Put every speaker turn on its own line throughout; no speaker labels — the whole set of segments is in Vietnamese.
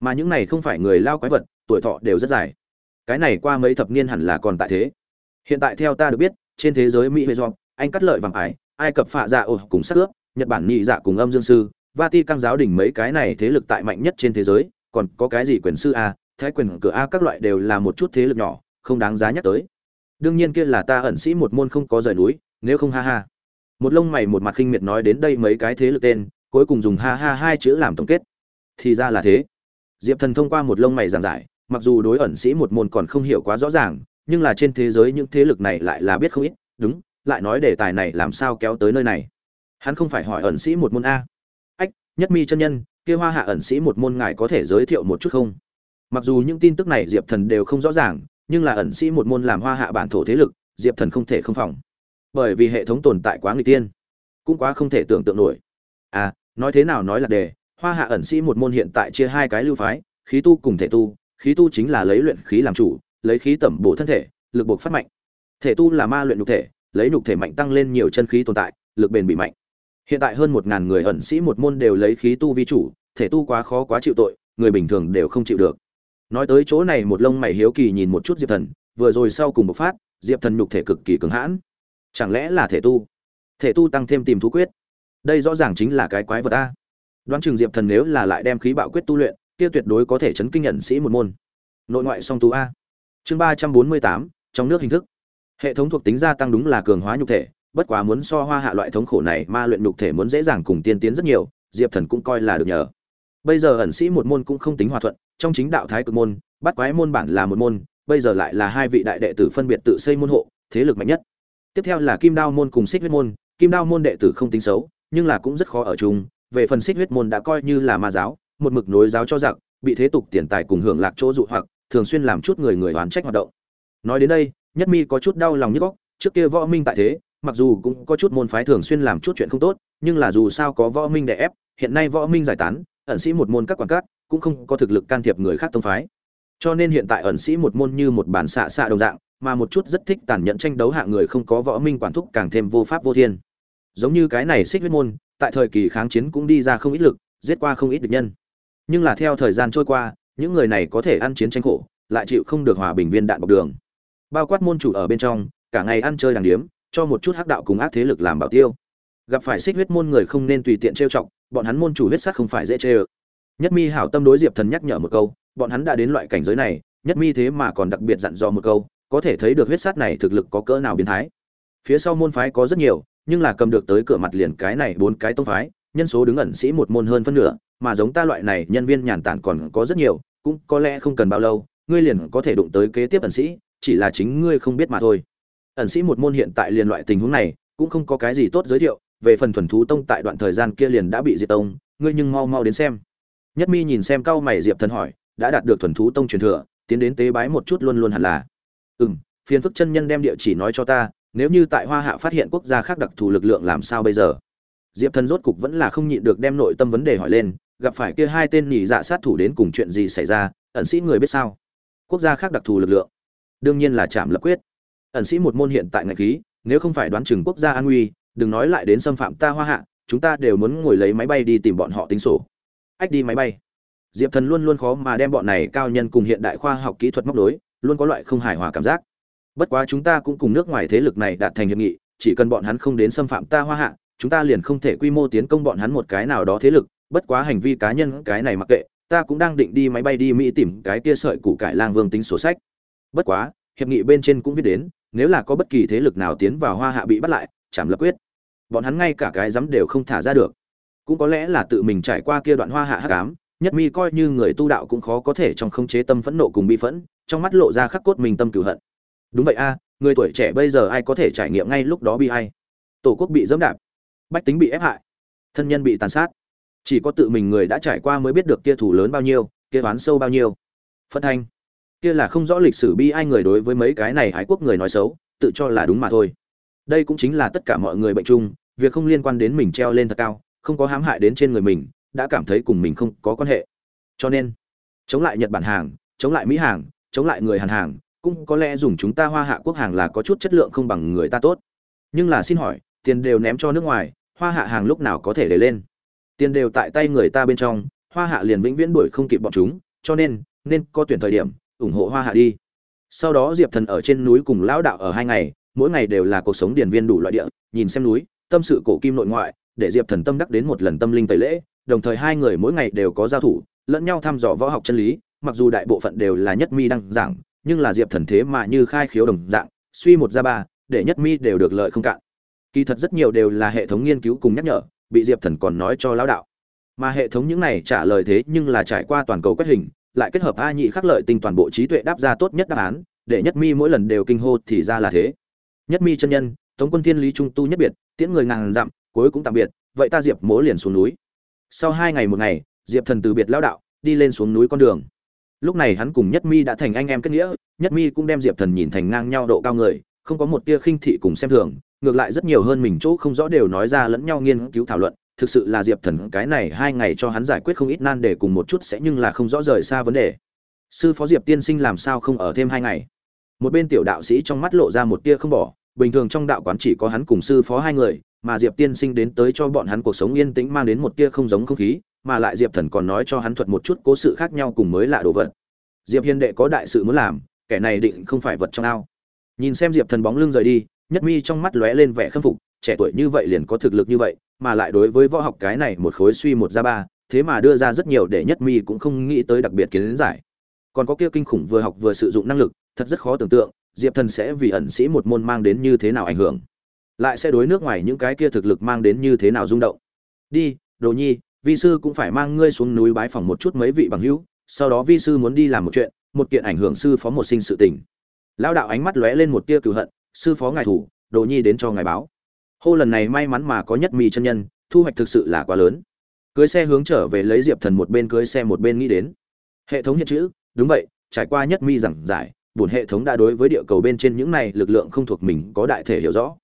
mà những này không phải người lao quái vật, tuổi thọ đều rất dài. Cái này qua mấy thập niên hẳn là còn tại thế. Hiện tại theo ta được biết, trên thế giới mỹ huệ do anh cắt lợi vàng ải, ai cập phạ dạ ồ cùng sắc ướp nhật bản nhị dạ cùng âm dương sư vati căng giáo đỉnh mấy cái này thế lực tại mạnh nhất trên thế giới, còn có cái gì quyền sư a, thái quyền cửa a các loại đều là một chút thế lực nhỏ, không đáng giá nhắc tới. Đương nhiên kia là ta ẩn sĩ một môn không có rời núi, nếu không ha ha. Một lông mày một mặt khinh miệt nói đến đây mấy cái thế lực tên, cuối cùng dùng ha ha hai chữ làm tổng kết. Thì ra là thế diệp thần thông qua một lông mày giảng giải, mặc dù đối ẩn sĩ một môn còn không hiểu quá rõ ràng, nhưng là trên thế giới những thế lực này lại là biết không ít, đúng, lại nói đề tài này làm sao kéo tới nơi này. Hắn không phải hỏi ẩn sĩ một môn a. Ách, nhất mi chân nhân, kia hoa hạ ẩn sĩ một môn ngài có thể giới thiệu một chút không? Mặc dù những tin tức này diệp thần đều không rõ ràng, nhưng là ẩn sĩ một môn làm hoa hạ bản thổ thế lực, diệp thần không thể không phòng. Bởi vì hệ thống tồn tại quá người tiên, cũng quá không thể tưởng tượng nổi. À nói thế nào nói là đề hoa hạ ẩn sĩ một môn hiện tại chia hai cái lưu phái, khí tu cùng thể tu. Khí tu chính là lấy luyện khí làm chủ, lấy khí tẩm bổ thân thể, lực buộc phát mạnh. Thể tu là ma luyện nhục thể, lấy nhục thể mạnh tăng lên nhiều chân khí tồn tại, lực bền bị mạnh. Hiện tại hơn một ngàn người ẩn sĩ một môn đều lấy khí tu vi chủ, thể tu quá khó quá chịu tội, người bình thường đều không chịu được. Nói tới chỗ này một lông mày hiếu kỳ nhìn một chút diệp thần, vừa rồi sau cùng một phát, diệp thần nhục thể cực kỳ cứng hãn. Chẳng lẽ là thể tu? Thể tu tăng thêm tìm thú quyết. Đây rõ ràng chính là cái quái vật a đoán chừng diệp thần nếu là lại đem khí bạo quyết tu luyện, kia tuyệt đối có thể chấn kinh nhận sĩ một môn. Nội ngoại song tu a. Chương ba trăm bốn mươi tám, trong nước hình thức. Hệ thống thuộc tính gia tăng đúng là cường hóa nhục thể, bất quá muốn so hoa hạ loại thống khổ này ma luyện nhục thể muốn dễ dàng cùng tiên tiến rất nhiều, diệp thần cũng coi là được nhờ. Bây giờ ẩn sĩ một môn cũng không tính hòa thuận, trong chính đạo thái cực môn, bắt quái môn bản là một môn, bây giờ lại là hai vị đại đệ tử phân biệt tự xây môn hộ, thế lực mạnh nhất. Tiếp theo là kim đao môn cùng xích huyết môn, kim đao môn đệ tử không tính xấu, nhưng là cũng rất khó ở chung về phần xích huyết môn đã coi như là ma giáo, một mực nối giáo cho giặc, bị thế tục tiền tài cùng hưởng lạc chỗ dụ hoặc, thường xuyên làm chút người người oán trách hoạt động. Nói đến đây, nhất mi có chút đau lòng như góc, trước kia võ minh tại thế, mặc dù cũng có chút môn phái thường xuyên làm chút chuyện không tốt, nhưng là dù sao có võ minh đè ép, hiện nay võ minh giải tán, ẩn sĩ một môn các quản cát cũng không có thực lực can thiệp người khác tông phái. Cho nên hiện tại ẩn sĩ một môn như một bản xạ xạ đồng dạng, mà một chút rất thích tàn nhẫn tranh đấu hạ người không có võ minh quản thúc càng thêm vô pháp vô thiên. Giống như cái này xích huyết môn tại thời kỳ kháng chiến cũng đi ra không ít lực, giết qua không ít địch nhân. Nhưng là theo thời gian trôi qua, những người này có thể ăn chiến tranh khổ, lại chịu không được hòa bình viên đạn bọc đường. Bao quát môn chủ ở bên trong, cả ngày ăn chơi đàng điếm, cho một chút hắc đạo cùng ác thế lực làm bảo tiêu. Gặp phải xích huyết môn người không nên tùy tiện trêu chọc, bọn hắn môn chủ huyết sắc không phải dễ chơi. nhất mi hảo tâm đối diệp thần nhắc nhở một câu, bọn hắn đã đến loại cảnh giới này, nhất mi thế mà còn đặc biệt dặn dò một câu, có thể thấy được huyết sát này thực lực có cỡ nào biến thái. Phía sau môn phái có rất nhiều nhưng là cầm được tới cửa mặt liền cái này bốn cái tông phái, nhân số đứng ẩn sĩ một môn hơn phân nửa, mà giống ta loại này nhân viên nhàn tản còn có rất nhiều, cũng có lẽ không cần bao lâu, ngươi liền có thể đụng tới kế tiếp ẩn sĩ, chỉ là chính ngươi không biết mà thôi. Ẩn sĩ một môn hiện tại liền loại tình huống này, cũng không có cái gì tốt giới thiệu, về phần thuần thú tông tại đoạn thời gian kia liền đã bị diệt tông, ngươi nhưng mau mau đến xem. Nhất mi nhìn xem cao mày diệp thần hỏi, đã đạt được thuần thú tông truyền thừa, tiến đến tế bái một chút luôn luôn hẳn là. Ừ m phiền phức chân nhân đem địa chỉ nói cho ta nếu như tại hoa hạ phát hiện quốc gia khác đặc thù lực lượng làm sao bây giờ? Diệp thần rốt cục vẫn là không nhịn được đem nội tâm vấn đề hỏi lên, gặp phải kia hai tên nhị dạ sát thủ đến cùng chuyện gì xảy ra, ẩn sĩ người biết sao? Quốc gia khác đặc thù lực lượng. Đương nhiên là chạm lập quyết. Ẩn sĩ một môn hiện tại ngạch khí, nếu không phải đoán chừng quốc gia an nguy đừng nói lại đến xâm phạm ta hoa hạ, chúng ta đều muốn ngồi lấy máy bay đi tìm bọn họ tính sổ. Ách đi máy bay. Diệp thần luôn luôn khó mà đem bọn này cao nhân cùng hiện đại khoa học kỹ thuật móc đối luôn có loại không hài hòa cảm giác bất quá chúng ta cũng cùng nước ngoài thế lực này đạt thành hiệp nghị, chỉ cần bọn hắn không đến xâm phạm ta hoa hạ, chúng ta liền không thể quy mô tiến công bọn hắn một cái nào đó thế lực. Bất quá hành vi cá nhân cái này mặc kệ, ta cũng đang định đi máy bay đi mỹ tìm cái kia sợi củ cải lang vương tính sổ sách. Bất quá, hiệp nghị bên trên cũng viết đến, nếu là có bất kỳ thế lực nào tiến vào hoa hạ bị bắt lại, chảm lập quyết. Bọn hắn ngay cả cái dám đều không thả ra được. Cũng có lẽ là tự mình trải qua kia đoạn hoa hạ hắc ám, nhất mi coi như người tu đạo cũng khó có thể trong không chế tâm phẫn nộ cùng bi phẫn, trong mắt lộ ra khắc cốt mình tâm cửu hận đúng vậy a, người tuổi trẻ bây giờ ai có thể trải nghiệm ngay lúc đó bi ai? Tổ quốc bị dẫm đạp, bách tính bị ép hại, thân nhân bị tàn sát. Chỉ có tự mình người đã trải qua mới biết được kia thủ lớn bao nhiêu, kia toán sâu bao nhiêu. Phân thanh, kia là không rõ lịch sử bi ai người đối với mấy cái này ái quốc người nói xấu, tự cho là đúng mà thôi. Đây cũng chính là tất cả mọi người bệnh chung, việc không liên quan đến mình treo lên thật cao, không có hãm hại đến trên người mình, đã cảm thấy cùng mình không có quan hệ. Cho nên, chống lại nhật bản hàng, chống lại mỹ hàng, chống lại người hàn hàng cũng có lẽ dùng chúng ta hoa hạ quốc hàng là có chút chất lượng không bằng người ta tốt. Nhưng là xin hỏi, tiền đều ném cho nước ngoài, hoa hạ hàng lúc nào có thể để lên? Tiền đều tại tay người ta bên trong, hoa hạ liền vĩnh viễn đuổi không kịp bọn chúng, cho nên nên có tuyển thời điểm, ủng hộ hoa hạ đi. Sau đó diệp thần ở trên núi cùng lão đạo ở hai ngày, mỗi ngày đều là cuộc sống điển viên đủ loại địa, nhìn xem núi, tâm sự cổ kim nội ngoại, để diệp thần tâm đắc đến một lần tâm linh tẩy lễ, đồng thời hai người mỗi ngày đều có giao thủ, lẫn nhau thăm dò võ học chân lý, mặc dù đại bộ phận đều là nhất mi đăng giảng nhưng là diệp thần thế mà như khai khiếu đồng dạng, suy một ra ba, để nhất mi đều được lợi không cạn. Kỳ thật rất nhiều đều là hệ thống nghiên cứu cùng nhắc nhở, bị diệp thần còn nói cho lão đạo. Mà hệ thống những này trả lời thế nhưng là trải qua toàn cầu quét hình, lại kết hợp a nhị khắc lợi tinh toàn bộ trí tuệ đáp ra tốt nhất đáp án, để nhất mi mỗi lần đều kinh hô thì ra là thế. Nhất mi chân nhân, tống quân thiên lý trung tu nhất biệt, tiễn người ngàn dặm, cuối cũng tạm biệt, vậy ta diệp mỗ liền xuống núi. Sau hai ngày một ngày, diệp thần từ biệt lão đạo, đi lên xuống núi con đường lúc này hắn cùng nhất mi đã thành anh em kết nghĩa, nhất mi cũng đem diệp thần nhìn thành ngang nhau độ cao người, không có một tia khinh thị cùng xem thường, ngược lại rất nhiều hơn mình chỗ không rõ đều nói ra lẫn nhau nghiên cứu thảo luận, thực sự là diệp thần cái này hai ngày cho hắn giải quyết không ít nan để cùng một chút sẽ nhưng là không rõ rời xa vấn đề. Sư phó diệp tiên sinh làm sao không ở thêm hai ngày? Một bên tiểu đạo sĩ trong mắt lộ ra một tia không bỏ, bình thường trong đạo quán chỉ có hắn cùng sư phó hai người, mà diệp tiên sinh đến tới cho bọn hắn cuộc sống yên tĩnh mang đến một tia không giống không khí mà lại diệp thần còn nói cho hắn thuật một chút cố sự khác nhau cùng mới lạ đồ vật. Diệp hiền đệ có đại sự muốn làm, kẻ này định không phải vật trong ao. Nhìn xem diệp thần bóng lưng rời đi, nhất mi trong mắt lóe lên vẻ khâm phục, trẻ tuổi như vậy liền có thực lực như vậy, mà lại đối với võ học cái này một khối suy một ra ba, thế mà đưa ra rất nhiều để nhất mi cũng không nghĩ tới đặc biệt kiến giải. Còn có kia kinh khủng vừa học vừa sử dụng năng lực, thật rất khó tưởng tượng, diệp thần sẽ vì ẩn sĩ một môn mang đến như thế nào ảnh hưởng. Lại sẽ đối nước ngoài những cái kia thực lực mang đến như thế nào rung động. Đi, đồ nhi vi sư cũng phải mang ngươi xuống núi bái phỏng một chút mấy vị bằng hữu, sau đó vi sư muốn đi làm một chuyện, một kiện ảnh hưởng sư phó một sinh sự tình. Lão đạo ánh mắt lóe lên một tia cựu hận, sư phó ngài thủ, đồ nhi đến cho ngài báo. Hô lần này may mắn mà có nhất mì chân nhân, thu hoạch thực sự là quá lớn. Cưới xe hướng trở về lấy diệp thần một bên cưới xe một bên nghĩ đến. Hệ thống hiện chữ, đúng vậy, trải qua nhất mi giảng giải, bổn hệ thống đã đối với địa cầu bên trên những này lực lượng không thuộc mình có đại thể hiểu rõ.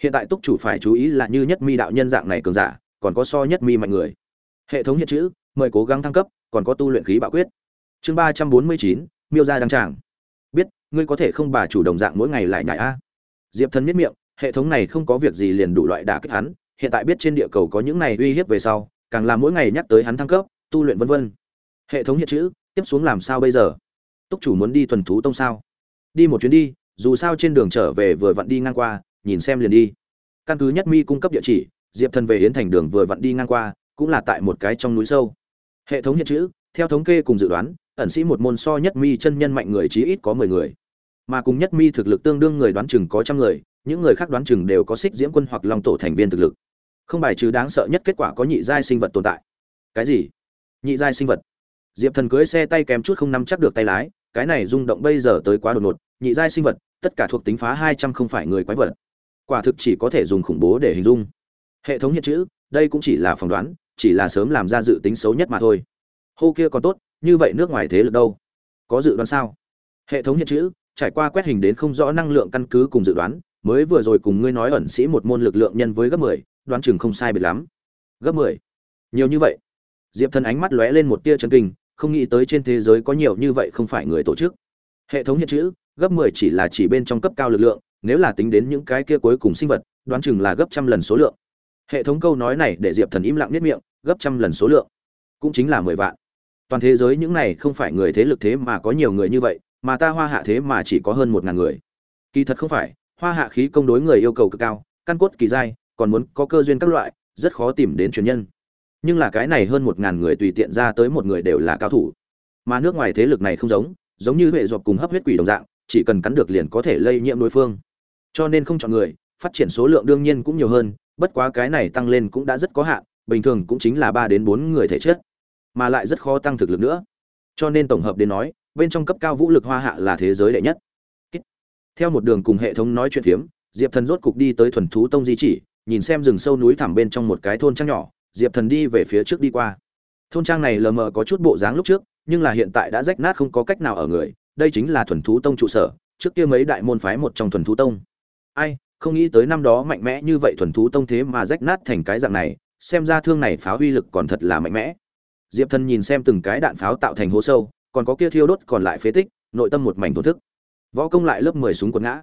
Hiện tại túc chủ phải chú ý là như nhất mi đạo nhân dạng này cường giả, còn có so nhất mi mạnh người hệ thống hiện chữ, mời cố gắng thăng cấp, còn có tu luyện khí bạo quyết. Chương ba trăm bốn mươi chín, miêu ra đăng tràng. Biết, ngươi có thể không bà chủ đồng dạng mỗi ngày lại nhảy a. Diệp thần miết miệng, hệ thống này không có việc gì liền đủ loại đả kích hắn, hiện tại biết trên địa cầu có những này uy hiếp về sau, càng làm mỗi ngày nhắc tới hắn thăng cấp, tu luyện vân vân. Hệ thống hiện chữ, tiếp xuống làm sao bây giờ? Túc chủ muốn đi thuần thú tông sao? Đi một chuyến đi, dù sao trên đường trở về vừa vặn đi ngang qua, nhìn xem liền đi. Căn cứ nhất mi cung cấp địa chỉ, diệp thần về yến thành đường vừa vặn đi ngang qua cũng là tại một cái trong núi sâu. Hệ thống hiện chữ, theo thống kê cùng dự đoán, ẩn sĩ một môn so nhất mi chân nhân mạnh người chí ít có mười người. Mà cùng nhất mi thực lực tương đương người đoán chừng có trăm người, những người khác đoán chừng đều có xích diễm quân hoặc long tổ thành viên thực lực. Không bài trừ đáng sợ nhất kết quả có nhị giai sinh vật tồn tại. Cái gì? Nhị giai sinh vật. Diệp thần cưới xe tay kém chút không nắm chắc được tay lái, cái này rung động bây giờ tới quá đột ngột, nhị giai sinh vật, tất cả thuộc tính phá hai trăm không phải người quái vật. Quả thực chỉ có thể dùng khủng bố để hình dung. Hệ thống hiện chữ, đây cũng chỉ là phỏng đoán chỉ là sớm làm ra dự tính xấu nhất mà thôi. Hô kia còn tốt, như vậy nước ngoài thế lực đâu? Có dự đoán sao? Hệ thống hiện chữ, trải qua quét hình đến không rõ năng lượng căn cứ cùng dự đoán, mới vừa rồi cùng ngươi nói ẩn sĩ một môn lực lượng nhân với gấp mười, đoán chừng không sai biệt lắm. Gấp mười? Nhiều như vậy. Diệp thần ánh mắt lóe lên một tia chân kinh, không nghĩ tới trên thế giới có nhiều như vậy không phải người tổ chức. Hệ thống hiện chữ, gấp mười chỉ là chỉ bên trong cấp cao lực lượng, nếu là tính đến những cái kia cuối cùng sinh vật, đoán chừng là gấp trăm lần số lượng hệ thống câu nói này để diệp thần im lặng nhất miệng, gấp trăm lần số lượng. Cũng chính là mười vạn. Toàn thế giới những này không phải người thế lực thế mà có nhiều người như vậy, mà ta hoa hạ thế mà chỉ có hơn một ngàn người. Kỳ thật không phải, hoa hạ khí công đối người yêu cầu cực cao, căn cốt kỳ dai còn muốn có cơ duyên các loại, rất khó tìm đến truyền nhân. Nhưng là cái này hơn một ngàn người tùy tiện ra tới một người đều là cao thủ. Mà nước ngoài thế lực này không giống giống như huệ dọc cùng hấp huyết quỷ đồng dạng, chỉ cần cắn được liền có thể lây nhiễm đối phương. Cho nên không chọn người, phát triển số lượng đương nhiên cũng nhiều hơn bất quá cái này tăng lên cũng đã rất có hạn, bình thường cũng chính là ba đến bốn người thể chất, mà lại rất khó tăng thực lực nữa. Cho nên tổng hợp đến nói, bên trong cấp cao vũ lực hoa hạ là thế giới đệ nhất. Theo một đường cùng hệ thống nói chuyện phiếm, diệp thần rốt cục đi tới thuần thú tông di chỉ, nhìn xem rừng sâu núi thẳm bên trong một cái thôn trang nhỏ, diệp thần đi về phía trước đi qua. Thôn trang này lờ mờ có chút bộ dáng lúc trước, nhưng là hiện tại đã rách nát không có cách nào ở người, đây chính là thuần thú tông trụ sở, trước kia mấy đại môn phái một trong thuần thú tông. Ai không nghĩ tới năm đó mạnh mẽ như vậy thuần thú tông thế mà rách nát thành cái dạng này, xem ra thương này pháo uy lực còn thật là mạnh mẽ. Diệp thần nhìn xem từng cái đạn pháo tạo thành hố sâu, còn có kia thiêu đốt còn lại phế tích, nội tâm một mảnh thổ thức. Võ công lại lớp mười súng quần ngã.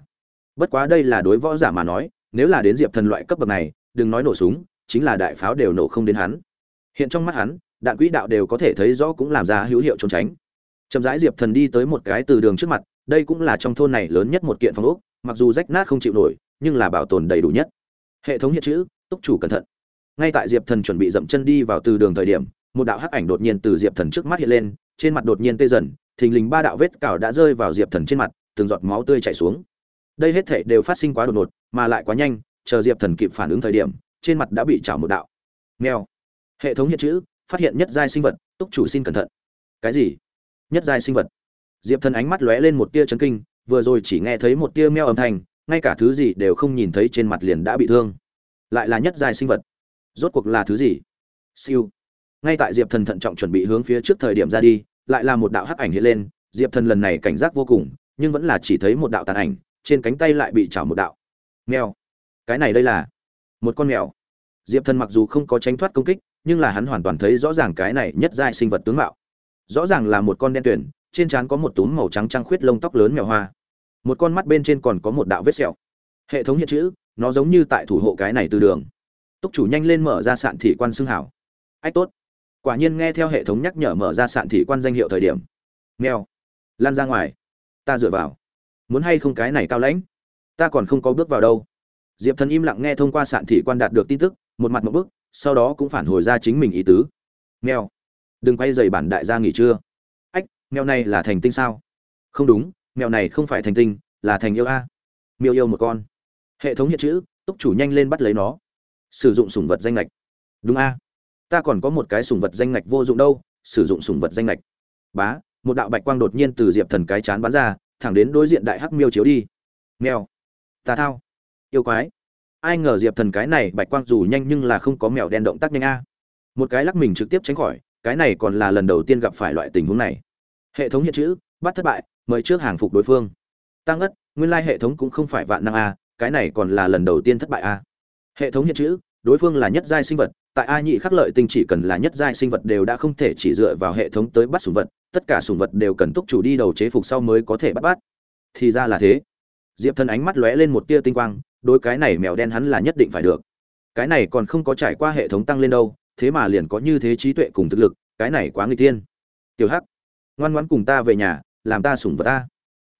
Bất quá đây là đối võ giả mà nói, nếu là đến diệp thần loại cấp bậc này, đừng nói nổ súng, chính là đại pháo đều nổ không đến hắn. Hiện trong mắt hắn, đạn quỹ đạo đều có thể thấy rõ cũng làm ra hữu hiệu trốn tránh. Chậm rãi diệp thần đi tới một cái từ đường trước mặt, đây cũng là trong thôn này lớn nhất một kiện phòng ốc, mặc dù rách nát không chịu nổi nhưng là bảo tồn đầy đủ nhất. Hệ thống hiện chữ, túc chủ cẩn thận. Ngay tại diệp thần chuẩn bị dậm chân đi vào từ đường thời điểm, một đạo hắc ảnh đột nhiên từ diệp thần trước mắt hiện lên, trên mặt đột nhiên tê dần, thình lình ba đạo vết cào đã rơi vào diệp thần trên mặt, từng giọt máu tươi chảy xuống. Đây hết thể đều phát sinh quá đột ngột, mà lại quá nhanh, chờ diệp thần kịp phản ứng thời điểm, trên mặt đã bị chảo một đạo. Nghèo. Hệ thống hiện chữ, phát hiện nhất giai sinh vật, túc chủ xin cẩn thận. Cái gì? Nhất giai sinh vật. Diệp thần ánh mắt lóe lên một tia chấn kinh, vừa rồi chỉ nghe thấy một tia meo âm thanh ngay cả thứ gì đều không nhìn thấy trên mặt liền đã bị thương. Lại là nhất giai sinh vật. Rốt cuộc là thứ gì? Siêu. Ngay tại diệp thần thận trọng chuẩn bị hướng phía trước thời điểm ra đi, lại là một đạo hắc ảnh hiện lên. Diệp thần lần này cảnh giác vô cùng, nhưng vẫn là chỉ thấy một đạo tàn ảnh, trên cánh tay lại bị chảo một đạo. Mèo. Cái này đây là một con mèo. Diệp thần mặc dù không có tránh thoát công kích, nhưng là hắn hoàn toàn thấy rõ ràng cái này nhất giai sinh vật tướng mạo. Rõ ràng là một con đen tuyển trên trán có một túm màu trắng trăng khuyết lông tóc lớn mèo hoa một con mắt bên trên còn có một đạo vết sẹo. Hệ thống hiện chữ, nó giống như tại thủ hộ cái này từ đường. Túc chủ nhanh lên mở ra sạn thị quan xưng hảo. Ách, tốt. Quả nhiên nghe theo hệ thống nhắc nhở mở ra sạn thị quan danh hiệu thời điểm. Nghèo lan ra ngoài. Ta dựa vào. Muốn hay không cái này cao lãnh? Ta còn không có bước vào đâu. Diệp thần im lặng nghe thông qua sạn thị quan đạt được tin tức, một mặt một bức sau đó cũng phản hồi ra chính mình ý tứ. Nghèo đừng quay dày bản đại gia nghỉ trưa. Ách nghèo này là thành tinh sao? Không đúng mèo này không phải thành tinh, là thành yêu a. Miêu yêu một con. Hệ thống hiện chữ, túc chủ nhanh lên bắt lấy nó. Sử dụng sủng vật danh lệch đúng a. Ta còn có một cái sủng vật danh lệch vô dụng đâu, sử dụng sủng vật danh lệch bá, một đạo bạch quang đột nhiên từ diệp thần cái chán bắn ra, thẳng đến đối diện đại hắc miêu chiếu đi. Mèo. Ta thao. Yêu quái. Ai ngờ diệp thần cái này bạch quang dù nhanh nhưng là không có mèo đen động tác nhanh a. Một cái lắc mình trực tiếp tránh khỏi, cái này còn là lần đầu tiên gặp phải loại tình huống này. Hệ thống hiện chữ, bắt thất bại mời trước hàng phục đối phương. Tăng ất, nguyên lai hệ thống cũng không phải vạn năng a, cái này còn là lần đầu tiên thất bại a. Hệ thống hiện chữ, đối phương là nhất giai sinh vật, tại a nhị khắc lợi tinh chỉ cần là nhất giai sinh vật đều đã không thể chỉ dựa vào hệ thống tới bắt sủng vật, tất cả sủng vật đều cần túc chủ đi đầu chế phục sau mới có thể bắt bắt. Thì ra là thế. Diệp thần ánh mắt lóe lên một tia tinh quang đôi cái này mèo đen hắn là nhất định phải được. Cái này còn không có trải qua hệ thống tăng lên đâu, thế mà liền có như thế trí tuệ cùng thực lực, cái này quá nguy tiên tiểu hắc, ngoan ngoãn cùng ta về nhà làm ta sủng vật ta.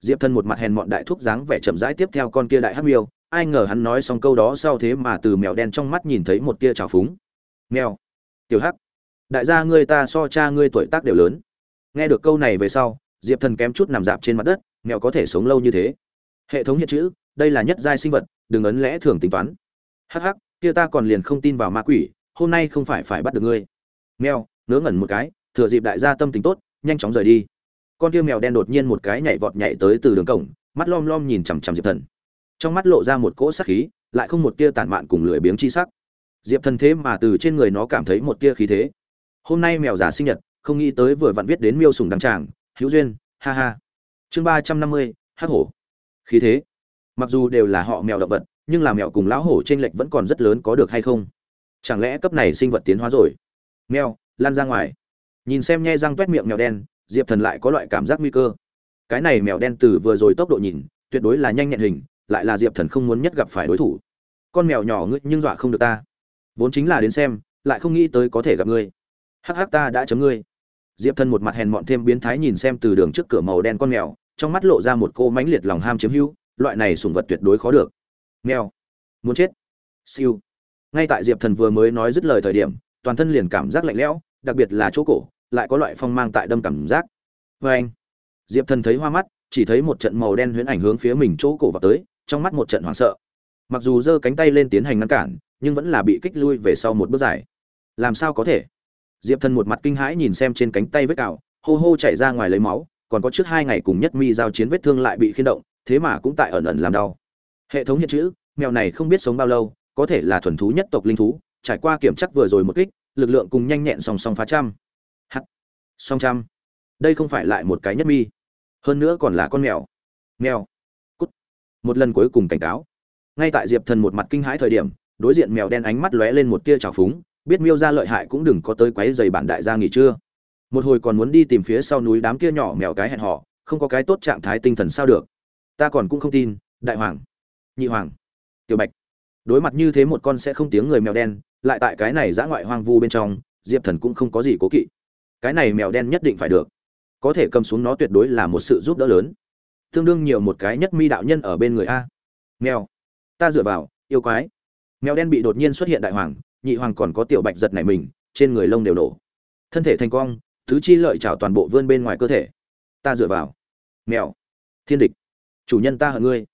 Diệp thần một mặt hèn mọn đại thuốc dáng vẻ chậm rãi tiếp theo con kia đại hắc miêu, ai ngờ hắn nói xong câu đó sau thế mà từ mèo đen trong mắt nhìn thấy một tia trào phúng. Mèo, tiểu hắc, đại gia ngươi ta so cha ngươi tuổi tác đều lớn. Nghe được câu này về sau, diệp thần kém chút nằm dạp trên mặt đất, mèo có thể sống lâu như thế. Hệ thống hiện chữ, đây là nhất giai sinh vật, đừng ấn lẽ thường tính toán. Hắc hắc, kia ta còn liền không tin vào ma quỷ, hôm nay không phải phải bắt được ngươi. Mèo, ngớ ngẩn một cái, thừa dịp đại gia tâm tình tốt, nhanh chóng rời đi con kia mèo đen đột nhiên một cái nhảy vọt nhảy tới từ đường cổng, mắt lom lom nhìn chằm chằm diệp thần. Trong mắt lộ ra một cỗ sắc khí, lại không một tia tản mạn cùng lười biếng chi sắc. Diệp thần thế mà từ trên người nó cảm thấy một tia khí thế. Hôm nay mèo già sinh nhật, không nghĩ tới vừa vặn viết đến miêu sùng đăng tràng, hữu duyên, ha ha. Chương ba trăm năm mươi, hắc hổ. Khí thế. Mặc dù đều là họ mèo động vật, nhưng là mèo cùng lão hổ t r ê n lệch vẫn còn rất lớn có được hay không? Chẳng lẽ cấp này sinh vật tiến hóa rồi? Mèo, lan ra ngoài. Nhìn xem nhe răng t u é t miệng mèo đen diệp thần lại có loại cảm giác nguy cơ. Cái này mèo đen từ vừa rồi tốc độ nhìn, tuyệt đối là nhanh nhẹn hình, lại là diệp thần không muốn nhất gặp phải đối thủ. Con mèo nhỏ ngươi nhưng dọa không được ta. Vốn chính là đến xem, lại không nghĩ tới có thể gặp ngươi. Hắc hắc ta đã chấm ngươi. Diệp thần một mặt hèn mọn thêm biến thái nhìn xem từ đường trước cửa màu đen con mèo, trong mắt lộ ra một cô mãnh liệt lòng ham chiếm hữu, loại này sùng vật tuyệt đối khó được. Mèo. Muốn chết. Siêu. Ngay tại diệp thần vừa mới nói dứt lời thời điểm, toàn thân liền cảm giác lạnh lẽo, đặc biệt là chỗ cổ lại có loại phong mang tại đâm cảm giác. Vê anh, diệp thần thấy hoa mắt, chỉ thấy một trận màu đen huyễn ảnh hướng phía mình chỗ cổ vào tới, trong mắt một trận hoảng sợ. Mặc dù giơ cánh tay lên tiến hành ngăn cản, nhưng vẫn là bị kích lui về sau một bước dài. Làm sao có thể? Diệp thần một mặt kinh hãi nhìn xem trên cánh tay vết cào, hô hô chạy ra ngoài lấy máu, còn có trước hai ngày cùng nhất mi giao chiến vết thương lại bị khiên động, thế mà cũng tại ẩn ẩn làm đau. Hệ thống hiện chữ, mèo này không biết sống bao lâu, có thể là thuần thú nhất tộc linh thú, trải qua kiểm chắc vừa rồi một kích, lực lượng cùng nhanh nhẹn song song phá trăm song trăm đây không phải lại một cái nhất mi. Hơn nữa còn là con mèo. Mèo. Cút. Một lần cuối cùng cảnh cáo. Ngay tại diệp thần một mặt kinh hãi thời điểm, đối diện mèo đen ánh mắt lóe lên một tia trào phúng, biết miêu ra lợi hại cũng đừng có tới quấy giày bản đại gia nghỉ trưa. Một hồi còn muốn đi tìm phía sau núi đám kia nhỏ mèo cái hẹn họ không có cái tốt trạng thái tinh thần sao được. Ta còn cũng không tin, đại hoàng, nhị hoàng, tiểu bạch. Đối mặt như thế một con sẽ không tiếng người mèo đen, lại tại cái này giã ngoại hoang vu bên trong, diệp thần cũng không có gì cố kỵ cái này mèo đen nhất định phải được. Có thể cầm xuống nó tuyệt đối là một sự giúp đỡ lớn. Tương đương nhiều một cái nhất mi đạo nhân ở bên người a. Mèo. Ta dựa vào, yêu quái. Mèo đen bị đột nhiên xuất hiện đại hoàng, nhị hoàng còn có tiểu bạch giật này mình, trên người lông đều nổ. Thân thể thành cong thứ chi lợi trào toàn bộ vươn bên ngoài cơ thể. Ta dựa vào. Mèo. Thiên địch. Chủ nhân ta hận ngươi.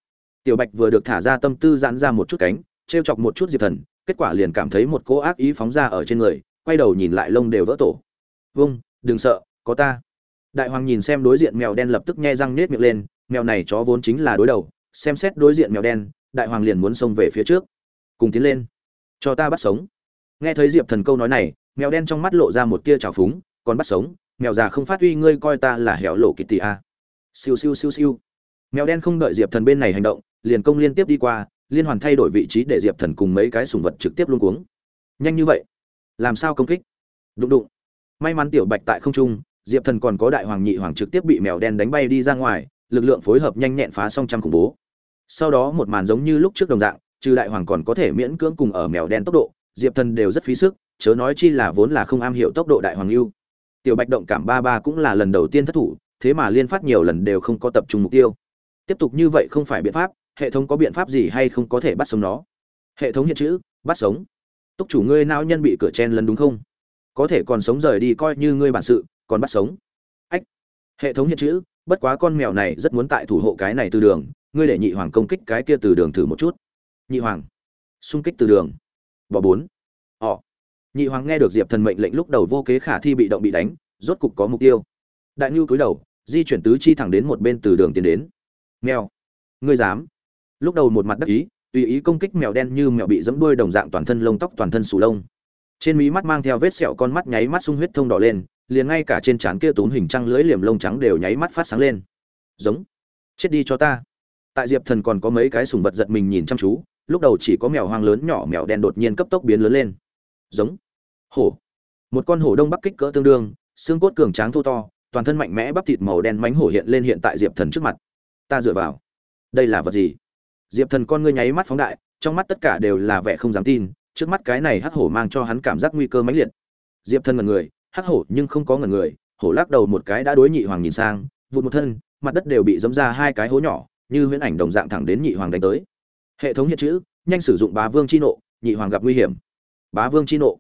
Tiểu bạch vừa được thả ra tâm tư giãn ra một chút cánh t chọc một chút diệp thần, kết quả liền cảm thấy một cỗ ác ý phóng ra ở trên người, quay đầu nhìn lại lông đều vỡ tổ vâng đừng sợ, có ta. Đại hoàng nhìn xem đối diện mèo đen lập tức nghe răng nết miệng lên, mèo này chó vốn chính là đối đầu, xem xét đối diện mèo đen, đại hoàng liền muốn xông về phía trước. Cùng tiến lên. Cho ta bắt sống. Nghe thấy diệp thần câu nói này, mèo đen trong mắt lộ ra một tia trào phúng, còn bắt sống, mèo già không phát uy ngươi coi ta là hẻo lộ kỳ tì a à. siêu siêu siêu siêu. Mèo đen không đợi diệp thần bên này hành động, liền công liên tiếp đi qua, liên hoàn thay đổi vị trí để diệp thần cùng mấy cái sùng vật trực tiếp luôn cuống. Nhanh như vậy. Làm sao công kích? Đụng đụng may mắn tiểu bạch tại không trung, diệp thần còn có đại hoàng nhị hoàng trực tiếp bị mèo đen đánh bay đi ra ngoài, lực lượng phối hợp nhanh nhẹn phá xong trăm khủng bố. Sau đó một màn giống như lúc trước đồng dạng, trừ đại hoàng còn có thể miễn cưỡng cùng ở mèo đen tốc độ, diệp thần đều rất phí sức, chớ nói chi là vốn là không am hiểu tốc độ đại hoàng lưu tiểu bạch động cảm ba ba cũng là lần đầu tiên thất thủ, thế mà liên phát nhiều lần đều không có tập trung mục tiêu. Tiếp tục như vậy không phải biện pháp, hệ thống có biện pháp gì hay không có thể bắt sống nó? Hệ thống hiện chữ, bắt sống. Túc chủ ngươi não nhân bị cửa chen lần đúng không? Có thể còn sống rời đi coi như ngươi bản sự, còn bắt sống. Ách, hệ thống hiện chữ, bất quá con mèo này rất muốn tại thủ hộ cái này từ đường, ngươi để nhị hoàng công kích cái kia từ đường thử một chút. Nhị hoàng, xung kích từ đường. Bỏ bốn. Ỏ nhị hoàng nghe được diệp thần mệnh lệnh lúc đầu vô kế khả thi bị động bị đánh, rốt cục có mục tiêu. Đại ngưu cúi đầu, di chuyển tứ chi thẳng đến một bên từ đường tiến đến. Mèo. Ngươi dám. Lúc đầu một mặt đắc ý, tùy ý công kích mèo đen như mèo bị dẫm đuôi đồng dạng toàn thân lông tóc toàn thân sù lông trên mí mắt mang theo vết sẹo con mắt nháy mắt sung huyết thông đỏ lên, liền ngay cả trên trán kia tốn hình trăng lưỡi liềm lông trắng đều nháy mắt phát sáng lên. Giống. Chết đi cho ta. Tại diệp thần còn có mấy cái sùng vật giật mình nhìn chăm chú, lúc đầu chỉ có mèo hoang lớn nhỏ mèo đen đột nhiên cấp tốc biến lớn lên. Giống. Hổ. Một con hổ đông bắc kích cỡ tương đương, xương cốt cường tráng thô to, toàn thân mạnh mẽ bắp thịt màu đen mánh hổ hiện lên hiện tại diệp thần trước mặt. Ta dựa vào. Đây là vật gì? Diệp thần con ngươi nháy mắt phóng đại, trong mắt tất cả đều là vẻ không dám tin trước mắt cái này hắc hổ mang cho hắn cảm giác nguy cơ mãnh liệt. Diệp thần ngần người, hắc hổ nhưng không có ngần người, hổ lắc đầu một cái đã đối nhị hoàng nhìn sang, vụt một thân, mặt đất đều bị dấm ra hai cái hố nhỏ, như huyễn ảnh đồng dạng thẳng đến nhị hoàng đánh tới. Hệ thống hiện chữ, nhanh sử dụng bá vương chi nộ, nhị hoàng gặp nguy hiểm. Bá vương chi nộ.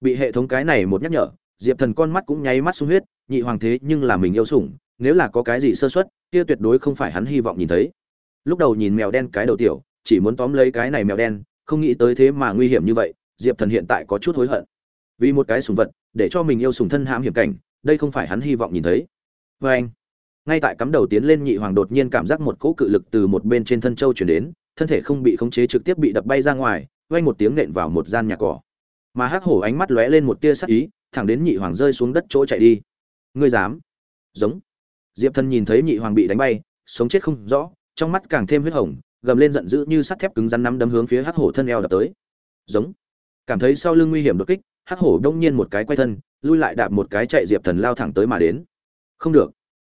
Bị hệ thống cái này một nhắc nhở, diệp thần con mắt cũng nháy mắt sung huyết, nhị hoàng thế nhưng là mình yêu sủng, nếu là có cái gì sơ xuất kia tuyệt đối không phải hắn hy vọng nhìn thấy. Lúc đầu nhìn mèo đen cái đầu tiểu, chỉ muốn tóm lấy cái này mèo đen không nghĩ tới thế mà nguy hiểm như vậy, diệp thần hiện tại có chút hối hận. Vì một cái sùng vật, để cho mình yêu sùng thân hãm hiểm cảnh, đây không phải hắn hy vọng nhìn thấy. Vê anh ngay tại cắm đầu tiến lên nhị hoàng đột nhiên cảm giác một cỗ cự lực từ một bên trên thân châu chuyển đến, thân thể không bị khống chế trực tiếp bị đập bay ra ngoài, vang một tiếng nện vào một gian nhà cỏ. Mà hắc hổ ánh mắt lóe lên một tia sắc ý, thẳng đến nhị hoàng rơi xuống đất chỗ chạy đi. Ngươi dám? Giống. Diệp thần nhìn thấy nhị hoàng bị đánh bay, sống chết không rõ, trong mắt càng thêm huyết hồng gầm lên giận dữ như sắt thép cứng rắn nắm đấm hướng phía hắc hổ thân eo đập tới. Giống. Cảm thấy sau lưng nguy hiểm đột kích, hắc hổ đông nhiên một cái quay thân, lui lại đạp một cái chạy diệp thần lao thẳng tới mà đến. Không được.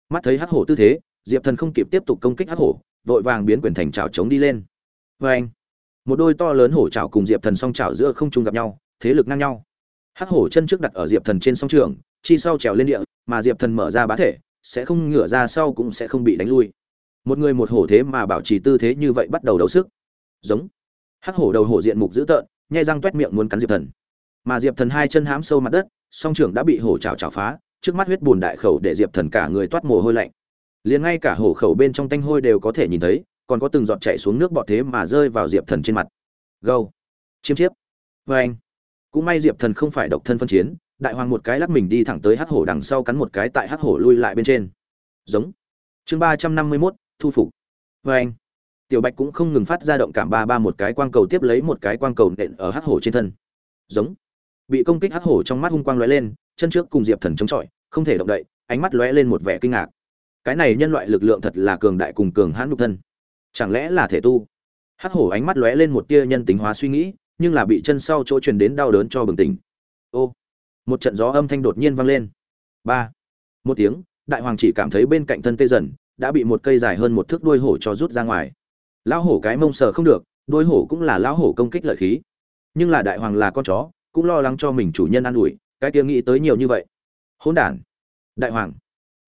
Mắt thấy hắc hổ tư thế, diệp thần không kịp tiếp tục công kích hắc hổ, vội vàng biến quyền thành trào chống đi lên. Vê anh một đôi to lớn hổ trào cùng diệp thần song trào giữa không trung gặp nhau, thế lực ngang nhau. Hắc hổ chân trước đặt ở diệp thần trên song trường, chi sau trèo lên địa, mà diệp thần mở ra bá thể, sẽ không ngửa ra sau cũng sẽ không bị đánh lui một người một hổ thế mà bảo trì tư thế như vậy bắt đầu đấu sức. Giống. Hắc hổ đầu hổ diện mục dữ tợn, nhai răng toét miệng muốn cắn diệp thần. Mà diệp thần hai chân hám sâu mặt đất, song trưởng đã bị hổ chảo chảo phá, trước mắt huyết bùn đại khẩu để diệp thần cả người toát mồ hôi lạnh. Liền ngay cả hổ khẩu bên trong tanh hôi đều có thể nhìn thấy, còn có từng giọt chạy xuống nước bọt thế mà rơi vào diệp thần trên mặt. Gâu. Chiêm chiếp. Vê anh. Cũng may diệp thần không phải độc thân phân chiến, đại hoàng một cái lắc mình đi thẳng tới hắc hổ đằng sau cắn một cái tại hắc hổ lui lại bên trên. Giống. Chương ba trăm năm mươi mốt thu phục. Vê anh, tiểu bạch cũng không ngừng phát ra động cảm ba ba một cái quang cầu tiếp lấy một cái quang cầu nện ở hắc hổ trên thân. Giống. Bị công kích hắc hổ trong mắt hung quang lóe lên, chân trước cùng diệp thần chống chọi, không thể động đậy, ánh mắt lóe lên một vẻ kinh ngạc. Cái này nhân loại lực lượng thật là cường đại cùng cường hãn nhục thân. Chẳng lẽ là thể tu? Hắc hổ ánh mắt lóe lên một tia nhân tính hóa suy nghĩ, nhưng là bị chân sau chỗ truyền đến đau đớn cho bừng tỉnh. Ô. Một trận gió âm thanh đột nhiên vang lên. Ba. Một tiếng, đại hoàng chỉ cảm thấy bên cạnh thân tê dần đã bị một cây dài hơn một thước đuôi hổ cho rút ra ngoài. Lão hổ cái mông sờ không được, đuôi hổ cũng là lão hổ công kích lợi khí. Nhưng là đại hoàng là con chó, cũng lo lắng cho mình chủ nhân an ủi, cái kia nghĩ tới nhiều như vậy. Hỗn đản. Đại hoàng.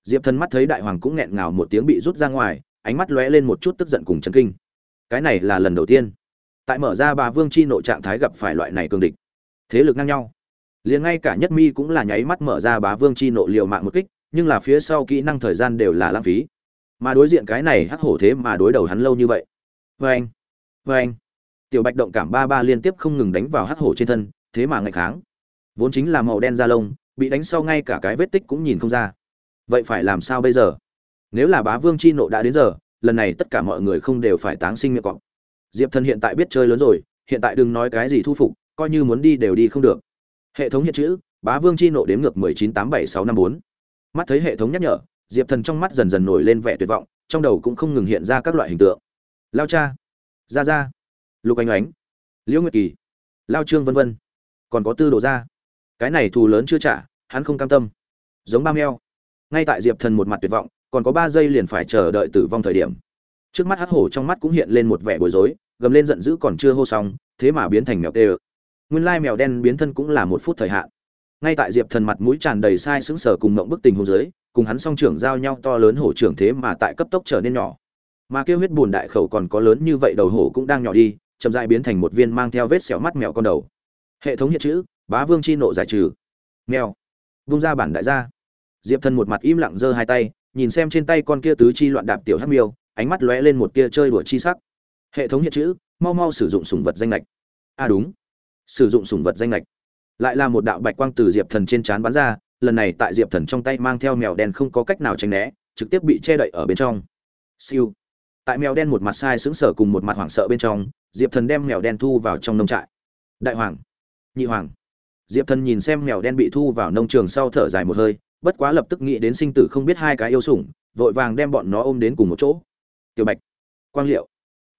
Diệp thần mắt thấy đại hoàng cũng nghẹn ngào một tiếng bị rút ra ngoài, ánh mắt lóe lên một chút tức giận cùng chấn kinh. Cái này là lần đầu tiên. Tại mở ra bà vương chi nội trạng thái gặp phải loại này cường địch. Thế lực ngang nhau. Liền ngay cả nhất mi cũng là nháy mắt mở ra bá vương chi nộ liều mạng một kích, nhưng là phía sau kỹ năng thời gian đều là lãng phí mà đối diện cái này hắc hổ thế mà đối đầu hắn lâu như vậy. Vê anh vê anh tiểu bạch động cảm ba ba liên tiếp không ngừng đánh vào hắc hổ trên thân, thế mà ngày kháng. Vốn chính là màu đen da lông, bị đánh sau ngay cả cái vết tích cũng nhìn không ra. Vậy phải làm sao bây giờ? Nếu là bá vương chi nộ đã đến giờ, lần này tất cả mọi người không đều phải táng sinh miệng cọp. Diệp thần hiện tại biết chơi lớn rồi, hiện tại đừng nói cái gì thu phục, coi như muốn đi đều đi không được. Hệ thống hiện chữ, bá vương chi nộ đếm ngược mười chín tám bảy sáu năm bốn. Mắt thấy hệ thống nhắc nhở diệp thần trong mắt dần dần nổi lên vẻ tuyệt vọng trong đầu cũng không ngừng hiện ra các loại hình tượng. Lao cha Gia Gia, lục Anh ánh liễu nguyệt kỳ lao trương vân vân. Còn có tư đồ Gia. cái này thù lớn chưa trả hắn không cam tâm. Giống ba meo. Ngay tại diệp thần một mặt tuyệt vọng còn có ba giây liền phải chờ đợi tử vong thời điểm. Trước mắt hắc hổ trong mắt cũng hiện lên một vẻ bối rối gầm lên giận dữ còn chưa hô xong thế mà biến thành mèo tê ơ. Nguyên lai mèo đen biến thân cũng là một phút thời hạn. Ngay tại diệp thần mặt mũi tràn đầy sai sững sờ cùng mộng bức tình hôn dưới cùng hắn song trưởng giao nhau to lớn hổ trưởng thế mà tại cấp tốc trở nên nhỏ. Mà kêu huyết bùn đại khẩu còn có lớn như vậy đầu hổ cũng đang nhỏ đi, chậm dại biến thành một viên mang theo vết xẻo mắt mèo con đầu. Hệ thống hiện chữ, bá vương chi nộ giải trừ. Mèo. Vung ra bản đại gia. Diệp thần một mặt im lặng giơ hai tay, nhìn xem trên tay con kia tứ chi loạn đạp tiểu hắc miêu, ánh mắt lóe lên một tia chơi đùa chi sắc. Hệ thống hiện chữ, mau mau sử dụng sủng vật danh lệch. À đúng. Sử dụng sủng vật danh lệch. Lại là một đạo bạch quang từ diệp thần trên trán bắn ra lần này tại diệp thần trong tay mang theo mèo đen không có cách nào tránh né, trực tiếp bị che đậy ở bên trong. Siêu. Tại mèo đen một mặt sai sững sờ cùng một mặt hoảng sợ bên trong, diệp thần đem mèo đen thu vào trong nông trại. Đại hoàng. Nhị hoàng. Diệp thần nhìn xem mèo đen bị thu vào nông trường sau thở dài một hơi, bất quá lập tức nghĩ đến sinh tử không biết hai cái yêu sủng, vội vàng đem bọn nó ôm đến cùng một chỗ. Tiểu bạch. Quang liệu.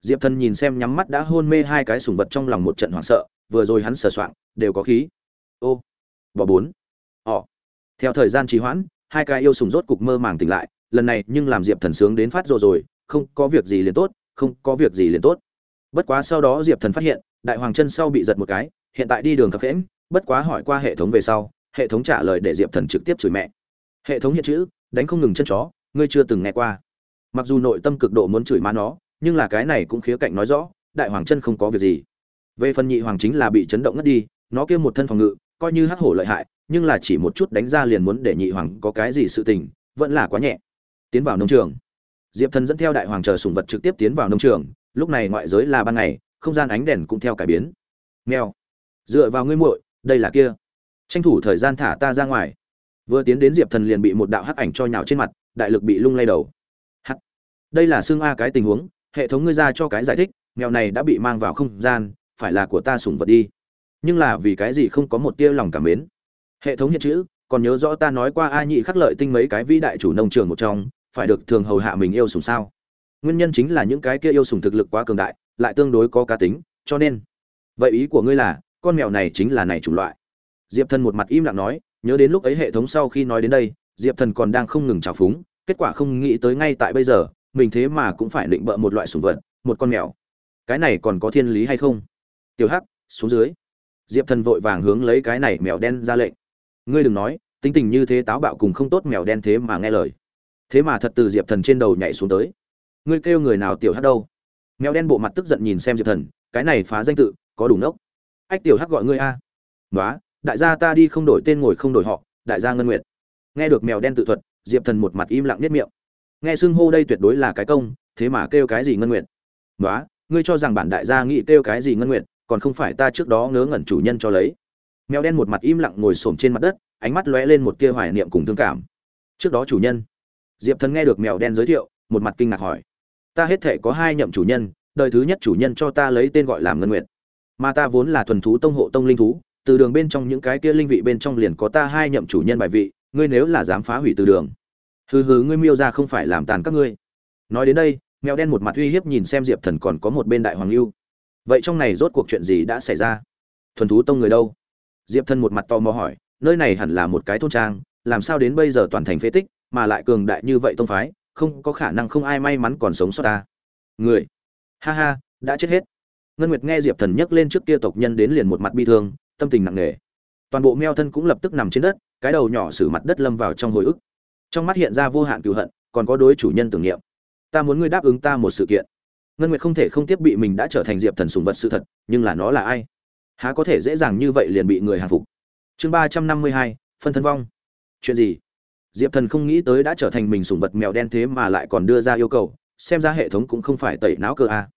Diệp thần nhìn xem nhắm mắt đã hôn mê hai cái sủng vật trong lòng một trận hoảng sợ, vừa rồi hắn sờ soạng, đều có khí. Ô. Bỏ bốn. Ỏ theo thời gian trì hoãn, hai cái yêu sùng rốt cục mơ màng tỉnh lại, lần này nhưng làm diệp thần sướng đến phát rồi rồi, không có việc gì liền tốt, không có việc gì liền tốt. Bất quá sau đó diệp thần phát hiện, đại hoàng chân sau bị giật một cái, hiện tại đi đường khập khẽm bất quá hỏi qua hệ thống về sau, hệ thống trả lời để diệp thần trực tiếp chửi mẹ. Hệ thống hiện chữ, đánh không ngừng chân chó, ngươi chưa từng nghe qua. Mặc dù nội tâm cực độ muốn chửi má nó, nhưng là cái này cũng khía cạnh nói rõ, đại hoàng chân không có việc gì. Về phần nhị hoàng chính là bị chấn động ngất đi, nó kêu một thân phòng ngự, coi như hắc hổ lợi hại nhưng là chỉ một chút đánh ra liền muốn để nhị hoàng có cái gì sự tình, vẫn là quá nhẹ. Tiến vào nông trường. Diệp thần dẫn theo đại hoàng chờ sủng vật trực tiếp tiến vào nông trường, lúc này ngoại giới là ban ngày, không gian ánh đèn cũng theo cải biến. Nghèo dựa vào ngươi muội, đây là kia. Tranh thủ thời gian thả ta ra ngoài. Vừa tiến đến diệp thần liền bị một đạo hắc ảnh cho nhào trên mặt, đại lực bị lung lay đầu. Hắc, đây là xương a cái tình huống, hệ thống ngươi ra cho cái giải thích, mèo này đã bị mang vào không gian, phải là của ta sủng vật đi. Nhưng là vì cái gì không có một tia lòng cảm mến? Hệ thống hiện chữ, còn nhớ rõ ta nói qua a nhị khắc lợi tinh mấy cái vĩ đại chủ nông trường một trong, phải được thường hầu hạ mình yêu sủng sao? Nguyên nhân chính là những cái kia yêu sủng thực lực quá cường đại, lại tương đối có cá tính, cho nên, vậy ý của ngươi là, con mèo này chính là này chủng loại. Diệp thần một mặt im lặng nói, nhớ đến lúc ấy hệ thống sau khi nói đến đây, diệp thần còn đang không ngừng trào phúng, kết quả không nghĩ tới ngay tại bây giờ, mình thế mà cũng phải định bợ một loại sủng vật, một con mèo. Cái này còn có thiên lý hay không? Tiểu hắc, xuống dưới. Diệp thần vội vàng hướng lấy cái này mèo đen ra lệnh ngươi đừng nói, tính tình như thế táo bạo cùng không tốt mèo đen thế mà nghe lời. Thế mà thật từ diệp thần trên đầu nhảy xuống tới. Ngươi kêu người nào tiểu hát đâu? Mèo đen bộ mặt tức giận nhìn xem diệp thần, cái này phá danh tự, có đủ nốc ách tiểu hát gọi ngươi a. Nói đại gia ta đi không đổi tên ngồi không đổi họ, đại gia ngân nguyệt. Nghe được mèo đen tự thuật, diệp thần một mặt im lặng nhất miệng. Nghe xưng hô đây tuyệt đối là cái công, thế mà kêu cái gì ngân nguyệt? Nói ngươi cho rằng bản đại gia nghĩ kêu cái gì ngân nguyệt, còn không phải ta trước đó ngớ ngẩn chủ nhân cho lấy mèo đen một mặt im lặng ngồi xổm trên mặt đất, ánh mắt lóe lên một tia hoài niệm cùng thương cảm. Trước đó chủ nhân, diệp thần nghe được mèo đen giới thiệu, một mặt kinh ngạc hỏi, ta hết thể có hai nhậm chủ nhân, đời thứ nhất chủ nhân cho ta lấy tên gọi là ngân nguyệt, mà ta vốn là thuần thú tông hộ tông linh thú, từ đường bên trong những cái kia linh vị bên trong liền có ta hai nhậm chủ nhân bài vị, ngươi nếu là dám phá hủy từ đường, hừ hừ, ngươi miêu ra không phải làm tàn các ngươi. Nói đến đây, mèo đen một mặt uy hiếp nhìn xem diệp thần còn có một bên đại hoàng lưu. Vậy trong này rốt cuộc chuyện gì đã xảy ra? Thuần thú tông người đâu? Diệp thần một mặt to mò hỏi, nơi này hẳn là một cái thôn trang, làm sao đến bây giờ toàn thành phế tích, mà lại cường đại như vậy tông phái, không có khả năng không ai may mắn còn sống sót ta. Người? Ha ha, đã chết hết. Ngân nguyệt nghe diệp thần nhắc lên trước kia tộc nhân đến liền một mặt bi thương, tâm tình nặng nề. Toàn bộ meo thân cũng lập tức nằm trên đất, cái đầu nhỏ xử mặt đất lâm vào trong hồi ức. Trong mắt hiện ra vô hạn cựu hận, còn có đối chủ nhân tưởng niệm. Ta muốn ngươi đáp ứng ta một sự kiện. Ngân nguyệt không thể không tiếp bị mình đã trở thành diệp thần sùng vật sự thật, nhưng là nó là ai? Há có thể dễ dàng như vậy liền bị người hàng phục. Chương ba trăm năm mươi hai, phân thân vong. Chuyện gì? Diệp thần không nghĩ tới đã trở thành mình sủng vật mèo đen thế mà lại còn đưa ra yêu cầu, xem ra hệ thống cũng không phải tẩy não cơ a.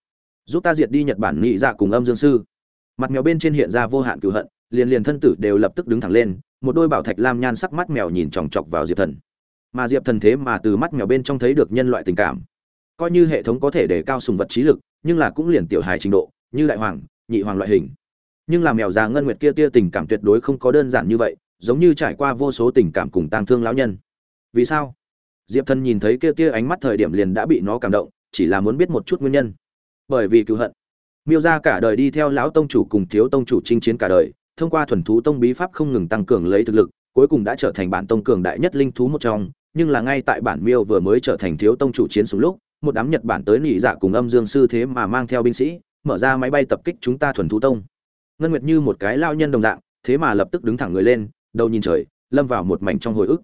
Giúp ta diệt đi nhật bản nghị dạ cùng âm dương sư. Mặt mèo bên trên hiện ra vô hạn cựu hận, liền liền thân tử đều lập tức đứng thẳng lên, một đôi bảo thạch lam nhan sắc mắt mèo nhìn chòng chọc vào diệp thần. Mà diệp thần thế mà từ mắt mèo bên trong thấy được nhân loại tình cảm. Coi như hệ thống có thể để cao sùng vật trí lực, nhưng là cũng liền tiểu hài trình độ, như đại hoàng, nhị hoàng loại hình nhưng là mèo già ngân nguyệt kia tia tình cảm tuyệt đối không có đơn giản như vậy, giống như trải qua vô số tình cảm cùng tang thương lão nhân. Vì sao? Diệp thần nhìn thấy kia tia ánh mắt thời điểm liền đã bị nó cảm động, chỉ là muốn biết một chút nguyên nhân. Bởi vì cứu hận. Miêu ra cả đời đi theo lão tông chủ cùng thiếu tông chủ chinh chiến cả đời, thông qua thuần thú tông bí pháp không ngừng tăng cường lấy thực lực, cuối cùng đã trở thành bản tông cường đại nhất linh thú một trong, nhưng là ngay tại bản miêu vừa mới trở thành thiếu tông chủ chiến xuống lúc, một đám nhật bản tới nỉ dạ cùng âm dương sư thế mà mang theo binh sĩ, mở ra máy bay tập kích chúng ta thuần thú tông ngân nguyệt như một cái lao nhân đồng dạng, thế mà lập tức đứng thẳng người lên, đầu nhìn trời, lâm vào một mảnh trong hồi ức.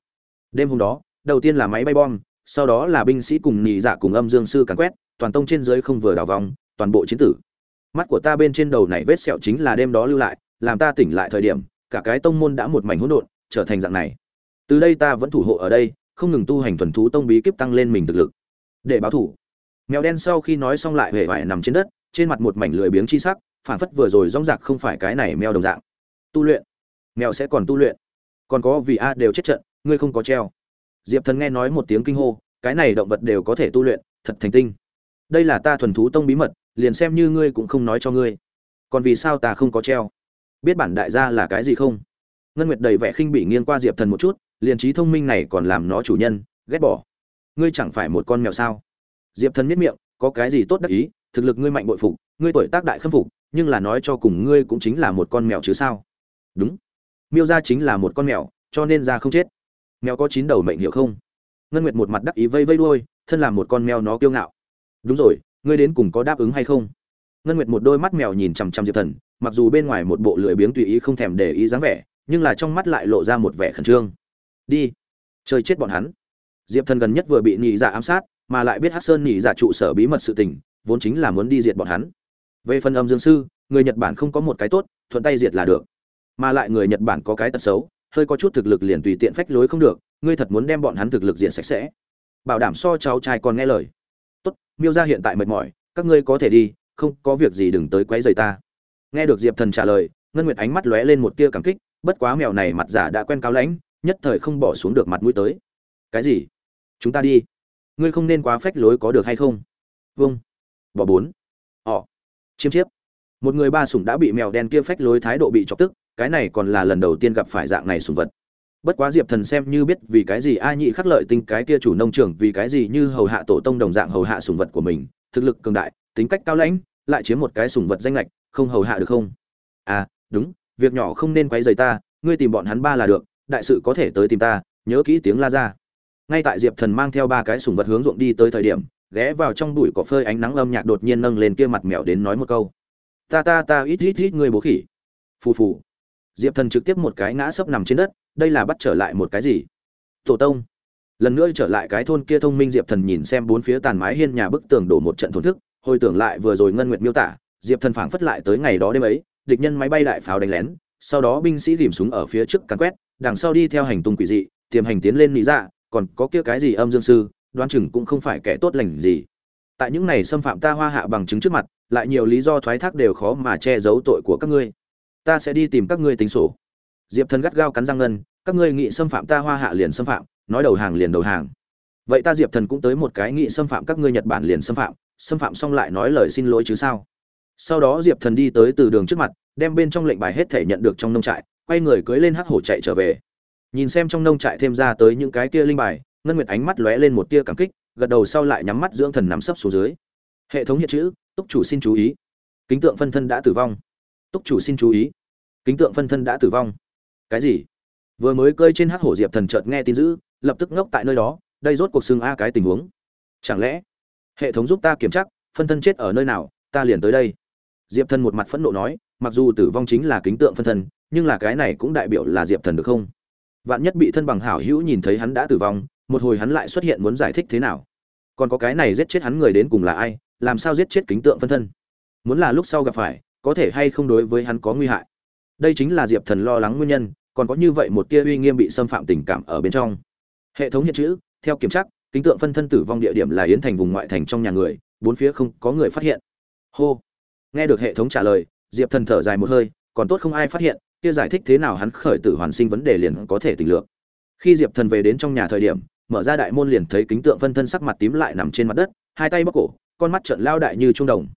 Đêm hôm đó, đầu tiên là máy bay bom, sau đó là binh sĩ cùng nhị dạ cùng âm dương sư càn quét, toàn tông trên dưới không vừa đảo vòng, toàn bộ chiến tử. Mắt của ta bên trên đầu này vết sẹo chính là đêm đó lưu lại, làm ta tỉnh lại thời điểm, cả cái tông môn đã một mảnh hỗn độn, trở thành dạng này. Từ đây ta vẫn thủ hộ ở đây, không ngừng tu hành thuần thú tông bí kíp tăng lên mình thực lực. Để báo thủ. Mèo đen sau khi nói xong lại huệ vải nằm trên đất, trên mặt một mảnh lười biếng chi sắc phản phất vừa rồi rong rạc không phải cái này mèo đồng dạng. Tu luyện. Mèo sẽ còn tu luyện. Còn có vì a đều chết trận, ngươi không có treo. Diệp thần nghe nói một tiếng kinh hô, cái này động vật đều có thể tu luyện, thật thành tinh. Đây là ta thuần thú tông bí mật, liền xem như ngươi cũng không nói cho ngươi. Còn vì sao ta không có treo? Biết bản đại gia là cái gì không? Ngân nguyệt đầy vẻ khinh bỉ nghiêng qua diệp thần một chút, liền trí thông minh này còn làm nó chủ nhân, ghét bỏ. Ngươi chẳng phải một con mèo sao? Diệp thần miết miệng, có cái gì tốt đắc ý, thực lực ngươi mạnh bội phục, ngươi tuổi tác đại khâm phục nhưng là nói cho cùng ngươi cũng chính là một con mèo chứ sao? Đúng. Miêu ra chính là một con mèo, cho nên ra không chết. Mèo có chín đầu mệnh hiểu không? Ngân nguyệt một mặt đắc ý vây vây đuôi, thân là một con mèo nó kiêu ngạo. Đúng rồi, ngươi đến cùng có đáp ứng hay không? Ngân nguyệt một đôi mắt mèo nhìn chằm chằm diệp thần, mặc dù bên ngoài một bộ lười biếng tùy ý không thèm để ý dáng vẻ, nhưng là trong mắt lại lộ ra một vẻ khẩn trương. Đi, chơi chết bọn hắn. Diệp thần gần nhất vừa bị nhị dạ ám sát, mà lại biết hát sơn nhị dạ trụ sở bí mật sự tình, vốn chính là muốn đi diệt bọn hắn về phần âm dương sư, người nhật bản không có một cái tốt, thuận tay diệt là được. Mà lại người nhật bản có cái tật xấu, hơi có chút thực lực liền tùy tiện phách lối không được, ngươi thật muốn đem bọn hắn thực lực diện sạch sẽ. Bảo đảm so cháu trai còn nghe lời. Tốt, miêu ra hiện tại mệt mỏi, các ngươi có thể đi, không có việc gì đừng tới quấy rầy ta. Nghe được diệp thần trả lời, ngân nguyệt ánh mắt lóe lên một tia cảm kích, bất quá mèo này mặt giả đã quen cáo lãnh, nhất thời không bỏ xuống được mặt mũi tới. Cái gì? Chúng ta đi. Ngươi không nên quá phách lối có được hay không? Vâng. Bỏ bốn. Ỏ chiêm chiếp. Một người ba sủng đã bị mèo đen kia phách lối thái độ bị chọc tức, cái này còn là lần đầu tiên gặp phải dạng này sủng vật. Bất quá diệp thần xem như biết vì cái gì a nhị khắc lợi tinh cái kia chủ nông trường, vì cái gì như hầu hạ tổ tông đồng dạng hầu hạ sủng vật của mình, thực lực cường đại, tính cách cao lãnh, lại chiếm một cái sủng vật danh lệch, không hầu hạ được không? À đúng, việc nhỏ không nên quấy rầy ta, ngươi tìm bọn hắn ba là được, đại sự có thể tới tìm ta, nhớ kỹ tiếng la ra. Ngay tại diệp thần mang theo ba cái sủng vật hướng ruộng đi tới thời điểm ghé vào trong bụi cỏ phơi ánh nắng âm nhạc đột nhiên nâng lên kia mặt mèo đến nói một câu. Ta ta ta, ít ít ít người bố khỉ. Phù phù. Diệp thần trực tiếp một cái ngã sấp nằm trên đất, đây là bắt trở lại một cái gì? Tổ tông. Lần nữa trở lại cái thôn kia thông minh, diệp thần nhìn xem bốn phía tàn mái hiên nhà bức tường đổ một trận thổn thức, hồi tưởng lại vừa rồi ngân nguyệt miêu tả, diệp thần phảng phất lại tới ngày đó đêm ấy, địch nhân máy bay đại pháo đánh lén, sau đó binh sĩ rìm súng ở phía trước càn quét, đằng sau đi theo hành tung quỷ dị, tiềm hành tiến lên lý dạ còn có kia cái gì âm dương sư đoán chừng cũng không phải kẻ tốt lành gì. Tại những này xâm phạm ta hoa hạ bằng chứng trước mặt, lại nhiều lý do thoái thác đều khó mà che giấu tội của các ngươi. Ta sẽ đi tìm các ngươi tính sổ. Diệp thần gắt gao cắn răng ngân, các ngươi nghị xâm phạm ta hoa hạ liền xâm phạm, nói đầu hàng liền đầu hàng. Vậy ta diệp thần cũng tới một cái nghị xâm phạm các ngươi nhật bản liền xâm phạm xâm phạm xong lại nói lời xin lỗi chứ sao? Sau đó diệp thần đi tới từ đường trước mặt, đem bên trong lệnh bài hết thể nhận được trong nông trại, quay người cưỡi lên hắc hổ chạy trở về. Nhìn xem trong nông trại thêm ra tới những cái kia linh bài ngân nguyệt ánh mắt lóe lên một tia cảm kích, gật đầu sau lại nhắm mắt dưỡng thần nắm sấp xuống dưới. Hệ thống hiện chữ, túc chủ xin chú ý. Kính tượng phân thân đã tử vong. Túc chủ xin chú ý. Kính tượng phân thân đã tử vong. Cái gì? Vừa mới cơi trên hắc hổ diệp thần chợt nghe tin dữ, lập tức ngốc tại nơi đó, đây rốt cuộc xương a cái tình huống. Chẳng lẽ, hệ thống giúp ta kiểm tra, phân thân chết ở nơi nào, ta liền tới đây. Diệp thần một mặt phẫn nộ nói, mặc dù tử vong chính là kính tượng phân thân, nhưng là cái này cũng đại biểu là diệp thần được không? Vạn nhất bị thân bằng hảo hữu nhìn thấy hắn đã tử vong một hồi hắn lại xuất hiện muốn giải thích thế nào. Còn có cái này giết chết hắn người đến cùng là ai, làm sao giết chết kính tượng phân thân? Muốn là lúc sau gặp phải, có thể hay không đối với hắn có nguy hại? Đây chính là diệp thần lo lắng nguyên nhân, còn có như vậy một tia uy nghiêm bị xâm phạm tình cảm ở bên trong. Hệ thống hiện chữ, theo kiểm tra, kính tượng phân thân tử vong địa điểm là yến thành vùng ngoại thành trong nhà người, bốn phía không có người phát hiện. Hô. Nghe được hệ thống trả lời, diệp thần thở dài một hơi, còn tốt không ai phát hiện, kia giải thích thế nào hắn khởi tử hoàn sinh vấn đề liền có thể tình lượng khi diệp thần về đến trong nhà thời điểm mở ra đại môn liền thấy kính tượng phân thân sắc mặt tím lại nằm trên mặt đất, hai tay bóc cổ, con mắt trợn lao đại như trung đồng.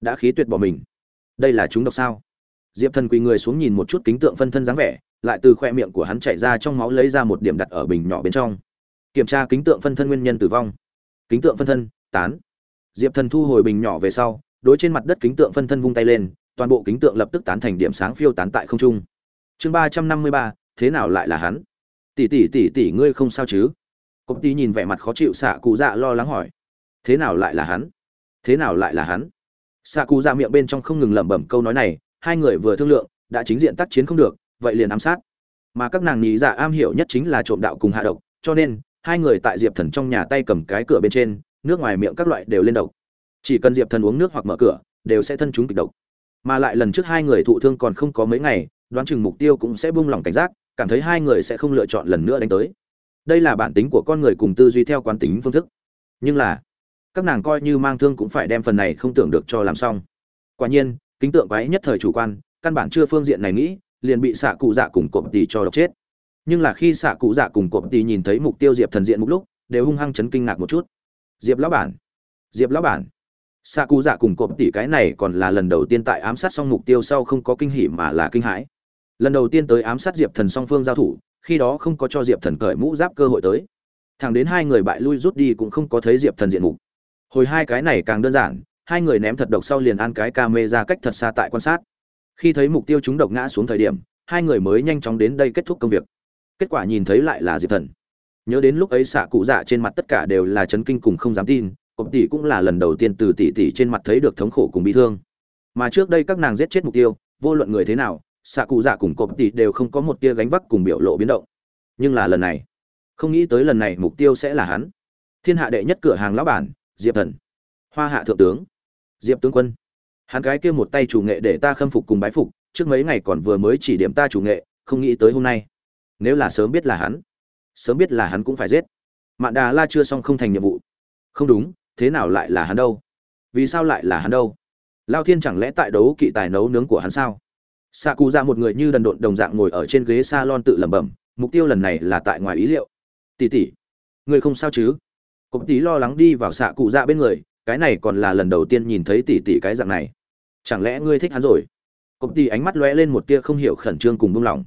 Đã khí tuyệt bỏ mình. Đây là chúng độc sao? Diệp thần quỳ người xuống nhìn một chút kính tượng phân thân dáng vẻ, lại từ khoe miệng của hắn chạy ra trong máu lấy ra một điểm đặt ở bình nhỏ bên trong. Kiểm tra kính tượng phân thân nguyên nhân tử vong. Kính tượng phân thân, tán. Diệp thần thu hồi bình nhỏ về sau, đối trên mặt đất kính tượng phân thân vung tay lên, toàn bộ kính tượng lập tức tán thành điểm sáng phiêu tán tại không trung. Chương ba trăm năm mươi ba, thế nào lại là hắn? Tỷ tỷ tỷ tỷ, ngươi không sao chứ? Công ty nhìn vẻ mặt khó chịu xạ cụ dạ lo lắng hỏi. Thế nào lại là hắn? Thế nào lại là hắn? Xạ cụ dạ miệng bên trong không ngừng lẩm bẩm câu nói này, hai người vừa thương lượng, đã chính diện tác chiến không được, vậy liền ám sát. Mà các nàng nhí dạ am hiểu nhất chính là trộm đạo cùng hạ độc, cho nên, hai người tại diệp thần trong nhà tay cầm cái cửa bên trên, nước ngoài miệng các loại đều lên độc. Chỉ cần diệp thần uống nước hoặc mở cửa, đều sẽ thân chúng kịch độc. Mà lại lần trước hai người thụ thương còn không có mấy ngày, đoán chừng mục tiêu cũng sẽ buông lỏng cảnh giác, cảm thấy hai người sẽ không lựa chọn lần nữa đánh tới đây là bản tính của con người cùng tư duy theo quán tính phương thức. Nhưng là, các nàng coi như mang thương cũng phải đem phần này không tưởng được cho làm xong. Quả nhiên, kính tượng quái nhất thời chủ quan, căn bản chưa phương diện này nghĩ, liền bị xạ cụ dạ cùng cộp tỷ cho độc chết. Nhưng là khi xạ cụ dạ cùng cộp tỷ nhìn thấy mục tiêu diệp thần diện một lúc, đều hung hăng chấn kinh ngạc một chút. Diệp lão bản, diệp lão bản. Xạ cụ dạ cùng cộp tỷ cái này còn là lần đầu tiên tại ám sát xong mục tiêu sau không có kinh hỉ mà là kinh hãi. Lần đầu tiên tới ám sát diệp thần song phương giao thủ khi đó không có cho diệp thần cởi mũ giáp cơ hội tới. Thẳng đến hai người bại lui rút đi cũng không có thấy diệp thần diện mục. Hồi hai cái này càng đơn giản, hai người ném thật độc sau liền ăn cái ca mê ra cách thật xa tại quan sát. Khi thấy mục tiêu chúng độc ngã xuống thời điểm, hai người mới nhanh chóng đến đây kết thúc công việc. Kết quả nhìn thấy lại là diệp thần. Nhớ đến lúc ấy xạ cụ dạ trên mặt tất cả đều là chấn kinh cùng không dám tin cộng tỷ cũng là lần đầu tiên từ tỷ tỷ trên mặt thấy được thống khổ cùng bị thương. Mà trước đây các nàng giết chết mục tiêu, vô luận người thế nào xạ cụ dạ cùng cộp tỷ đều không có một tia gánh vác cùng biểu lộ biến động. Nhưng là lần này, không nghĩ tới lần này mục tiêu sẽ là hắn. Thiên hạ đệ nhất cửa hàng lão bản, diệp thần. Hoa hạ thượng tướng, diệp tướng quân. Hắn cái kia một tay chủ nghệ để ta khâm phục cùng bái phục, trước mấy ngày còn vừa mới chỉ điểm ta chủ nghệ, không nghĩ tới hôm nay. Nếu là sớm biết là hắn, sớm biết là hắn cũng phải giết. Mạn đà la chưa xong không thành nhiệm vụ. Không đúng, thế nào lại là hắn đâu? Vì sao lại là hắn đâu? Lao thiên chẳng lẽ tại đấu kỵ tài nấu nướng của hắn sao? Xạ cụ ra một người như đần độn đồng dạng ngồi ở trên ghế s a lon tự lẩm bẩm, mục tiêu lần này là tại ngoài ý liệu. Tỉ tỉ người không sao chứ? Cộp tí lo lắng đi vào xạ cụ dạ bên người, cái này còn là lần đầu tiên nhìn thấy tỉ tỉ cái dạng này. Chẳng lẽ ngươi thích hắn rồi? Cộp tí ánh mắt lóe lên một tia không hiểu khẩn trương cùng buông lỏng.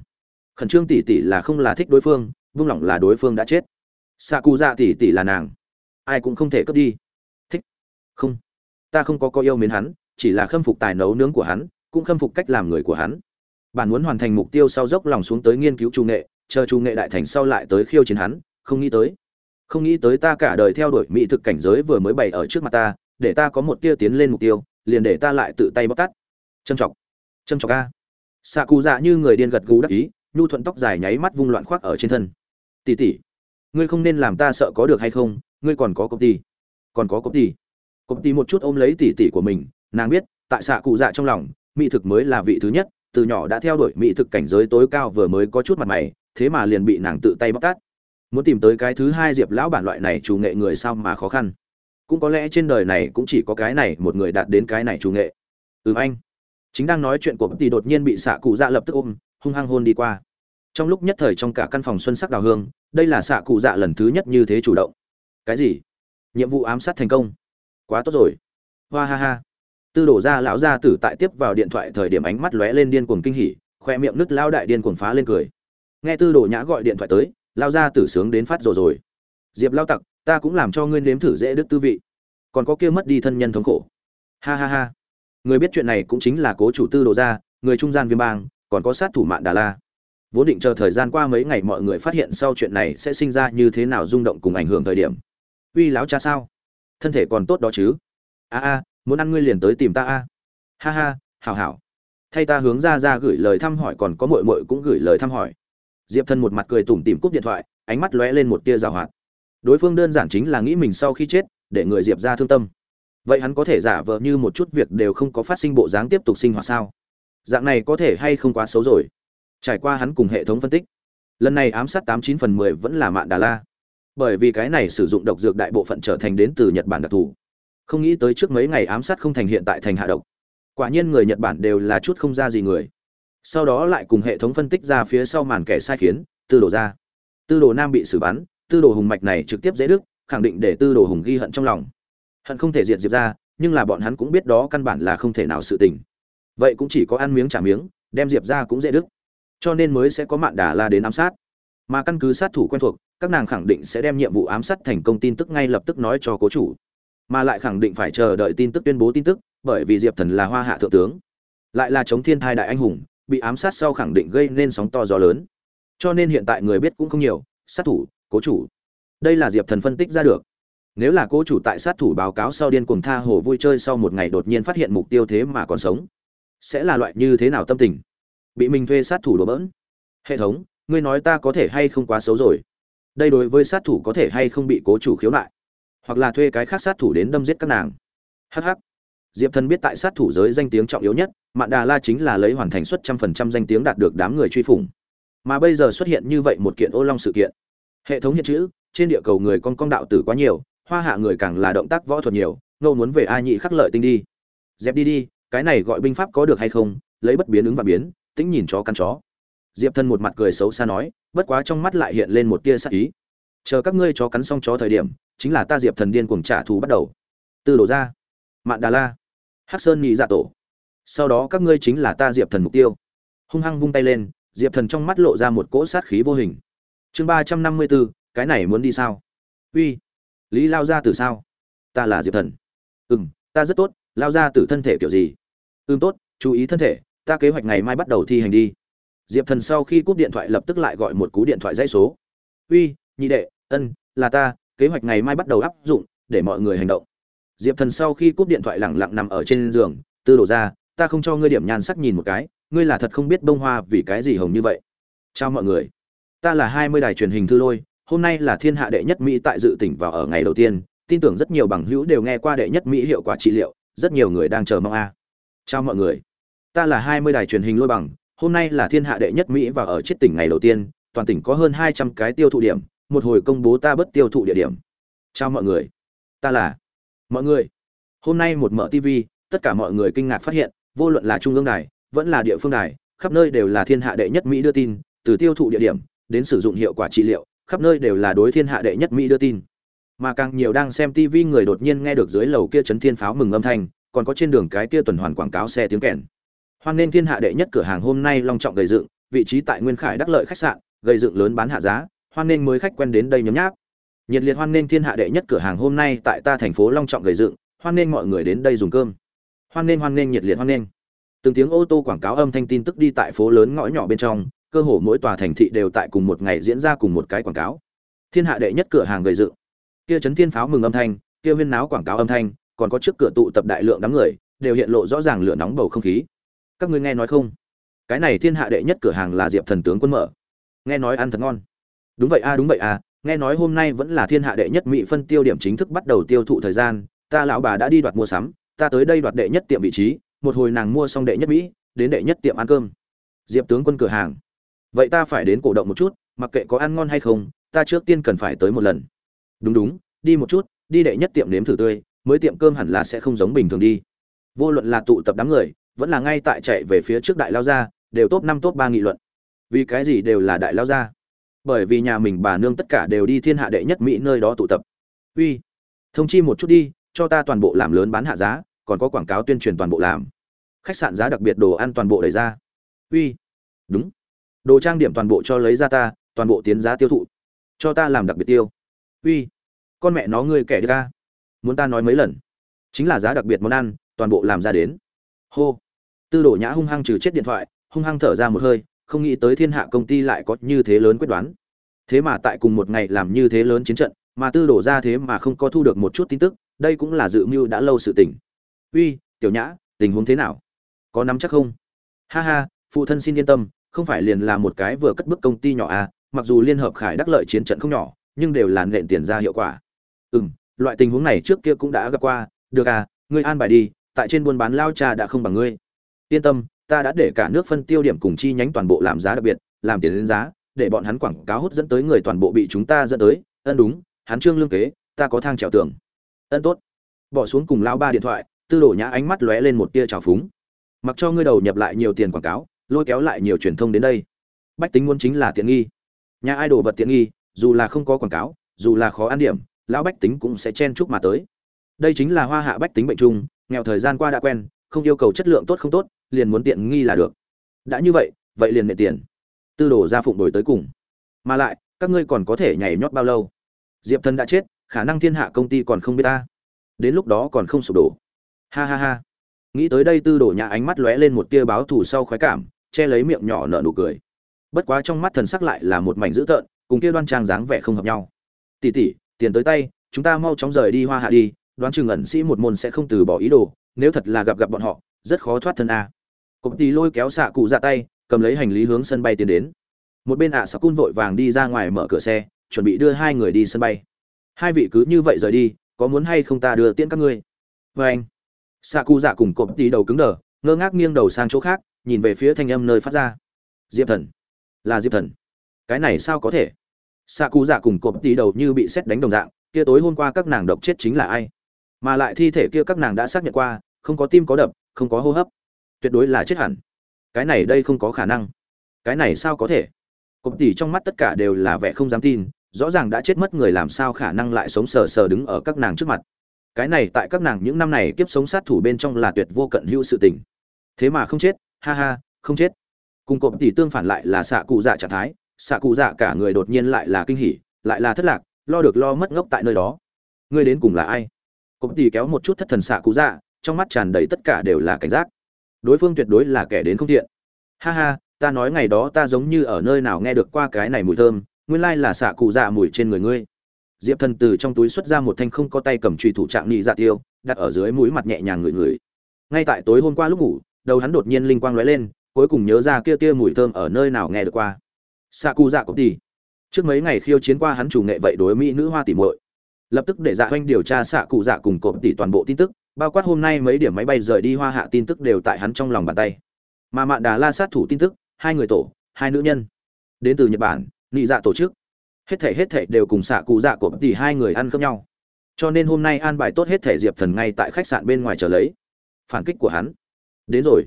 Khẩn trương tỉ tỉ là không là thích đối phương, buông lỏng là đối phương đã chết. Xạ cụ dạ tỉ tỉ là nàng. Ai cũng không thể cướp đi. Thích. Không. Ta không có có yêu mến hắn, chỉ là khâm phục tài nấu nướng của hắn cũng khâm phục cách làm người của hắn. Bạn muốn hoàn thành mục tiêu sau dốc lòng xuống tới nghiên cứu trung nghệ, chờ trung nghệ đại thành sau lại tới khiêu chiến hắn, không nghĩ tới. Không nghĩ tới ta cả đời theo đuổi mỹ thực cảnh giới vừa mới bày ở trước mặt ta, để ta có một tia tiến lên mục tiêu, liền để ta lại tự tay bóc tắt trân trọng trân trọng a. Xạ cụ dạ như người điên gật gù đắc ý, nhu thuận tóc dài nháy mắt vung loạn khoác ở trên thân. Tỉ tỉ ngươi không nên làm ta sợ có được hay không, ngươi còn có công ty còn có công ty công ty một chút ôm lấy tỉ tỉ của mình, nàng biết, tại xạ cụ dạ trong lòng mỹ thực mới là vị thứ nhất, từ nhỏ đã theo đuổi mỹ thực cảnh giới tối cao vừa mới có chút mặt mày, thế mà liền bị nàng tự tay bóc tát. Muốn tìm tới cái thứ hai diệp lão bản loại này chủ nghệ người sao mà khó khăn. Cũng có lẽ trên đời này cũng chỉ có cái này một người đạt đến cái này chủ nghệ. Ừ anh. Chính đang nói chuyện của bất tỷ đột nhiên bị xạ cụ dạ lập tức ôm, hung hăng hôn đi qua. Trong lúc nhất thời trong cả căn phòng xuân sắc đào hương, đây là xạ cụ dạ lần thứ nhất như thế chủ động. Cái gì? Nhiệm vụ ám sát thành công. Quá tốt rồi. Hoa ha ha tư đổ ra lão gia tử tại tiếp vào điện thoại thời điểm ánh mắt lóe lên điên cuồng kinh hỉ khoe miệng nứt lao đại điên cuồng phá lên cười. Nghe tư đồ nhã gọi điện thoại tới lao gia tử sướng đến phát rồi rồi. Diệp lao tặc ta cũng làm cho ngươi nếm thử dễ đức tư vị. Còn có kia mất đi thân nhân thống khổ. Ha ha ha. Người biết chuyện này cũng chính là cố chủ tư đồ Ra, người trung gian viêm bang còn có sát thủ mạng đà la. Vốn định chờ thời gian qua mấy ngày mọi người phát hiện sau chuyện này sẽ sinh ra như thế nào rung động cùng ảnh hưởng thời điểm. Uy láo cha sao? Thân thể còn tốt đó chứ? A a muốn ăn ngươi liền tới tìm ta a. Ha ha, hảo hảo. Thay ta hướng ra ra gửi lời thăm hỏi còn có muội muội cũng gửi lời thăm hỏi. Diệp thân một mặt cười tủm tỉm cúp điện thoại, ánh mắt lóe lên một tia rào hoạt. Đối phương đơn giản chính là nghĩ mình sau khi chết, để người diệp ra thương tâm. Vậy hắn có thể giả vờ như một chút việc đều không có phát sinh bộ dáng tiếp tục sinh hoạt sao? Dạng này có thể hay không quá xấu rồi? Trải qua hắn cùng hệ thống phân tích, lần này ám sát tám chín phần mười vẫn là mạn đà la. Bởi vì cái này sử dụng độc dược đại bộ phận trở thành đến từ nhật bản đặc thù không nghĩ tới trước mấy ngày ám sát không thành hiện tại thành hạ độc. Quả nhiên người nhật bản đều là chút không ra gì người. Sau đó lại cùng hệ thống phân tích ra phía sau màn kẻ sai khiến, tư đồ ra. Tư đồ nam bị xử bắn, tư đồ hùng mạch này trực tiếp dễ đức khẳng định để tư đồ hùng ghi hận trong lòng. Hận không thể diệt diệp ra, nhưng là bọn hắn cũng biết đó căn bản là không thể nào sự tình. Vậy cũng chỉ có ăn miếng trả miếng, đem diệp ra cũng dễ đức cho nên mới sẽ có mạn đà la đến ám sát. Mà căn cứ sát thủ quen thuộc, các nàng khẳng định sẽ đem nhiệm vụ ám sát thành công tin tức ngay lập tức nói cho cố chủ mà lại khẳng định phải chờ đợi tin tức tuyên bố tin tức, bởi vì diệp thần là hoa hạ thượng tướng. Lại là chống thiên thai đại anh hùng, bị ám sát sau khẳng định gây nên sóng to gió lớn. Cho nên hiện tại người biết cũng không nhiều, sát thủ, cố chủ. Đây là diệp thần phân tích ra được. Nếu là cố chủ tại sát thủ báo cáo sau điên cuồng tha hồ vui chơi sau một ngày đột nhiên phát hiện mục tiêu thế mà còn sống, sẽ là loại như thế nào tâm tình? Bị mình thuê sát thủ đổ bỡn. Hệ thống, ngươi nói ta có thể hay không quá xấu rồi? Đây đối với sát thủ có thể hay không bị cố chủ khiếu nại? Hoặc là thuê cái khác sát thủ đến đâm giết các nàng. Hh diệp thần biết tại sát thủ giới danh tiếng trọng yếu nhất, mạn đà la chính là lấy hoàn thành suất trăm phần trăm danh tiếng đạt được đám người truy phủng. Mà bây giờ xuất hiện như vậy một kiện ô long sự kiện. Hệ thống hiện chữ, trên địa cầu người con công đạo tử quá nhiều, hoa hạ người càng là động tác võ thuật nhiều, ngâu muốn về ai nhị khắc lợi tinh đi. Dẹp đi đi, cái này gọi binh pháp có được hay không, lấy bất biến ứng và biến tính nhìn chó căn chó. Diệp thân một mặt cười xấu xa nói, bất quá trong mắt lại hiện lên một tia sắc ý. Chờ các ngươi chó cắn xong chó thời điểm chính là ta diệp thần điên cuồng trả thù bắt đầu. Từ đổ ra, mạn đà la, hắc sơn nhị dạ tổ. Sau đó các ngươi chính là ta diệp thần mục tiêu. Hung hăng vung tay lên, diệp thần trong mắt lộ ra một cỗ sát khí vô hình. Chương ba trăm năm mươi bốn, cái này muốn đi sao? Uy, lý lao ra từ sao? Ta là diệp thần. Ừ m ta rất tốt, lao ra từ thân thể kiểu gì? Ừ tốt, chú ý thân thể, ta kế hoạch ngày mai bắt đầu thi hành đi. Diệp thần sau khi cúp điện thoại lập tức lại gọi một cú điện thoại dãy số. Uy, nhị đệ, ân, là ta kế hoạch ngày mai bắt đầu áp dụng, để mọi người hành động. Diệp thần sau khi cúp điện thoại lẳng lặng nằm ở trên giường, tư đổ ra ta không cho ngươi điểm nhan sắc nhìn một cái, ngươi là thật không biết bông hoa vì cái gì hồng như vậy. Chào mọi người, ta là hai mươi đài truyền hình thư lôi, hôm nay là thiên hạ đệ nhất mỹ tại dự tỉnh vào ở ngày đầu tiên, tin tưởng rất nhiều bằng hữu đều nghe qua đệ nhất mỹ hiệu quả trị liệu, rất nhiều người đang chờ mong a. Chào mọi người, ta là hai mươi đài truyền hình lôi bằng, hôm nay là thiên hạ đệ nhất mỹ và ở chiết tỉnh ngày đầu tiên, toàn tỉnh có hơn hai trăm cái tiêu thụ điểm một hồi công bố ta bất tiêu thụ địa điểm. Chào mọi người. Ta là, mọi người. Hôm nay một mở tv tất cả mọi người kinh ngạc phát hiện, vô luận là trung ương đài, vẫn là địa phương đài, khắp nơi đều là thiên hạ đệ nhất mỹ đưa tin, từ tiêu thụ địa điểm, đến sử dụng hiệu quả trị liệu, khắp nơi đều là đối thiên hạ đệ nhất mỹ đưa tin. Mà càng nhiều đang xem tv người đột nhiên nghe được dưới lầu kia chấn thiên pháo mừng âm thanh, còn có trên đường cái kia tuần hoàn quảng cáo xe tiếng kèn. Hoan nên thiên hạ đệ nhất cửa hàng hôm nay long trọng gầy dựng, vị trí tại nguyên khải đắc lợi khách sạn gầy dựng lớn bán hạ giá hoan nên mới khách quen đến đây nhấm nháp. Nhiệt liệt hoan nên thiên hạ đệ nhất cửa hàng hôm nay tại ta thành phố long trọng gây dựng, hoan nên mọi người đến đây dùng cơm. Hoan nên hoan nên nhiệt liệt hoan nên từng tiếng ô tô quảng cáo âm thanh tin tức đi tại phố lớn ngõ nhỏ bên trong, cơ hồ mỗi tòa thành thị đều tại cùng một ngày diễn ra cùng một cái quảng cáo. Thiên hạ đệ nhất cửa hàng gây dựng. Kia chấn thiên pháo mừng âm thanh, kia huyên náo quảng cáo âm thanh, còn có trước cửa tụ tập đại lượng đám người, đều hiện lộ rõ ràng lửa nóng bầu không khí. Các ngươi nghe nói không? Cái này thiên hạ đệ nhất cửa hàng là diệp thần tướng quân mở. Nghe nói ăn thật ngon đúng vậy a, đúng vậy a, nghe nói hôm nay vẫn là thiên hạ đệ nhất mỹ phân tiêu điểm chính thức bắt đầu tiêu thụ thời gian, ta lão bà đã đi đoạt mua sắm, ta tới đây đoạt đệ nhất tiệm vị trí, một hồi nàng mua xong đệ nhất mỹ, đến đệ nhất tiệm ăn cơm. Diệp tướng quân cửa hàng. Vậy ta phải đến cổ động một chút, mặc kệ có ăn ngon hay không, ta trước tiên cần phải tới một lần. Đúng đúng, đi một chút, đi đệ nhất tiệm nếm thử tươi, mới tiệm cơm hẳn là sẽ không giống bình thường đi. Vô luận là tụ tập đám người, vẫn là ngay tại chạy về phía trước đại lao gia, đều top năm top ba nghị luận. Vì cái gì đều là đại lao gia? Bởi vì nhà mình bà nương tất cả đều đi thiên hạ đệ nhất mỹ nơi đó tụ tập. Uy, thông chi một chút đi, cho ta toàn bộ làm lớn bán hạ giá, còn có quảng cáo tuyên truyền toàn bộ làm. Khách sạn giá đặc biệt đồ ăn toàn bộ đẩy ra. Uy, đúng. Đồ trang điểm toàn bộ cho lấy ra ta, toàn bộ tiến giá tiêu thụ. Cho ta làm đặc biệt tiêu. Uy, con mẹ nó ngươi kẻ đi ca muốn ta nói mấy lần? Chính là giá đặc biệt món ăn, toàn bộ làm ra đến. Hô. Tư đồ nhã hung hăng trừ chết điện thoại, hung hăng thở ra một hơi không nghĩ tới thiên hạ công ty lại có như thế lớn quyết đoán. Thế mà tại cùng một ngày làm như thế lớn chiến trận, mà tư đổ ra thế mà không có thu được một chút tin tức, đây cũng là dự mưu đã lâu sự tình. Uy, tiểu nhã, tình huống thế nào? Có nắm chắc không? Ha ha, phụ thân xin yên tâm, không phải liền là một cái vừa cất bước công ty nhỏ à mặc dù liên hợp khải đắc lợi chiến trận không nhỏ, nhưng đều là nện tiền ra hiệu quả. Ừ m loại tình huống này trước kia cũng đã gặp qua, được à ngươi an bài đi, tại trên buôn bán lao cha đã không bằng ngươi. Yên tâm ta đã để cả nước phân tiêu điểm cùng chi nhánh toàn bộ làm giá đặc biệt, làm tiền đến giá, để bọn hắn quảng cáo hút dẫn tới người toàn bộ bị chúng ta dẫn tới. Ân đúng, hắn trương lương kế, ta có thang trèo tường. Ân tốt. Bỏ xuống cùng lão ba điện thoại, tư đổ nhã ánh mắt lóe lên một tia trào phúng. Mặc cho ngươi đầu nhập lại nhiều tiền quảng cáo, lôi kéo lại nhiều truyền thông đến đây. Bách tính muốn chính là tiện nghi. Nhà ai đồ vật tiện nghi, dù là không có quảng cáo, dù là khó ăn điểm, lão bách tính cũng sẽ chen chúc mà tới. Đây chính là hoa hạ bách tính bệnh chung, nghèo thời gian qua đã quen, không yêu cầu chất lượng tốt không tốt liền muốn tiện nghi là được. Đã như vậy vậy liền nệ tiền. Tư đồ ra phụng đổi tới cùng. Mà lại, các ngươi còn có thể nhảy nhót bao lâu? Diệp thần đã chết, khả năng thiên hạ công ty còn không biết ta. Đến lúc đó còn không sụp đổ. Ha ha ha. Nghĩ tới đây tư đồ nhà ánh mắt lóe lên một tia báo thù sau khoái cảm, che lấy miệng nhỏ nở nụ cười. Bất quá trong mắt thần sắc lại là một mảnh dữ tợn, cùng kia đoan trang dáng vẻ không hợp nhau. Tỷ tỷ, tiền tới tay, chúng ta mau chóng rời đi hoa hạ đi, đoán chừng ẩn sĩ một môn sẽ không từ bỏ ý đồ, nếu thật là gặp gặp bọn họ, rất khó thoát thân a cụm tỷ lôi kéo xạ cụ ra tay, cầm lấy hành lý hướng sân bay tiến đến. Một bên ạ à cun vội vàng đi ra ngoài mở cửa xe, chuẩn bị đưa hai người đi sân bay. Hai vị cứ như vậy rời đi, có muốn hay không ta đưa tiễn các ngươi? Vê anh, xạ cụ dạ cùng cụm tỷ đầu cứng đờ, ngơ ngác nghiêng đầu sang chỗ khác, nhìn về phía thanh âm nơi phát ra. Diệp thần, là diệp thần. Cái này sao có thể? Xạ cụ dạ cùng cụm tỷ đầu như bị xét đánh đồng dạng, kia tối hôm qua các nàng độc chết chính là ai? Mà lại thi thể kia các nàng đã xác nhận qua, không có tim có đập, không có hô hấp tuyệt đối là chết hẳn. Cái này đây không có khả năng. Cái này sao có thể? Cụm tỷ trong mắt tất cả đều là vẻ không dám tin, rõ ràng đã chết mất người làm sao khả năng lại sống sờ sờ đứng ở các nàng trước mặt. Cái này tại các nàng những năm này kiếp sống sát thủ bên trong là tuyệt vô cận hữu sự tình. Thế mà không chết, ha ha, không chết. Cùng cụm tỷ tương phản lại là xạ cụ dạ trạng thái, xạ cụ dạ cả người đột nhiên lại là kinh hỉ, lại là thất lạc, lo được lo mất ngốc tại nơi đó. Ngươi đến cùng là ai? Cụm tỷ kéo một chút thất thần xạ cụ dạ trong mắt tràn đầy tất cả đều là cảnh giác đối phương tuyệt đối là kẻ đến không thiện. Ha ha, ta nói ngày đó ta giống như ở nơi nào nghe được qua cái này mùi thơm, nguyên lai là xạ cụ dạ mùi trên người ngươi. Diệp thần từ trong túi xuất ra một thanh không có tay cầm truy thủ trạng nhị dạ tiêu, đặt ở dưới mũi mặt nhẹ nhàng ngửi ngửi. Ngay tại tối hôm qua lúc ngủ, đầu hắn đột nhiên linh quang lóe lên, cuối cùng nhớ ra kia tia mùi thơm ở nơi nào nghe được qua. Xạ cụ dạ có tỷ. Trước mấy ngày khiêu chiến qua hắn chủ nghệ vậy đối mỹ nữ hoa tỷ muội. Lập tức để dạ oanh điều tra xạ cụ dạ cùng cộp tỷ toàn bộ tin tức bao quát hôm nay mấy điểm máy bay rời đi hoa hạ tin tức đều tại hắn trong lòng bàn tay. Mà mạn đà la sát thủ tin tức, hai người tổ, hai nữ nhân. Đến từ nhật bản, nị dạ tổ chức. Hết thể hết thể đều cùng xạ cụ dạ của tỷ hai người ăn cơm nhau. Cho nên hôm nay an bài tốt hết thể diệp thần ngay tại khách sạn bên ngoài chờ lấy. Phản kích của hắn. Đến rồi.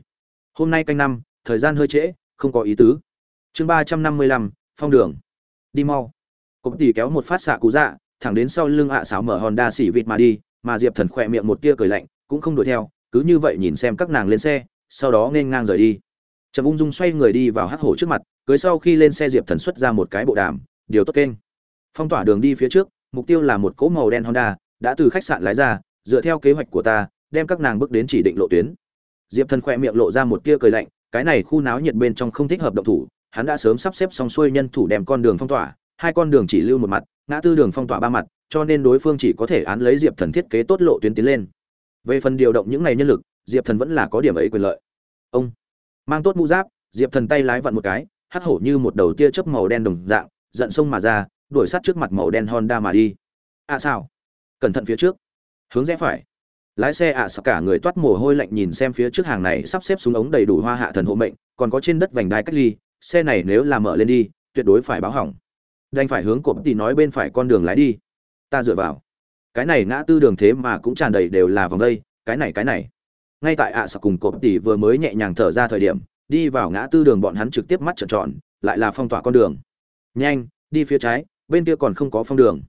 Hôm nay canh năm, thời gian hơi trễ, không có ý tứ. Chương ba trăm năm mươi lăm, phong đường. Đi mau. Cộp tỷ kéo một phát xạ cụ dạ thẳng đến sau lưng ạ à xáo mở honda xỉ vịt mà đi mà diệp thần khỏe miệng một tia cười lạnh, cũng không đuổi theo, cứ như vậy nhìn xem các nàng lên xe, sau đó nên ngang rời đi. Trầm ung dung xoay người đi vào hắc hổ trước mặt, cưới sau khi lên xe diệp thần xuất ra một cái bộ đàm, điều tốt kênh. Phong tỏa đường đi phía trước, mục tiêu là một cỗ màu đen honda, đã từ khách sạn lái ra, dựa theo kế hoạch của ta, đem các nàng bước đến chỉ định lộ tuyến. Diệp thần khoe miệng lộ ra một tia cười lạnh, cái này khu náo nhiệt bên trong không thích hợp động thủ, hắn đã sớm sắp xếp xong xuôi nhân thủ đem con đường phong tỏa, hai con đường chỉ lưu một mặt, ngã tư đường phong tỏa ba mặt cho nên đối phương chỉ có thể án lấy diệp thần thiết kế tốt lộ tuyến tiến lên. Về phần điều động những ngày nhân lực, diệp thần vẫn là có điểm ấy quyền lợi. Ông mang tốt mũ giáp, diệp thần tay lái vặn một cái, hắt hổ như một đầu tia chớp màu đen đồng dạng, giận sông mà ra, đuổi sát trước mặt màu đen honda mà đi. À sao cẩn thận phía trước. Hướng rẽ phải. Lái xe ạ à cả người toát mồ hôi lạnh nhìn xem phía trước hàng này sắp xếp xuống ống đầy đủ hoa hạ thần hộ mệnh, còn có trên đất vành đai cách ly, xe này nếu làm mở lên đi, tuyệt đối phải báo hỏng. Đành phải hướng cộp thì nói bên phải con đường lái đi ta dựa vào. Cái này ngã tư đường thế mà cũng tràn đầy đều là vòng đây, cái này cái này. Ngay tại ạ à cùng cộp tỷ vừa mới nhẹ nhàng thở ra thời điểm, đi vào ngã tư đường bọn hắn trực tiếp mắt trợn tròn, lại là phong tỏa con đường. Nhanh, đi phía trái, bên kia còn không có phong đường.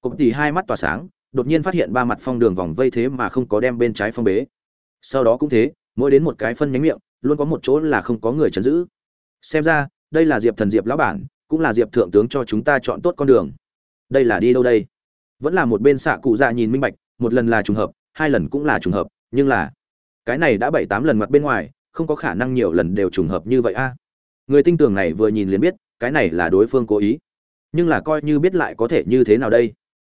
Cộp tỷ hai mắt tỏa sáng, đột nhiên phát hiện ba mặt phong đường vòng vây thế mà không có đem bên trái phong bế. Sau đó cũng thế, mỗi đến một cái phân nhánh miệng, luôn có một chỗ là không có người chấn giữ. Xem ra, đây là diệp thần diệp lão bản, cũng là diệp thượng tướng cho chúng ta chọn tốt con đường. Đây là đi đâu đây? Vẫn là một bên xạ cụ dạ nhìn minh bạch, một lần là trùng hợp, hai lần cũng là trùng hợp, nhưng là cái này đã bảy tám lần mặt bên ngoài, không có khả năng nhiều lần đều trùng hợp như vậy a. Người tinh tường này vừa nhìn liền biết, cái này là đối phương cố ý. Nhưng là coi như biết lại có thể như thế nào đây?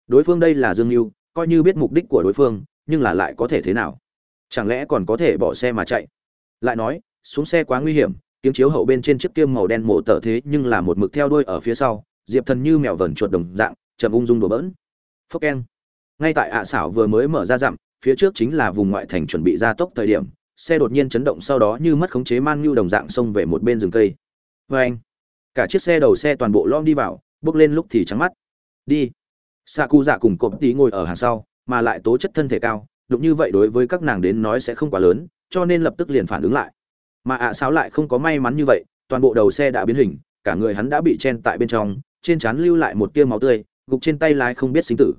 Đối phương đây là dương mưu coi như biết mục đích của đối phương, nhưng là lại có thể thế nào? Chẳng lẽ còn có thể bỏ xe mà chạy? Lại nói, xuống xe quá nguy hiểm tiếng chiếu hậu bên trên chiếc tiêm màu đen mổ tở thế nhưng là một mực theo đuôi ở phía sau, diệp thần như mèo vẩn chuột đồng dạng, chậm ung dung đổ bỡn phốc keng. Ngay tại ạ xảo vừa mới mở ra dặm, phía trước chính là vùng ngoại thành chuẩn bị ra tốc thời điểm, xe đột nhiên chấn động sau đó như mất khống chế man như đồng dạng xông về một bên rừng cây. Vê anh, cả chiếc xe đầu xe toàn bộ lom đi vào, bước lên lúc thì trắng mắt. Đi. Xạ cụ dạ cùng cộp tí ngồi ở hàng sau, mà lại tố chất thân thể cao đụng như vậy đối với các nàng đến nói sẽ không quá lớn, cho nên lập tức liền phản ứng lại. Mà ạ à lại không có may mắn như vậy, toàn bộ đầu xe đã biến hình, cả người hắn đã bị chen tại bên trong, trên trán lưu lại một tia máu tươi gục trên tay lái không biết sinh tử.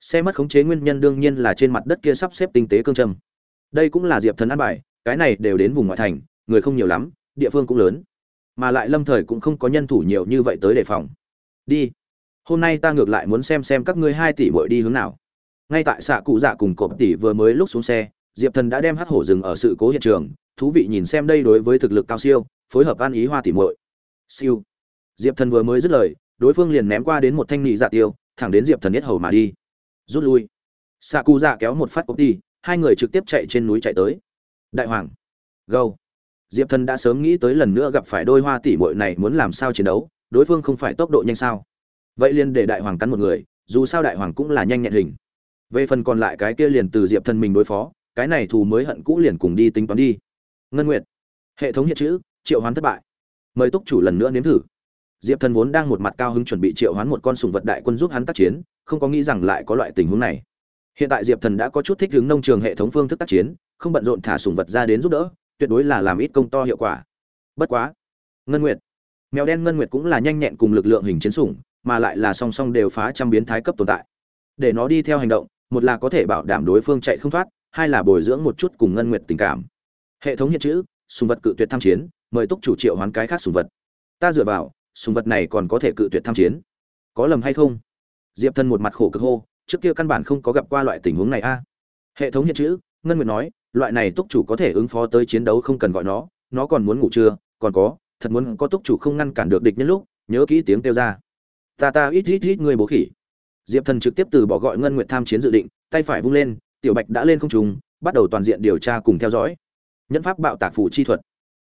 Xe mất khống chế nguyên nhân đương nhiên là trên mặt đất kia sắp xếp tinh tế cương trầm. đây cũng là diệp thần ăn bài, cái này đều đến vùng ngoại thành, người không nhiều lắm, địa phương cũng lớn. Mà lại lâm thời cũng không có nhân thủ nhiều như vậy tới đề phòng. Đi, hôm nay ta ngược lại muốn xem xem các ngươi hai tỷ bội đi hướng nào. Ngay tại xạ cụ dạ cùng cộp tỷ vừa mới lúc xuống xe, diệp thần đã đem hắc hổ rừng ở sự cố hiện trường, thú vị nhìn xem đây đối với thực lực cao siêu, phối hợp an ý hoa tỷ muội. Siêu. Diệp thần vừa mới dứt lời đối phương liền ném qua đến một thanh nị dạ tiêu, thẳng đến diệp thần nhất hầu mà đi. Rút lui. Xạ cụ dạ kéo một phát cốc đi, hai người trực tiếp chạy trên núi chạy tới. Đại hoàng. Gâu diệp thần đã sớm nghĩ tới lần nữa gặp phải đôi hoa tỷ muội này muốn làm sao chiến đấu, đối phương không phải tốc độ nhanh sao? Vậy liền để đại hoàng cắn một người, dù sao đại hoàng cũng là nhanh nhẹn hình. Về phần còn lại cái kia liền từ diệp thần mình đối phó, cái này thù mới hận cũ liền cùng đi tính toán đi. Ngân nguyệt. Hệ thống hiện chữ, triệu hoán thất bại. Mời túc chủ lần nữa nếm thử diệp thần vốn đang một mặt cao hứng chuẩn bị triệu hoán một con sùng vật đại quân giúp hắn tác chiến, không có nghĩ rằng lại có loại tình huống này. Hiện tại diệp thần đã có chút thích ứng nông trường hệ thống phương thức tác chiến, không bận rộn thả sùng vật ra đến giúp đỡ, tuyệt đối là làm ít công to hiệu quả. Bất quá, ngân nguyệt, mèo đen ngân nguyệt cũng là nhanh nhẹn cùng lực lượng hình chiến sủng, mà lại là song song đều phá trăm biến thái cấp tồn tại. Để nó đi theo hành động, một là có thể bảo đảm đối phương chạy không thoát, hai là bồi dưỡng một chút cùng ngân nguyệt tình cảm. Hệ thống hiện chữ, sùng vật cự tuyệt tham chiến, mời túc chủ triệu hoán cái khác sùng vật. Ta dựa vào sùng vật này còn có thể cự tuyệt tham chiến. Có lầm hay không? Diệp Thần một mặt khổ cực hô, trước kia căn bản không có gặp qua loại tình huống này a. Hệ thống hiện chữ, ngân nguyệt nói, loại này túc chủ có thể ứng phó tới chiến đấu không cần gọi nó nó còn muốn ngủ trưa, còn có, thật muốn có túc chủ không ngăn cản được địch nhân lúc, nhớ kỹ tiếng kêu ra. Ta ta ít ít ít người bố khỉ. Diệp thần trực tiếp từ bỏ gọi ngân nguyệt tham chiến dự định, tay phải vung lên, tiểu bạch đã lên không trùng bắt đầu toàn diện điều tra cùng theo dõi. Nhẫn pháp bạo tạc phủ chi thuật.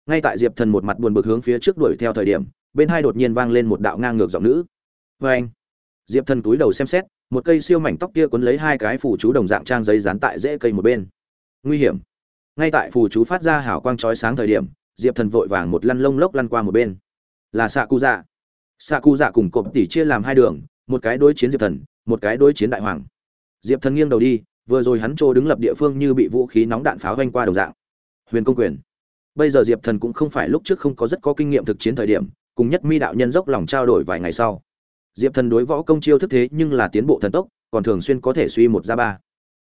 Ngay tại diệp thần một mặt buồn bực hướng phía trước đuổi theo thời điểm bên hai đột nhiên vang lên một đạo ngang ngược giọng nữ. Vê anh, diệp thần túi đầu xem xét, một cây siêu mảnh tóc kia cuốn lấy hai cái phủ chú đồng dạng trang giấy dán tại rễ cây một bên. Nguy hiểm. Ngay tại phù chú phát ra hào quang chói sáng thời điểm, diệp thần vội vàng một lăn lông lốc lăn qua một bên. Là xạ cụ dạ xạ cụ dạ cùng cộp tỉ chia làm hai đường, một cái đối chiến diệp thần, một cái đối chiến đại hoàng. Diệp thần nghiêng đầu đi, vừa rồi hắn trô đứng lập địa phương như bị vũ khí nóng đạn pháo vanh qua đầu dạng. Huyền công quyền. Bây giờ diệp thần cũng không phải lúc trước không có rất có kinh nghiệm thực chiến thời điểm cùng nhất mi đạo nhân dốc lòng trao đổi vài ngày sau. Diệp thần đối võ công chiêu thức thế nhưng là tiến bộ thần tốc, còn thường xuyên có thể suy một ra ba.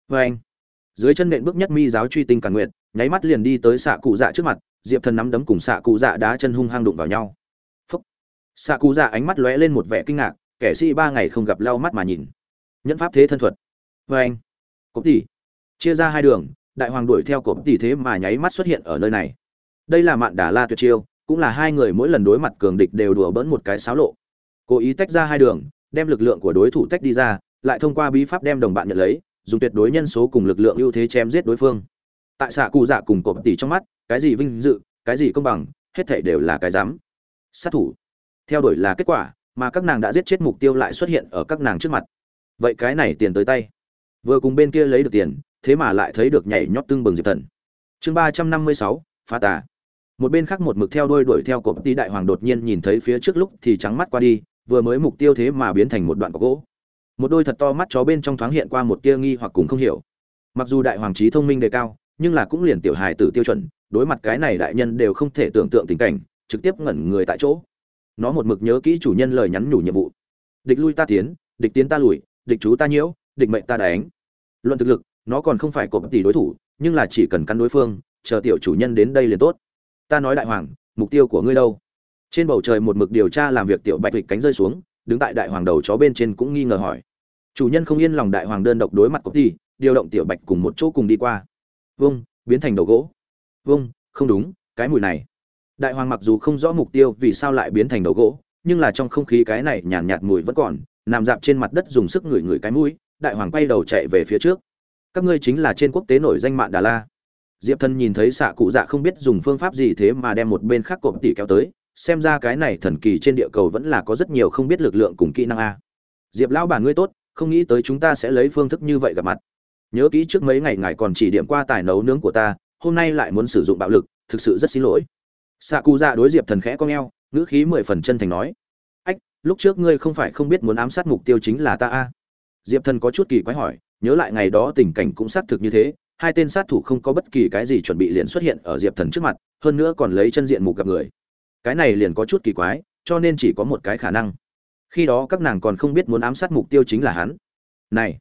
Vê anh, dưới chân nện bước nhất mi giáo truy tinh càn nguyện nháy mắt liền đi tới xạ cụ dạ trước mặt, diệp thần nắm đấm cùng xạ cụ dạ đá chân hung hăng đụng vào nhau. Phúc. Xạ cụ dạ ánh mắt lóe lên một vẻ kinh ngạc, kẻ sĩ ba ngày không gặp lau mắt mà nhìn. Nhẫn pháp thế thân thuật. Vê anh cộp tỷ chia ra hai đường, đại hoàng đuổi theo cộp tỷ thế mà nháy mắt xuất hiện ở nơi này. Đây là mạn đà la tuyệt chiêu cũng là hai người mỗi lần đối mặt cường địch đều đùa bỡn một cái xáo lộ. Cố ý tách ra hai đường, đem lực lượng của đối thủ tách đi ra, lại thông qua bí pháp đem đồng bạn nhận lấy, dùng tuyệt đối nhân số cùng lực lượng ưu thế chém giết đối phương. Tại xạ cụ dạ cùng cộp tỷ trong mắt, cái gì vinh dự, cái gì công bằng, hết thảy đều là cái dám. Sát thủ. Theo đuổi là kết quả, mà các nàng đã giết chết mục tiêu lại xuất hiện ở các nàng trước mặt. Vậy cái này tiền tới tay. Vừa cùng bên kia lấy được tiền, thế mà lại thấy được nhảy nhót tương bừng diệp thần. Chương ba trăm năm mươi sáu, phá tà một bên khác một mực theo đuôi đuổi theo cộp tí đại hoàng đột nhiên nhìn thấy phía trước lúc thì trắng mắt qua đi, vừa mới mục tiêu thế mà biến thành một đoạn gỗ. Một đôi thật to mắt chó bên trong thoáng hiện qua một tia nghi hoặc cùng không hiểu. Mặc dù đại hoàng trí thông minh đề cao, nhưng là cũng liền tiểu hài tử tiêu chuẩn, đối mặt cái này đại nhân đều không thể tưởng tượng tình cảnh, trực tiếp ngẩn người tại chỗ. Nó một mực nhớ kỹ chủ nhân lời nhắn nhủ nhiệm vụ. Địch lui ta tiến, địch tiến ta lùi, địch chú ta nhiễu, địch mệnh ta đánh. Luận thực lực, nó còn không phải cộp tỷ đối thủ, nhưng là chỉ cần căn đối phương, chờ tiểu chủ nhân đến đây liền tốt ta nói đại hoàng mục tiêu của ngươi đâu? Trên bầu trời một mực điều tra làm việc tiểu bạch vịt cánh rơi xuống đứng tại đại hoàng đầu chó bên trên cũng nghi ngờ hỏi. Chủ nhân không yên lòng đại hoàng đơn độc đối mặt công ty điều động tiểu bạch cùng một chỗ cùng đi qua. Vâng biến thành đầu gỗ. Vâng không đúng cái mùi này. Đại hoàng mặc dù không rõ mục tiêu vì sao lại biến thành đầu gỗ nhưng là trong không khí cái này nhàn nhạt, nhạt mùi vẫn còn nằm dạp trên mặt đất dùng sức ngửi ngửi cái mũi đại hoàng quay đầu chạy về phía trước. Các ngươi chính là trên quốc tế nổi danh mạng đà la diệp Thần nhìn thấy xạ cụ dạ không biết dùng phương pháp gì thế mà đem một bên khác cộp tỉ kéo tới, xem ra cái này thần kỳ trên địa cầu vẫn là có rất nhiều không biết lực lượng cùng kỹ năng a. Diệp lão bà ngươi tốt, không nghĩ tới chúng ta sẽ lấy phương thức như vậy gặp mặt. Nhớ kỹ trước mấy ngày ngài còn chỉ điểm qua tài nấu nướng của ta, hôm nay lại muốn sử dụng bạo lực, thực sự rất xin lỗi. Xạ cụ dạ đối diệp thần khẽ con g ngữ khí mười phần chân thành nói. Ách, lúc trước ngươi không phải không biết muốn ám sát mục tiêu chính là ta a. Diệp thần có chút kỳ quái hỏi, nhớ lại ngày đó tình cảnh cũng xác thực như thế hai tên sát thủ không có bất kỳ cái gì chuẩn bị liền xuất hiện ở diệp thần trước mặt, hơn nữa còn lấy chân diện mục gặp người. Cái này liền có chút kỳ quái, cho nên chỉ có một cái khả năng. Khi đó các nàng còn không biết muốn ám sát mục tiêu chính là hắn. Này,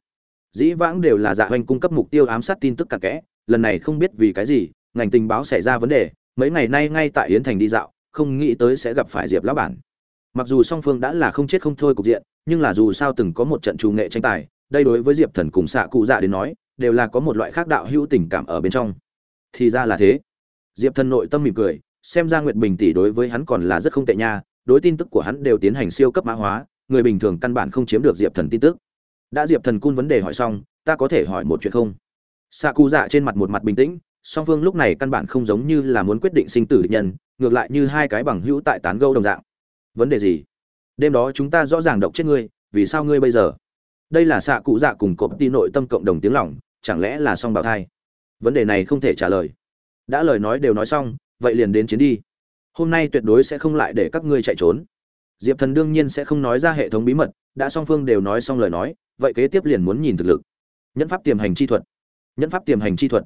dĩ vãng đều là dạ hoành cung cấp mục tiêu ám sát tin tức cặn kẽ, lần này không biết vì cái gì, ngành tình báo xảy ra vấn đề, mấy ngày nay ngay tại yến thành đi dạo, không nghĩ tới sẽ gặp phải diệp lão bản. Mặc dù song phương đã là không chết không thôi cục diện, nhưng là dù sao từng có một trận trù nghệ tranh tài, đây đối với diệp thần cùng xạ cụ dạ đến nói đều là có một loại khác đạo hữu tình cảm ở bên trong. Thì ra là thế. Diệp thần nội tâm mỉm cười, xem ra nguyệt bình tỷ đối với hắn còn là rất không tệ nha, đối tin tức của hắn đều tiến hành siêu cấp mã hóa, người bình thường căn bản không chiếm được diệp thần tin tức. Đã diệp thần cun vấn đề hỏi xong, ta có thể hỏi một chuyện không? Xạ cụ dạ trên mặt một mặt bình tĩnh, song phương lúc này căn bản không giống như là muốn quyết định sinh tử địch nhân, ngược lại như hai cái bằng hữu tại tán gâu đồng dạng. Vấn đề gì? Đêm đó chúng ta rõ ràng độc chết ngươi, vì sao ngươi bây giờ? Đây là xạ cụ dạ cùng cộp ti nội tâm cộng đồng tiếng lỏng chẳng lẽ là song bào thai? Vấn đề này không thể trả lời. Đã lời nói đều nói xong vậy liền đến chiến đi. Hôm nay tuyệt đối sẽ không lại để các ngươi chạy trốn. Diệp thần đương nhiên sẽ không nói ra hệ thống bí mật đã song phương đều nói xong lời nói vậy kế tiếp liền muốn nhìn thực lực. Nhẫn pháp tiềm hành chi thuật. Nhẫn pháp tiềm hành chi thuật.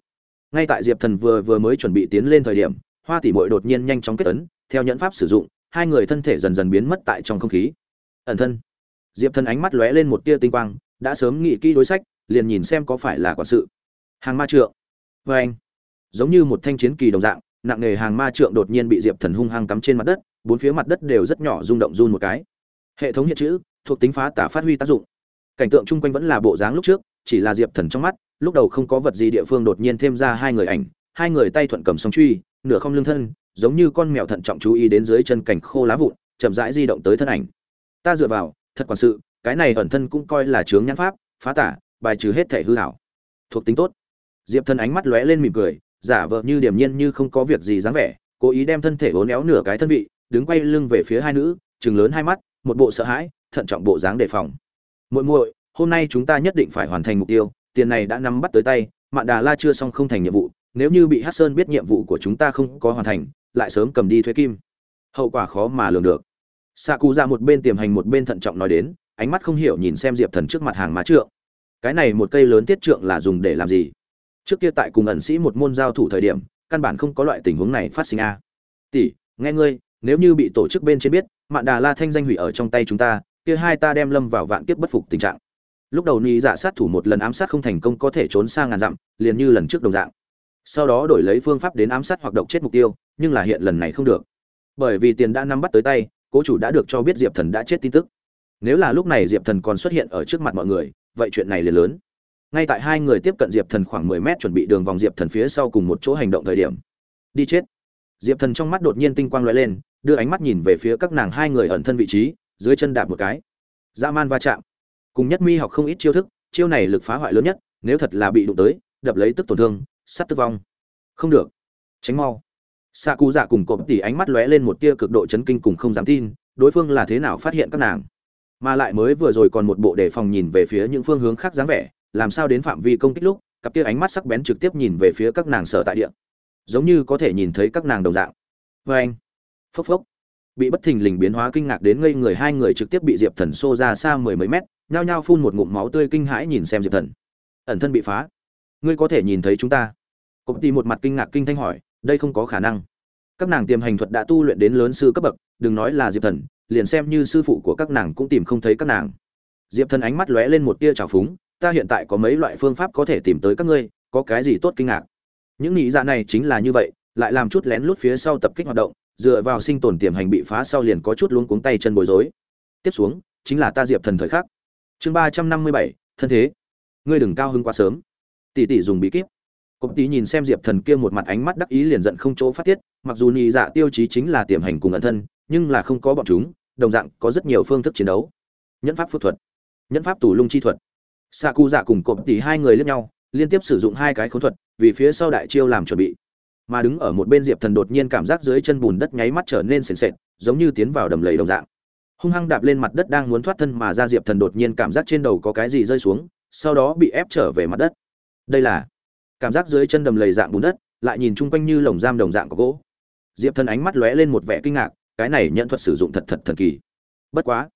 Ngay tại diệp thần vừa vừa mới chuẩn bị tiến lên thời điểm hoa tỷ bội đột nhiên nhanh chóng kết tấn, theo nhẫn pháp sử dụng hai người thân thể dần dần biến mất tại trong không khí. Ẩn thân. Diệp thần ánh mắt lóe lên một tia tinh quang đã sớm nghĩ kỹ đối sách liền nhìn xem có phải là quản sự. Hàng ma trượng. Vê anh. Giống như một thanh chiến kỳ đồng dạng, nặng nề hàng ma trượng đột nhiên bị diệp thần hung hăng cắm trên mặt đất, bốn phía mặt đất đều rất nhỏ rung động run một cái. Hệ thống hiện chữ, thuộc tính phá tả phát huy tác dụng. Cảnh tượng chung quanh vẫn là bộ dáng lúc trước, chỉ là diệp thần trong mắt, lúc đầu không có vật gì địa phương đột nhiên thêm ra hai người ảnh, hai người tay thuận cầm song truy, nửa không lưng thân, giống như con mèo thận trọng chú ý đến dưới chân cảnh khô lá vụn, chậm rãi di động tới thân ảnh. Ta dựa vào, thật quản sự, cái này ẩn thân cũng coi là chướng nhãn pháp, phá tả bài trừ hết thể hư hảo. Thuộc tính tốt. Diệp Thần ánh mắt lóe lên mỉm cười, giả vờ như điềm nhiên như không có việc gì dáng vẻ, cố ý đem thân thể vốn éo nửa cái thân vị, đứng quay lưng về phía hai nữ chừng lớn hai mắt, một bộ sợ hãi, thận trọng bộ dáng đề phòng. Muội muội, hôm nay chúng ta nhất định phải hoàn thành mục tiêu, tiền này đã nắm bắt tới tay, mạn đà la chưa xong không thành nhiệm vụ, nếu như bị hát sơn biết nhiệm vụ của chúng ta không có hoàn thành, lại sớm cầm đi thuế kim. Hậu quả khó mà lường được. Xạ cụ ra một bên tiềm hành một bên thận trọng nói đến, ánh mắt không hiểu nhìn xem diệp thần trước mặt hàng má trượng cái này một cây lớn tiết trượng là dùng để làm gì? Trước kia tại cùng ẩn sĩ một môn giao thủ thời điểm, căn bản không có loại tình huống này phát sinh a. Tỷ, nghe ngươi, nếu như bị tổ chức bên trên biết, mạn đà la thanh danh hủy ở trong tay chúng ta, kia hai ta đem lâm vào vạn kiếp bất phục tình trạng. Lúc đầu ni giả sát thủ một lần ám sát không thành công có thể trốn sang ngàn dặm, liền như lần trước đồng dạng. Sau đó đổi lấy phương pháp đến ám sát hoặc độc chết mục tiêu, nhưng là hiện lần này không được. Bởi vì tiền đã nắm bắt tới tay, cố chủ đã được cho biết diệp thần đã chết tin tức. Nếu là lúc này diệp thần còn xuất hiện ở trước mặt mọi người vậy chuyện này liền lớn. Ngay tại hai người tiếp cận diệp thần khoảng mười mét chuẩn bị đường vòng diệp thần phía sau cùng một chỗ hành động thời điểm. Đi chết. Diệp thần trong mắt đột nhiên tinh quang l lên, đưa ánh mắt nhìn về phía các nàng hai người ẩn thân vị trí, dưới chân đạp một cái. Dã man va chạm. Cùng nhất mi học không ít chiêu thức, chiêu này lực phá hoại lớn nhất, nếu thật là bị đụng tới, đập lấy tức tổn thương, sắt tức vong. Không được. Tránh mau. Xạ cụ dạ cùng cộp tỉ ánh mắt lóe lên một tia cực độ chấn kinh cùng không dám tin, đối phương là thế nào phát hiện các nàng? Mà lại mới vừa rồi còn một bộ đề phòng nhìn về phía những phương hướng khác dáng vẻ, làm sao đến phạm vi công kích lúc, cặp tia ánh mắt sắc bén trực tiếp nhìn về phía các nàng sở tại địa. Giống như có thể nhìn thấy các nàng đồng dạng. Vê anh, phốc phốc. Bị bất thình lình biến hóa kinh ngạc đến ngây người hai người trực tiếp bị diệp thần xô ra xa mười mấy mét, nhao nhao phun một ngụm máu tươi kinh hãi nhìn xem diệp thần. Ẩn thân bị phá. Ngươi có thể nhìn thấy chúng ta. Cộp tì một mặt kinh ngạc kinh thanh hỏi, đây không có khả năng. Các nàng tiềm hành thuật đã tu luyện đến lớn sư cấp bậc, đừng nói là diệp thần liền xem như sư phụ của các nàng cũng tìm không thấy các nàng. Diệp thần ánh mắt lóe lên một tia trào phúng ta hiện tại có mấy loại phương pháp có thể tìm tới các ngươi có cái gì tốt kinh ngạc? Những nghĩ dạ này chính là như vậy lại làm chút lén lút phía sau tập kích hoạt động dựa vào sinh tồn tiềm hành bị phá sau liền có chút luống cuống tay chân bối rối. Tiếp xuống chính là ta diệp thần thời khắc. Chương ba trăm năm mươi bảy thân thế. Ngươi đừng cao hứng quá sớm. Tỷ tỷ dùng bí kíp. Cục tí nhìn xem Diệp Thần kia một mặt ánh mắt đắc ý liền giận không chỗ phát tiết, mặc dù nhị dạ tiêu chí chính là tiềm hành cùng ẩn thân, nhưng là không có bọn chúng, đồng dạng có rất nhiều phương thức chiến đấu. Nhẫn pháp phước thuật, nhẫn pháp tủ lung chi thuật. Saku dạ cùng cộp tỉ hai người lướt nhau, liên tiếp sử dụng hai cái khốn thuật, vì phía sau đại chiêu làm chuẩn bị. Mà đứng ở một bên Diệp Thần đột nhiên cảm giác dưới chân bùn đất nháy mắt trở nên sền sệt, giống như tiến vào đầm lầy đồng dạng. hung hăng đạp lên mặt đất đang muốn thoát thân mà ra diệp thần đột nhiên cảm giác trên đầu có cái gì rơi xuống sau đó bị ép trở về mặt đất đây là cảm giác dưới chân đầm lầy dạng bùn đất lại nhìn chung quanh như lồng giam đồng dạng có gỗ diệp thần ánh mắt lóe lên một vẻ kinh ngạc cái này nhận thuật sử dụng thật thật thần kỳ. Bất quá,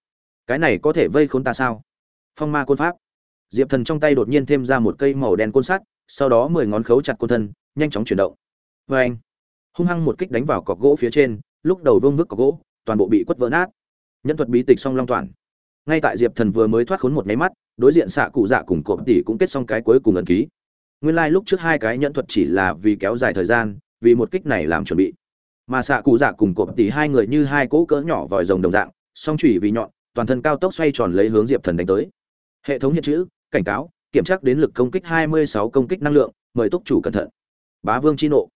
cái này có thể vây khốn ta sao? Phong ma côn pháp. Diệp thần trong tay đột nhiên thêm ra một cây màu đen côn sắt, sau đó mười ngón khấu chặt côn thân, nhanh chóng chuyển động. Vê anh, hung hăng một kích đánh vào cọc gỗ phía trên, lúc đầu vương vức cọc gỗ, toàn bộ bị quất vỡ nát. Nhân thuật bí tịch song long toàn. Ngay tại diệp thần vừa mới thoát khốn một nháy mắt, đối diện xạ cụ dạ cùng cộp tỷ cũng kết xong cái cuối cùng ẩn ký. Nguyên lai、like、lúc trước hai cái nhẫn thuật chỉ là vì kéo dài thời gian, vì một kích này làm chuẩn bị mà xạ cụ dạ cùng cộp tỷ hai người như hai cỗ cỡ nhỏ vòi rồng đồng dạng, song chủy vì nhọn, toàn thân cao tốc xoay tròn lấy hướng diệp thần đánh tới. Hệ thống hiện chữ, cảnh cáo, kiểm tra đến lực công kích 26 công kích năng lượng, mời túc chủ cẩn thận. Bá vương chi nộ.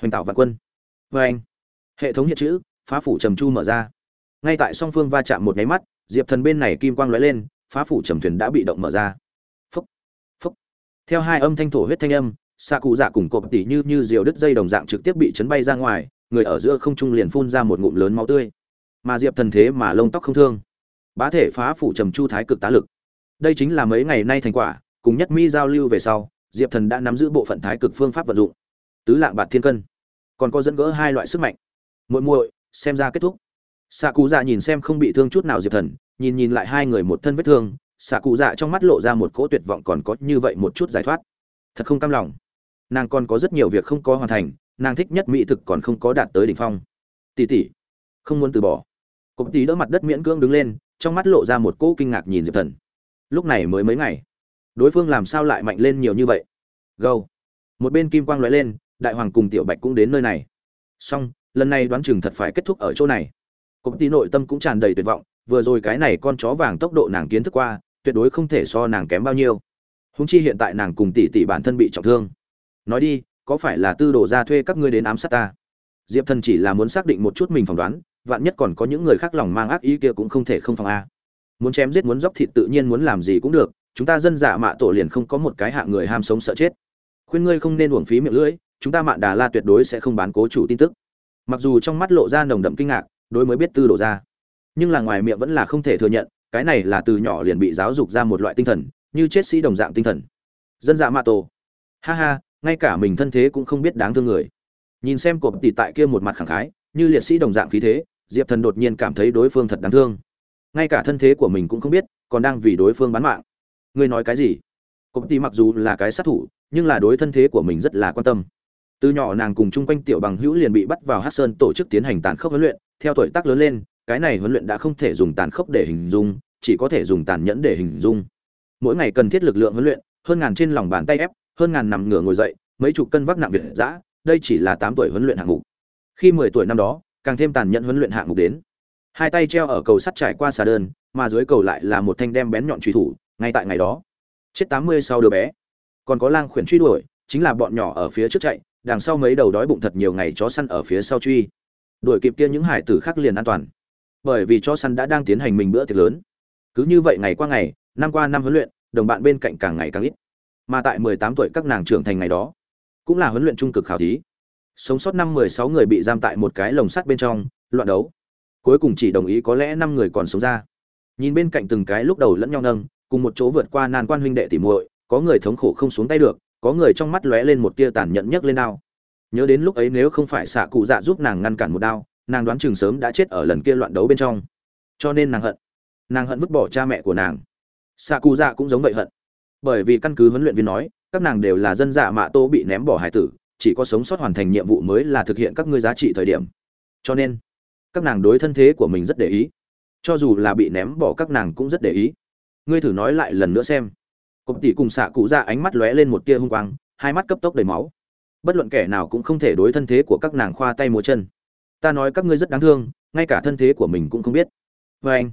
Hoành tạo vạn quân. Vê anh. Hệ thống hiện chữ, phá phủ trầm chu mở ra. Ngay tại song phương va chạm một nháy mắt, diệp thần bên này kim quang lóe lên, phá phủ trầm thuyền đã bị động mở ra. Phúc phúc theo hai âm thanh thổ huyết thanh âm, xạ cụ dạ cùng cộp tỉ như như diều đứt dây đồng dạng trực tiếp bị chấn bay ra ngoài người ở giữa không trung liền phun ra một ngụm lớn máu tươi. Mà diệp thần thế mà lông tóc không thương. Bá thể phá phủ trầm chu thái cực tá lực. Đây chính là mấy ngày nay thành quả, cùng nhất mi giao lưu về sau, diệp thần đã nắm giữ bộ phận thái cực phương pháp vận dụng. Tứ lạng bạt thiên cân. Còn có dẫn gỡ hai loại sức mạnh. Muội muội, xem ra kết thúc. Xạ cụ dạ nhìn xem không bị thương chút nào diệp thần, nhìn nhìn lại hai người một thân vết thương xạ cụ dạ trong mắt lộ ra một cỗ tuyệt vọng còn có như vậy một chút giải thoát. Thật không cam lòng. Nàng còn có rất nhiều việc không có hoàn thành nàng thích nhất mỹ thực còn không có đạt tới đỉnh phong. Tỷ tỷ không muốn từ bỏ. Cộp tỷ đỡ mặt đất miễn cưỡng đứng lên, trong mắt lộ ra một cỗ kinh ngạc nhìn diệp thần. Lúc này mới mấy ngày, đối phương làm sao lại mạnh lên nhiều như vậy? Gâu. Một bên kim quang lóe lên, đại hoàng cùng tiểu bạch cũng đến nơi này. Song lần này đoán chừng thật phải kết thúc ở chỗ này. Cộp tỷ nội tâm cũng tràn đầy tuyệt vọng, vừa rồi cái này con chó vàng tốc độ nàng kiến thức qua, tuyệt đối không thể so nàng kém bao nhiêu. Húng chi hiện tại nàng cùng tỷ tỷ bản thân bị trọng thương. Nói đi có phải là tư đồ ra thuê các ngươi đến ám sát ta? Diệp thần chỉ là muốn xác định một chút mình phỏng đoán, vạn nhất còn có những người khác lòng mang ác ý kia cũng không thể không phòng a. Muốn chém giết muốn dốc thịt tự nhiên muốn làm gì cũng được, chúng ta dân giả mạ tổ liền không có một cái hạng người ham sống sợ chết. Khuyên ngươi không nên uổng phí miệng lưỡi, chúng ta mạn đà la tuyệt đối sẽ không bán cố chủ tin tức. Mặc dù trong mắt lộ ra nồng đậm kinh ngạc, đối mới biết tư Đồ ra. Nhưng là ngoài miệng vẫn là không thể thừa nhận, cái này là từ nhỏ liền bị giáo dục ra một loại tinh thần, như chết sĩ đồng dạng tinh thần. Dân dạ mạ tổ. Ha ha ngay cả mình thân thế cũng không biết đáng thương người. Nhìn xem cộp tỷ tại kia một mặt khẳng khái, như liệt sĩ đồng dạng khí thế, diệp thần đột nhiên cảm thấy đối phương thật đáng thương. Ngay cả thân thế của mình cũng không biết, còn đang vì đối phương bán mạng. Ngươi nói cái gì? Cộp tỷ mặc dù là cái sát thủ, nhưng là đối thân thế của mình rất là quan tâm. Từ nhỏ nàng cùng chung quanh tiểu bằng hữu liền bị bắt vào hát sơn tổ chức tiến hành tàn khốc huấn luyện, theo tuổi tác lớn lên, cái này huấn luyện đã không thể dùng tàn khốc để hình dung, chỉ có thể dùng tàn nhẫn để hình dung. Mỗi ngày cần thiết lực lượng huấn luyện, hơn ngàn trên lòng bàn tay ép hơn ngàn nằm ngửa ngồi dậy, mấy chục cân vác nặng việt giã đây chỉ là tám tuổi huấn luyện hạng mục. Khi mười tuổi năm đó, càng thêm tàn nhẫn huấn luyện hạng mục đến. Hai tay treo ở cầu sắt trải qua xà đơn, mà dưới cầu lại là một thanh đem bén nhọn truy thủ, ngay tại ngày đó. Chết tám mươi sau đứa bé. Còn có lang khuyển truy đuổi, chính là bọn nhỏ ở phía trước chạy, đằng sau mấy đầu đói bụng thật nhiều ngày chó săn ở phía sau truy. Đuổi kịp kia những hải tử khác liền an toàn. Bởi vì chó săn đã đang tiến hành mình bữa tiệc lớn. Cứ như vậy ngày qua ngày, năm qua năm huấn luyện, đồng bạn bên cạnh càng ngày càng ít mà tại mười tám tuổi các nàng trưởng thành ngày đó, cũng là huấn luyện trung cực khảo thí. Sống sót năm mười sáu người bị giam tại một cái lồng sắt bên trong, loạn đấu. Cuối cùng chỉ đồng ý có lẽ năm người còn sống ra. Nhìn bên cạnh từng cái lúc đầu lẫn nhau nâng, cùng một chỗ vượt qua nan quan huynh đệ tỉ muội, có người thống khổ không xuống tay được, có người trong mắt lóe lên một tia tàn nhẫn nhất lên đao. Nhớ đến lúc ấy nếu không phải xạ cụ dạ giúp nàng ngăn cản một đao, nàng đoán chừng sớm đã chết ở lần kia loạn đấu bên trong. Cho nên nàng hận. Nàng hận vứt bỏ cha mẹ của nàng. Xạ cụ dạ cũng giống vậy hận bởi vì căn cứ huấn luyện viên nói, các nàng đều là dân dạ mạ tô bị ném bỏ hải tử, chỉ có sống sót hoàn thành nhiệm vụ mới là thực hiện các ngươi giá trị thời điểm. Cho nên, các nàng đối thân thế của mình rất để ý. Cho dù là bị ném bỏ các nàng cũng rất để ý. Ngươi thử nói lại lần nữa xem. Cộp tỷ cùng xạ cụ ra ánh mắt lóe lên một tia hung quang, hai mắt cấp tốc đầy máu. Bất luận kẻ nào cũng không thể đối thân thế của các nàng khoa tay múa chân. Ta nói các ngươi rất đáng thương, ngay cả thân thế của mình cũng không biết. Vê anh.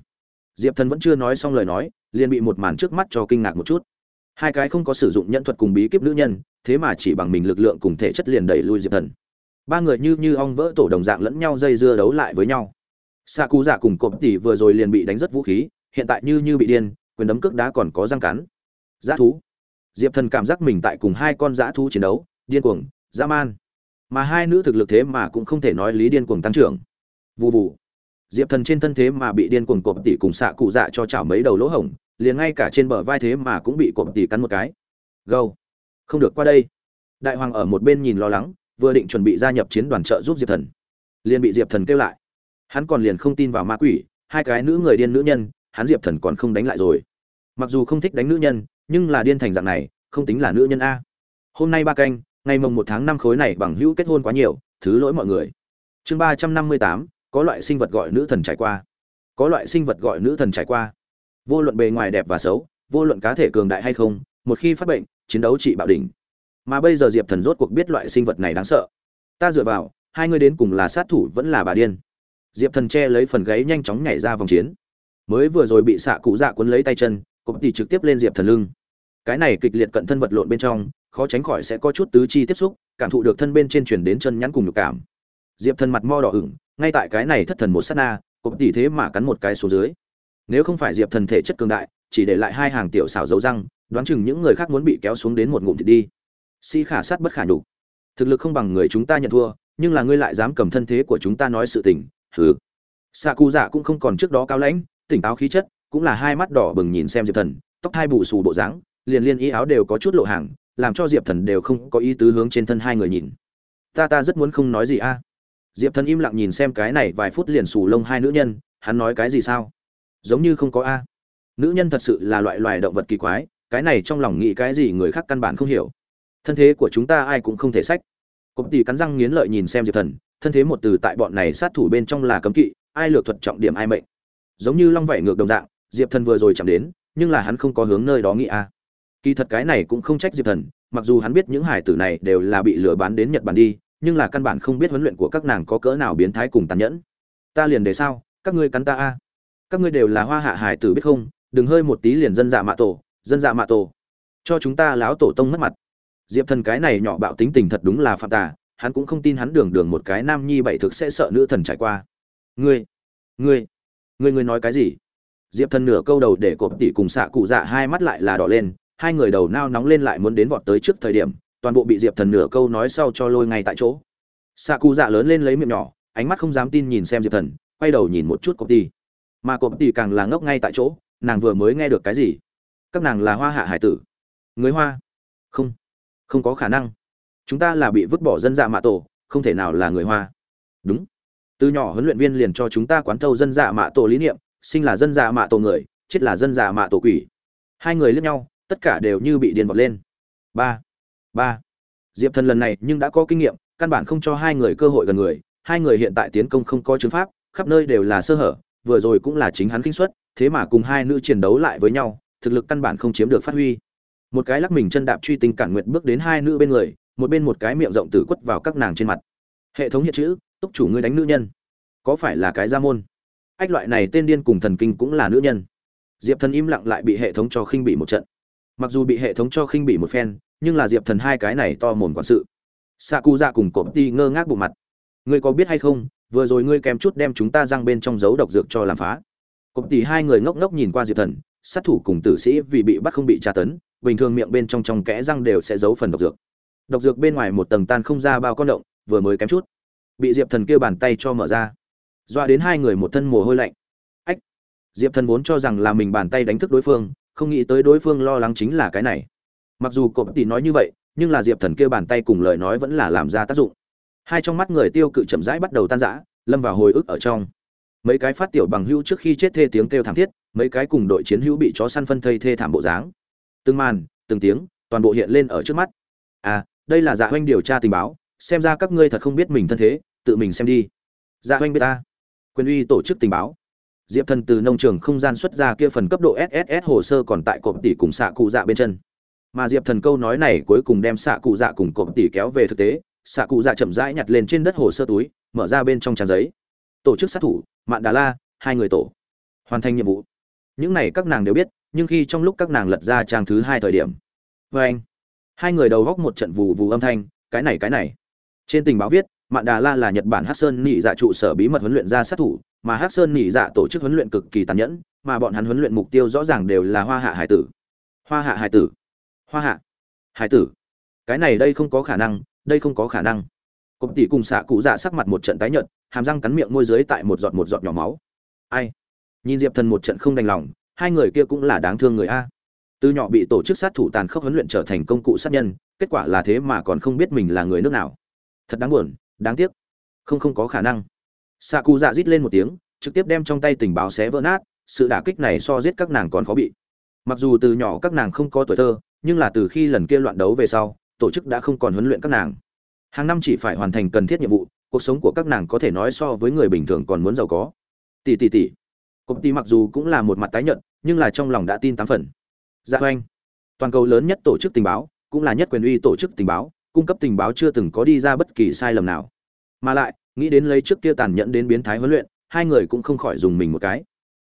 Diệp thần vẫn chưa nói xong lời nói, liền bị một màn trước mắt cho kinh ngạc một chút hai cái không có sử dụng nhân thuật cùng bí kíp nữ nhân, thế mà chỉ bằng mình lực lượng cùng thể chất liền đẩy lui diệp thần. Ba người như như ong vỡ tổ đồng dạng lẫn nhau dây dưa đấu lại với nhau. Xạ cú giả cùng cộp tỉ vừa rồi liền bị đánh rất vũ khí, hiện tại như như bị điên, quyền đấm cước đá còn có răng cắn. Dã thú. Diệp thần cảm giác mình tại cùng hai con dã thú chiến đấu, điên cuồng, dã man. Mà hai nữ thực lực thế mà cũng không thể nói lý điên cuồng tăng trưởng. Vụ vụ diệp thần trên thân thế mà bị điên cuồng cộp tỉ cùng xạ cụ dạ cho chảo mấy đầu lỗ hổng liền ngay cả trên bờ vai thế mà cũng bị cộp tỉ cắn một cái. Gâu. Không được qua đây. Đại hoàng ở một bên nhìn lo lắng, vừa định chuẩn bị gia nhập chiến đoàn trợ giúp diệp thần, liền bị diệp thần kêu lại. Hắn còn liền không tin vào ma quỷ, hai cái nữ người điên nữ nhân, hắn diệp thần còn không đánh lại rồi. Mặc dù không thích đánh nữ nhân, nhưng là điên thành dạng này, không tính là nữ nhân a. Hôm nay ba canh, ngày mồng một tháng năm khối này bằng hữu kết hôn quá nhiều, thứ lỗi mọi người. Chương ba trăm năm mươi tám, có loại sinh vật gọi nữ thần trải qua. Có loại sinh vật gọi nữ thần trải qua vô luận bề ngoài đẹp và xấu, vô luận cá thể cường đại hay không, một khi phát bệnh, chiến đấu trị bạo đỉnh. Mà bây giờ diệp thần rốt cuộc biết loại sinh vật này đáng sợ. Ta dựa vào, hai người đến cùng là sát thủ vẫn là bà điên. Diệp thần che lấy phần gáy nhanh chóng nhảy ra vòng chiến. Mới vừa rồi bị xạ cụ dạ cuốn lấy tay chân cụm thì trực tiếp lên diệp thần lưng. Cái này kịch liệt cận thân vật lộn bên trong, khó tránh khỏi sẽ có chút tứ chi tiếp xúc, cảm thụ được thân bên trên chuyển đến chân nhắn cùng nhục cảm. Diệp thần mặt mo đỏ ửng, ngay tại cái này thất thần một sát na cụm tỉ thế mà cắn một cái xuống dưới nếu không phải diệp thần thể chất cường đại, chỉ để lại hai hàng tiểu xảo dấu răng, đoán chừng những người khác muốn bị kéo xuống đến một ngụm thịt đi. Si khả sát bất khả nhục. Thực lực không bằng người chúng ta nhận thua, nhưng là ngươi lại dám cầm thân thế của chúng ta nói sự tình, hừ. Xạ cụ dạ cũng không còn trước đó cao lãnh, tỉnh táo khí chất, cũng là hai mắt đỏ bừng nhìn xem diệp thần, tóc hai bù xù bộ dáng, liền liên y áo đều có chút lộ hàng, làm cho diệp thần đều không có ý tứ hướng trên thân hai người nhìn. Ta ta rất muốn không nói gì a. Diệp thần im lặng nhìn xem cái này vài phút liền xù lông hai nữ nhân, hắn nói cái gì sao? Giống như không có a. Nữ nhân thật sự là loại loài động vật kỳ quái, cái này trong lòng nghĩ cái gì người khác căn bản không hiểu. Thân thế của chúng ta ai cũng không thể sách. Cộp tỷ cắn răng nghiến lợi nhìn xem diệp thần, thân thế một từ tại bọn này sát thủ bên trong là cấm kỵ, ai lược thuật trọng điểm ai mệnh. Giống như long vảy ngược đồng dạng, diệp thần vừa rồi chạm đến, nhưng là hắn không có hướng nơi đó nghĩ a. Kỳ thật cái này cũng không trách diệp thần, mặc dù hắn biết những hải tử này đều là bị lừa bán đến nhật bản đi, nhưng là căn bản không biết huấn luyện của các nàng có cỡ nào biến thái cùng tàn nhẫn. Ta liền để sao, các ngươi cắn ta a các ngươi đều là hoa hạ hải tử biết không, đừng hơi một tí liền dân dạ mạ tổ, dân dạ mạ tổ. Cho chúng ta láo tổ tông mất mặt. Diệp thần cái này nhỏ bạo tính tình thật đúng là phạm tà, hắn cũng không tin hắn đường đường một cái nam nhi bảy thực sẽ sợ nữ thần trải qua. Ngươi ngươi ngươi ngươi nói cái gì? Diệp thần nửa câu đầu để cộp tỉ cùng xạ cụ dạ hai mắt lại là đỏ lên, hai người đầu nao nóng lên lại muốn đến vọt tới trước thời điểm, toàn bộ bị diệp thần nửa câu nói sau cho lôi ngay tại chỗ. Xạ cụ dạ lớn lên lấy miệng nhỏ, ánh mắt không dám tin nhìn xem diệp thần, quay đầu nhìn một chút cộp tỉ mà cộp tỉ càng là ngốc ngay tại chỗ, nàng vừa mới nghe được cái gì? Các nàng là hoa hạ hải tử. Người hoa? Không. Không có khả năng. Chúng ta là bị vứt bỏ dân dạ mạ tổ, không thể nào là người hoa. Đúng. Từ nhỏ huấn luyện viên liền cho chúng ta quán thâu dân dạ mạ tổ lý niệm, sinh là dân dạ mạ tổ người, chết là dân dạ mạ tổ quỷ. Hai người lướt nhau, tất cả đều như bị điền vọt lên. Ba. Ba. Diệp thần lần này nhưng đã có kinh nghiệm, căn bản không cho hai người cơ hội gần người. Hai người hiện tại tiến công không có chứng pháp, khắp nơi đều là sơ hở vừa rồi cũng là chính hắn kinh suất, thế mà cùng hai nữ chiến đấu lại với nhau thực lực căn bản không chiếm được phát huy. Một cái lắc mình chân đạp truy tinh cản nguyện bước đến hai nữ bên người một bên một cái miệng rộng tử quất vào các nàng trên mặt. Hệ thống hiện chữ túc chủ ngươi đánh nữ nhân. Có phải là cái gia môn? Ách loại này tên điên cùng thần kinh cũng là nữ nhân. Diệp thần im lặng lại bị hệ thống cho khinh bị một trận. Mặc dù bị hệ thống cho khinh bị một phen nhưng là diệp thần hai cái này to mồm quản sự. Sakura dạ cùng cổ ti ngơ ngác bộ mặt. Ngươi có biết hay không vừa rồi ngươi kèm chút đem chúng ta răng bên trong dấu độc dược cho làm phá. Cộp tỷ hai người ngốc ngốc nhìn qua diệp thần, sát thủ cùng tử sĩ vì bị bắt không bị tra tấn, bình thường miệng bên trong trong kẽ răng đều sẽ giấu phần độc dược. Độc dược bên ngoài một tầng tan không ra bao con động, vừa mới kém chút. Bị diệp thần kêu bàn tay cho mở ra. Doa đến hai người một thân mồ hôi lạnh. Ách! Diệp thần vốn cho rằng là mình bàn tay đánh thức đối phương, không nghĩ tới đối phương lo lắng chính là cái này. Mặc dù cộp tỷ nói như vậy, nhưng là diệp thần kêu bàn tay cùng lời nói vẫn là làm ra tác dụng hai trong mắt người tiêu cự chậm rãi bắt đầu tan rã, lâm vào hồi ức ở trong. Mấy cái phát tiểu bằng hữu trước khi chết thê tiếng kêu thảm thiết, mấy cái cùng đội chiến hữu bị chó săn phân thây thê thảm bộ dáng. Từng màn, từng tiếng, toàn bộ hiện lên ở trước mắt. À đây là dạ hoanh điều tra tình báo, xem ra các ngươi thật không biết mình thân thế, tự mình xem đi. Dạ hoanh biết ta. Quyền uy tổ chức tình báo. Diệp thần từ nông trường không gian xuất ra kia phần cấp độ sss hồ sơ còn tại cộp tỷ cùng xạ cụ dạ bên chân. Mà diệp thần câu nói này cuối cùng đem xạ cụ dạ cùng cộp tỷ kéo về thực tế xạ cụ dạ chậm rãi nhặt lên trên đất hồ sơ túi, mở ra bên trong trang giấy. Tổ chức sát thủ, mạn đà la, hai người tổ. Hoàn thành nhiệm vụ. Những này các nàng đều biết, nhưng khi trong lúc các nàng lật ra trang thứ hai thời điểm. Vê anh, hai người đầu góc một trận vù vù âm thanh, cái này cái này. Trên tình báo viết, mạn đà la là nhật bản hát sơn nhị dạ trụ sở bí mật huấn luyện ra sát thủ, mà hát sơn nhị dạ tổ chức huấn luyện cực kỳ tàn nhẫn, mà bọn hắn huấn luyện mục tiêu rõ ràng đều là hoa hạ hải tử. Hoa hạ hải tử. Hoa hạ hải tử. Cái này đây không có khả năng đây không có khả năng. Cộp tỷ cùng xạ cụ dạ sắc mặt một trận tái nhợt, hàm răng cắn miệng môi dưới tại một giọt một giọt nhỏ máu. Ai? Nhìn diệp thần một trận không đành lòng, hai người kia cũng là đáng thương người a. Từ nhỏ bị tổ chức sát thủ tàn khốc huấn luyện trở thành công cụ sát nhân, kết quả là thế mà còn không biết mình là người nước nào. Thật đáng buồn, đáng tiếc. Không không có khả năng. Xạ cụ dạ rít lên một tiếng, trực tiếp đem trong tay tình báo xé vỡ nát, sự đả kích này so giết các nàng còn khó bị. Mặc dù từ nhỏ các nàng không có tuổi thơ, nhưng là từ khi lần kia loạn đấu về sau tổ chức đã không còn huấn luyện các nàng. Hàng năm chỉ phải hoàn thành cần thiết nhiệm vụ, cuộc sống của các nàng có thể nói so với người bình thường còn muốn giàu có. Tỷ tỷ tỷ. Công ty mặc dù cũng là một mặt tái nhận nhưng là trong lòng đã tin tám phần. Dạ oanh toàn cầu lớn nhất tổ chức tình báo, cũng là nhất quyền uy tổ chức tình báo, cung cấp tình báo chưa từng có đi ra bất kỳ sai lầm nào. Mà lại, nghĩ đến lấy trước kia tàn nhẫn đến biến thái huấn luyện, hai người cũng không khỏi dùng mình một cái.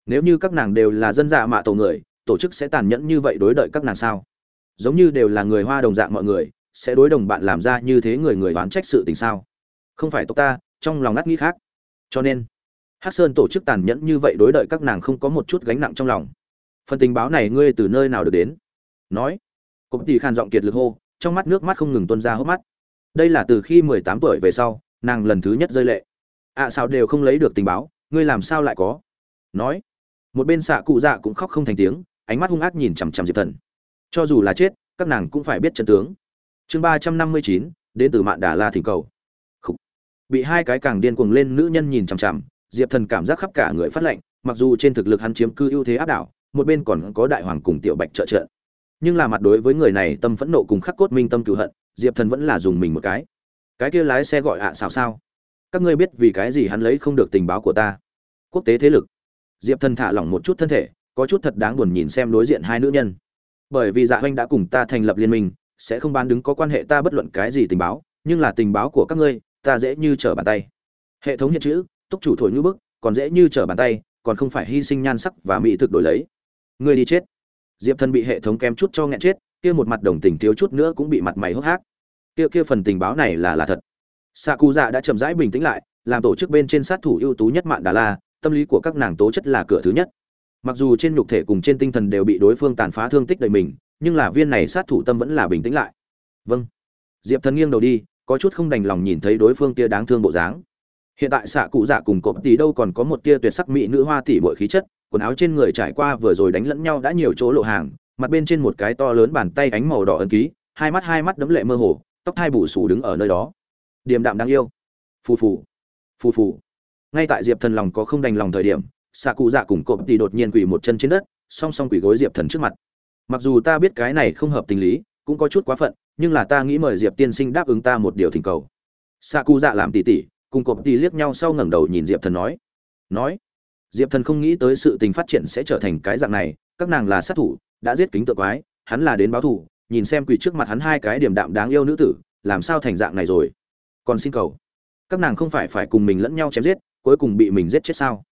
Nếu như các nàng đều là dân dạ mạ tổ người, tổ chức sẽ tàn nhẫn như vậy đối đợi các nàng sao? Giống như đều là người hoa đồng dạng mọi người sẽ đối đồng bạn làm ra như thế người người đoán trách sự tình sao? Không phải tộc ta trong lòng ngắt nghĩ khác. Cho nên hắc sơn tổ chức tàn nhẫn như vậy đối đợi các nàng không có một chút gánh nặng trong lòng. Phần tình báo này ngươi từ nơi nào được đến? Nói. Cục tỷ khàn giọng kiệt lực hô trong mắt nước mắt không ngừng tuôn ra hốc mắt. Đây là từ khi mười tám tuổi về sau nàng lần thứ nhất rơi lệ. Ạ à, sao đều không lấy được tình báo ngươi làm sao lại có? Nói. Một bên xạ cụ dạ cũng khóc không thành tiếng ánh mắt hung ác nhìn chằm chằm diệp thần cho dù là chết, các nàng cũng phải biết chân tướng. Chương ba trăm năm mươi chín, đến từ mạn đà la thỉnh cầu. Khủ. bị hai cái càng điên cuồng lên nữ nhân nhìn chằm chằm, diệp thần cảm giác khắp cả người phát lệnh mặc dù trên thực lực hắn chiếm cư ưu thế áp đảo, một bên còn có đại hoàng cùng tiểu bạch trợ trợ. Nhưng là mặt đối với người này tâm phẫn nộ cùng khắc cốt minh tâm cựu hận, diệp thần vẫn là dùng mình một cái. Cái kia lái xe gọi ạ à sao sao các ngươi biết vì cái gì hắn lấy không được tình báo của ta? Quốc tế thế lực. Diệp thần thả lỏng một chút thân thể, có chút thật đáng buồn nhìn xem đối diện hai nữ nhân bởi vì dạ huynh đã cùng ta thành lập liên minh, sẽ không bán đứng có quan hệ ta bất luận cái gì tình báo, nhưng là tình báo của các ngươi, ta dễ như trở bàn tay. Hệ thống hiện chữ, túc chủ thổi như bức, còn dễ như trở bàn tay, còn không phải hy sinh nhan sắc và mỹ thực đổi lấy. Ngươi đi chết. Diệp thần bị hệ thống kém chút cho nghẹn chết, kia một mặt đồng tình thiếu chút nữa cũng bị mặt mày hốc hác. Kia kia phần tình báo này là là thật. Xạ cụ dạ đã chậm rãi bình tĩnh lại, làm tổ chức bên trên sát thủ ưu tú nhất mạng đà la, tâm lý của các nàng tố chất là cửa thứ nhất mặc dù trên nhục thể cùng trên tinh thần đều bị đối phương tàn phá thương tích đầy mình, nhưng là viên này sát thủ tâm vẫn là bình tĩnh lại. Vâng. Diệp thần nghiêng đầu đi, có chút không đành lòng nhìn thấy đối phương tia đáng thương bộ dáng. Hiện tại xạ cụ dạ cùng cộp tỷ đâu còn có một tia tuyệt sắc mỹ nữ hoa tỷ bội khí chất, quần áo trên người trải qua vừa rồi đánh lẫn nhau đã nhiều chỗ lộ hàng, mặt bên trên một cái to lớn bàn tay ánh màu đỏ ấn ký, hai mắt hai mắt đấm lệ mơ hồ, tóc hai bù xù đứng ở nơi đó. Điềm đạm đáng yêu. Phù phù. Phù phù. Ngay tại diệp thần lòng có không đành lòng thời điểm xạ cụ dạ cùng cộp tỷ đột nhiên quỳ một chân trên đất, song song quỳ gối diệp thần trước mặt. Mặc dù ta biết cái này không hợp tình lý, cũng có chút quá phận, nhưng là ta nghĩ mời diệp tiên sinh đáp ứng ta một điều thỉnh cầu. Xạ cụ dạ làm tỉ tỉ, cùng cộp tỷ liếc nhau sau ngẩng đầu nhìn diệp thần nói. Nói, diệp thần không nghĩ tới sự tình phát triển sẽ trở thành cái dạng này, các nàng là sát thủ, đã giết kính tượng quái, hắn là đến báo thù, nhìn xem quỳ trước mặt hắn hai cái điểm đạm đáng yêu nữ tử, làm sao thành dạng này rồi? Còn xin cầu, các nàng không phải phải cùng mình lẫn nhau chém giết, cuối cùng bị mình giết chết sao?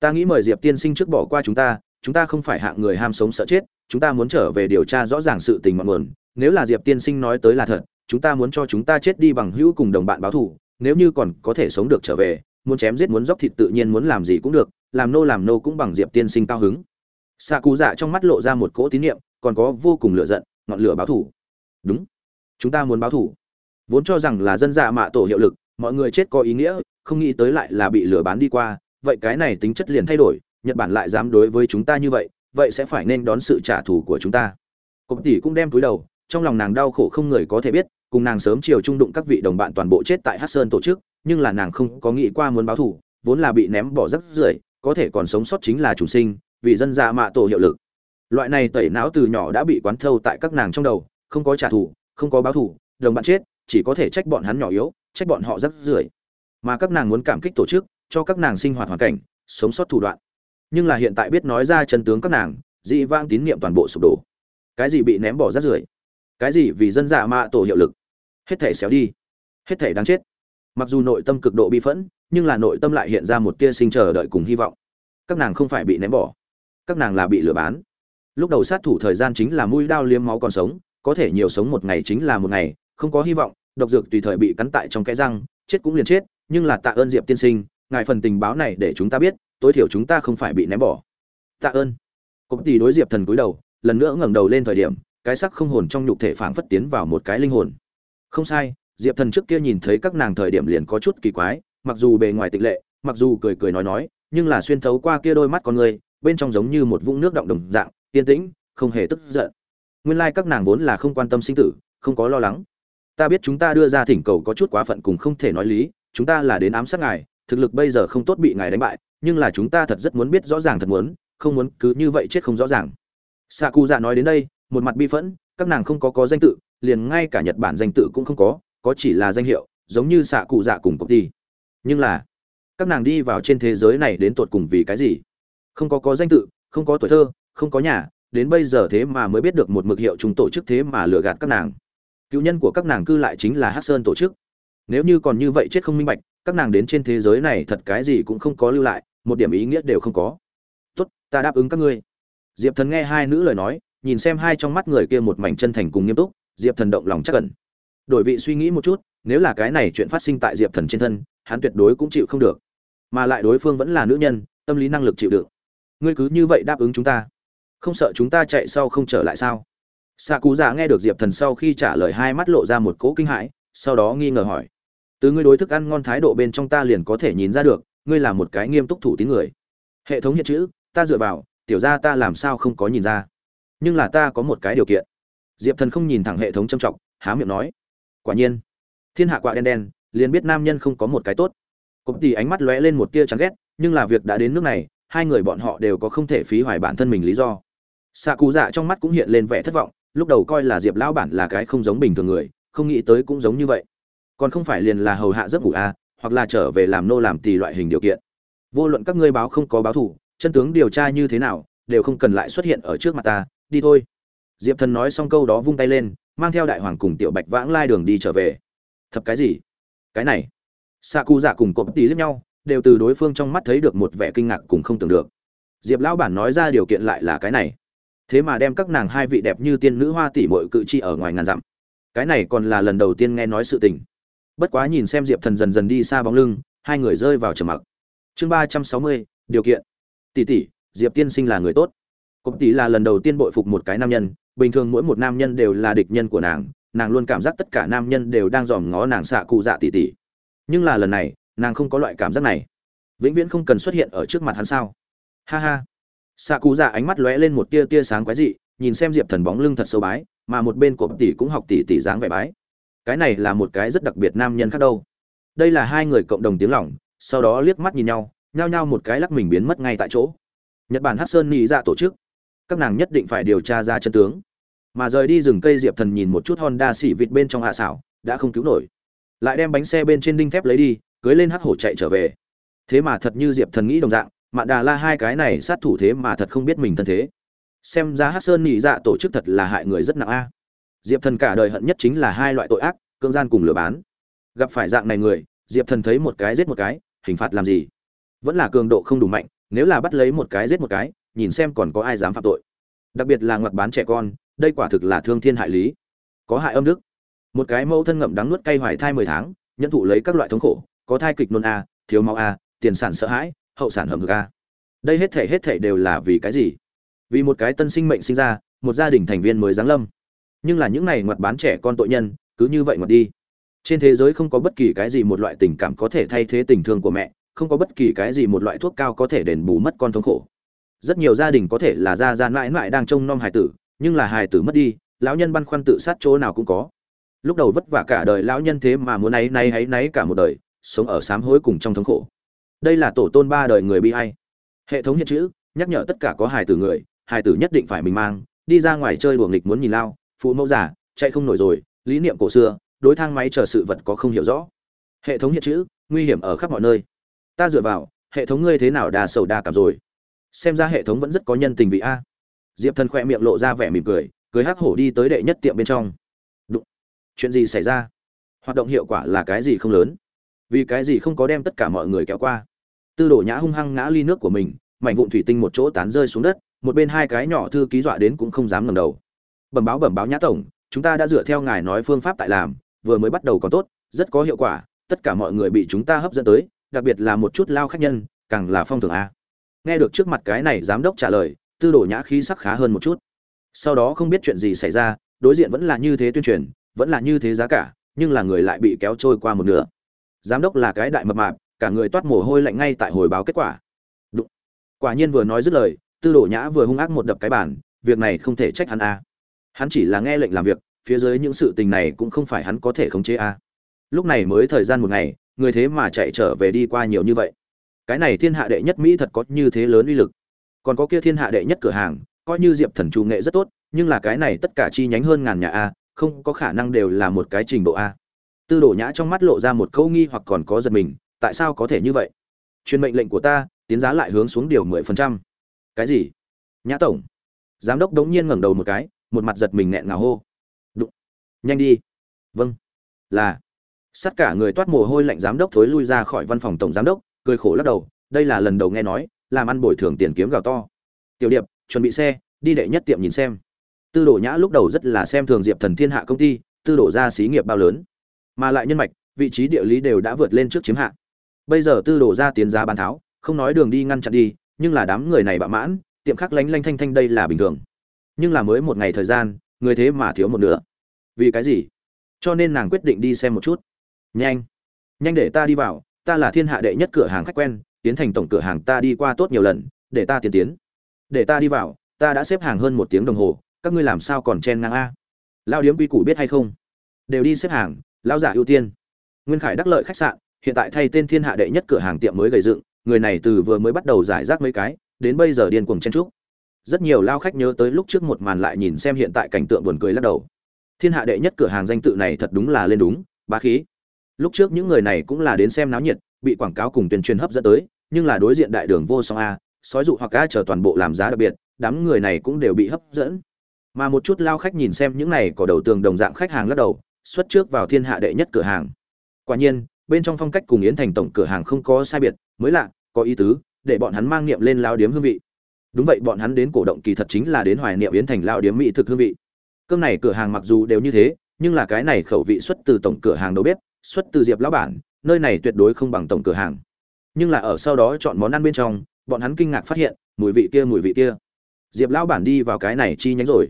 Ta nghĩ mời diệp tiên sinh trước bỏ qua chúng ta chúng ta không phải hạng người ham sống sợ chết, chúng ta muốn trở về điều tra rõ ràng sự tình ngọn nguồn. Nếu là diệp tiên sinh nói tới là thật, chúng ta muốn cho chúng ta chết đi bằng hữu cùng đồng bạn báo thù, nếu như còn có thể sống được trở về, muốn chém giết muốn dốc thịt tự nhiên muốn làm gì cũng được, làm nô làm nô cũng bằng diệp tiên sinh cao hứng. Xạ cụ dạ trong mắt lộ ra một cỗ tín nhiệm còn có vô cùng lửa giận, ngọn lửa báo thù. Đúng, chúng ta muốn báo thù. Vốn cho rằng là dân dạ mạ tổ hiệu lực, mọi người chết có ý nghĩa, không nghĩ tới lại là bị lừa bán đi qua vậy cái này tính chất liền thay đổi, nhật bản lại dám đối với chúng ta như vậy vậy sẽ phải nên đón sự trả thù của chúng ta. Cộng tỷ cũng đem túi đầu, trong lòng nàng đau khổ không người có thể biết, cùng nàng sớm chiều trung đụng các vị đồng bạn toàn bộ chết tại hát sơn tổ chức, nhưng là nàng không có nghĩ qua muốn báo thù, vốn là bị ném bỏ rắc rưởi, có thể còn sống sót chính là chủ sinh, vì dân dạ mạ tổ hiệu lực. Loại này tẩy não từ nhỏ đã bị quán thâu tại các nàng trong đầu, không có trả thù, không có báo thù, đồng bạn chết, chỉ có thể trách bọn hắn nhỏ yếu, trách bọn họ rắc rưởi. Mà các nàng muốn cảm kích tổ chức cho các nàng sinh hoạt hoàn cảnh, sống sót thủ đoạn. Nhưng là hiện tại biết nói ra chân tướng các nàng, dị vang tín nhiệm toàn bộ sụp đổ. Cái gì bị ném bỏ rác rưởi? Cái gì vì dân dạ mạ tổ hiệu lực? Hết thể xéo đi. Hết thể đáng chết. Mặc dù nội tâm cực độ bi phẫn, nhưng là nội tâm lại hiện ra một tia sinh chờ đợi cùng hy vọng. Các nàng không phải bị ném bỏ. Các nàng là bị lừa bán. Lúc đầu sát thủ thời gian chính là mũi đao liếm máu còn sống, có thể nhiều sống một ngày chính là một ngày, không có hy vọng, độc dược tùy thời bị cắn tại trong cái răng, chết cũng liền chết, nhưng là tạ ơn diệp tiên sinh ngài phần tình báo này để chúng ta biết, tối thiểu chúng ta không phải bị ném bỏ. Tạ ơn. Cục tỷ đối diệp thần cúi đầu, lần nữa ngẩng đầu lên thời điểm, cái sắc không hồn trong nhục thể phảng phất tiến vào một cái linh hồn. Không sai, diệp thần trước kia nhìn thấy các nàng thời điểm liền có chút kỳ quái, mặc dù bề ngoài tịch lệ, mặc dù cười cười nói nói, nhưng là xuyên thấu qua kia đôi mắt con người, bên trong giống như một vũng nước động đồng dạng, yên tĩnh, không hề tức giận. Nguyên lai các nàng vốn là không quan tâm sinh tử, không có lo lắng. Ta biết chúng ta đưa ra thỉnh cầu có chút quá phận cùng không thể nói lý, chúng ta là đến ám sát ngài thực lực bây giờ không tốt bị ngài đánh bại, nhưng là chúng ta thật rất muốn biết rõ ràng thật muốn, không muốn cứ như vậy chết không rõ ràng. Xạ cụ dạ nói đến đây, một mặt bi phẫn, các nàng không có có danh tự, liền ngay cả nhật bản danh tự cũng không có có chỉ là danh hiệu, giống như xạ cụ dạ cùng công ty nhưng là, các nàng đi vào trên thế giới này đến tột cùng vì cái gì? Không có có danh tự, không có tuổi thơ, không có nhà, đến bây giờ thế mà mới biết được một mực hiệu chúng tổ chức thế mà lừa gạt các nàng. Cựu nhân của các nàng cư lại chính là hát sơn tổ chức. Nếu như còn như vậy chết không minh bạch các nàng đến trên thế giới này thật cái gì cũng không có lưu lại, một điểm ý nghĩa đều không có. Tốt, ta đáp ứng các ngươi. Diệp thần nghe hai nữ lời nói, nhìn xem hai trong mắt người kia một mảnh chân thành cùng nghiêm túc, diệp thần động lòng chắc cẩn đổi vị suy nghĩ một chút, nếu là cái này chuyện phát sinh tại diệp thần trên thân, hắn tuyệt đối cũng chịu không được. Mà lại đối phương vẫn là nữ nhân, tâm lý năng lực chịu đựng. Ngươi cứ như vậy đáp ứng chúng ta. Không sợ chúng ta chạy sau không trở lại sao? Xạ cú giả nghe được diệp thần sau khi trả lời hai mắt lộ ra một cỗ kinh hãi, sau đó nghi ngờ hỏi từ ngươi đối thức ăn ngon thái độ bên trong ta liền có thể nhìn ra được, ngươi là một cái nghiêm túc thủ tín người. Hệ thống hiện chữ, ta dựa vào, tiểu ra ta làm sao không có nhìn ra. Nhưng là ta có một cái điều kiện. Diệp thần không nhìn thẳng hệ thống trầm trọng há miệng nói. Quả nhiên, thiên hạ quạ đen đen, liền biết nam nhân không có một cái tốt. Cộp tỉ ánh mắt lóe lên một tia chán ghét, nhưng là việc đã đến nước này, hai người bọn họ đều có không thể phí hoài bản thân mình lý do. Xạ cụ dạ trong mắt cũng hiện lên vẻ thất vọng, lúc đầu coi là diệp lão bản là cái không giống bình thường người, không nghĩ tới cũng giống như vậy còn không phải liền là hầu hạ giấc ngủ a à, hoặc là trở về làm nô làm tỳ loại hình điều kiện. Vô luận các ngươi báo không có báo thủ chân tướng điều tra như thế nào đều không cần lại xuất hiện ở trước mặt ta đi thôi. Diệp thần nói xong câu đó vung tay lên mang theo đại hoàng cùng tiểu bạch vãng lai đường đi trở về. Thập cái gì? Cái này? Xạ cụ dạ cùng cộp tí lẫn nhau đều từ đối phương trong mắt thấy được một vẻ kinh ngạc cùng không tưởng được. Diệp lão bản nói ra điều kiện lại là cái này. Thế mà đem các nàng hai vị đẹp như tiên nữ hoa tỷ mội cự chi ở ngoài ngàn dặm. Cái này còn là lần đầu tiên nghe nói sự tình bất quá nhìn xem diệp thần dần dần đi xa bóng lưng, hai người rơi vào trầm mặc. Chương ba trăm sáu mươi, điều kiện. Tỷ tỷ, diệp tiên sinh là người tốt. Cộp tỷ là lần đầu tiên bội phục một cái nam nhân, bình thường mỗi một nam nhân đều là địch nhân của nàng nàng luôn cảm giác tất cả nam nhân đều đang dòm ngó nàng xạ cụ dạ tỷ tỷ. Nhưng là lần này, nàng không có loại cảm giác này. Vĩnh viễn không cần xuất hiện ở trước mặt hắn sao? Ha ha. Xạ cụ dạ ánh mắt lóe lên một tia tia sáng quái dị, nhìn xem diệp thần bóng lưng thật sâu bái, mà một bên của tỷ cũng học tỷ tỷ dáng vẻ bái cái này là một cái rất đặc biệt nam nhân khác đâu. Đây là hai người cộng đồng tiếng lỏng, sau đó liếc mắt nhìn nhau, nhao nhao một cái lắc mình biến mất ngay tại chỗ. Nhật bản hát sơn nghĩ ra dạ tổ chức. Các nàng nhất định phải điều tra ra chân tướng. Mà rời đi rừng cây diệp thần nhìn một chút honda xỉ vịt bên trong hạ xảo, đã không cứu nổi. Lại đem bánh xe bên trên đinh thép lấy đi, cưới lên hắc hổ chạy trở về. Thế mà thật như diệp thần nghĩ đồng dạng, mạn đà la hai cái này sát thủ thế mà thật không biết mình thân thế. Xem ra hắc sơn nhị dạ tổ chức thật là hại người rất nặng a diệp thần cả đời hận nhất chính là hai loại tội ác, cưỡng gian cùng lừa bán. Gặp phải dạng này người, diệp thần thấy một cái giết một cái, hình phạt làm gì? Vẫn là cường độ không đủ mạnh, nếu là bắt lấy một cái giết một cái, nhìn xem còn có ai dám phạm tội. Đặc biệt là ngoặt bán trẻ con, đây quả thực là thương thiên hại lý. Có hại âm đức. Một cái mẫu thân ngậm đắng nuốt cay hoài thai mười tháng nhận thụ lấy các loại thống khổ, có thai kịch nôn a, thiếu máu a, tiền sản sợ hãi, hậu sản hầm hực a. Đây hết thể hết thể đều là vì cái gì? Vì một cái tân sinh mệnh sinh ra, một gia đình thành viên mới giáng lâm nhưng là những này ngoặt bán trẻ con tội nhân, cứ như vậy ngoặt đi. Trên thế giới không có bất kỳ cái gì một loại tình cảm có thể thay thế tình thương của mẹ, không có bất kỳ cái gì một loại thuốc cao có thể đền bù mất con thống khổ. Rất nhiều gia đình có thể là gia gia mãi mãi đang trông nom hài tử, nhưng là hài tử mất đi, lão nhân băn khoăn tự sát chỗ nào cũng có. Lúc đầu vất vả cả đời lão nhân thế mà muốn ấy nay ấy náy cả một đời, sống ở sám hối cùng trong thống khổ. Đây là tổ tôn ba đời người bi hay hệ thống hiện chữ, nhắc nhở tất cả có hài tử người, hài tử nhất định phải mình mang, đi ra ngoài chơi đùa nghịch muốn nhìn lao phụ mẫu giả chạy không nổi rồi, lý niệm cổ xưa, đối thang máy chờ sự vật có không hiểu rõ. Hệ thống hiện chữ, nguy hiểm ở khắp mọi nơi. Ta dựa vào, hệ thống ngươi thế nào đa sầu đa cảm rồi? Xem ra hệ thống vẫn rất có nhân tình vị a. Diệp thần khỏe miệng lộ ra vẻ mỉm cười cười hắc hổ đi tới đệ nhất tiệm bên trong. Đụng. chuyện gì xảy ra? Hoạt động hiệu quả là cái gì không lớn? Vì cái gì không có đem tất cả mọi người kéo qua? Tư đổ nhã hung hăng ngã ly nước của mình, mảnh vụn thủy tinh một chỗ tán rơi xuống đất, một bên hai cái nhỏ thư ký dọa đến cũng không dám ngẩng đầu bẩm báo bẩm báo nhã tổng, chúng ta đã dựa theo ngài nói phương pháp tại làm, vừa mới bắt đầu còn tốt, rất có hiệu quả, tất cả mọi người bị chúng ta hấp dẫn tới, đặc biệt là một chút lao khách nhân, càng là phong thường a. Nghe được trước mặt cái này giám đốc trả lời, tư đồ nhã khí sắc khá hơn một chút. Sau đó không biết chuyện gì xảy ra, đối diện vẫn là như thế tuyên truyền, vẫn là như thế giá cả, nhưng là người lại bị kéo trôi qua một nửa. Giám đốc là cái đại mập mạp, cả người toát mồ hôi lạnh ngay tại hồi báo kết quả. Đúng. quả nhiên vừa nói dứt lời, tư đồ nhã vừa hung ác một đập cái bàn, việc này không thể trách hắn a hắn chỉ là nghe lệnh làm việc, phía dưới những sự tình này cũng không phải hắn có thể khống chế a lúc này mới thời gian một ngày, người thế mà chạy trở về đi qua nhiều như vậy. Cái này thiên hạ đệ nhất mỹ thật có như thế lớn uy lực. Còn có kia thiên hạ đệ nhất cửa hàng, coi như diệp thần chủ nghệ rất tốt, nhưng là cái này tất cả chi nhánh hơn ngàn nhà a, không có khả năng đều là một cái trình độ a. Tư đổ nhã trong mắt lộ ra một câu nghi hoặc còn có giật mình, tại sao có thể như vậy? Truyền mệnh lệnh của ta, tiến giá lại hướng xuống điều mười phần trăm. Cái gì? Nhã tổng. Giám đốc đống nhiên ngẩng đầu một cái một mặt giật mình nghẹn ngào hô. Đụng. Nhanh đi. Vâng. Là. Sắt cả người toát mồ hôi lạnh giám đốc thối lui ra khỏi văn phòng tổng giám đốc, cười khổ lắc đầu, đây là lần đầu nghe nói, làm ăn bồi thường tiền kiếm gào to. Tiểu điệp, chuẩn bị xe, đi đệ nhất tiệm nhìn xem. Tư đồ nhã lúc đầu rất là xem thường diệp thần thiên hạ công ty, tư đồ ra xí nghiệp bao lớn. Mà lại nhân mạch, vị trí địa lý đều đã vượt lên trước chiếm hạ. Bây giờ tư đồ ra tiến giá bán tháo, không nói đường đi ngăn chặn đi, nhưng là đám người này bạ mãn, tiệm khắc lánh lanh thanh thanh đây là bình thường nhưng là mới một ngày thời gian, người thế mà thiếu một nửa. Vì cái gì? Cho nên nàng quyết định đi xem một chút. Nhanh. Nhanh để ta đi vào, ta là thiên hạ đệ nhất cửa hàng khách quen, tiến thành tổng cửa hàng ta đi qua tốt nhiều lần, để ta tiến tiến. Để ta đi vào, ta đã xếp hàng hơn một tiếng đồng hồ, các ngươi làm sao còn chen ngang a? Lao điếm quy củ biết hay không? Đều đi xếp hàng lao giả ưu tiên. Nguyên khải đắc lợi khách sạn, hiện tại thay tên thiên hạ đệ nhất cửa hàng tiệm mới gầy dựng, người này từ vừa mới bắt đầu giải rác mấy cái, đến bây giờ điên cuồng chen trúc rất nhiều lao khách nhớ tới lúc trước một màn lại nhìn xem hiện tại cảnh tượng buồn cười lắc đầu. Thiên hạ đệ nhất cửa hàng danh tự này thật đúng là lên đúng, bá khí. Lúc trước những người này cũng là đến xem náo nhiệt, bị quảng cáo cùng tuyên truyền hấp dẫn tới, nhưng là đối diện đại đường vô song a, sói dụ hoặc a chờ toàn bộ làm giá đặc biệt, đám người này cũng đều bị hấp dẫn. Mà một chút lao khách nhìn xem những này có đầu tường đồng dạng khách hàng lắc đầu, xuất trước vào thiên hạ đệ nhất cửa hàng. Quả nhiên, bên trong phong cách cùng yến thành tổng cửa hàng không có sai biệt, mới lạ, có ý tứ, để bọn hắn mang niệm lên lao điếm hương vị đúng vậy, bọn hắn đến cổ động kỳ thật chính là đến hoài niệm yến thành lao điếm mỹ thực hương vị. Cơm này cửa hàng mặc dù đều như thế, nhưng là cái này khẩu vị xuất từ tổng cửa hàng đầu bếp, xuất từ diệp lão bản, nơi này tuyệt đối không bằng tổng cửa hàng. Nhưng là ở sau đó chọn món ăn bên trong, bọn hắn kinh ngạc phát hiện, mùi vị kia, mùi vị kia. Diệp lão bản đi vào cái này chi nhánh rồi.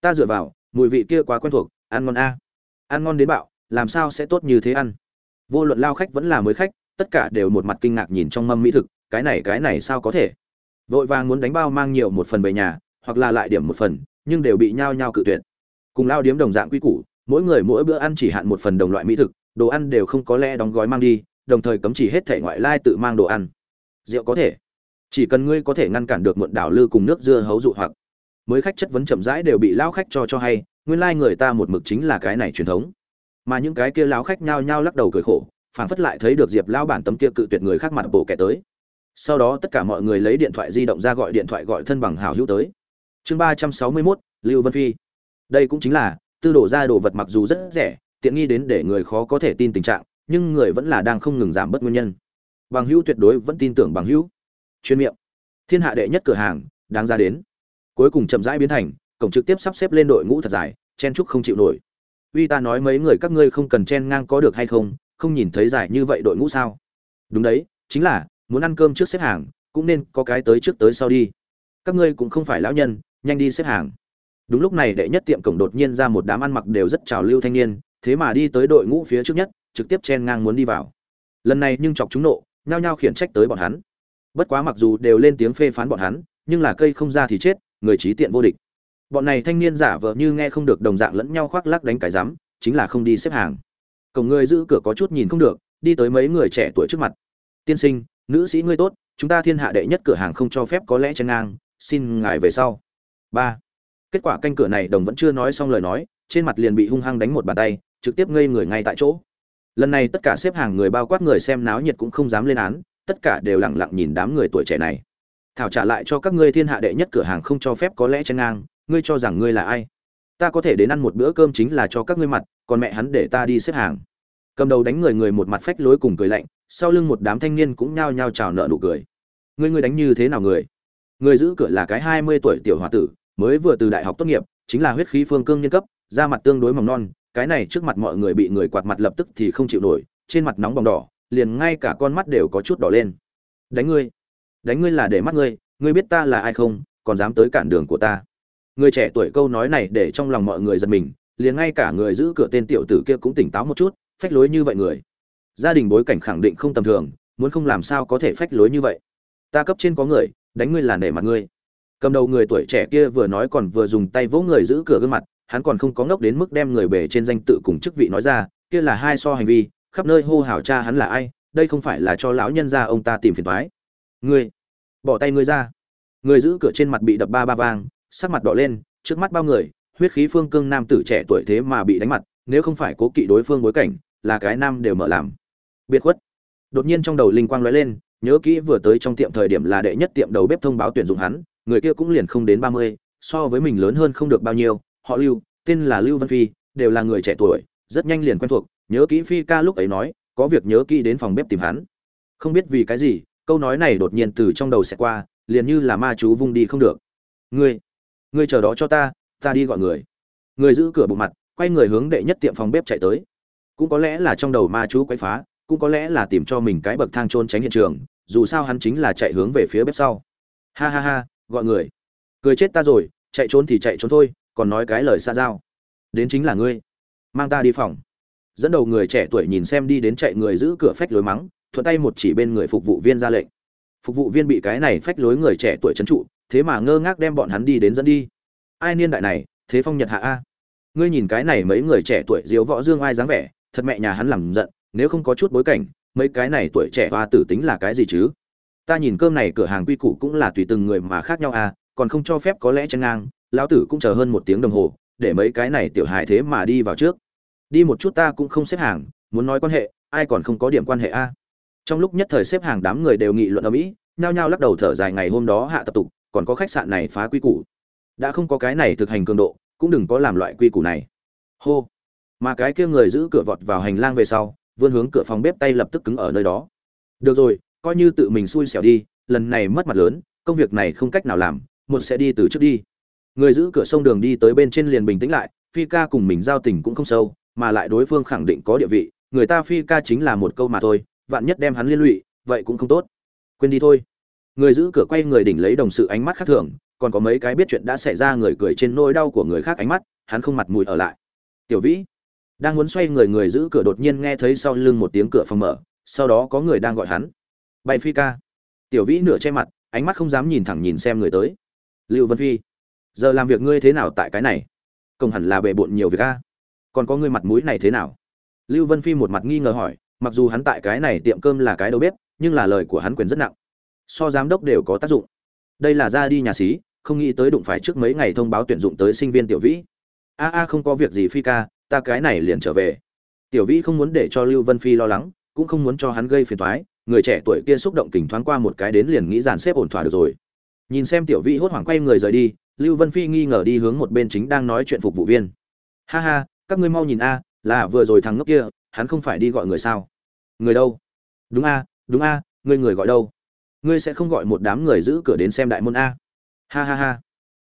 Ta dựa vào, mùi vị kia quá quen thuộc, ăn ngon a. Ăn ngon đến bạo, làm sao sẽ tốt như thế ăn? Vô luận lao khách vẫn là mới khách, tất cả đều một mặt kinh ngạc nhìn trong mâm mỹ thực, cái này cái này sao có thể? Vội vàng muốn đánh bao mang nhiều một phần về nhà, hoặc là lại điểm một phần, nhưng đều bị nhao nhao cự tuyệt. Cùng lao điếm đồng dạng quy củ, mỗi người mỗi bữa ăn chỉ hạn một phần đồng loại mỹ thực, đồ ăn đều không có lẽ đóng gói mang đi, đồng thời cấm chỉ hết thể ngoại lai tự mang đồ ăn. Rượu có thể, chỉ cần ngươi có thể ngăn cản được muộn đảo lư cùng nước dưa hấu dụ hoặc. Mới khách chất vấn chậm rãi đều bị lao khách cho cho hay, nguyên lai người ta một mực chính là cái này truyền thống. Mà những cái kia lao khách nhao nhao lắc đầu cười khổ phản phất lại thấy được diệp lao bản tấm kia cự tuyệt người khác mặt bộ kẻ tới sau đó tất cả mọi người lấy điện thoại di động ra gọi điện thoại gọi thân bằng hảo hữu tới. Chương ba trăm sáu mươi mốt, lưu vân phi. Đây cũng chính là, tư đổ ra đồ vật mặc dù rất rẻ, tiện nghi đến để người khó có thể tin tình trạng, nhưng người vẫn là đang không ngừng giảm bớt nguyên nhân. Bằng hữu tuyệt đối vẫn tin tưởng bằng hữu. Chuyên miệng. Thiên hạ đệ nhất cửa hàng, đáng ra đến. Cuối cùng chậm rãi biến thành, cổng trực tiếp sắp xếp lên đội ngũ thật dài, chen trúc không chịu nổi. Uy ta nói mấy người các ngươi không cần chen ngang có được hay không không nhìn thấy dài như vậy đội ngũ sao? Đúng đấy, chính là muốn ăn cơm trước xếp hàng, cũng nên có cái tới trước tới sau đi. Các ngươi cũng không phải lão nhân, nhanh đi xếp hàng. Đúng lúc này đệ nhất tiệm cổng đột nhiên ra một đám ăn mặc đều rất trào lưu thanh niên, thế mà đi tới đội ngũ phía trước nhất, trực tiếp chen ngang muốn đi vào. Lần này nhưng chọc chúng nộ, nhao nhao khiển trách tới bọn hắn. Bất quá mặc dù đều lên tiếng phê phán bọn hắn, nhưng là cây không ra thì chết, người trí tiện vô địch. Bọn này thanh niên giả vờ như nghe không được đồng dạng lẫn nhau khoác lắc đánh cái rắm, chính là không đi xếp hàng. Cổng người giữ cửa có chút nhìn không được, đi tới mấy người trẻ tuổi trước mặt. Tiên sinh nữ sĩ ngươi tốt, chúng ta thiên hạ đệ nhất cửa hàng không cho phép có lẽ chen ngang, xin ngài về sau. Ba. Kết quả canh cửa này đồng vẫn chưa nói xong lời nói, trên mặt liền bị hung hăng đánh một bàn tay, trực tiếp ngây người ngay tại chỗ. Lần này tất cả xếp hàng người bao quát người xem náo nhiệt cũng không dám lên án, tất cả đều lặng lặng nhìn đám người tuổi trẻ này. Thảo trả lại cho các ngươi thiên hạ đệ nhất cửa hàng không cho phép có lẽ chen ngang, ngươi cho rằng ngươi là ai? Ta có thể đến ăn một bữa cơm chính là cho các ngươi mặt, còn mẹ hắn để ta đi xếp hàng. Cầm đầu đánh người người một mặt phách lối cùng cười lạnh sau lưng một đám thanh niên cũng nhao nhao chào nợ nụ cười. Ngươi ngươi đánh như thế nào người? Người giữ cửa là cái hai mươi tuổi tiểu hòa tử, mới vừa từ đại học tốt nghiệp, chính là huyết khí phương cương nhân cấp, da mặt tương đối mỏng non, cái này trước mặt mọi người bị người quạt mặt lập tức thì không chịu nổi, trên mặt nóng bỏng đỏ, liền ngay cả con mắt đều có chút đỏ lên. Đánh ngươi. Đánh ngươi là để mắt ngươi ngươi biết ta là ai không, còn dám tới cản đường của ta. Người trẻ tuổi câu nói này để trong lòng mọi người giật mình, liền ngay cả người giữ cửa tên tiểu tử kia cũng tỉnh táo một chút, phách lối như vậy người gia đình bối cảnh khẳng định không tầm thường, muốn không làm sao có thể phách lối như vậy. Ta cấp trên có người, đánh ngươi là nể mặt ngươi. Cầm đầu người tuổi trẻ kia vừa nói còn vừa dùng tay vỗ người giữ cửa gương mặt, hắn còn không có ngốc đến mức đem người bể trên danh tự cùng chức vị nói ra, kia là hai so hành vi, khắp nơi hô hào cha hắn là ai, đây không phải là cho lão nhân gia ông ta tìm phiền toái. Ngươi, bỏ tay ngươi ra. Người giữ cửa trên mặt bị đập ba ba vang, sắc mặt đỏ lên, trước mắt bao người, huyết khí phương cương nam tử trẻ tuổi thế mà bị đánh mặt, nếu không phải cố kỵ đối phương bối cảnh, là cái nam đều mở làm biệt khuất. Đột nhiên trong đầu linh quang lóe lên, nhớ kỹ vừa tới trong tiệm thời điểm là đệ nhất tiệm đầu bếp thông báo tuyển dụng hắn, người kia cũng liền không đến ba mươi, so với mình lớn hơn không được bao nhiêu, họ lưu, tên là lưu văn phi, đều là người trẻ tuổi, rất nhanh liền quen thuộc, nhớ kỹ phi ca lúc ấy nói, có việc nhớ kỹ đến phòng bếp tìm hắn. Không biết vì cái gì, câu nói này đột nhiên từ trong đầu sẽ qua, liền như là ma chú vung đi không được. Ngươi ngươi chờ đó cho ta ta đi gọi người. Người giữ cửa bụng mặt, quay người hướng đệ nhất tiệm phòng bếp chạy tới. Cũng có lẽ là trong đầu ma chú quấy phá cũng có lẽ là tìm cho mình cái bậc thang trôn tránh hiện trường, dù sao hắn chính là chạy hướng về phía bếp sau. Ha ha ha, gọi người. Cười chết ta rồi, chạy trốn thì chạy trốn thôi, còn nói cái lời xa giao. Đến chính là ngươi. Mang ta đi phòng. Dẫn đầu người trẻ tuổi nhìn xem đi đến chạy người giữ cửa phách lối mắng, thuận tay một chỉ bên người phục vụ viên ra lệnh. Phục vụ viên bị cái này phách lối người trẻ tuổi trấn trụ, thế mà ngơ ngác đem bọn hắn đi đến dẫn đi. Ai niên đại này, thế phong nhật hạ a. Ngươi nhìn cái này mấy người trẻ tuổi diếu võ dương ai dáng vẻ, thật mẹ nhà hắn làm giận nếu không có chút bối cảnh, mấy cái này tuổi trẻ hoa tử tính là cái gì chứ? Ta nhìn cơm này cửa hàng quy củ cũng là tùy từng người mà khác nhau à còn không cho phép có lẽ chân ngang, lão tử cũng chờ hơn một tiếng đồng hồ, để mấy cái này tiểu hài thế mà đi vào trước. Đi một chút ta cũng không xếp hàng, muốn nói quan hệ, ai còn không có điểm quan hệ a trong lúc nhất thời xếp hàng đám người đều nghị luận ở mỹ, nhao nhao lắc đầu thở dài ngày hôm đó hạ tập tục, còn có khách sạn này phá quy củ. Đã không có cái này thực hành cường độ, cũng đừng có làm loại quy củ này. Hô. Mà cái kia người giữ cửa vọt vào hành lang về sau vươn hướng cửa phòng bếp tay lập tức cứng ở nơi đó. Được rồi, coi như tự mình xui xẻo đi, lần này mất mặt lớn, công việc này không cách nào làm, một sẽ đi từ trước đi. Người giữ cửa sông đường đi tới bên trên liền bình tĩnh lại, phi ca cùng mình giao tình cũng không sâu, mà lại đối phương khẳng định có địa vị, người ta phi ca chính là một câu mà thôi, vạn nhất đem hắn liên lụy, vậy cũng không tốt. Quên đi thôi. Người giữ cửa quay người đỉnh lấy đồng sự ánh mắt khác thường, còn có mấy cái biết chuyện đã xảy ra người cười trên nỗi đau của người khác ánh mắt, hắn không mặt mũi ở lại. Tiểu vĩ đang muốn xoay người người giữ cửa đột nhiên nghe thấy sau lưng một tiếng cửa phòng mở, sau đó có người đang gọi hắn. Bay phi ca. Tiểu vĩ nửa che mặt, ánh mắt không dám nhìn thẳng nhìn xem người tới. Lưu vân phi, giờ làm việc ngươi thế nào tại cái này? Công hẳn là bề bộn nhiều việc a. Còn có ngươi mặt mũi này thế nào? Lưu vân phi một mặt nghi ngờ hỏi, mặc dù hắn tại cái này tiệm cơm là cái đầu bếp, nhưng là lời của hắn quyền rất nặng. So giám đốc đều có tác dụng. Đây là ra đi nhà xí, không nghĩ tới đụng phải trước mấy ngày thông báo tuyển dụng tới sinh viên tiểu vĩ. A a, không có việc gì phi ca ta cái này liền trở về. Tiểu vĩ không muốn để cho lưu vân phi lo lắng, cũng không muốn cho hắn gây phiền toái, người trẻ tuổi kia xúc động kình thoáng qua một cái đến liền nghĩ dàn xếp ổn thỏa được rồi. Nhìn xem tiểu vĩ hốt hoảng quay người rời đi, lưu vân phi nghi ngờ đi hướng một bên chính đang nói chuyện phục vụ viên. Ha ha, các ngươi mau nhìn a, là vừa rồi thằng ngốc kia, hắn không phải đi gọi người sao? Người đâu? Đúng a đúng a, ngươi người gọi đâu? Ngươi sẽ không gọi một đám người giữ cửa đến xem đại môn a. Ha ha ha.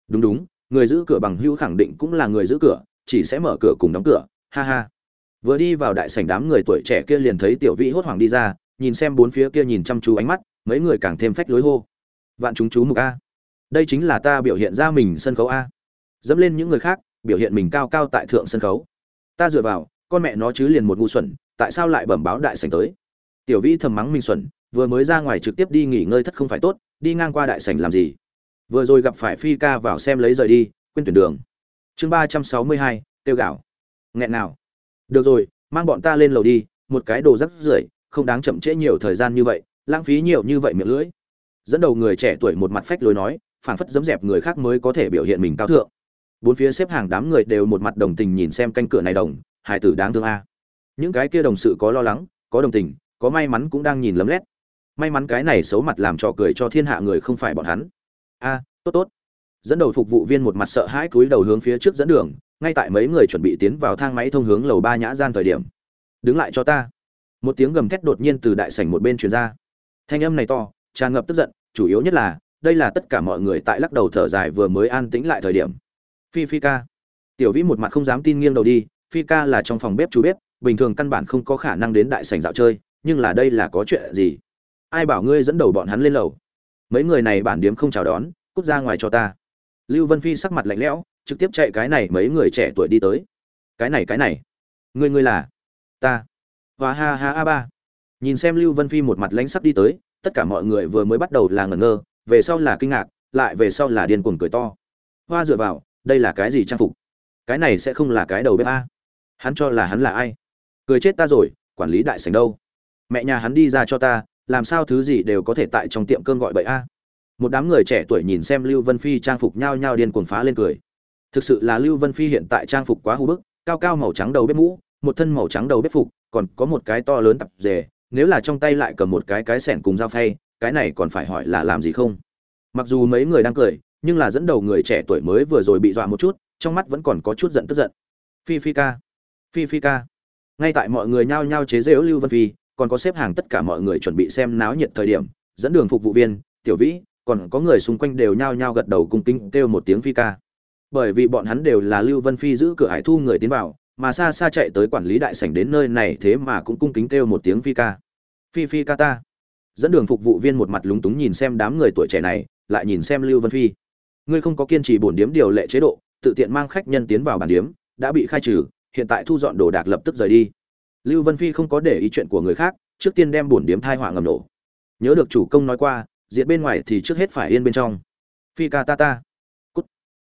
Đúng đúng, người giữ cửa bằng hữu khẳng định cũng là người giữ cửa chỉ sẽ mở cửa cùng đóng cửa, ha ha. Vừa đi vào đại sảnh đám người tuổi trẻ kia liền thấy tiểu vĩ hốt hoảng đi ra, nhìn xem bốn phía kia nhìn chăm chú ánh mắt, mấy người càng thêm phách lối hô. Vạn chúng chú mục a. Đây chính là ta biểu hiện ra mình sân khấu a. Dẫm lên những người khác, biểu hiện mình cao cao tại thượng sân khấu. Ta dựa vào, con mẹ nó chứ liền một ngu xuẩn, tại sao lại bẩm báo đại sảnh tới? Tiểu vĩ thầm mắng minh xuẩn, vừa mới ra ngoài trực tiếp đi nghỉ ngơi thất không phải tốt, đi ngang qua đại sảnh làm gì? Vừa rồi gặp phải phi ca vào xem lấy rời đi, quên tuyển đường chương ba trăm sáu mươi hai tiêu gạo. Nghẹn nào. Được rồi, mang bọn ta lên lầu đi, một cái đồ rắc rưởi, không đáng chậm trễ nhiều thời gian như vậy, lãng phí nhiều như vậy miệng lưỡi. Dẫn đầu người trẻ tuổi một mặt phách lối nói, phảng phất dẫm dẹp người khác mới có thể biểu hiện mình cao thượng. Bốn phía xếp hàng đám người đều một mặt đồng tình nhìn xem canh cửa này đồng hải tử đáng thương a. Những cái kia đồng sự có lo lắng, có đồng tình, có may mắn cũng đang nhìn lấm lét. May mắn cái này xấu mặt làm trò cười cho thiên hạ người không phải bọn hắn. A, tốt tốt dẫn đầu phục vụ viên một mặt sợ hãi cúi đầu hướng phía trước dẫn đường, ngay tại mấy người chuẩn bị tiến vào thang máy thông hướng lầu ba nhã gian thời điểm. Đứng lại cho ta. Một tiếng gầm thét đột nhiên từ đại sảnh một bên truyền ra. Thanh âm này to, tràn ngập tức giận, chủ yếu nhất là, đây là tất cả mọi người tại lắc đầu thở dài vừa mới an tĩnh lại thời điểm. Phi phi ca. Tiểu vĩ một mặt không dám tin nghiêng đầu đi, phi ca là trong phòng bếp chú bếp, bình thường căn bản không có khả năng đến đại sảnh dạo chơi, nhưng là đây là có chuyện gì? Ai bảo ngươi dẫn đầu bọn hắn lên lầu? Mấy người này bản điếm không chào đón, cút ra ngoài cho ta lưu vân phi sắc mặt lạnh lẽo, trực tiếp chạy cái này mấy người trẻ tuổi đi tới. Cái này cái này. Ngươi ngươi là? Ta. Và ha ha, a ba. Nhìn xem lưu vân phi một mặt lãnh sắc đi tới, tất cả mọi người vừa mới bắt đầu là ngẩn ngơ, về sau là kinh ngạc, lại về sau là điên cuồng cười to. Hoa dựa vào, đây là cái gì trang phục? Cái này sẽ không là cái đầu bếp a. Hắn cho là hắn là ai? Cười chết ta rồi, quản lý đại sảnh đâu? Mẹ nhà hắn đi ra cho ta, làm sao thứ gì đều có thể tại trong tiệm cơm gọi bậy a? Một đám người trẻ tuổi nhìn xem lưu vân phi trang phục nhao nhao điên cuồng phá lên cười. Thực sự là lưu vân phi hiện tại trang phục quá hú bức, cao cao màu trắng đầu bếp mũ, một thân màu trắng đầu bếp phục, còn có một cái to lớn tập rề, nếu là trong tay lại cầm một cái cái sẻn cùng dao phay, cái này còn phải hỏi là làm gì không? Mặc dù mấy người đang cười, nhưng là dẫn đầu người trẻ tuổi mới vừa rồi bị dọa một chút, trong mắt vẫn còn có chút giận tức giận. Phi phi ca, phi phi ca. Ngay tại mọi người nhao nhao chế giễu lưu vân phi, còn có xếp hàng tất cả mọi người chuẩn bị xem náo nhiệt thời điểm, dẫn đường phục vụ viên, tiểu vĩ còn có người xung quanh đều nhao nhao gật đầu cung kính kêu một tiếng phi ca. Bởi vì bọn hắn đều là lưu vân phi giữ cửa hải thu người tiến vào, mà xa xa chạy tới quản lý đại sảnh đến nơi này thế mà cũng cung kính kêu một tiếng phi ca. Phi phi ca ta. Dẫn đường phục vụ viên một mặt lúng túng nhìn xem đám người tuổi trẻ này, lại nhìn xem lưu vân phi. Ngươi không có kiên trì bổn điếm điều lệ chế độ, tự tiện mang khách nhân tiến vào bản điếm, đã bị khai trừ, hiện tại thu dọn đồ đạc lập tức rời đi. Lưu vân phi không có để ý chuyện của người khác, trước tiên đem bổn điếm thai họa ngầm nổ. Nhớ được chủ công nói qua diện bên ngoài thì trước hết phải yên bên trong. Phi ca ta ta. Cút.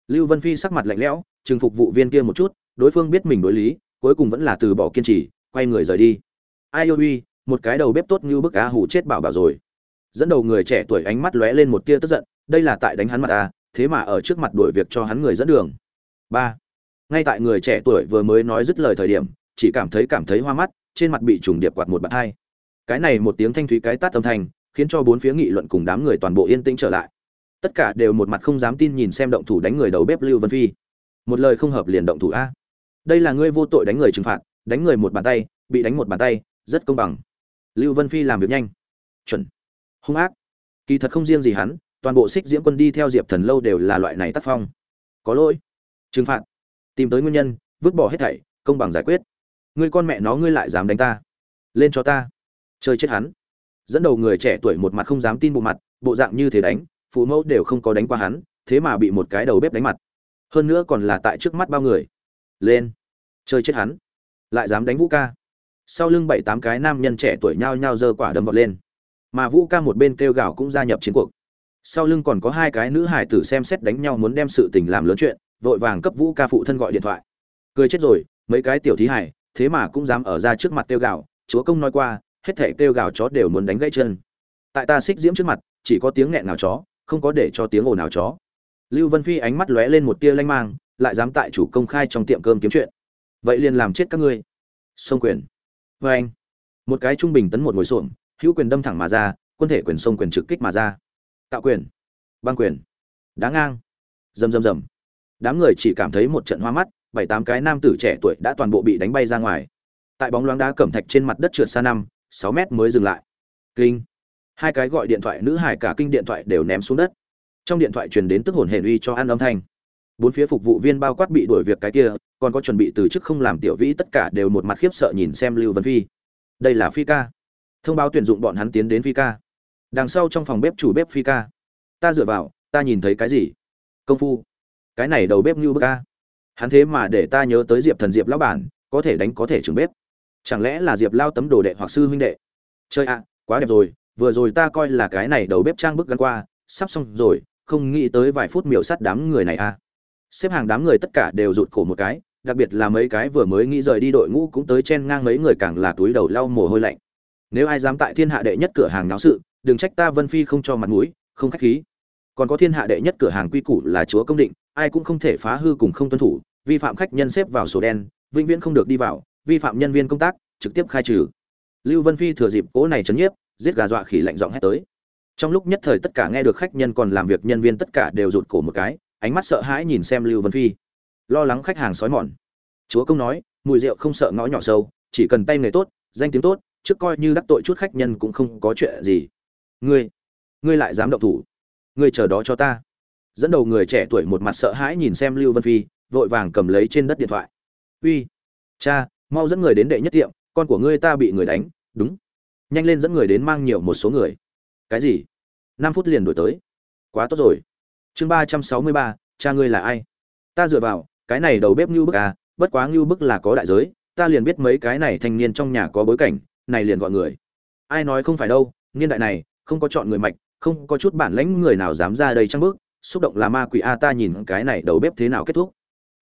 Lưu vân phi sắc mặt lạnh lẽo, chừng phục vụ viên kia một chút, đối phương biết mình đối lý, cuối cùng vẫn là từ bỏ kiên trì, quay người rời đi. Ai ôi, một cái đầu bếp tốt như bức cá hủ chết bảo bảo rồi. Dẫn đầu người trẻ tuổi ánh mắt lóe lên một tia tức giận, đây là tại đánh hắn mặt à thế mà ở trước mặt đuổi việc cho hắn người dẫn đường. Ba. Ngay tại người trẻ tuổi vừa mới nói dứt lời thời điểm, chỉ cảm thấy cảm thấy hoa mắt, trên mặt bị trùng điệp quạt một bạt hai. Cái này một tiếng thanh thúy cái tát âm thanh khiến cho bốn phía nghị luận cùng đám người toàn bộ yên tĩnh trở lại. Tất cả đều một mặt không dám tin nhìn xem động thủ đánh người đầu bếp lưu vân phi. Một lời không hợp liền động thủ a. Đây là ngươi vô tội đánh người trừng phạt, đánh người một bàn tay, bị đánh một bàn tay, rất công bằng. Lưu vân phi làm việc nhanh. Chuẩn. Hung ác. Kỳ thật không riêng gì hắn, toàn bộ xích diễm quân đi theo diệp thần lâu đều là loại này tác phong. Có lỗi. Trừng phạt. Tìm tới nguyên nhân, vứt bỏ hết thảy, công bằng giải quyết. Ngươi con mẹ nó ngươi lại dám đánh ta. Lên cho ta. Chơi chết hắn dẫn đầu người trẻ tuổi một mặt không dám tin bộ mặt, bộ dạng như thế đánh, phụ mẫu đều không có đánh qua hắn, thế mà bị một cái đầu bếp đánh mặt. Hơn nữa còn là tại trước mắt bao người. Lên. Chơi chết hắn. Lại dám đánh vũ ca. Sau lưng bảy tám cái nam nhân trẻ tuổi nhao nhao giơ quả đấm vọt lên. Mà vũ ca một bên kêu gào cũng gia nhập chiến cuộc. Sau lưng còn có hai cái nữ hải tử xem xét đánh nhau muốn đem sự tình làm lớn chuyện, vội vàng cấp vũ ca phụ thân gọi điện thoại. Cười chết rồi, mấy cái tiểu thí hải thế mà cũng dám ở ra trước mặt kêu gào, chúa công nói qua hết thể kêu gào chó đều muốn đánh gãy chân. Tại ta xích diễm trước mặt, chỉ có tiếng nghẹn nào chó, không có để cho tiếng ồn nào chó. Lưu vân phi ánh mắt lóe lên một tia lanh mang, lại dám tại chủ công khai trong tiệm cơm kiếm chuyện. Vậy liền làm chết các ngươi. Sông quyền. Vê anh. Một cái trung bình tấn một ngồi xổm, hữu quyền đâm thẳng mà ra, quân thể quyền sông quyền trực kích mà ra. Tạo quyền. Băng quyền. Đá ngang. Rầm rầm rầm. Đám người chỉ cảm thấy một trận hoa mắt, bảy tám cái nam tử trẻ tuổi đã toàn bộ bị đánh bay ra ngoài. Tại bóng loáng đá cẩm thạch trên mặt đất trượt xa năm sáu mét mới dừng lại. Kinh. Hai cái gọi điện thoại nữ hải cả kinh điện thoại đều ném xuống đất. Trong điện thoại truyền đến tức hồn hển uy cho ăn âm thanh. Bốn phía phục vụ viên bao quát bị đuổi việc cái kia, còn có chuẩn bị từ chức không làm tiểu vĩ tất cả đều một mặt khiếp sợ nhìn xem lưu vân phi. Đây là phi ca. Thông báo tuyển dụng bọn hắn tiến đến phi ca. Đằng sau trong phòng bếp chủ bếp phi ca. Ta dựa vào, ta nhìn thấy cái gì? Công phu. Cái này đầu bếp như bức ca. Hắn thế mà để ta nhớ tới diệp thần diệp lão bản, có thể đánh có thể trưởng bếp chẳng lẽ là diệp lao tấm đồ đệ hoặc sư huynh đệ? Chơi ạ, quá đẹp rồi, vừa rồi ta coi là cái này đầu bếp trang bức gắn qua, sắp xong rồi, không nghĩ tới vài phút miểu sắt đám người này à. Xếp hàng đám người tất cả đều rụt cổ một cái, đặc biệt là mấy cái vừa mới nghĩ rời đi đội ngũ cũng tới chen ngang mấy người càng là túi đầu lau mồ hôi lạnh. Nếu ai dám tại thiên hạ đệ nhất cửa hàng náo sự, đừng trách ta vân phi không cho mặt mũi, không khách khí. Còn có thiên hạ đệ nhất cửa hàng quy củ là chúa công định, ai cũng không thể phá hư cùng không tuân thủ, vi phạm khách nhân xếp vào sổ đen, vĩnh viễn không được đi vào vi phạm nhân viên công tác, trực tiếp khai trừ. Lưu vân phi thừa dịp cố này chấn nhiếp, giết gà dọa khỉ lạnh giọng hét tới. Trong lúc nhất thời tất cả nghe được khách nhân còn làm việc nhân viên tất cả đều rụt cổ một cái, ánh mắt sợ hãi nhìn xem lưu vân phi. Lo lắng khách hàng sói mòn. Chúa công nói, mùi rượu không sợ ngõ nhỏ sâu, chỉ cần tay nghề tốt, danh tiếng tốt, trước coi như đắc tội chút khách nhân cũng không có chuyện gì. Ngươi ngươi lại dám động thủ. Ngươi chờ đó cho ta. Dẫn đầu người trẻ tuổi một mặt sợ hãi nhìn xem lưu vân phi, vội vàng cầm lấy trên đất điện thoại. Uy, cha mau dẫn người đến đệ nhất tiệm, con của ngươi ta bị người đánh, đúng. Nhanh lên dẫn người đến mang nhiều một số người. Cái gì? Năm phút liền đổi tới. Quá tốt rồi. Chương ba trăm sáu mươi ba, cha ngươi là ai? Ta dựa vào, cái này đầu bếp ngưu bức à bất quá ngưu bức là có đại giới, ta liền biết mấy cái này thanh niên trong nhà có bối cảnh, này liền gọi người. Ai nói không phải đâu, niên đại này, không có chọn người mạch, không có chút bản lãnh người nào dám ra đây trăng bước, xúc động là ma quỷ a, ta nhìn cái này đầu bếp thế nào kết thúc.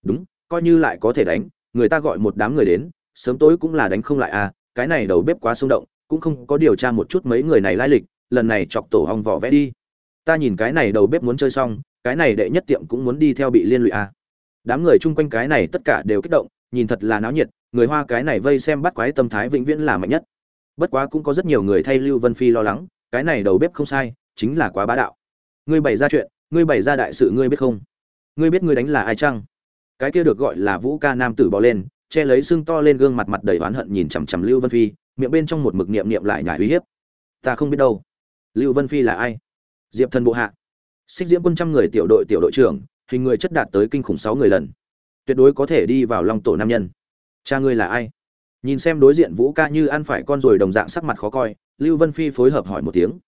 Đúng, coi như lại có thể đánh, người ta gọi một đám người đến sớm tối cũng là đánh không lại à? cái này đầu bếp quá xung động, cũng không có điều tra một chút mấy người này lai lịch, lần này chọc tổ hong vỏ vẽ đi ta nhìn cái này đầu bếp muốn chơi xong, cái này đệ nhất tiệm cũng muốn đi theo bị liên lụy à? đám người chung quanh cái này tất cả đều kích động, nhìn thật là náo nhiệt, người hoa cái này vây xem bắt quái tâm thái vĩnh viễn là mạnh nhất bất quá cũng có rất nhiều người thay lưu vân phi lo lắng, cái này đầu bếp không sai, chính là quá bá đạo ngươi bày ra chuyện, ngươi bày ra đại sự ngươi biết không ngươi biết ngươi đánh là ai chăng cái kia được gọi là vũ ca nam tử bò lên che lấy xương to lên gương mặt mặt đầy oán hận nhìn chằm chằm lưu vân phi, miệng bên trong một mực niệm niệm lại nhải uy hiếp. Ta không biết đâu. Lưu vân phi là ai? Diệp thần bộ hạ. Xích diễm quân trăm người tiểu đội tiểu đội trưởng, hình người chất đạt tới kinh khủng sáu người lần. Tuyệt đối có thể đi vào long tổ nam nhân. Cha ngươi là ai? Nhìn xem đối diện vũ ca như ăn phải con rồi đồng dạng sắc mặt khó coi, lưu vân phi phối hợp hỏi một tiếng.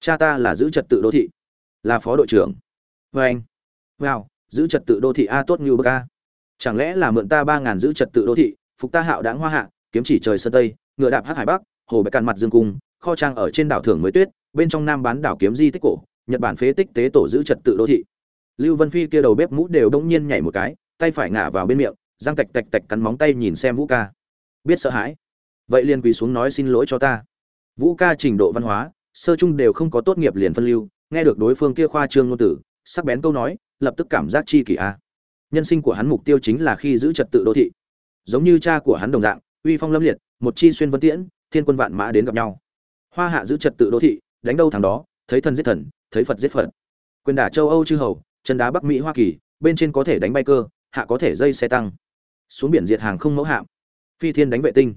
Cha ta là giữ trật tự đô thị. Là phó đội trưởng. Và anh wow giữ trật tự đô thị a tốt như bậc a chẳng lẽ là mượn ta ba ngàn giữ trật tự đô thị, phục ta hạo đáng hoa hạ, kiếm chỉ trời sơn tây, ngựa đạp hát hải bắc, hồ bạch càn mặt dương cung, kho trang ở trên đảo thưởng mới tuyết, bên trong nam bán đảo kiếm di tích cổ, nhật bản phế tích tế tổ giữ trật tự đô thị. Lưu vân phi kia đầu bếp mũ đều đông nhiên nhảy một cái, tay phải ngả vào bên miệng, răng tạch tạch tạch cắn móng tay nhìn xem vũ ca. Biết sợ hãi. Vậy liền quỳ xuống nói xin lỗi cho ta. Vũ ca trình độ văn hóa, sơ chung đều không có tốt nghiệp liền phân lưu, nghe được đối phương kia khoa trương ngôn tử sắc bén câu nói, lập tức cảm giác chi kỷ a nhân sinh của hắn mục tiêu chính là khi giữ trật tự đô thị. Giống như cha của hắn đồng dạng, uy phong lâm liệt, một chi xuyên vân tiễn, thiên quân vạn mã đến gặp nhau. Hoa hạ giữ trật tự đô thị, đánh đâu thằng đó, thấy thần giết thần, thấy phật giết phật. Quyền đả châu âu chư hầu, chân đá bắc mỹ hoa kỳ, bên trên có thể đánh bay cơ, hạ có thể dây xe tăng. Xuống biển diệt hàng không mẫu hạm. Phi thiên đánh vệ tinh.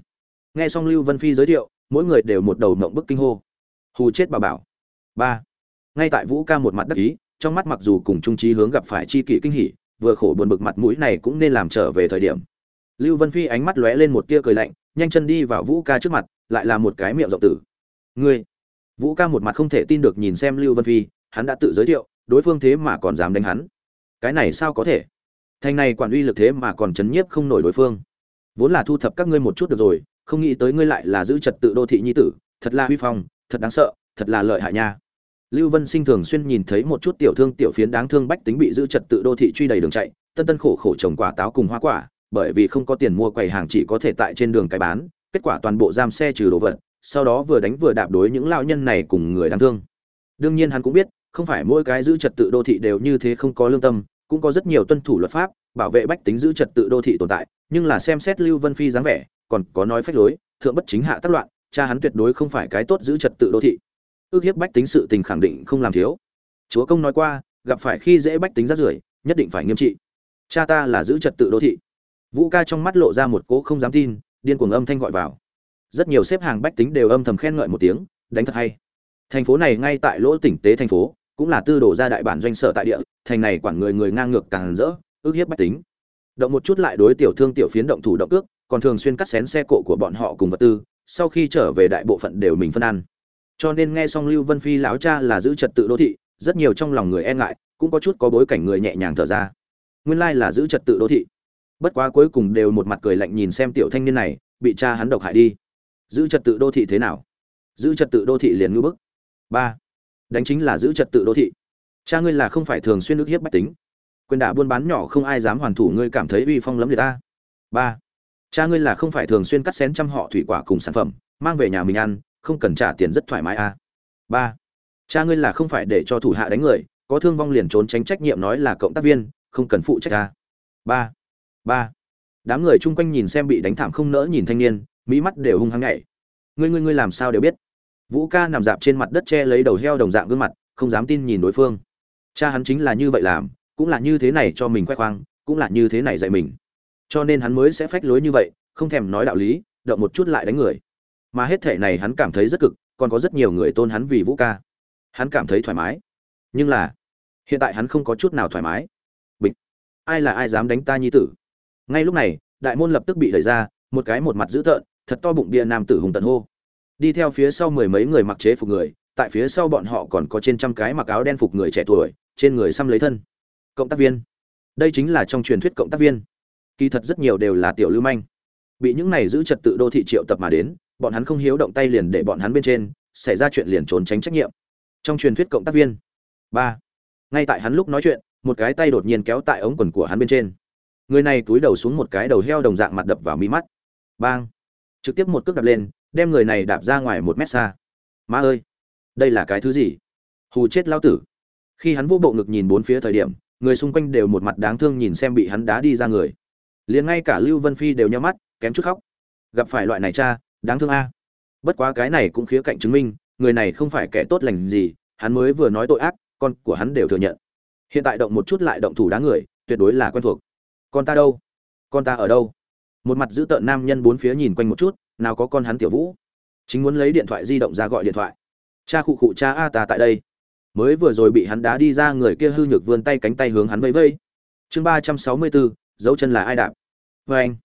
Nghe xong lưu vân phi giới thiệu, mỗi người đều một đầu mộng bức kinh hô. Hù chết bà bảo. Ba. Ngay tại vũ ca một mặt đắc ý, trong mắt mặc dù cùng trung trí hướng gặp phải chi kỷ kinh hỉ vừa khổ buồn bực mặt mũi này cũng nên làm trở về thời điểm. Lưu vân phi ánh mắt lóe lên một tia cười lạnh, nhanh chân đi vào vũ ca trước mặt, lại là một cái miệng rộng tử. Ngươi? Vũ ca một mặt không thể tin được nhìn xem lưu vân phi, hắn đã tự giới thiệu, đối phương thế mà còn dám đánh hắn. Cái này sao có thể? Thành này quản uy lực thế mà còn chấn nhiếp không nổi đối phương. Vốn là thu thập các ngươi một chút được rồi, không nghĩ tới ngươi lại là giữ trật tự đô thị nhi tử, thật là huy phong, thật đáng sợ, thật là lợi hại nha lưu vân sinh thường xuyên nhìn thấy một chút tiểu thương tiểu phiến đáng thương bách tính bị giữ trật tự đô thị truy đầy đường chạy, tân tân khổ khổ trồng quả táo cùng hoa quả, bởi vì không có tiền mua quầy hàng chỉ có thể tại trên đường cái bán, kết quả toàn bộ giam xe trừ đồ vật, sau đó vừa đánh vừa đạp đối những lao nhân này cùng người đáng thương. Đương nhiên hắn cũng biết, không phải mỗi cái giữ trật tự đô thị đều như thế không có lương tâm, cũng có rất nhiều tuân thủ luật pháp, bảo vệ bách tính giữ trật tự đô thị tồn tại, nhưng là xem xét lưu vân phi dáng vẻ, còn có nói phách lối, thượng bất chính hạ tác loạn, cha hắn tuyệt đối không phải cái tốt giữ trật tự đô thị ước hiếp bách tính sự tình khẳng định không làm thiếu. Chúa công nói qua, gặp phải khi dễ bách tính rát rưởi, nhất định phải nghiêm trị. Cha ta là giữ trật tự đô thị. Vũ ca trong mắt lộ ra một cỗ không dám tin, điên cuồng âm thanh gọi vào. Rất nhiều xếp hàng bách tính đều âm thầm khen ngợi một tiếng, đánh thật hay. Thành phố này ngay tại lỗ tỉnh tế thành phố, cũng là tư đổ ra đại bản doanh sở tại địa, thành này quản người người ngang ngược càng rỡ, ước hiếp bách tính. Động một chút lại đối tiểu thương tiểu phiến động thủ động cước, còn thường xuyên cắt xén xe cộ của bọn họ cùng vật tư, sau khi trở về đại bộ phận đều mình phân ăn cho nên nghe xong lưu vân phi lão cha là giữ trật tự đô thị, rất nhiều trong lòng người e ngại, cũng có chút có bối cảnh người nhẹ nhàng thở ra. Nguyên lai là giữ trật tự đô thị. Bất quá cuối cùng đều một mặt cười lạnh nhìn xem tiểu thanh niên này, bị cha hắn độc hại đi. Giữ trật tự đô thị thế nào? Giữ trật tự đô thị liền ngưỡng bức. Ba. Đánh chính là giữ trật tự đô thị. Cha ngươi là không phải thường xuyên ức hiếp bách tính. Quyền đả buôn bán nhỏ không ai dám hoàn thủ, ngươi cảm thấy uy phong lắm người ta. Ba. Cha ngươi là không phải thường xuyên cắt xén trăm họ thủy quả cùng sản phẩm, mang về nhà mình ăn không cần trả tiền rất thoải mái à. ba, cha ngươi là không phải để cho thủ hạ đánh người, có thương vong liền trốn tránh trách nhiệm nói là cộng tác viên, không cần phụ trách à. ba ba, đám người chung quanh nhìn xem bị đánh thảm không nỡ nhìn thanh niên mỹ mắt đều hung hăng nhảy. Ngươi ngươi ngươi làm sao đều biết? Vũ ca nằm dạp trên mặt đất che lấy đầu heo đồng dạng gương mặt, không dám tin nhìn đối phương. Cha hắn chính là như vậy làm, cũng là như thế này cho mình khoe khoang, cũng là như thế này dạy mình. Cho nên hắn mới sẽ phách lối như vậy, không thèm nói đạo lý, động một chút lại đánh người mà hết thể này hắn cảm thấy rất cực, còn có rất nhiều người tôn hắn vì vũ ca. Hắn cảm thấy thoải mái. Nhưng là, hiện tại hắn không có chút nào thoải mái. Bịch. Ai là ai dám đánh ta nhi tử? Ngay lúc này, đại môn lập tức bị đẩy ra, một cái một mặt dữ tợn, thật to bụng bia nam tử hùng tận hô. Đi theo phía sau mười mấy người mặc chế phục người, tại phía sau bọn họ còn có trên trăm cái mặc áo đen phục người trẻ tuổi, trên người xăm lấy thân. Cộng tác viên. Đây chính là trong truyền thuyết cộng tác viên. Kỳ thật rất nhiều đều là tiểu lưu manh. Bị những này giữ trật tự đô thị triệu tập mà đến bọn hắn không hiếu động tay liền để bọn hắn bên trên, xảy ra chuyện liền trốn tránh trách nhiệm. Trong truyền thuyết cộng tác viên. Ba. Ngay tại hắn lúc nói chuyện, một cái tay đột nhiên kéo tại ống quần của hắn bên trên. Người này túi đầu xuống một cái đầu heo đồng dạng mặt đập vào mi mắt. Bang. Trực tiếp một cước đập lên, đem người này đạp ra ngoài một mét xa. Má ơi. Đây là cái thứ gì? Hù chết lao tử. Khi hắn vô bộ ngực nhìn bốn phía thời điểm, người xung quanh đều một mặt đáng thương nhìn xem bị hắn đá đi ra người. Liền ngay cả lưu vân phi đều nhắm mắt, kém chút khóc. Gặp phải loại này cha đáng thương a. Bất quá cái này cũng khía cạnh chứng minh, người này không phải kẻ tốt lành gì, hắn mới vừa nói tội ác, con của hắn đều thừa nhận. Hiện tại động một chút lại động thủ đá người, tuyệt đối là quen thuộc. Con ta đâu? Con ta ở đâu? Một mặt giữ tợn nam nhân bốn phía nhìn quanh một chút, nào có con hắn tiểu vũ. Chính muốn lấy điện thoại di động ra gọi điện thoại. Cha khụ khụ cha a ta tại đây. Mới vừa rồi bị hắn đá đi ra người kia hư nhược vươn tay cánh tay hướng hắn vẫy vây chương ba trăm sáu mươi bốn, dấu chân là ai đạp? Vê anh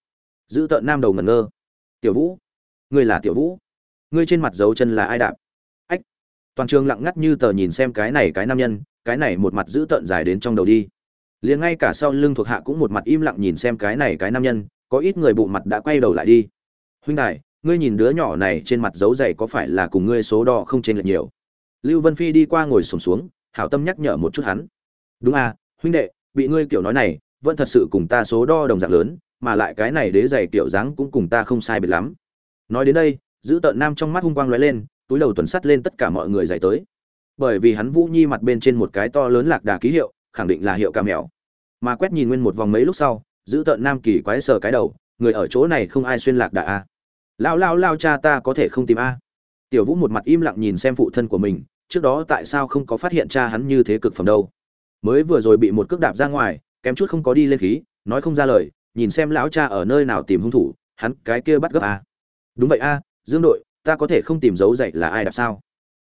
giữ tợn nam đầu ngẩn ngơ. Tiểu vũ ngươi là tiểu vũ. Ngươi trên mặt dấu chân là ai đạp? Ách. Toàn trường lặng ngắt như tờ nhìn xem cái này cái nam nhân, cái này một mặt giữ tợn dài đến trong đầu đi. Liền ngay cả sau lưng thuộc hạ cũng một mặt im lặng nhìn xem cái này cái nam nhân, có ít người bụng mặt đã quay đầu lại đi. Huynh đại ngươi nhìn đứa nhỏ này trên mặt dấu dày có phải là cùng ngươi số đo không chênh lệch nhiều? Lưu vân phi đi qua ngồi sổm xuống, hảo tâm nhắc nhở một chút hắn. Đúng à huynh đệ, bị ngươi kiểu nói này, vẫn thật sự cùng ta số đo đồng dạng lớn, mà lại cái này đế dày kiểu dáng cũng cùng ta không sai biệt lắm nói đến đây, giữ tợn nam trong mắt hung quang lóe lên, túi đầu tuần sắt lên tất cả mọi người giải tới. Bởi vì hắn vũ nhi mặt bên trên một cái to lớn lạc đà ký hiệu, khẳng định là hiệu ca mèo. Mà quét nhìn nguyên một vòng mấy lúc sau, giữ tợn nam kỳ quái sờ cái đầu, người ở chỗ này không ai xuyên lạc đà a. Lao lao lao cha ta có thể không tìm a. Tiểu vũ một mặt im lặng nhìn xem phụ thân của mình, trước đó tại sao không có phát hiện cha hắn như thế cực phẩm đâu. Mới vừa rồi bị một cước đạp ra ngoài, kém chút không có đi lên khí, nói không ra lời, nhìn xem lão cha ở nơi nào tìm hung thủ, hắn cái kia bắt gấp a đúng vậy a, dương đội, ta có thể không tìm dấu dậy là ai đạp sao?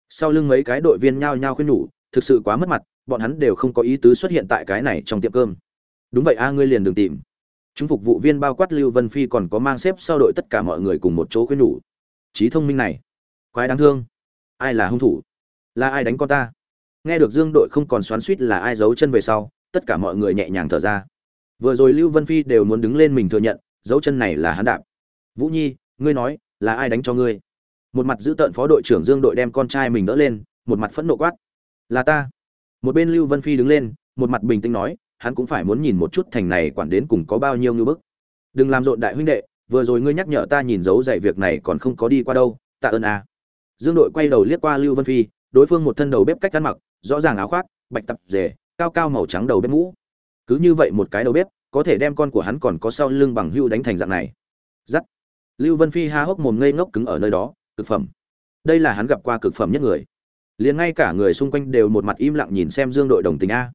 Sau lưng mấy cái đội viên nhao nhao khuyên nhủ, thực sự quá mất mặt, bọn hắn đều không có ý tứ xuất hiện tại cái này trong tiệm cơm. Đúng vậy a, ngươi liền đừng tìm. Chúng phục vụ viên bao quát lưu vân phi còn có mang xếp sau đội tất cả mọi người cùng một chỗ khuyên nhủ. Trí thông minh này, quái đáng thương. Ai là hung thủ? Là ai đánh con ta? Nghe được dương đội không còn xoắn suýt là ai giấu chân về sau, tất cả mọi người nhẹ nhàng thở ra. Vừa rồi lưu vân phi đều muốn đứng lên mình thừa nhận, dấu chân này là hắn đạp. Vũ nhi ngươi nói, là ai đánh cho ngươi? Một mặt giữ tợn phó đội trưởng dương đội đem con trai mình đỡ lên, một mặt phẫn nộ quát. Là ta. Một bên lưu vân phi đứng lên, một mặt bình tĩnh nói, hắn cũng phải muốn nhìn một chút thành này quản đến cùng có bao nhiêu như bức. Đừng làm rộn đại huynh đệ, vừa rồi ngươi nhắc nhở ta nhìn dấu dạy việc này còn không có đi qua đâu, tạ ơn a dương đội quay đầu liếc qua lưu vân phi, đối phương một thân đầu bếp cách ăn mặc, rõ ràng áo khoác, bạch tập rể, cao cao màu trắng đầu bếp mũ. Cứ như vậy một cái đầu bếp, có thể đem con của hắn còn có sau lưng bằng hưu đánh thành dạng này. Giắt lưu vân phi ha hốc mồm ngây ngốc cứng ở nơi đó, cực phẩm. Đây là hắn gặp qua cực phẩm nhất người. Liền ngay cả người xung quanh đều một mặt im lặng nhìn xem dương đội đồng tình a.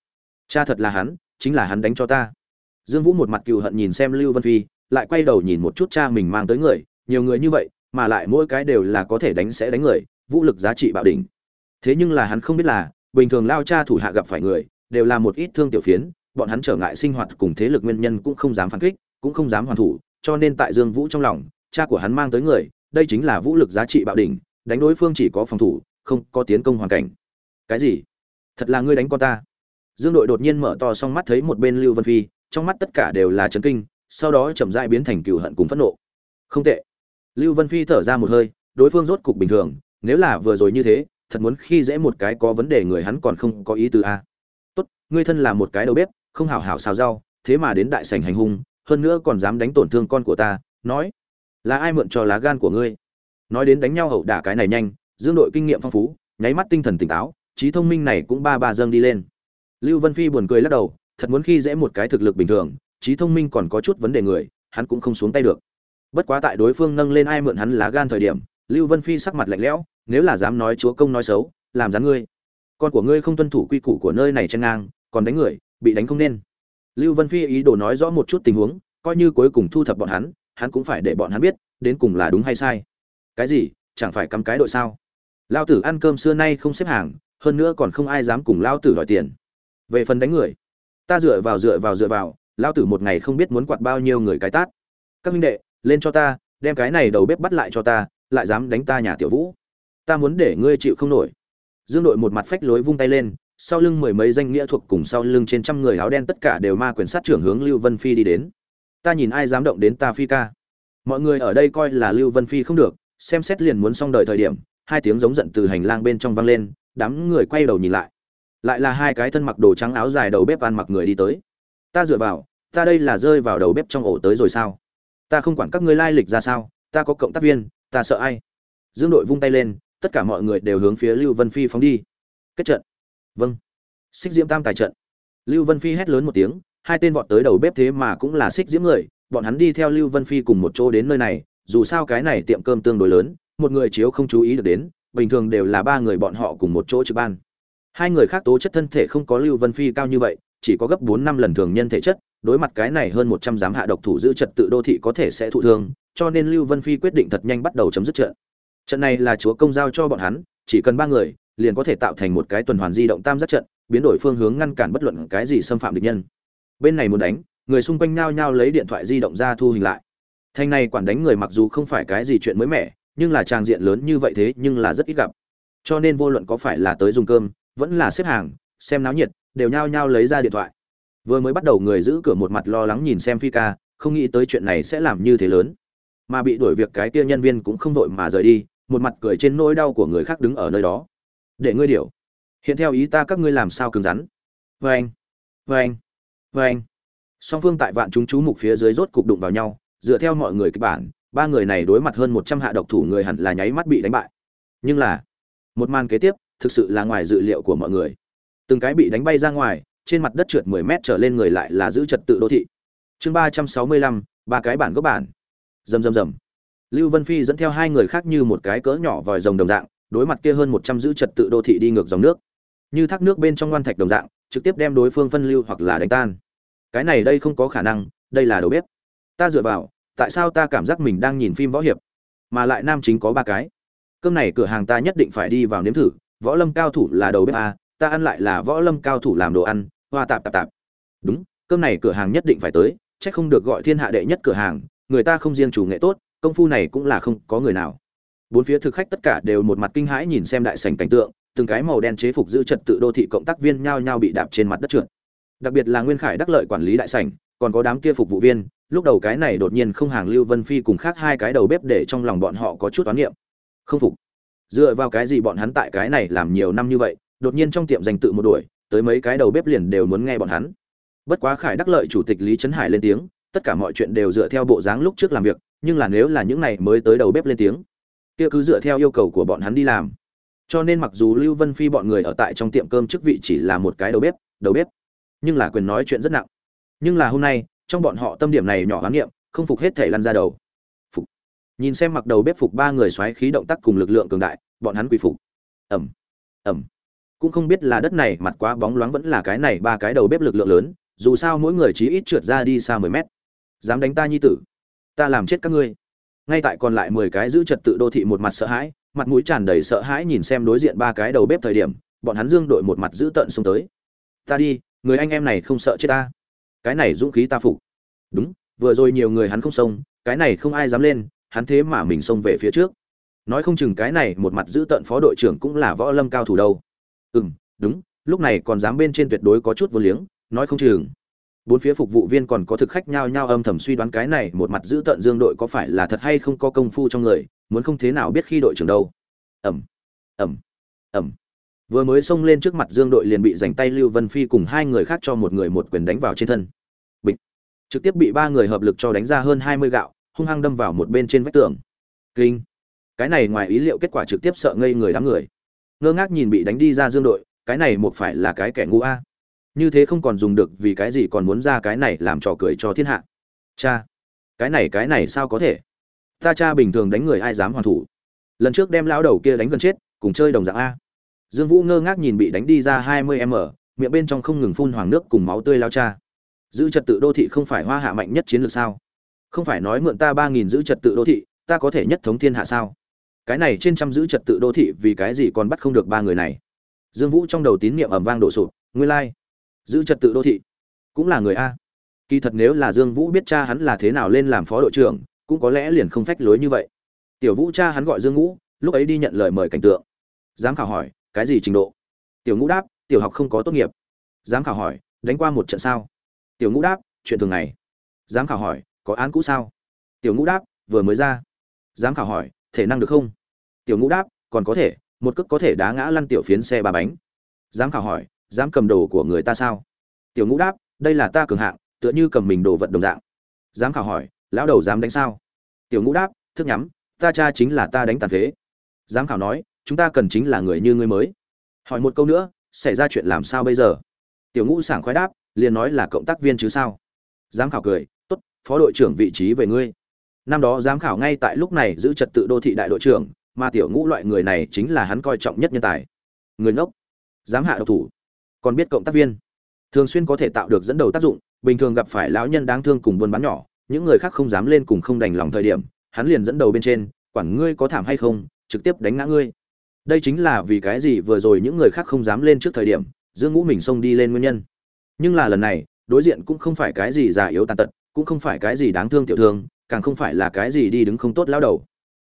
Cha thật là hắn, chính là hắn đánh cho ta. Dương vũ một mặt cừu hận nhìn xem lưu vân phi, lại quay đầu nhìn một chút cha mình mang tới người, nhiều người như vậy, mà lại mỗi cái đều là có thể đánh sẽ đánh người, vũ lực giá trị bạo đỉnh. Thế nhưng là hắn không biết là, bình thường lao cha thủ hạ gặp phải người, đều là một ít thương tiểu phiến, bọn hắn trở ngại sinh hoạt cùng thế lực nguyên nhân cũng không dám phản kích, cũng không dám hoàn thủ, cho nên tại dương vũ trong lòng cha của hắn mang tới người, đây chính là vũ lực giá trị bạo đỉnh, đánh đối phương chỉ có phòng thủ, không có tiến công hoàn cảnh. Cái gì? Thật là ngươi đánh con ta. Dương đội đột nhiên mở to xong mắt thấy một bên lưu vân phi, trong mắt tất cả đều là chấn kinh, sau đó chậm rãi biến thành cừu hận cùng phẫn nộ. Không tệ. Lưu vân phi thở ra một hơi, đối phương rốt cục bình thường, nếu là vừa rồi như thế, thật muốn khi dễ một cái có vấn đề người hắn còn không có ý tứ a. Tốt, ngươi thân là một cái đầu bếp, không hảo hảo xào rau, thế mà đến đại sảnh hành hung, hơn nữa còn dám đánh tổn thương con của ta, nói là ai mượn cho lá gan của ngươi? Nói đến đánh nhau hậu đả cái này nhanh, dương đội kinh nghiệm phong phú, nháy mắt tinh thần tỉnh táo, trí thông minh này cũng ba ba dâng đi lên. Lưu vân phi buồn cười lắc đầu, thật muốn khi dễ một cái thực lực bình thường, trí thông minh còn có chút vấn đề người, hắn cũng không xuống tay được. Bất quá tại đối phương nâng lên ai mượn hắn lá gan thời điểm, lưu vân phi sắc mặt lạnh lẽo, nếu là dám nói chúa công nói xấu, làm rắn ngươi. Con của ngươi không tuân thủ quy củ của nơi này chen ngang, còn đánh người, bị đánh không nên. Lưu vân phi ý đồ nói rõ một chút tình huống, coi như cuối cùng thu thập bọn hắn hắn cũng phải để bọn hắn biết, đến cùng là đúng hay sai. Cái gì? Chẳng phải cắm cái đội sao? Lao tử ăn cơm xưa nay không xếp hàng, hơn nữa còn không ai dám cùng lao tử đòi tiền. Về phần đánh người, ta dựa vào dựa vào dựa vào, lao tử một ngày không biết muốn quạt bao nhiêu người cái tát. Các minh đệ, lên cho ta, đem cái này đầu bếp bắt lại cho ta, lại dám đánh ta nhà tiểu vũ. Ta muốn để ngươi chịu không nổi. Dương đội một mặt phách lối vung tay lên, sau lưng mười mấy danh nghĩa thuộc cùng sau lưng trên trăm người áo đen tất cả đều ma quyền sát trưởng hướng lưu vân phi đi đến ta nhìn ai dám động đến ta phi ca. Mọi người ở đây coi là lưu vân phi không được, xem xét liền muốn xong đời thời điểm, hai tiếng giống giận từ hành lang bên trong vang lên, đám người quay đầu nhìn lại. Lại là hai cái thân mặc đồ trắng áo dài đầu bếp ăn mặc người đi tới. Ta dựa vào, ta đây là rơi vào đầu bếp trong ổ tới rồi sao? Ta không quản các ngươi lai lịch ra sao, ta có cộng tác viên, ta sợ ai? Dương đội vung tay lên, tất cả mọi người đều hướng phía lưu vân phi phóng đi. Kết trận. Vâng. Xích diễm tam tài trận. Lưu vân phi hét lớn một tiếng hai tên vọt tới đầu bếp thế mà cũng là xích diễm người, bọn hắn đi theo lưu vân phi cùng một chỗ đến nơi này, dù sao cái này tiệm cơm tương đối lớn, một người chiếu không chú ý được đến, bình thường đều là ba người bọn họ cùng một chỗ trực ban. Hai người khác tố chất thân thể không có lưu vân phi cao như vậy, chỉ có gấp bốn năm lần thường nhân thể chất, đối mặt cái này hơn một trăm giám hạ độc thủ giữ trật tự đô thị có thể sẽ thụ thương, cho nên lưu vân phi quyết định thật nhanh bắt đầu chấm dứt trận. Trận này là chúa công giao cho bọn hắn, chỉ cần ba người, liền có thể tạo thành một cái tuần hoàn di động tam giác trận, biến đổi phương hướng ngăn cản bất luận cái gì xâm phạm địch nhân bên này muốn đánh, người xung quanh nhao nhao lấy điện thoại di động ra thu hình lại. Thanh này quản đánh người mặc dù không phải cái gì chuyện mới mẻ, nhưng là tràng diện lớn như vậy thế nhưng là rất ít gặp. Cho nên vô luận có phải là tới dùng cơm, vẫn là xếp hàng, xem náo nhiệt, đều nhao nhao lấy ra điện thoại. Vừa mới bắt đầu người giữ cửa một mặt lo lắng nhìn xem phi ca, không nghĩ tới chuyện này sẽ làm như thế lớn. Mà bị đuổi việc cái kia nhân viên cũng không vội mà rời đi, một mặt cười trên nỗi đau của người khác đứng ở nơi đó. Để ngươi điều hiện theo ý ta các ngươi làm sao cứng rắn? Vê anh vê anh vê anh. Song phương tại vạn chúng chú mục phía dưới rốt cục đụng vào nhau, dựa theo mọi người kịch bản, ba người này đối mặt hơn một trăm hạ độc thủ người hẳn là nháy mắt bị đánh bại. Nhưng là, một màn kế tiếp, thực sự là ngoài dự liệu của mọi người. Từng cái bị đánh bay ra ngoài, trên mặt đất trượt mười mét trở lên người lại là giữ trật tự đô thị. Chương ba trăm sáu mươi lăm, ba cái bản gốc bản. Rầm rầm rầm. Lưu vân phi dẫn theo hai người khác như một cái cỡ nhỏ vòi rồng đồng dạng, đối mặt kia hơn một trăm giữ trật tự đô thị đi ngược dòng nước. Như thác nước bên trong ngoan thạch đồng dạng, trực tiếp đem đối phương phân lưu hoặc là đánh tan cái này đây không có khả năng đây là đầu bếp. Ta dựa vào tại sao ta cảm giác mình đang nhìn phim võ hiệp mà lại nam chính có ba cái? Cơm này cửa hàng ta nhất định phải đi vào nếm thử võ lâm cao thủ là đầu bếp à, ta ăn lại là võ lâm cao thủ làm đồ ăn hoa tạp tạp tạp. Đúng cơm này cửa hàng nhất định phải tới c h ắ c không được gọi thiên hạ đệ nhất cửa hàng người ta không riêng chủ nghệ tốt công phu này cũng là không có người nào. Bốn phía thực khách tất cả đều một mặt kinh hãi nhìn xem đại sành cảnh tượng từng cái màu đen chế phục giữ trật tự đô thị cộng tác viên nhao nhao bị đạp trên mặt đất trượt đặc biệt là nguyên khải đắc lợi quản lý đại sảnh, còn có đám kia phục vụ viên, lúc đầu cái này đột nhiên không hàng lưu vân phi cùng khác hai cái đầu bếp để trong lòng bọn họ có chút oán niệm. Không phục. Dựa vào cái gì bọn hắn tại cái này làm nhiều năm như vậy, đột nhiên trong tiệm dành tự một đuổi, tới mấy cái đầu bếp liền đều muốn nghe bọn hắn. Bất quá khải đắc lợi chủ tịch lý trấn hải lên tiếng, tất cả mọi chuyện đều dựa theo bộ dáng lúc trước làm việc, nhưng là nếu là những này mới tới đầu bếp lên tiếng, kia cứ dựa theo yêu cầu của bọn hắn đi làm. Cho nên mặc dù lưu vân phi bọn người ở tại trong tiệm cơm chức vị chỉ là một cái đầu bếp đầu bếp nhưng là quyền nói chuyện rất nặng. Nhưng là hôm nay, trong bọn họ tâm điểm này nhỏ hoán niệm, không phục hết thể lăn ra đầu. Phục. Nhìn xem mặc đầu bếp phục ba người xoáy khí động tác cùng lực lượng cường đại, bọn hắn quy phục. Ẩm ẩm cũng không biết là đất này mặt quá bóng loáng vẫn là cái này ba cái đầu bếp lực lượng lớn, dù sao mỗi người chí ít trượt ra đi xa mười mét. Dám đánh ta nhi tử. Ta làm chết các ngươi. Ngay tại còn lại mười cái giữ trật tự đô thị một mặt sợ hãi, mặt mũi tràn đầy sợ hãi nhìn xem đối diện ba cái đầu bếp thời điểm, bọn hắn dương đội một mặt giữ tận xông tới. Ta đi người anh em này không sợ chết ta. Cái này dũng khí ta phục. Đúng, vừa rồi nhiều người hắn không xông, cái này không ai dám lên, hắn thế mà mình xông về phía trước. Nói không chừng cái này một mặt giữ tận phó đội trưởng cũng là võ lâm cao thủ đâu. Ừ m đúng, lúc này còn dám bên trên tuyệt đối có chút vô liếng, nói không chừng. Bốn phía phục vụ viên còn có thực khách nhao nhao âm thầm suy đoán cái này một mặt giữ tận dương đội có phải là thật hay không có công phu trong người, muốn không thế nào biết khi đội trưởng đâu. Ẩm ẩm ẩm vừa mới xông lên trước mặt dương đội liền bị giành tay lưu vân phi cùng hai người khác cho một người một quyền đánh vào trên thân. Bịch. Trực tiếp bị ba người hợp lực cho đánh ra hơn hai mươi gạo, hung hăng đâm vào một bên trên vách tường. Kinh. Cái này ngoài ý liệu kết quả trực tiếp sợ ngây người đám người. Ngơ ngác nhìn bị đánh đi ra dương đội, cái này một phải là cái kẻ ngu a. Như thế không còn dùng được vì cái gì còn muốn ra cái này làm trò cười cho thiên hạ. Cha. Cái này cái này sao có thể? Ta cha bình thường đánh người ai dám hoàn thủ? Lần trước đem lão đầu kia đánh gần chết, cùng chơi đồng dạng a dương vũ ngơ ngác nhìn bị đánh đi ra hai mươi m, miệng bên trong không ngừng phun hoàng nước cùng máu tươi lao cha. Giữ trật tự đô thị không phải hoa hạ mạnh nhất chiến lược sao? Không phải nói mượn ta ba nghìn giữ trật tự đô thị, ta có thể nhất thống thiên hạ sao? Cái này trên trăm giữ trật tự đô thị vì cái gì còn bắt không được ba người này? Dương vũ trong đầu tín niệm ầm vang đổ sụp, nguyên lai、like. giữ trật tự đô thị cũng là người a. Kỳ thật nếu là dương vũ biết cha hắn là thế nào lên làm phó đội trưởng, cũng có lẽ liền không phách lối như vậy. Tiểu vũ cha hắn gọi dương ngũ, lúc ấy đi nhận lời mời cảnh tượng. Giám khảo hỏi cái gì trình độ? Tiểu ngũ đáp, tiểu học không có tốt nghiệp. Giám khảo hỏi, đánh qua một trận sao? Tiểu ngũ đáp, chuyện thường ngày. Giám khảo hỏi, có án cũ sao? Tiểu ngũ đáp, vừa mới ra. Giám khảo hỏi, thể năng được không? Tiểu ngũ đáp, còn có thể, một cước có thể đá ngã lăn tiểu phiến xe ba bánh. Giám khảo hỏi, dám cầm đồ của người ta sao? Tiểu ngũ đáp, đây là ta cường hạng, tựa như cầm mình đồ vật đồng dạng. Giám khảo hỏi, lão đầu dám đánh sao? Tiểu ngũ đáp, thức nhắm, ta cha chính là ta đánh tàn phế. Giám khảo nói chúng ta cần chính là người như ngươi mới. Hỏi một câu nữa, xảy ra chuyện làm sao bây giờ? Tiểu ngũ sảng khoái đáp, liền nói là cộng tác viên chứ sao? Giám khảo cười, tốt, phó đội trưởng vị trí về ngươi. Năm đó giám khảo ngay tại lúc này giữ trật tự đô thị đại đội trưởng, mà tiểu ngũ loại người này chính là hắn coi trọng nhất nhân tài. Người ngốc. Giám hạ độc thủ. Còn biết cộng tác viên. Thường xuyên có thể tạo được dẫn đầu tác dụng, bình thường gặp phải lão nhân đáng thương cùng buôn bán nhỏ, những người khác không dám lên cùng không đành lòng thời điểm, hắn liền dẫn đầu bên trên, quản ngươi có thảm hay không, trực tiếp đánh ngã ngươi đây chính là vì cái gì vừa rồi những người khác không dám lên trước thời điểm, dương ngũ mình xông đi lên nguyên nhân. Nhưng là lần này, đối diện cũng không phải cái gì già yếu tàn tật, cũng không phải cái gì đáng thương tiểu thương, càng không phải là cái gì đi đứng không tốt lao đầu.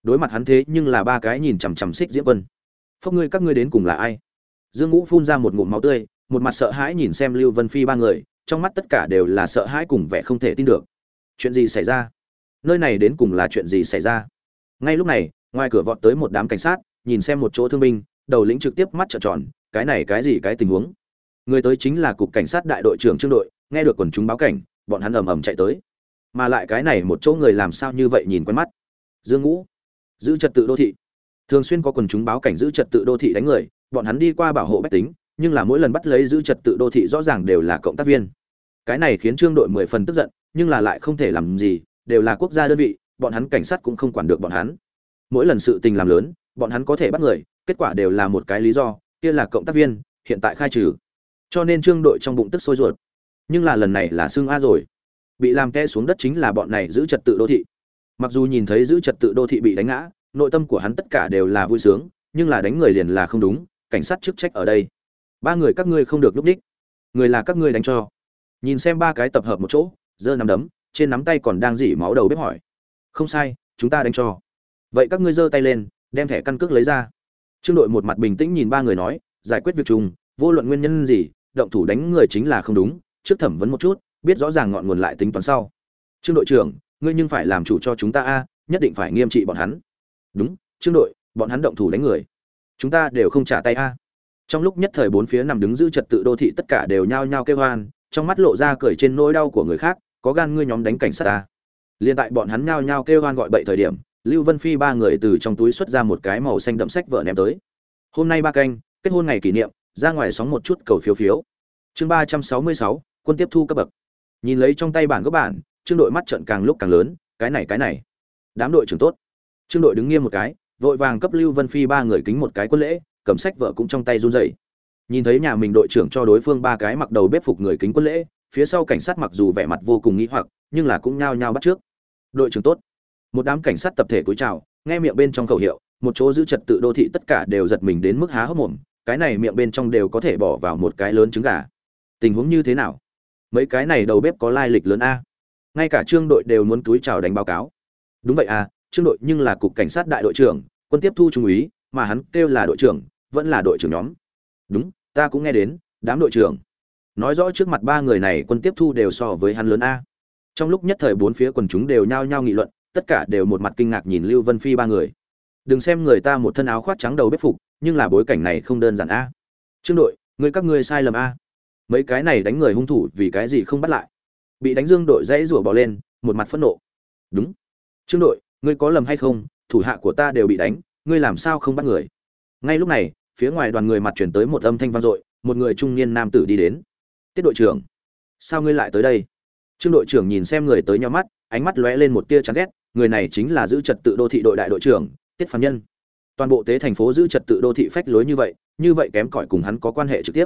Đối mặt hắn thế nhưng là ba cái nhìn chằm chằm xích diễm quân. Phốc ngươi, các ngươi đến cùng là ai? Dương ngũ phun ra một ngụm máu tươi, một mặt sợ hãi nhìn xem lưu vân phi ba người, trong mắt tất cả đều là sợ hãi cùng vẻ không thể tin được. Chuyện gì xảy ra? Nơi này đến cùng là chuyện gì xảy ra? Ngay lúc này, ngoài cửa vọt tới một đám cảnh sát nhìn xem một chỗ thương binh, đầu lĩnh trực tiếp mắt trợn tròn, cái này cái gì cái tình huống? Người tới chính là cục cảnh sát đại đội trưởng trương đội, nghe được quần chúng báo cảnh, bọn hắn ầm ầm chạy tới. Mà lại cái này một chỗ người làm sao như vậy nhìn quen mắt? Dương ngũ, giữ trật tự đô thị. Thường xuyên có quần chúng báo cảnh giữ trật tự đô thị đánh người, bọn hắn đi qua bảo hộ bách tính, nhưng là mỗi lần bắt lấy giữ trật tự đô thị rõ ràng đều là cộng tác viên. Cái này khiến trương đội mười phần tức giận, nhưng là lại không thể làm gì, đều là quốc gia đơn vị, bọn hắn cảnh sát cũng không quản được bọn hắn. Mỗi lần sự tình làm lớn bọn hắn có thể bắt người, kết quả đều là một cái lý do, kia là cộng tác viên, hiện tại khai trừ. Cho nên trương đội trong bụng tức sôi ruột. Nhưng là lần này là xương a rồi. Bị làm ke xuống đất chính là bọn này giữ trật tự đô thị. Mặc dù nhìn thấy giữ trật tự đô thị bị đánh ngã, nội tâm của hắn tất cả đều là vui sướng, nhưng là đánh người liền là không đúng, cảnh sát chức trách ở đây. Ba người các ngươi không được núp đích. Người là các ngươi đánh cho. Nhìn xem ba cái tập hợp một chỗ, giơ nắm đấm, trên nắm tay còn đang dỉ máu đầu bếp hỏi. Không sai, chúng ta đánh cho. Vậy các ngươi giơ tay lên đem thẻ căn cước lấy ra. Trương đội một mặt bình tĩnh nhìn ba người nói, giải quyết việc chung vô luận nguyên nhân gì, động thủ đánh người chính là không đúng, trước thẩm vấn một chút, biết rõ ràng ngọn nguồn lại tính toán sau. Trương đội trưởng, ngươi nhưng phải làm chủ cho chúng ta a, nhất định phải nghiêm trị bọn hắn. Đúng, trương đội, bọn hắn động thủ đánh người. Chúng ta đều không trả tay a. Trong lúc nhất thời bốn phía nằm đứng giữ trật tự đô thị tất cả đều nhao nhao kêu hoan, trong mắt lộ ra cười trên nỗi đau của người khác, có gan ngươi nhóm đánh cảnh sát ta. Liền tại bọn hắn nhao nhao kêu hoan gọi bậy thời điểm lưu vân phi ba người từ trong túi xuất ra một cái màu xanh đậm sách vợ ném tới. Hôm nay ba canh, kết hôn ngày kỷ niệm, ra ngoài sóng một chút cầu phiếu phiếu. Chương ba trăm sáu mươi sáu, quân tiếp thu cấp bậc. Nhìn lấy trong tay bản gốc bản, trương đội mắt trận càng lúc càng lớn, cái này cái này. Đám đội trưởng tốt. Trương đội đứng nghiêm một cái, vội vàng cấp lưu vân phi ba người kính một cái quân lễ, cầm sách vợ cũng trong tay run rẩy. Nhìn thấy nhà mình đội trưởng cho đối phương ba cái mặc đầu bếp phục người kính quân lễ, phía sau cảnh sát mặc dù vẻ mặt vô cùng nghĩ hoặc, nhưng là cũng nhao nhao bắt trước. Đội trưởng tốt một đám cảnh sát tập thể cúi chào, nghe miệng bên trong khẩu hiệu, một chỗ giữ trật tự đô thị tất cả đều giật mình đến mức há hốc mồm, cái này miệng bên trong đều có thể bỏ vào một cái lớn trứng gà. Tình huống như thế nào? Mấy cái này đầu bếp có lai lịch lớn a. Ngay cả trương đội đều muốn túi chào đánh báo cáo. Đúng vậy à trương đội nhưng là cục cảnh sát đại đội trưởng, quân tiếp thu trung úy, mà hắn kêu là đội trưởng, vẫn là đội trưởng nhóm. Đúng, ta cũng nghe đến, đám đội trưởng. Nói rõ trước mặt ba người này quân tiếp thu đều so với hắn lớn a. Trong lúc nhất thời bốn phía quần chúng đều nhao nhao nghị luận tất cả đều một mặt kinh ngạc nhìn lưu vân phi ba người. Đừng xem người ta một thân áo khoác trắng đầu bếp phục, nhưng là bối cảnh này không đơn giản a. Trương đội, người các ngươi sai lầm a. Mấy cái này đánh người hung thủ vì cái gì không bắt lại? Bị đánh dương đội dãy rủa bỏ lên, một mặt phẫn nộ. Đúng. Trương đội, ngươi có lầm hay không? Thủ hạ của ta đều bị đánh, ngươi làm sao không bắt người? Ngay lúc này, phía ngoài đoàn người mặt chuyển tới một âm thanh vang dội, một người trung niên nam tử đi đến. Tiết đội trưởng, sao ngươi lại tới đây? Trương đội trưởng nhìn xem người tới nhau mắt ánh mắt lóe lên một tia chán ghét, người này chính là giữ trật tự đô thị đội đại đội trưởng, tiết phán nhân. Toàn bộ tế thành phố giữ trật tự đô thị phách lối như vậy như vậy kém cỏi cùng hắn có quan hệ trực tiếp.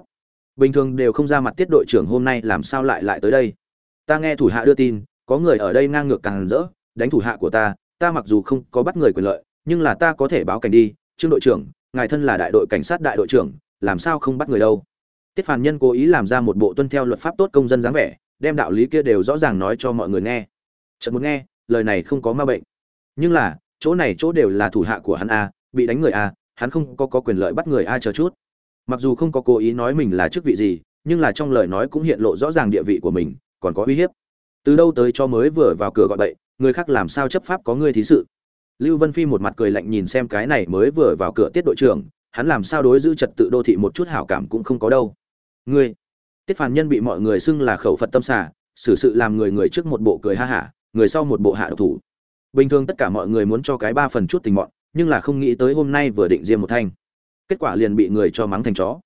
Bình thường đều không ra mặt tiết đội trưởng hôm nay làm sao lại lại tới đây? Ta nghe thủ hạ đưa tin, có người ở đây ngang ngược càng rỡ, đánh thủ hạ của ta ta mặc dù không có bắt người quyền lợi, nhưng là ta có thể báo cảnh đi, trương đội trưởng, ngài thân là đại đội cảnh sát đại đội trưởng, làm sao không bắt người đâu? Tiết Phàm nhân cố ý làm ra một bộ tuân theo luật pháp tốt công dân dáng vẻ, đem đạo lý kia đều rõ ràng nói cho mọi người nghe chợt muốn nghe lời này không có ma bệnh. Nhưng là chỗ này chỗ đều là thủ hạ của hắn a bị đánh người a hắn không có, có quyền lợi bắt người a chờ chút. Mặc dù không có cố ý nói mình là chức vị gì nhưng là trong lời nói cũng hiện lộ rõ ràng địa vị của mình còn có uy hiếp. Từ đâu tới cho mới vừa vào cửa gọi bậy người khác làm sao chấp pháp có ngươi thí sự. Lưu vân phi một mặt cười lạnh nhìn xem cái này mới vừa vào cửa tiết đội trưởng hắn làm sao đối giữ trật tự đô thị một chút hảo cảm cũng không có đâu. Ngươi tiết Phàm nhân bị mọi người xưng là khẩu phật tâm xả xử sự làm người người trước một bộ cười ha hả người sau một bộ hạ độc thủ. Bình thường tất cả mọi người muốn cho cái ba phần chút tình mọn, nhưng là không nghĩ tới hôm nay vừa định riêng một thanh. Kết quả liền bị người cho mắng thành chó.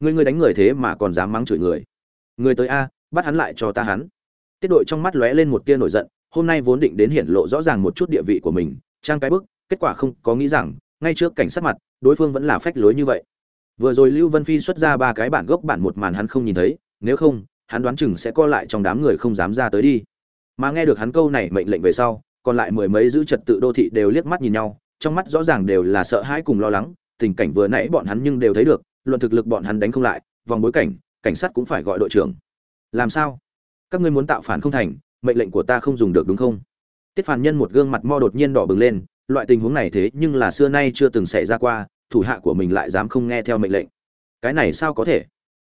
Ngươi ngươi đánh người thế mà còn dám mắng chửi người. Người tới a, bắt hắn lại cho ta hắn. Tiết đội trong mắt lóe lên một tia nổi giận, hôm nay vốn định đến hiển lộ rõ ràng một chút địa vị của mình, trang cái bức, kết quả không có nghĩ rằng, ngay trước cảnh sát mặt, đối phương vẫn là phách lối như vậy. Vừa rồi lưu vân phi xuất ra ba cái bản gốc bản một màn hắn không nhìn thấy, nếu không, hắn đoán chừng sẽ co lại trong đám người không dám ra tới đi mà nghe được hắn câu này mệnh lệnh về sau, còn lại mười mấy giữ trật tự đô thị đều liếc mắt nhìn nhau, trong mắt rõ ràng đều là sợ hãi cùng lo lắng, tình cảnh vừa nãy bọn hắn nhưng đều thấy được, luận thực lực bọn hắn đánh không lại, vòng bối cảnh cảnh sát cũng phải gọi đội trưởng. Làm sao? Các ngươi muốn tạo phản không thành, mệnh lệnh của ta không dùng được đúng không? Tiết phản nhân một gương mặt mo đột nhiên đỏ bừng lên, loại tình huống này thế nhưng là xưa nay chưa từng xảy ra qua, thủ hạ của mình lại dám không nghe theo mệnh lệnh. Cái này sao có thể?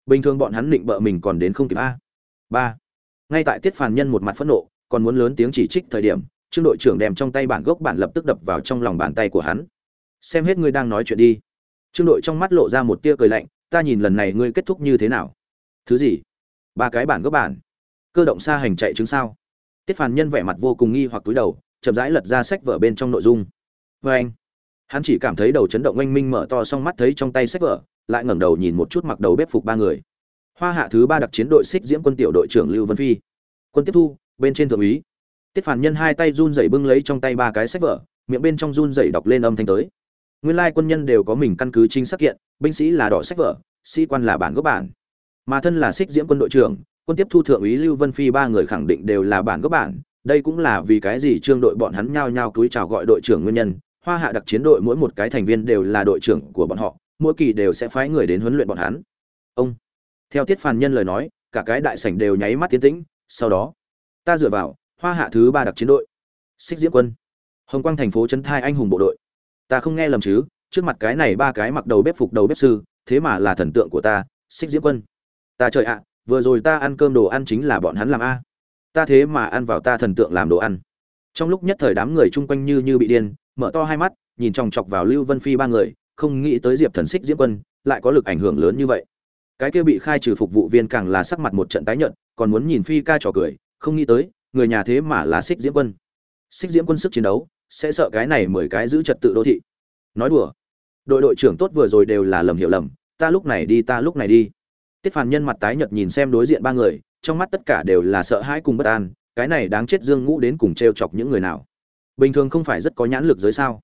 Bình thường bọn hắn định bợ mình còn đến không kịp a. Ba. Ngay tại tiết phản nhân một mặt phẫn nộ còn muốn lớn tiếng chỉ trích thời điểm, trương đội trưởng đem trong tay bản gốc bản lập tức đập vào trong lòng bàn tay của hắn. Xem hết ngươi đang nói chuyện đi. Trương đội trong mắt lộ ra một tia cười lạnh, ta nhìn lần này ngươi kết thúc như thế nào? Thứ gì? Ba cái bản gốc bản. Cơ động xa hành chạy chứng sao? Tiết phàn nhân vẻ mặt vô cùng nghi hoặc túi đầu, chậm rãi lật ra sách vở bên trong nội dung. Vê anh. Hắn chỉ cảm thấy đầu chấn động oanh minh mở to xong mắt thấy trong tay sách vở, lại ngẩng đầu nhìn một chút mặc đầu bếp phục ba người. Hoa hạ thứ ba đặc chiến đội xích diễm quân tiểu đội trưởng lưu vân phi. Quân tiếp thu bên trên thượng úy. Tiết phản nhân hai tay run rẩy bưng lấy trong tay ba cái sách vở, miệng bên trong run rẩy đọc lên âm thanh tới. Nguyên lai quân nhân đều có mình căn cứ chính xác kiện, binh sĩ là đỏ sách vở, sĩ quan là bản gốc bản. Mà thân là xích diễm quân đội trưởng, quân tiếp thu thượng úy lưu vân phi ba người khẳng định đều là bản gốc bản, đây cũng là vì cái gì trương đội bọn hắn nhao nhao cúi chào gọi đội trưởng nguyên nhân. Hoa hạ đặc chiến đội mỗi một cái thành viên đều là đội trưởng của bọn họ, mỗi kỳ đều sẽ phái người đến huấn luyện bọn hắn. Ông, theo tiết phàn nhân lời nói, cả cái đại sảnh đều nháy mắt tiến tĩnh, sau đó ta dựa vào, hoa hạ thứ ba đặc chiến đội. Xích diễm quân. Hồng quang thành phố trấn thai anh hùng bộ đội. Ta không nghe lầm chứ, trước mặt cái này ba cái mặc đầu bếp phục đầu bếp sư, thế mà là thần tượng của ta, xích diễm quân. Ta trời ạ, vừa rồi ta ăn cơm đồ ăn chính là bọn hắn làm a. Ta thế mà ăn vào ta thần tượng làm đồ ăn. Trong lúc nhất thời đám người chung quanh như như bị điên, mở to hai mắt, nhìn chòng chọc vào lưu vân phi ba người, không nghĩ tới diệp thần xích diễm quân lại có lực ảnh hưởng lớn như vậy. Cái kia bị khai trừ phục vụ viên càng là sắc mặt một trận tái nhợt, còn muốn nhìn phi ca trò cười không nghĩ tới, người nhà thế mà là xích diễm quân. Xích diễm quân sức chiến đấu, sẽ sợ cái này mười cái giữ trật tự đô thị. Nói đùa. Đội đội trưởng tốt vừa rồi đều là lầm hiểu lầm, ta lúc này đi, ta lúc này đi. Tiết phàn nhân mặt tái nhợt nhìn xem đối diện ba người, trong mắt tất cả đều là sợ hãi cùng bất an, cái này đáng chết dương ngũ đến cùng t r e o chọc những người nào? Bình thường không phải rất có nhãn lực giới sao?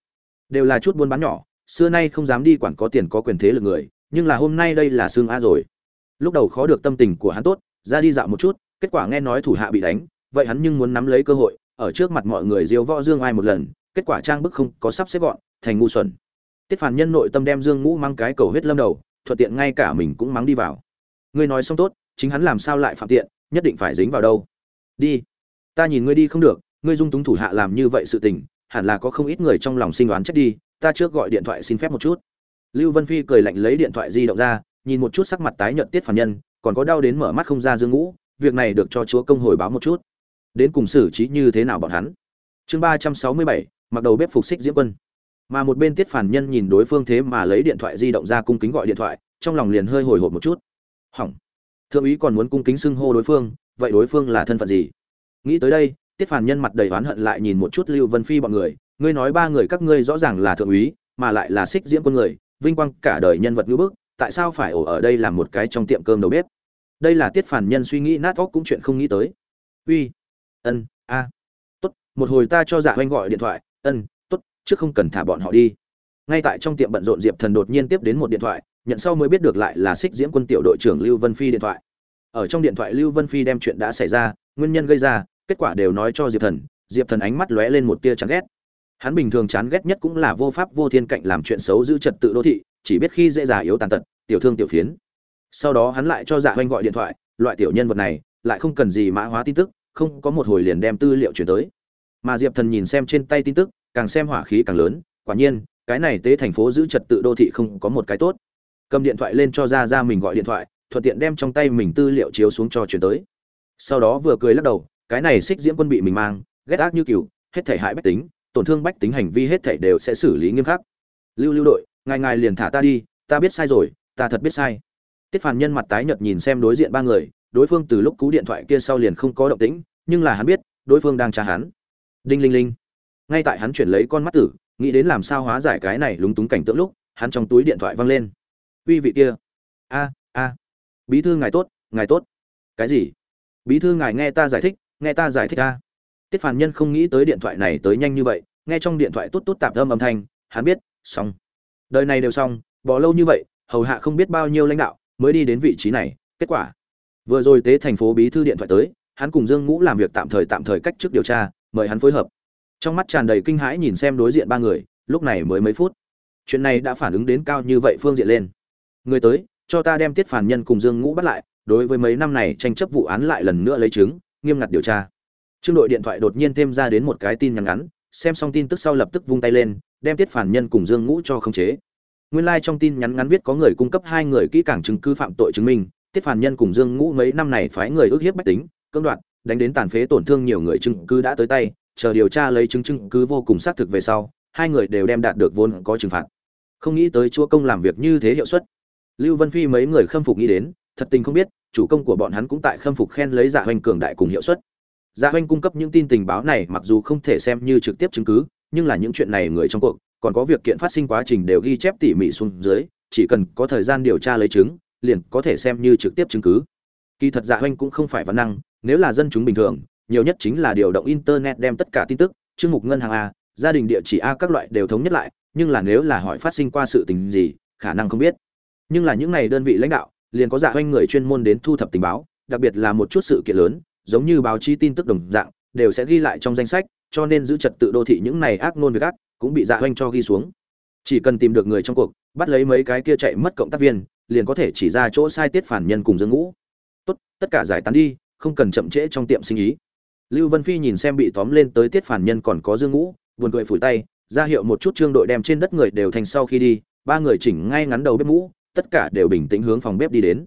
Đều là chút buôn bán nhỏ, xưa nay không dám đi quản có tiền có quyền thế lực người, nhưng là hôm nay đây là xương a rồi. Lúc đầu khó được tâm tình của hắn tốt, ra đi dạo một chút kết quả nghe nói thủ hạ bị đánh, vậy hắn nhưng muốn nắm lấy cơ hội, ở trước mặt mọi người diêu võ dương ai một lần, kết quả trang bức không có sắp xếp gọn, thành ngu xuẩn. Tiết phản nhân nội tâm đem dương ngũ mang cái cầu huyết lâm đầu, thuận tiện ngay cả mình cũng mắng đi vào. Ngươi nói xong tốt, chính hắn làm sao lại phạm tiện, nhất định phải dính vào đâu. Đi, ta nhìn ngươi đi không được, ngươi dung túng thủ hạ làm như vậy sự tình, hẳn là có không ít người trong lòng sinh đoán chết đi, ta trước gọi điện thoại xin phép một chút. Lưu vân phi cười lạnh lấy điện thoại di động ra, nhìn một chút sắc mặt tái nhợt tiết phản nhân, còn có đau đến mở mắt không ra dương ngũ việc này được cho chúa công hồi báo một chút. Đến cùng xử trí như thế nào bọn hắn? Chương ba trăm sáu mươi bảy, mặc đầu bếp phục xích diễm quân. Mà một bên tiết phản nhân nhìn đối phương thế mà lấy điện thoại di động ra cung kính gọi điện thoại, trong lòng liền hơi hồi hộp một chút. Hỏng. Thượng úy còn muốn cung kính xưng hô đối phương, vậy đối phương là thân phận gì? Nghĩ tới đây, tiết phản nhân mặt đầy oán hận lại nhìn một chút lưu vân phi bọn người. Ngươi nói ba người các ngươi rõ ràng là thượng úy, mà lại là xích diễm quân người, vinh quang cả đời nhân vật ngữ bức, tại sao phải ổ ở đây làm một cái trong tiệm cơm đầu bếp? Đây là tiết phản nhân suy nghĩ, nát óc cũng chuyện không nghĩ tới. Uy, ân, a, tốt, một hồi ta cho dạ oanh gọi điện thoại. Ân, tốt, trước không cần thả bọn họ đi. Ngay tại trong tiệm bận rộn, diệp thần đột nhiên tiếp đến một điện thoại, nhận sau mới biết được lại là xích diễm quân tiểu đội trưởng lưu vân phi điện thoại. Ở trong điện thoại lưu vân phi đem chuyện đã xảy ra, nguyên nhân gây ra, kết quả đều nói cho diệp thần. Diệp thần ánh mắt lóe lên một tia chán ghét. Hắn bình thường chán ghét nhất cũng là vô pháp vô thiên cạnh làm chuyện xấu giữ trật tự đô thị, chỉ biết khi dễ già yếu tàn tật, tiểu thương tiểu phiến sau đó hắn lại cho dạ oanh gọi điện thoại, loại tiểu nhân vật này, lại không cần gì mã hóa tin tức, không có một hồi liền đem tư liệu chuyển tới. Mà diệp thần nhìn xem trên tay tin tức, càng xem hỏa khí càng lớn, quả nhiên, cái này tế thành phố giữ trật tự đô thị không có một cái tốt. Cầm điện thoại lên cho ra ra mình gọi điện thoại, thuận tiện đem trong tay mình tư liệu chiếu xuống cho chuyển tới. Sau đó vừa cười lắc đầu, cái này xích diễm quân bị mình mang, ghét ác như cừu, hết thể hại bách tính, tổn thương bách tính hành vi hết thể đều sẽ xử lý nghiêm khắc. Lưu lưu đội, ngài ngài liền thả ta đi, ta biết sai rồi, ta thật biết sai tiết Phàm nhân mặt tái nhợt nhìn xem đối diện ba người, đối phương từ lúc cú điện thoại kia sau liền không có động tĩnh, nhưng là hắn biết, đối phương đang tra hắn. Đinh linh linh. Ngay tại hắn chuyển lấy con mắt tử, nghĩ đến làm sao hóa giải cái này lúng túng cảnh tượng lúc, hắn trong túi điện thoại văng lên. Uy vị kia. A a. Bí thư ngài tốt ngài tốt. Cái gì? Bí thư ngài nghe ta giải thích, nghe ta giải thích a. Tiết Phàm nhân không nghĩ tới điện thoại này tới nhanh như vậy, nghe trong điện thoại tốt tốt tạp âm âm thanh, hắn biết, xong. Đời này đều xong, bỏ lâu như vậy, hầu hạ không biết bao nhiêu lãnh đạo mới đi đến vị trí này, kết quả. Vừa rồi tế thành phố bí thư điện thoại tới, hắn cùng dương ngũ làm việc tạm thời tạm thời cách trước điều tra, mời hắn phối hợp. Trong mắt tràn đầy kinh hãi nhìn xem đối diện ba người, lúc này mới mấy phút. Chuyện này đã phản ứng đến cao như vậy phương diện lên. Người tới, cho ta đem tiết phản nhân cùng dương ngũ bắt lại, đối với mấy năm này tranh chấp vụ án lại lần nữa lấy chứng, nghiêm ngặt điều tra. Trương đội điện thoại đột nhiên thêm ra đến một cái tin nhắn ngắn, xem xong tin tức sau lập tức vung tay lên, đem tiết phản nhân cùng dương ngũ cho khống chế nguyên lai trong tin nhắn ngắn viết có người cung cấp hai người kỹ càng chứng cứ phạm tội chứng minh, tiết phản nhân cùng dương ngũ mấy năm này phái người ước hiếp bách tính, cưỡng đoạt, đánh đến tàn phế tổn thương nhiều người chứng cứ đã tới tay, chờ điều tra lấy chứng chứng cứ vô cùng xác thực về sau, hai người đều đem đạt được vốn có trừng phạt. Không nghĩ tới chúa công làm việc như thế hiệu suất. Lưu vân phi mấy người khâm phục nghĩ đến, thật tình không biết, chủ công của bọn hắn cũng tại khâm phục khen lấy dạ hoành cường đại cùng hiệu suất. Dạ hoành cung cấp những tin tình báo này mặc dù không thể xem như trực tiếp chứng cứ, nhưng là những chuyện này người trong cuộc còn có việc kiện phát sinh quá trình đều ghi chép tỉ mỉ xuống dưới, chỉ cần có thời gian điều tra lấy chứng, liền có thể xem như trực tiếp chứng cứ. Kỳ thật dạ hoanh cũng không phải văn năng, nếu là dân chúng bình thường, nhiều nhất chính là điều động internet đem tất cả tin tức, chương mục ngân hàng a, gia đình địa chỉ a các loại đều thống nhất lại, nhưng là nếu là hỏi phát sinh qua sự tình gì, khả năng không biết. Nhưng là những này đơn vị lãnh đạo, liền có dạ hoanh người chuyên môn đến thu thập tình báo, đặc biệt là một chút sự kiện lớn, giống như báo chí tin tức đồng dạng, đều sẽ ghi lại trong danh sách, cho nên giữ trật tự đô thị những này ác nôn việc ác cũng bị dạ hoanh cho ghi xuống. Chỉ cần tìm được người trong cuộc, bắt lấy mấy cái kia chạy mất cộng tác viên, liền có thể chỉ ra chỗ sai tiết phản nhân cùng dương ngũ. Tốt, tất cả giải tán đi, không cần chậm trễ trong tiệm sinh ý. Lưu vân phi nhìn xem bị tóm lên tới tiết phản nhân còn có dương ngũ, buồn cười phủi tay, ra hiệu một chút trương đội đem trên đất người đều thành sau khi đi, ba người chỉnh ngay ngắn đầu bếp mũ, tất cả đều bình tĩnh hướng phòng bếp đi đến.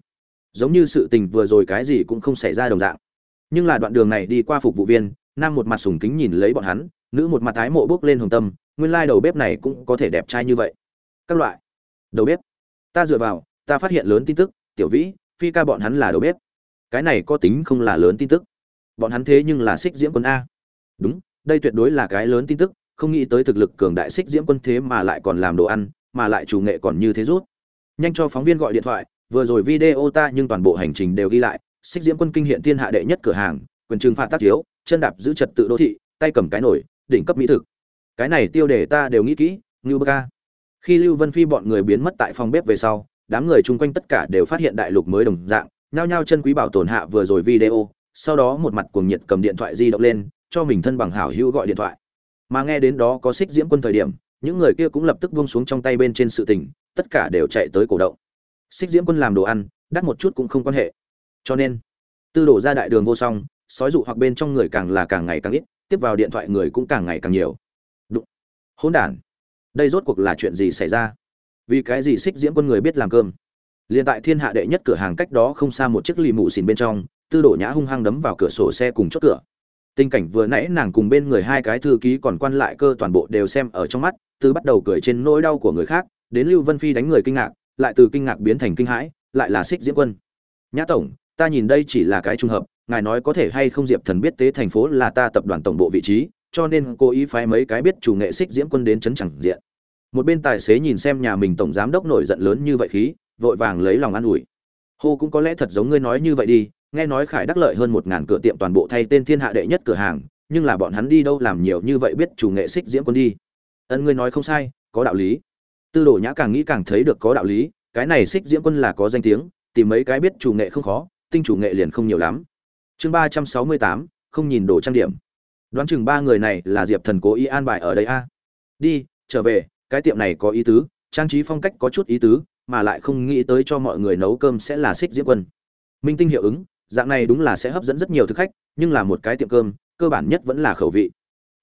Giống như sự tình vừa rồi cái gì cũng không xảy ra đồng dạng. Nhưng là đoạn đường này đi qua phục vụ viên, nam một mặt sùng kính nhìn lấy bọn hắn, nữ một mặt ái mộ bước lên hồng tâm nguyên lai đầu bếp này cũng có thể đẹp trai như vậy. Các loại. Đầu bếp. Ta dựa vào, ta phát hiện lớn tin tức, tiểu vĩ, phi ca bọn hắn là đầu bếp. Cái này có tính không là lớn tin tức. Bọn hắn thế nhưng là xích diễm quân a. Đúng, đây tuyệt đối là cái lớn tin tức, không nghĩ tới thực lực cường đại xích diễm quân thế mà lại còn làm đồ ăn, mà lại chủ nghệ còn như thế rút. Nhanh cho phóng viên gọi điện thoại, vừa rồi video ta nhưng toàn bộ hành trình đều ghi lại, xích diễm quân kinh hiện thiên hạ đệ nhất cửa hàng, quyền trừng phạt tác thiếu, chân đạp giữ trật tự đô thị, tay cầm cái nổi, đỉnh cấp mỹ thực cái này tiêu đề ta đều nghĩ kỹ, ngưu bơ ca. Khi lưu vân phi bọn người biến mất tại phòng bếp về sau, đám người chung quanh tất cả đều phát hiện đại lục mới đồng dạng, nhao nhao chân quý bảo tồn hạ vừa rồi video, sau đó một mặt cuồng nhiệt cầm điện thoại di động lên, cho mình thân bằng hảo hữu gọi điện thoại. Mà nghe đến đó có xích diễm quân thời điểm, những người kia cũng lập tức buông xuống trong tay bên trên sự tình, tất cả đều chạy tới cổ động. Xích diễm quân làm đồ ăn, đắt một chút cũng không quan hệ. Cho nên, tư đổ ra đại đường vô song, sói dụ hoặc bên trong người càng là càng ngày càng ít, tiếp vào điện thoại người cũng càng ngày càng nhiều hỗn đản. Đây rốt cuộc là chuyện gì xảy ra? Vì cái gì xích diễm quân người biết làm cơm? Liền tại thiên hạ đệ nhất cửa hàng cách đó không xa một chiếc lì mụ xìn bên trong, tư đổ nhã hung hăng đấm vào cửa sổ xe cùng chốt cửa. Tình cảnh vừa nãy nàng cùng bên người hai cái thư ký còn quan lại cơ toàn bộ đều xem ở trong mắt, từ bắt đầu cười trên nỗi đau của người khác, đến lưu vân phi đánh người kinh ngạc, lại từ kinh ngạc biến thành kinh hãi, lại là xích diễm quân. Nhã tổng, ta nhìn đây chỉ là cái trùng hợp, ngài nói có thể hay không diệp thần biết tế thành phố là ta tập đoàn tổng bộ vị trí cho nên cố ý phái mấy cái biết chủ nghệ xích diễm quân đến chấn chẳng diện. Một bên tài xế nhìn xem nhà mình tổng giám đốc nổi giận lớn như vậy khí, vội vàng lấy lòng an ủi. Hô cũng có lẽ thật giống ngươi nói như vậy đi, nghe nói khải đắc lợi hơn một ngàn cửa tiệm toàn bộ thay tên thiên hạ đệ nhất cửa hàng, nhưng là bọn hắn đi đâu làm nhiều như vậy biết chủ nghệ xích diễm quân đi? Ân ngươi nói không sai, có đạo lý. Tư đồ nhã càng nghĩ càng thấy được có đạo lý, cái này xích diễm quân là có danh tiếng, tìm mấy cái biết chủ nghệ không khó, tinh chủ nghệ liền không nhiều lắm. Chương ba trăm sáu mươi tám, không nhìn đồ trang điểm đoán chừng ba người này là diệp thần cố ý an bài ở đây a. Đi, trở về, cái tiệm này có ý tứ, trang trí phong cách có chút ý tứ, mà lại không nghĩ tới cho mọi người nấu cơm sẽ là xích diễm quân. Minh tinh hiệu ứng, dạng này đúng là sẽ hấp dẫn rất nhiều thực khách, nhưng là một cái tiệm cơm, cơ bản nhất vẫn là khẩu vị.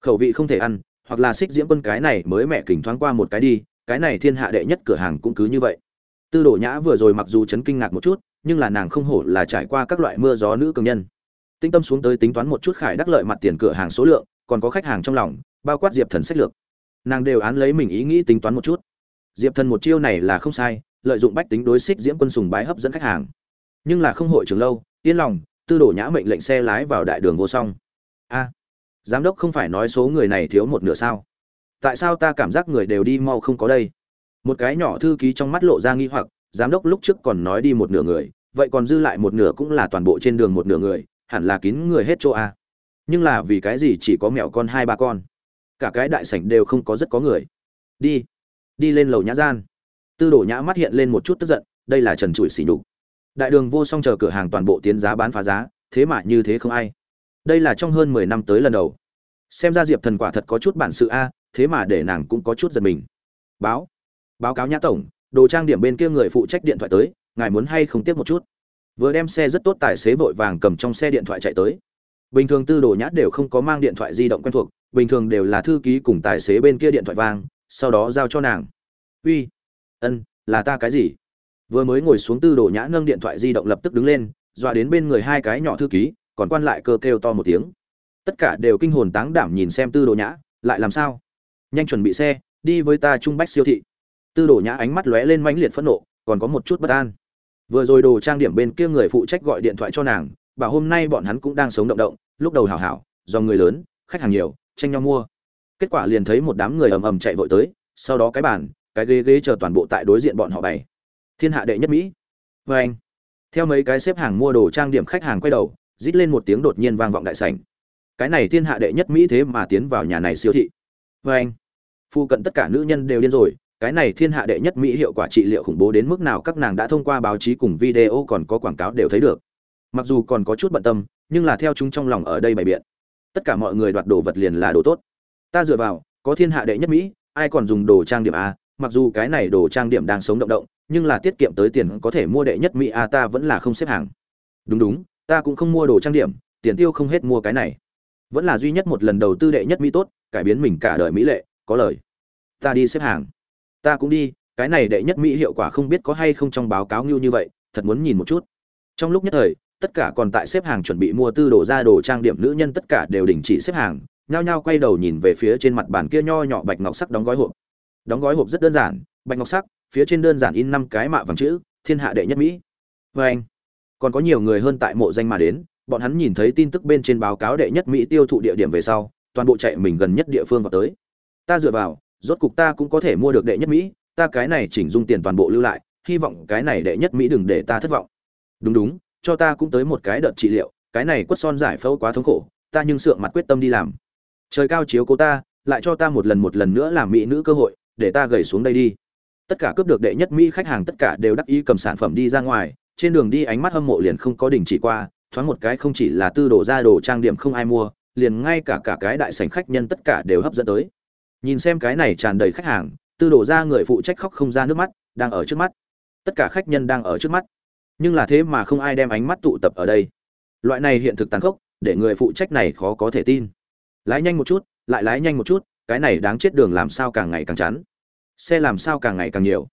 Khẩu vị không thể ăn, hoặc là xích diễm quân cái này mới mẹ kỉnh thoáng qua một cái đi, cái này thiên hạ đệ nhất cửa hàng cũng cứ như vậy. Tư đồ nhã vừa rồi mặc dù chấn kinh ngạc một chút, nhưng là nàng không hổ là trải qua các loại mưa gió nữ cường nhân tinh tâm xuống tới tính toán một chút khải đắc lợi mặt tiền cửa hàng số lượng, còn có khách hàng trong lòng, bao quát diệp thần sách lược. Nàng đều án lấy mình ý nghĩ tính toán một chút. Diệp thần một chiêu này là không sai, lợi dụng bách tính đối xích diễm quân sùng bái hấp dẫn khách hàng. Nhưng là không hội trường lâu, yên lòng, tư đổ nhã mệnh lệnh xe lái vào đại đường vô song. A, giám đốc không phải nói số người này thiếu một nửa sao? Tại sao ta cảm giác người đều đi mau không có đây? Một cái nhỏ thư ký trong mắt lộ ra nghi hoặc, giám đốc lúc trước còn nói đi một nửa người, vậy còn dư lại một nửa cũng là toàn bộ trên đường một nửa người hẳn là kín người hết chỗ a. Nhưng là vì cái gì chỉ có mẹo con hai ba con? Cả cái đại sảnh đều không có rất có người. Đi đi lên lầu nhã gian. Tư đổ nhã mắt hiện lên một chút tức giận, đây là trần trụi xỉ nhục. Đại đường vô song chờ cửa hàng toàn bộ tiến giá bán phá giá, thế mà như thế không ai. Đây là trong hơn mười năm tới lần đầu. Xem ra diệp thần quả thật có chút bản sự a, thế mà để nàng cũng có chút giật mình. Báo báo cáo nhã tổng, đồ trang điểm bên kia người phụ trách điện thoại tới, ngài muốn hay không tiếp một chút? Vừa đem xe rất tốt tài xế vội vàng cầm trong xe điện thoại chạy tới. Bình thường tư đồ nhã đều không có mang điện thoại di động quen thuộc, bình thường đều là thư ký cùng tài xế bên kia điện thoại vang, sau đó giao cho nàng. Uy, ân, là ta cái gì? Vừa mới ngồi xuống tư đồ nhã nâng điện thoại di động lập tức đứng lên, dọa đến bên người hai cái nhỏ thư ký, còn quan lại cơ kêu to một tiếng. Tất cả đều kinh hồn táng đảm nhìn xem tư đồ nhã, lại làm sao? Nhanh chuẩn bị xe, đi với ta trung bách siêu thị. Tư đồ nhã ánh mắt lóe lên mãnh liệt phẫn nộ, còn có một chút bất an vừa rồi đồ trang điểm bên kia người phụ trách gọi điện thoại cho nàng, bảo hôm nay bọn hắn cũng đang sống động động, lúc đầu hảo hảo, do người lớn, khách hàng nhiều, tranh nhau mua. Kết quả liền thấy một đám người ầm ầm chạy vội tới, sau đó cái bàn, cái ghế ghế chờ toàn bộ tại đối diện bọn họ bày. Thiên hạ đệ nhất mỹ. Vê anh, theo mấy cái xếp hàng mua đồ trang điểm khách hàng quay đầu, rít lên một tiếng đột nhiên vang vọng đại sảnh. Cái này thiên hạ đệ nhất mỹ thế mà tiến vào nhà này siêu thị. Vê anh, phu cận tất cả nữ nhân đều điên rồi cái này thiên hạ đệ nhất mỹ hiệu quả trị liệu khủng bố đến mức nào các nàng đã thông qua báo chí cùng video còn có quảng cáo đều thấy được. Mặc dù còn có chút bận tâm, nhưng là theo chúng trong lòng ở đây bày biện. Tất cả mọi người đoạt đồ vật liền là đồ tốt. Ta dựa vào, có thiên hạ đệ nhất mỹ, ai còn dùng đồ trang điểm a mặc dù cái này đồ trang điểm đang sống động động, nhưng là tiết kiệm tới tiền có thể mua đệ nhất mỹ a ta vẫn là không xếp hàng. Đúng đúng, ta cũng không mua đồ trang điểm, tiền tiêu không hết mua cái này. Vẫn là duy nhất một lần đầu tư đệ nhất mỹ tốt, cải biến mình cả đời mỹ lệ, có lời. Ta đi xếp hàng ta cũng đi, cái này đệ nhất mỹ hiệu quả không biết có hay không trong báo cáo như như vậy, thật muốn nhìn một chút. Trong lúc nhất thời, tất cả còn tại xếp hàng chuẩn bị mua tư đồ ra đồ trang điểm nữ nhân tất cả đều đình chỉ xếp hàng, nhao nhao quay đầu nhìn về phía trên mặt bàn kia nho nhỏ bạch ngọc sắc đóng gói hộp. Đóng gói hộp rất đơn giản, bạch ngọc sắc, phía trên đơn giản in năm cái mạ vàng chữ, thiên hạ đệ nhất mỹ. Vê anh, còn có nhiều người hơn tại mộ danh mà đến, bọn hắn nhìn thấy tin tức bên trên báo cáo đệ nhất mỹ tiêu thụ địa điểm về sau, toàn bộ chạy mình gần nhất địa phương vào tới. Ta dựa vào rốt cục ta cũng có thể mua được đệ nhất mỹ, ta cái này chỉnh dung tiền toàn bộ lưu lại, hy vọng cái này đệ nhất mỹ đừng để ta thất vọng. Đúng đúng, cho ta cũng tới một cái đợt trị liệu, cái này quất son giải phẫu quá thống khổ, ta nhưng sượng mặt quyết tâm đi làm. Trời cao chiếu cố ta, lại cho ta một lần một lần nữa làm mỹ nữ cơ hội, để ta gầy xuống đây đi. Tất cả cướp được đệ nhất mỹ khách hàng tất cả đều đắc ý cầm sản phẩm đi ra ngoài, trên đường đi ánh mắt hâm mộ liền không có đình chỉ qua, thoáng một cái không chỉ là tư đồ ra đồ trang điểm không ai mua, liền ngay cả cả cái đại sảnh khách nhân tất cả đều hấp dẫn tới nhìn xem cái này tràn đầy khách hàng, tư đổ ra người phụ trách khóc không ra nước mắt, đang ở trước mắt. Tất cả khách nhân đang ở trước mắt. Nhưng là thế mà không ai đem ánh mắt tụ tập ở đây. Loại này hiện thực tàn khốc, để người phụ trách này khó có thể tin. Lái nhanh một chút, lại lái nhanh một chút, cái này đáng chết đường làm sao càng ngày càng chán. Xe làm sao càng ngày càng nhiều.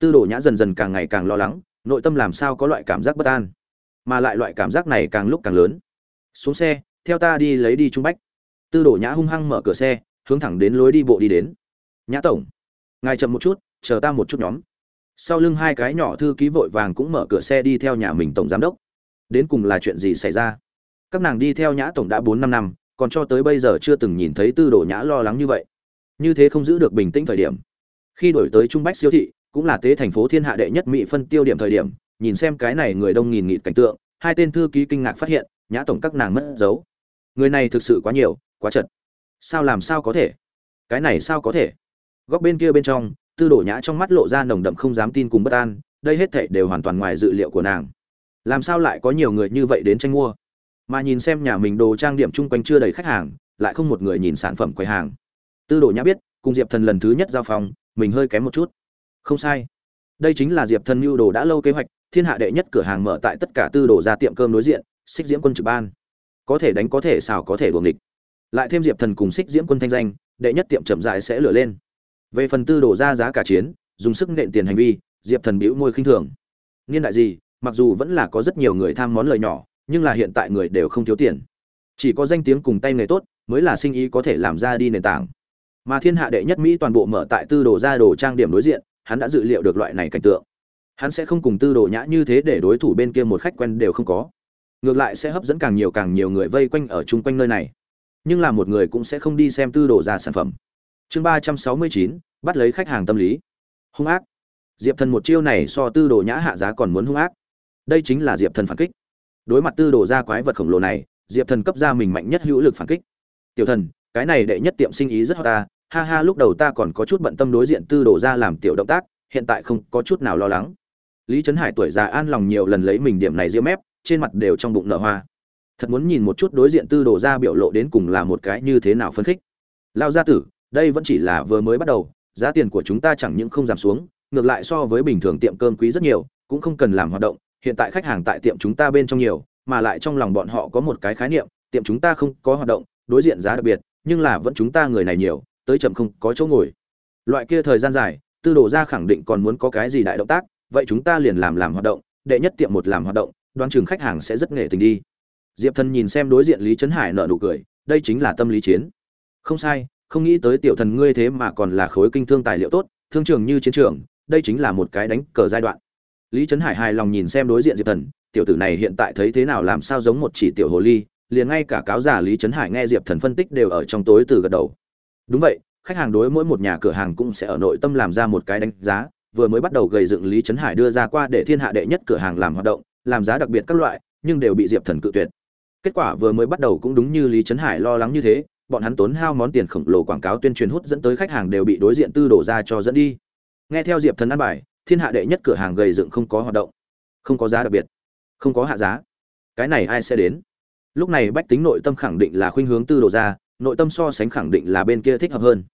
Tư đồ nhã dần dần càng ngày càng lo lắng, nội tâm làm sao có loại cảm giác bất an. Mà lại loại cảm giác này càng lúc càng lớn. Xuống xe, theo ta đi lấy đi trung bách. Tư đồ nhã hung hăng mở cửa xe hướng thẳng đến lối đi bộ đi đến. Nhã tổng, ngài chậm một chút, chờ ta một chút nhóm. Sau lưng hai cái nhỏ thư ký vội vàng cũng mở cửa xe đi theo nhà mình tổng giám đốc. Đến cùng là chuyện gì xảy ra? Các nàng đi theo nhã tổng đã bốn năm năm, còn cho tới bây giờ chưa từng nhìn thấy tư đồ nhã lo lắng như vậy. Như thế không giữ được bình tĩnh thời điểm. Khi đổi tới trung bách siêu thị, cũng là tế thành phố thiên hạ đệ nhất mỹ phân tiêu điểm thời điểm, nhìn xem cái này người đông nghìn nghịt cảnh tượng, hai tên thư ký kinh ngạc phát hiện, nhã tổng các nàng mất dấu. Người này thực sự quá nhiều, quá chật sao làm sao có thể? Cái này sao có thể? Góc bên kia bên trong, tư đổ nhã trong mắt lộ ra nồng đậm không dám tin cùng bất an, đây hết thảy đều hoàn toàn ngoài dự liệu của nàng. Làm sao lại có nhiều người như vậy đến tranh mua? Mà nhìn xem nhà mình đồ trang điểm chung quanh chưa đầy khách hàng, lại không một người nhìn sản phẩm quầy hàng. Tư đồ nhã biết, cùng diệp thần lần thứ nhất giao phòng, mình hơi kém một chút. Không sai. Đây chính là diệp thần mưu đồ đã lâu kế hoạch, thiên hạ đệ nhất cửa hàng mở tại tất cả tư đồ ra tiệm cơm đối diện, xích diễm quân trực ban. Có thể đánh có thể xào có thể đuồng địch lại thêm diệp thần cùng xích diễm quân thanh danh, đệ nhất tiệm chậm dại sẽ lửa lên. Về phần tư đồ ra giá cả chiến, dùng sức nện tiền hành vi, diệp thần bĩu môi khinh thường. Niên đại gì, mặc dù vẫn là có rất nhiều người tham món lời nhỏ, nhưng là hiện tại người đều không thiếu tiền. Chỉ có danh tiếng cùng tay nghề tốt, mới là sinh ý có thể làm ra đi nền tảng. Mà thiên hạ đệ nhất mỹ toàn bộ mở tại tư đồ ra đồ trang điểm đối diện, hắn đã dự liệu được loại này cảnh tượng. Hắn sẽ không cùng tư đồ nhã như thế để đối thủ bên kia một khách quen đều không có. Ngược lại sẽ hấp dẫn càng nhiều càng nhiều người vây quanh ở chung quanh nơi này nhưng là một người cũng sẽ không đi xem tư đồ ra sản phẩm. Chương ba trăm sáu mươi chín, bắt lấy khách hàng tâm lý. Hung ác. Diệp thần một chiêu này so tư đồ nhã hạ giá còn muốn hung ác. Đây chính là diệp thần phản kích. Đối mặt tư đồ ra quái vật khổng lồ này, diệp thần cấp ra mình mạnh nhất hữu lực phản kích. Tiểu thần, cái này đệ nhất tiệm sinh ý rất hot ta. Ha ha, lúc đầu ta còn có chút bận tâm đối diện tư đồ ra làm tiểu động tác, hiện tại không có chút nào lo lắng. Lý trấn hải tuổi già an lòng nhiều lần lấy mình điểm này diễm mép, trên mặt đều trong bụng nở hoa thật muốn nhìn một chút đối diện tư đồ ra biểu lộ đến cùng là một cái như thế nào phấn khích. Lao gia tử, đây vẫn chỉ là vừa mới bắt đầu, giá tiền của chúng ta chẳng những không giảm xuống, ngược lại so với bình thường tiệm cơm quý rất nhiều, cũng không cần làm hoạt động, hiện tại khách hàng tại tiệm chúng ta bên trong nhiều, mà lại trong lòng bọn họ có một cái khái niệm, tiệm chúng ta không có hoạt động, đối diện giá đặc biệt, nhưng là vẫn chúng ta người này nhiều, tới chậm không có chỗ ngồi. Loại kia thời gian dài, tư đồ ra khẳng định còn muốn có cái gì đại động tác, vậy chúng ta liền làm làm hoạt động, đệ nhất tiệm một làm hoạt động, đoán chừng khách hàng sẽ rất nghệ tình đi diệp thần nhìn xem đối diện lý trấn hải nợ nụ cười, đây chính là tâm lý chiến. Không sai, không nghĩ tới tiểu thần ngươi thế mà còn là khối kinh thương tài liệu tốt, thương trường như chiến trường, đây chính là một cái đánh cờ giai đoạn. Lý trấn hải hài lòng nhìn xem đối diện diệp thần, tiểu tử này hiện tại thấy thế nào làm sao giống một chỉ tiểu hồ ly, liền ngay cả cáo giả lý trấn hải nghe diệp thần phân tích đều ở trong tối từ gật đầu. Đúng vậy, khách hàng đối mỗi một nhà cửa hàng cũng sẽ ở nội tâm làm ra một cái đánh giá, vừa mới bắt đầu gầy dựng lý trấn hải đưa ra qua để thiên hạ đệ nhất cửa hàng làm hoạt động, làm giá đặc biệt các loại, nhưng đều bị diệp thần cự tuyệt kết quả vừa mới bắt đầu cũng đúng như lý trấn hải lo lắng như thế, bọn hắn tốn hao món tiền khổng lồ quảng cáo tuyên truyền hút dẫn tới khách hàng đều bị đối diện tư đổ ra cho dẫn đi. Nghe theo diệp thần ăn bài, thiên hạ đệ nhất cửa hàng gầy dựng không có hoạt động. Không có giá đặc biệt. Không có hạ giá. Cái này ai sẽ đến? Lúc này bách tính nội tâm khẳng định là khuynh hướng tư đồ ra, nội tâm so sánh khẳng định là bên kia thích hợp hơn.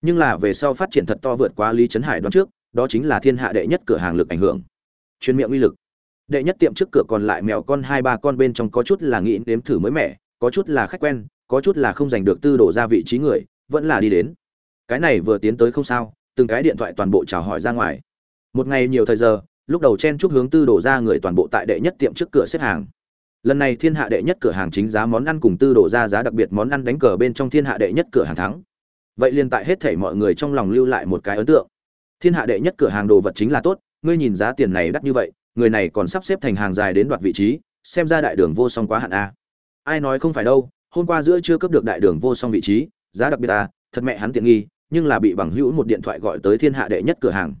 Nhưng là về sau phát triển thật to vượt quá lý trấn hải đoán trước, đó chính là thiên hạ đệ nhất cửa hàng lực ảnh hưởng. Chuyên miệng uy lực đệ nhất tiệm trước cửa còn lại mèo con hai ba con bên trong có chút là nghĩ nếm thử mới mẻ, có chút là khách quen, có chút là không giành được tư đổ ra vị trí người, vẫn là đi đến. Cái này vừa tiến tới không sao, từng cái điện thoại toàn bộ chào hỏi ra ngoài. Một ngày nhiều thời giờ, lúc đầu chen chúc hướng tư đổ ra người toàn bộ tại đệ nhất tiệm trước cửa xếp hàng. Lần này thiên hạ đệ nhất cửa hàng chính giá món ăn cùng tư đổ ra giá đặc biệt món ăn đánh cờ bên trong thiên hạ đệ nhất cửa hàng thắng. Vậy liên tại hết thảy mọi người trong lòng lưu lại một cái ấn tượng. Thiên hạ đệ nhất cửa hàng đồ vật chính là tốt, ngươi nhìn giá tiền này đắt như vậy người này còn sắp xếp thành hàng dài đến đoạt vị trí, xem ra đại đường vô song quá hạn a. Ai nói không phải đâu, hôm qua giữa chưa cấp được đại đường vô song vị trí, giá đặc biệt a thật mẹ hắn tiện nghi, nhưng là bị bằng hữu một điện thoại gọi tới thiên hạ đệ nhất cửa hàng.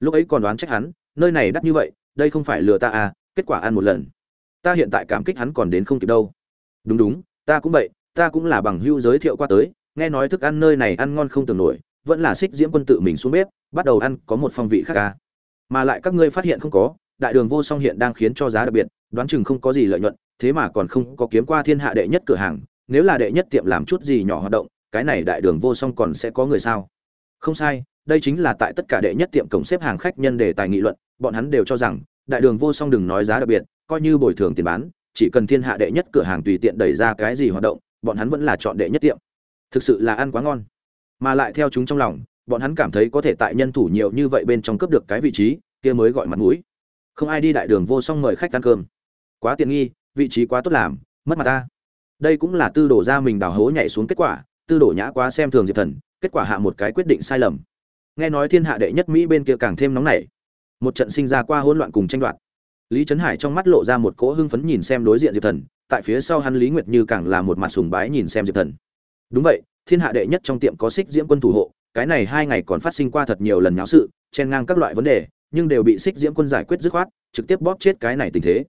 Lúc ấy còn đoán trách hắn, nơi này đắt như vậy, đây không phải lừa ta à kết quả ăn một lần. Ta hiện tại cảm kích hắn còn đến không kịp đâu. Đúng đúng, ta cũng vậy, ta cũng là bằng hữu giới thiệu qua tới, nghe nói thức ăn nơi này ăn ngon không tưởng nổi, vẫn là xích diễm quân tự mình xuống bếp, bắt đầu ăn có một phong vị khác à. mà lại các ngươi phát hiện không có đại đường vô song hiện đang khiến cho giá đặc biệt, đoán chừng không có gì lợi nhuận, thế mà còn không có kiếm qua thiên hạ đệ nhất cửa hàng, nếu là đệ nhất tiệm làm chút gì nhỏ hoạt động, cái này đại đường vô song còn sẽ có người sao? Không sai, đây chính là tại tất cả đệ nhất tiệm cổng xếp hàng khách nhân để tài nghị luận, bọn hắn đều cho rằng, đại đường vô song đừng nói giá đặc biệt, coi như bồi thường tiền bán, chỉ cần thiên hạ đệ nhất cửa hàng tùy tiện đẩy ra cái gì hoạt động, bọn hắn vẫn là chọn đệ nhất tiệm. Thực sự là ăn quá ngon. Mà lại theo chúng trong lòng, bọn hắn cảm thấy có thể tại nhân thủ nhiều như vậy bên trong cướp được cái vị trí, kia mới gọi mặt mũi không ai đi đại đường vô song mời khách ăn cơm. Quá tiện nghi, vị trí quá tốt làm, mất mặt ta. Đây cũng là tư đổ ra mình đào hố nhảy xuống kết quả, tư đổ nhã quá xem thường diệp thần, kết quả hạ một cái quyết định sai lầm. Nghe nói thiên hạ đệ nhất mỹ bên kia càng thêm nóng nảy. Một trận sinh ra qua hỗn loạn cùng tranh đoạt. Lý trấn hải trong mắt lộ ra một cỗ hưng phấn nhìn xem đối diện diệp thần, tại phía sau hắn lý nguyệt như càng là một mặt sùng bái nhìn xem diệp thần. Đúng vậy, thiên hạ đệ nhất trong tiệm có xích diễm quân thủ hộ, cái này hai ngày còn phát sinh qua thật nhiều lần nháo sự, chen ngang các loại vấn đề nhưng đều bị xích diễm quân giải quyết dứt khoát, trực tiếp bóp chết cái này tình thế.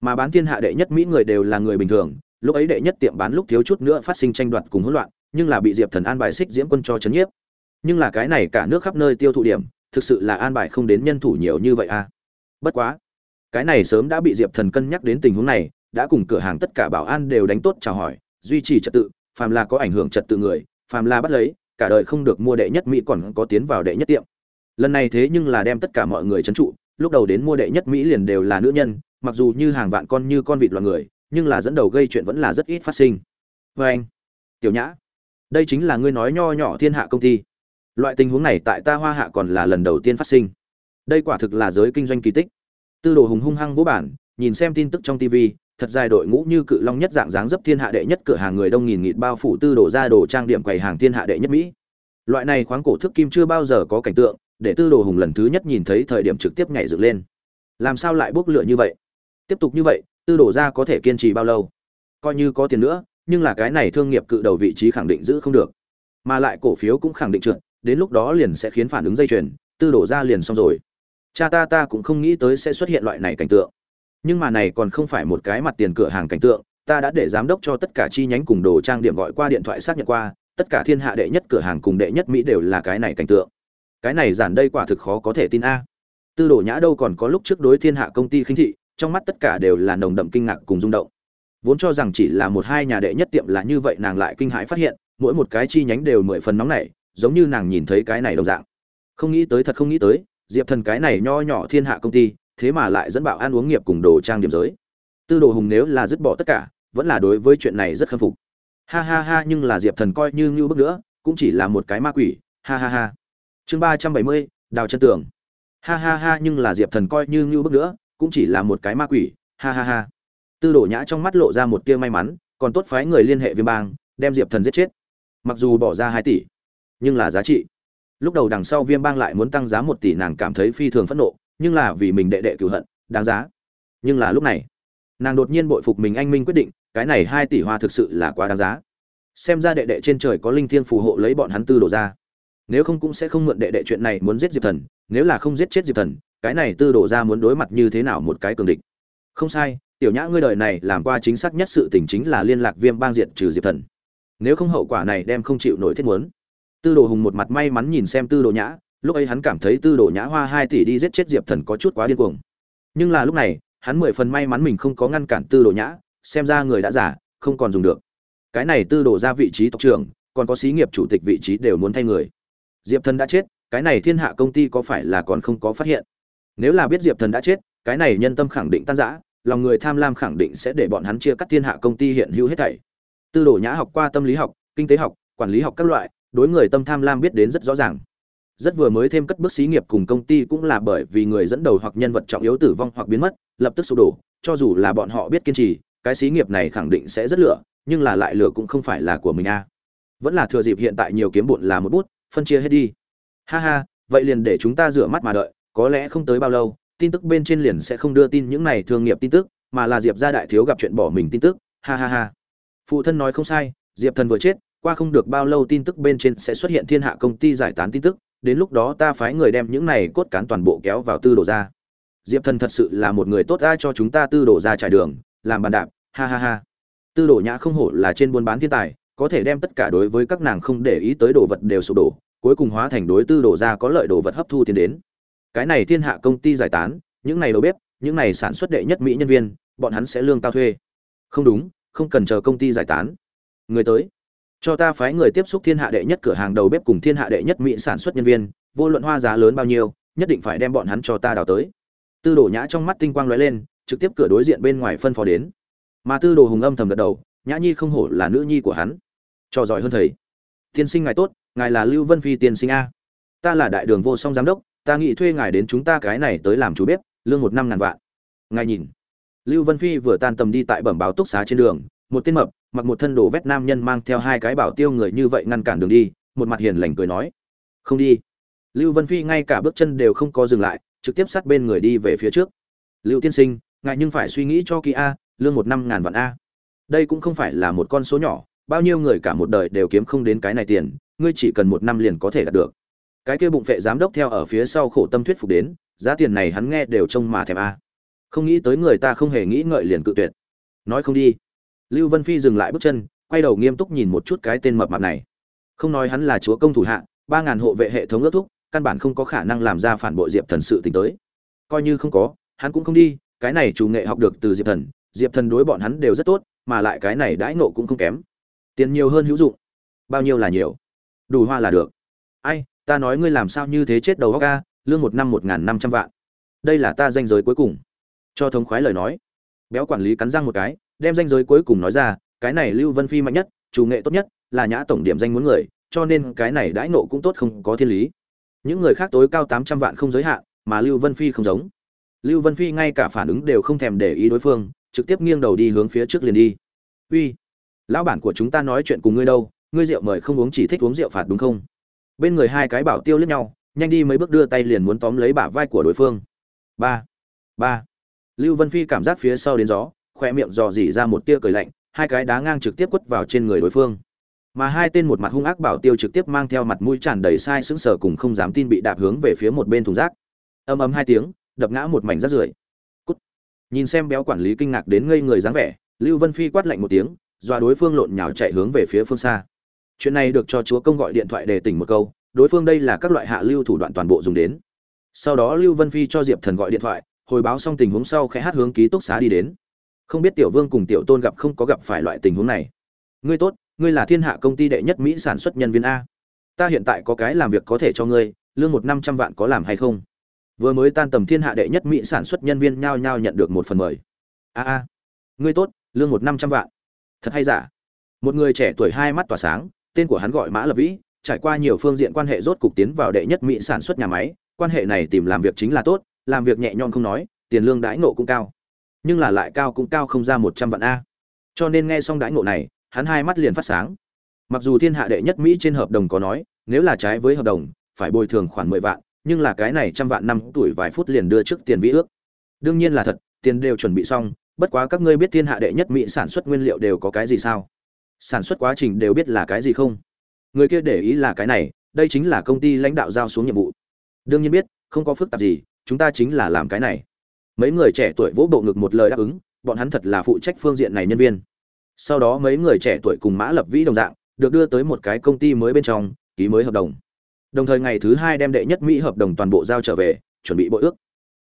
Mà bán thiên hạ đệ nhất mỹ người đều là người bình thường, lúc ấy đệ nhất tiệm bán lúc thiếu chút nữa phát sinh tranh đoạt cùng hỗn loạn, nhưng là bị diệp thần an bài xích diễm quân cho chấn nhiếp. Nhưng là cái này cả nước khắp nơi tiêu thụ điểm, thực sự là an bài không đến nhân thủ nhiều như vậy à. Bất quá, cái này sớm đã bị diệp thần cân nhắc đến tình huống này, đã cùng cửa hàng tất cả bảo an đều đánh tốt chào hỏi, duy trì trật tự, phàm là có ảnh hưởng trật tự người, phàm là bắt lấy, cả đời không được mua đệ nhất mỹ còn có tiến vào đệ nhất tiệm lần này thế nhưng là đem tất cả mọi người trấn trụ, lúc đầu đến mua đệ nhất mỹ liền đều là nữ nhân, mặc dù như hàng vạn con như con vịt loài người, nhưng là dẫn đầu gây chuyện vẫn là rất ít phát sinh. Vê anh, tiểu nhã, đây chính là ngươi nói nho nhỏ thiên hạ công ty. Loại tình huống này tại ta hoa hạ còn là lần đầu tiên phát sinh. Đây quả thực là giới kinh doanh kỳ tích. Tư đồ hùng hung hăng vũ bản, nhìn xem tin tức trong tv thật dài đội ngũ như cự long nhất dạng dáng dấp thiên hạ đệ nhất cửa hàng người đông nghìn nghịt bao phủ tư đồ ra đồ trang điểm quầy hàng thiên hạ đệ nhất mỹ. Loại này khoáng cổ thức kim chưa bao giờ có cảnh tượng để tư đồ hùng lần thứ nhất nhìn thấy thời điểm trực tiếp nhảy dựng lên. Làm sao lại bốc lửa như vậy? Tiếp tục như vậy, tư Đồ ra có thể kiên trì bao lâu? Coi như có tiền nữa, nhưng là cái này thương nghiệp cự đầu vị trí khẳng định giữ không được. Mà lại cổ phiếu cũng khẳng định trượt, đến lúc đó liền sẽ khiến phản ứng dây chuyền, tư đổ ra liền xong rồi. Cha ta ta cũng không nghĩ tới sẽ xuất hiện loại này cảnh tượng. Nhưng mà này còn không phải một cái mặt tiền cửa hàng cảnh tượng, ta đã để giám đốc cho tất cả chi nhánh cùng đồ trang điểm gọi qua điện thoại xác nhận qua, tất cả thiên hạ đệ nhất cửa hàng cùng đệ nhất mỹ đều là cái này cảnh tượng cái này giản đây quả thực khó có thể tin a. Tư đồ nhã đâu còn có lúc trước đối thiên hạ công ty khinh thị, trong mắt tất cả đều là nồng đậm kinh ngạc cùng rung động. Vốn cho rằng chỉ là một hai nhà đệ nhất tiệm là như vậy nàng lại kinh hãi phát hiện, mỗi một cái chi nhánh đều mười phần nóng nảy, giống như nàng nhìn thấy cái này đồng dạng. Không nghĩ tới thật không nghĩ tới, diệp thần cái này nho nhỏ thiên hạ công ty, thế mà lại dẫn bạo ăn uống nghiệp cùng đồ trang điểm giới. Tư đồ hùng nếu là dứt bỏ tất cả, vẫn là đối với chuyện này rất khâm phục. Ha ha ha, nhưng là diệp thần coi như ngưu bức nữa, cũng chỉ là một cái ma quỷ, ha ha ha chương ba trăm bảy mươi, đào chân tường. Ha ha ha, nhưng là diệp thần coi như ngưu bức nữa, cũng chỉ là một cái ma quỷ. Ha ha ha. Tư đổ nhã trong mắt lộ ra một tia may mắn, còn tốt phái người liên hệ viêm bang, đem diệp thần giết chết. Mặc dù bỏ ra hai tỷ, nhưng là giá trị. Lúc đầu đằng sau viêm bang lại muốn tăng giá một tỷ, nàng cảm thấy phi thường phẫn nộ, nhưng là vì mình đệ đệ cửu hận, đáng giá. Nhưng là lúc này, nàng đột nhiên bội phục mình anh minh quyết định, cái này hai tỷ hoa thực sự là quá đáng giá. Xem ra đệ đệ trên trời có linh thiên phù hộ lấy bọn hắn tư đổ ra nếu không cũng sẽ không mượn đệ đệ chuyện này muốn giết diệp thần, nếu là không giết chết diệp thần, cái này tư đổ ra muốn đối mặt như thế nào một cái cường địch? Không sai, tiểu nhã ngươi đời này làm qua chính xác nhất sự tình chính là liên lạc viêm bang diệt trừ diệp thần. Nếu không hậu quả này đem không chịu nổi thiết muốn. Tư đồ hùng một mặt may mắn nhìn xem tư đồ nhã, lúc ấy hắn cảm thấy tư đồ nhã hoa hai tỷ đi giết chết diệp thần có chút quá điên cuồng. Nhưng là lúc này, hắn mười phần may mắn mình không có ngăn cản tư đồ nhã, xem ra người đã giả không còn dùng được. Cái này tư đồ ra vị trí tộc trưởng, còn có xí nghiệp chủ tịch vị trí đều muốn thay người diệp thần đã chết, cái này thiên hạ công ty có phải là còn không có phát hiện? Nếu là biết diệp thần đã chết, cái này nhân tâm khẳng định tan rã, lòng người tham lam khẳng định sẽ để bọn hắn chia cắt thiên hạ công ty hiện hữu hết thảy. Tư đồ nhã học qua tâm lý học, kinh tế học, quản lý học các loại, đối người tâm tham lam biết đến rất rõ ràng. Rất vừa mới thêm cất bước xí nghiệp cùng công ty cũng là bởi vì người dẫn đầu hoặc nhân vật trọng yếu tử vong hoặc biến mất, lập tức sụp đổ, cho dù là bọn họ biết kiên trì, cái xí nghiệp này khẳng định sẽ rất lựa nhưng là lại lựa cũng không phải là của mình a. Vẫn là thừa dịp hiện tại nhiều kiếm bụn là một bút phân chia hết đi. Ha ha, vậy liền để chúng ta rửa mắt mà đợi, có lẽ không tới bao lâu, tin tức bên trên liền sẽ không đưa tin những này thương nghiệp tin tức, mà là diệp gia đại thiếu gặp chuyện bỏ mình tin tức. Ha ha ha. Phụ thân nói không sai, diệp thần vừa chết, qua không được bao lâu tin tức bên trên sẽ xuất hiện thiên hạ công ty giải tán tin tức, đến lúc đó ta phái người đem những này cốt cán toàn bộ kéo vào tư đồ ra diệp thần thật sự là một người tốt ai cho chúng ta tư đồ ra trải đường, làm bàn đạp, ha ha ha. Tư đồ nhã không hổ là trên buôn bán thiên tài, có thể đem tất cả đối với các nàng không để ý tới đồ vật đều sụp đổ cuối cùng hóa thành đối tư đổ ra có lợi đồ vật hấp thu tiến đến. Cái này thiên hạ công ty giải tán, những này đầu bếp, những này sản xuất đệ nhất mỹ nhân viên, bọn hắn sẽ lương cao thuê. Không đúng, không cần chờ công ty giải tán. Người tới. Cho ta phái người tiếp xúc thiên hạ đệ nhất cửa hàng đầu bếp cùng thiên hạ đệ nhất mỹ sản xuất nhân viên, vô luận hoa giá lớn bao nhiêu, nhất định phải đem bọn hắn cho ta đào tới. Tư đồ nhã trong mắt tinh quang lóe lên, trực tiếp cửa đối diện bên ngoài phân phó đến. Mà tư đồ hùng âm thầm gật đầu, nhã nhi không hổ là nữ nhi của hắn. Cho giỏi hơn thầy. Tiên sinh ngài tốt ngài là lưu vân phi tiên sinh a. Ta là đại đường vô song giám đốc, ta nghĩ thuê ngài đến chúng ta cái này tới làm chủ bếp, lương một năm ngàn vạn. Ngài nhìn. Lưu vân phi vừa tan tầm đi tại bẩm báo túc xá trên đường, một tên mập, mặc một thân đồ vét nam nhân mang theo hai cái bảo tiêu người như vậy ngăn cản đường đi, một mặt hiền lành cười nói. Không đi. Lưu vân phi ngay cả bước chân đều không có dừng lại, trực tiếp sát bên người đi về phía trước. Lưu tiên sinh, ngài nhưng phải suy nghĩ cho kỳ a, lương một năm ngàn vạn a. Đây cũng không phải là một con số nhỏ, bao nhiêu người cả một đời đều kiếm không đến cái này tiền ngươi chỉ cần một năm liền có thể đạt được. Cái kia bụng vệ giám đốc theo ở phía sau khổ tâm thuyết phục đến, giá tiền này hắn nghe đều trông mà thèm a. Không nghĩ tới người ta không hề nghĩ ngợi liền cự tuyệt. Nói không đi. Lưu vân phi dừng lại bước chân, quay đầu nghiêm túc nhìn một chút cái tên mập mạp này. Không nói hắn là chúa công thủ hạ, ba ngàn hộ vệ hệ thống ước thúc, căn bản không có khả năng làm ra phản bội diệp thần sự t tới. Coi như không có, hắn cũng không đi, cái này chủ nghệ học được từ diệp thần diệp thần đối bọn hắn đều rất tốt, mà lại cái này đãi nộ cũng không kém. Tiền nhiều hơn hữu dụng. Bao nhiêu là nhiều? Đủ hoa là được. Ai, ta nói ngươi làm sao như thế chết đầu góc ca lương một năm một n g h n năm trăm vạn. Đây là ta danh giới cuối cùng. Cho thống khoái lời nói. Béo quản lý cắn răng một cái, đem danh giới cuối cùng nói ra, cái này lưu vân phi mạnh nhất, chủ nghệ tốt nhất, là nhã tổng điểm danh muốn người, cho nên cái này đãi nộ cũng tốt không có thiên lý. Những người khác tối cao tám trăm vạn không giới hạn, mà lưu vân phi không giống. Lưu vân phi ngay cả phản ứng đều không thèm để ý đối phương, trực tiếp nghiêng đầu đi hướng phía trước liền đi. Uy, lão bản của chúng ta nói chuyện cùng ngươi đâu? Ngươi rượu mời không uống chỉ thích uống rượu phạt đúng không? Bên người hai cái bảo tiêu liếc nhau, nhanh đi mấy bước đưa tay liền muốn tóm lấy bả vai của đối phương. Ba ba. Lưu vân phi cảm giác phía sau đến gió khoe miệng dò dỉ ra một tia cười lạnh, hai cái đá ngang trực tiếp quất vào trên người đối phương. Mà hai tên một mặt hung ác bảo tiêu trực tiếp mang theo mặt mũi tràn đầy sai sững sờ cùng không dám tin bị đạp hướng về phía một bên thùng rác. Âm ấm hai tiếng, đập ngã một mảnh rác rưởi. Cút. Nhìn xem béo quản lý kinh ngạc đến ngây người dáng vẻ, lưu vân phi quát lạnh một tiếng, dọa đối phương lộn nhào chạy hướng về phía phương xa chuyện này được cho chúa công gọi điện thoại để tỉnh một câu, đối phương đây là các loại hạ lưu thủ đoạn toàn bộ dùng đến. Sau đó lưu vân phi cho diệp thần gọi điện thoại, hồi báo xong tình huống sau khẽ hát hướng ký túc xá đi đến. Không biết tiểu vương cùng tiểu tôn gặp không có gặp phải loại tình huống này. Ngươi tốt, ngươi là thiên hạ công ty đệ nhất mỹ sản xuất nhân viên a. Ta hiện tại có cái làm việc có thể cho ngươi, lương một năm trăm vạn có làm hay không? Vừa mới tan tầm thiên hạ đệ nhất mỹ sản xuất nhân viên nhao nhao nhận được một phần mười a a. Ngươi tốt, lương một năm trăm vạn. Thật hay giả? Một người trẻ tuổi hai mắt tỏa sáng tên của hắn gọi mã lập vĩ, trải qua nhiều phương diện quan hệ rốt cục tiến vào đệ nhất mỹ sản xuất nhà máy, quan hệ này tìm làm việc chính là tốt, làm việc nhẹ nhõm không nói, tiền lương đãi ngộ cũng cao. Nhưng là lại cao cũng cao không ra một trăm vạn a. Cho nên nghe xong đãi ngộ này, hắn hai mắt liền phát sáng. Mặc dù thiên hạ đệ nhất mỹ trên hợp đồng có nói, nếu là trái với hợp đồng, phải bồi thường khoản mười vạn, nhưng là cái này trăm vạn năm tuổi vài phút liền đưa trước tiền vĩ ước. Đương nhiên là thật, tiền đều chuẩn bị xong, bất quá các ngươi biết thiên hạ đệ nhất mỹ sản xuất nguyên liệu đều có cái gì sao? Sản xuất quá trình đều biết là cái gì không? Người kia để ý là cái này, đây chính là công ty lãnh đạo giao xuống nhiệm vụ. Đương nhiên biết, không có phức tạp gì, chúng ta chính là làm cái này. Mấy người trẻ tuổi vỗ bộ ngực một lời đáp ứng, bọn hắn thật là phụ trách phương diện này nhân viên. Sau đó mấy người trẻ tuổi cùng mã lập vĩ đồng dạng, được đưa tới một cái công ty mới bên trong, ký mới hợp đồng. Đồng thời ngày thứ hai đem đệ nhất mỹ hợp đồng toàn bộ giao trở về, chuẩn bị bội ước.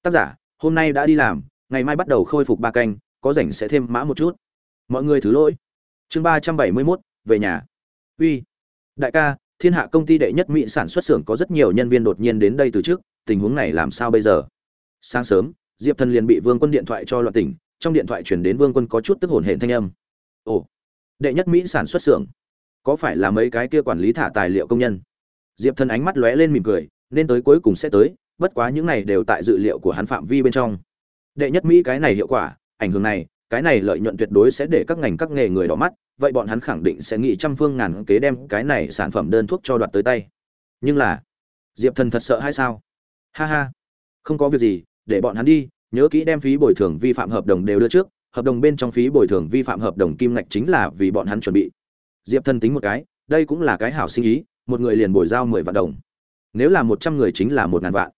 Tác giả, hôm nay đã đi làm, ngày mai bắt đầu khôi phục ba canh, có rảnh sẽ thêm mã một chút. Mọi người thứ lỗi chương ba trăm bảy mươi mốt, về nhà. Uy, đại ca, thiên hạ công ty đệ nhất mỹ sản xuất xưởng có rất nhiều nhân viên đột nhiên đến đây từ trước, tình huống này làm sao bây giờ? Sáng sớm, diệp thần liền bị vương quân điện thoại cho loạn tỉnh, trong điện thoại chuyển đến vương quân có chút tức hồn hển thanh âm. Ồ, đệ nhất mỹ sản xuất xưởng, có phải là mấy cái kia quản lý thả tài liệu công nhân? Diệp thần ánh mắt lóe lên mỉm cười, nên tới cuối cùng sẽ tới, bất quá những này đều tại dự liệu của hắn phạm vi bên trong. Đệ nhất mỹ cái này hiệu quả, ảnh hưởng này cái này lợi nhuận tuyệt đối sẽ để các ngành các nghề người đỏ mắt, vậy bọn hắn khẳng định sẽ nghĩ trăm phương ngàn kế đem cái này sản phẩm đơn thuốc cho đoạt tới tay. Nhưng là, diệp thần thật sợ hay sao? Ha ha, không có việc gì, để bọn hắn đi, nhớ kỹ đem phí bồi thường vi phạm hợp đồng đều đưa trước, hợp đồng bên trong phí bồi thường vi phạm hợp đồng kim ngạch chính là vì bọn hắn chuẩn bị. Diệp thần tính một cái, đây cũng là cái hảo sinh ý, một người liền bồi giao mười vạn đồng. Nếu là một trăm người chính là một ngàn vạn.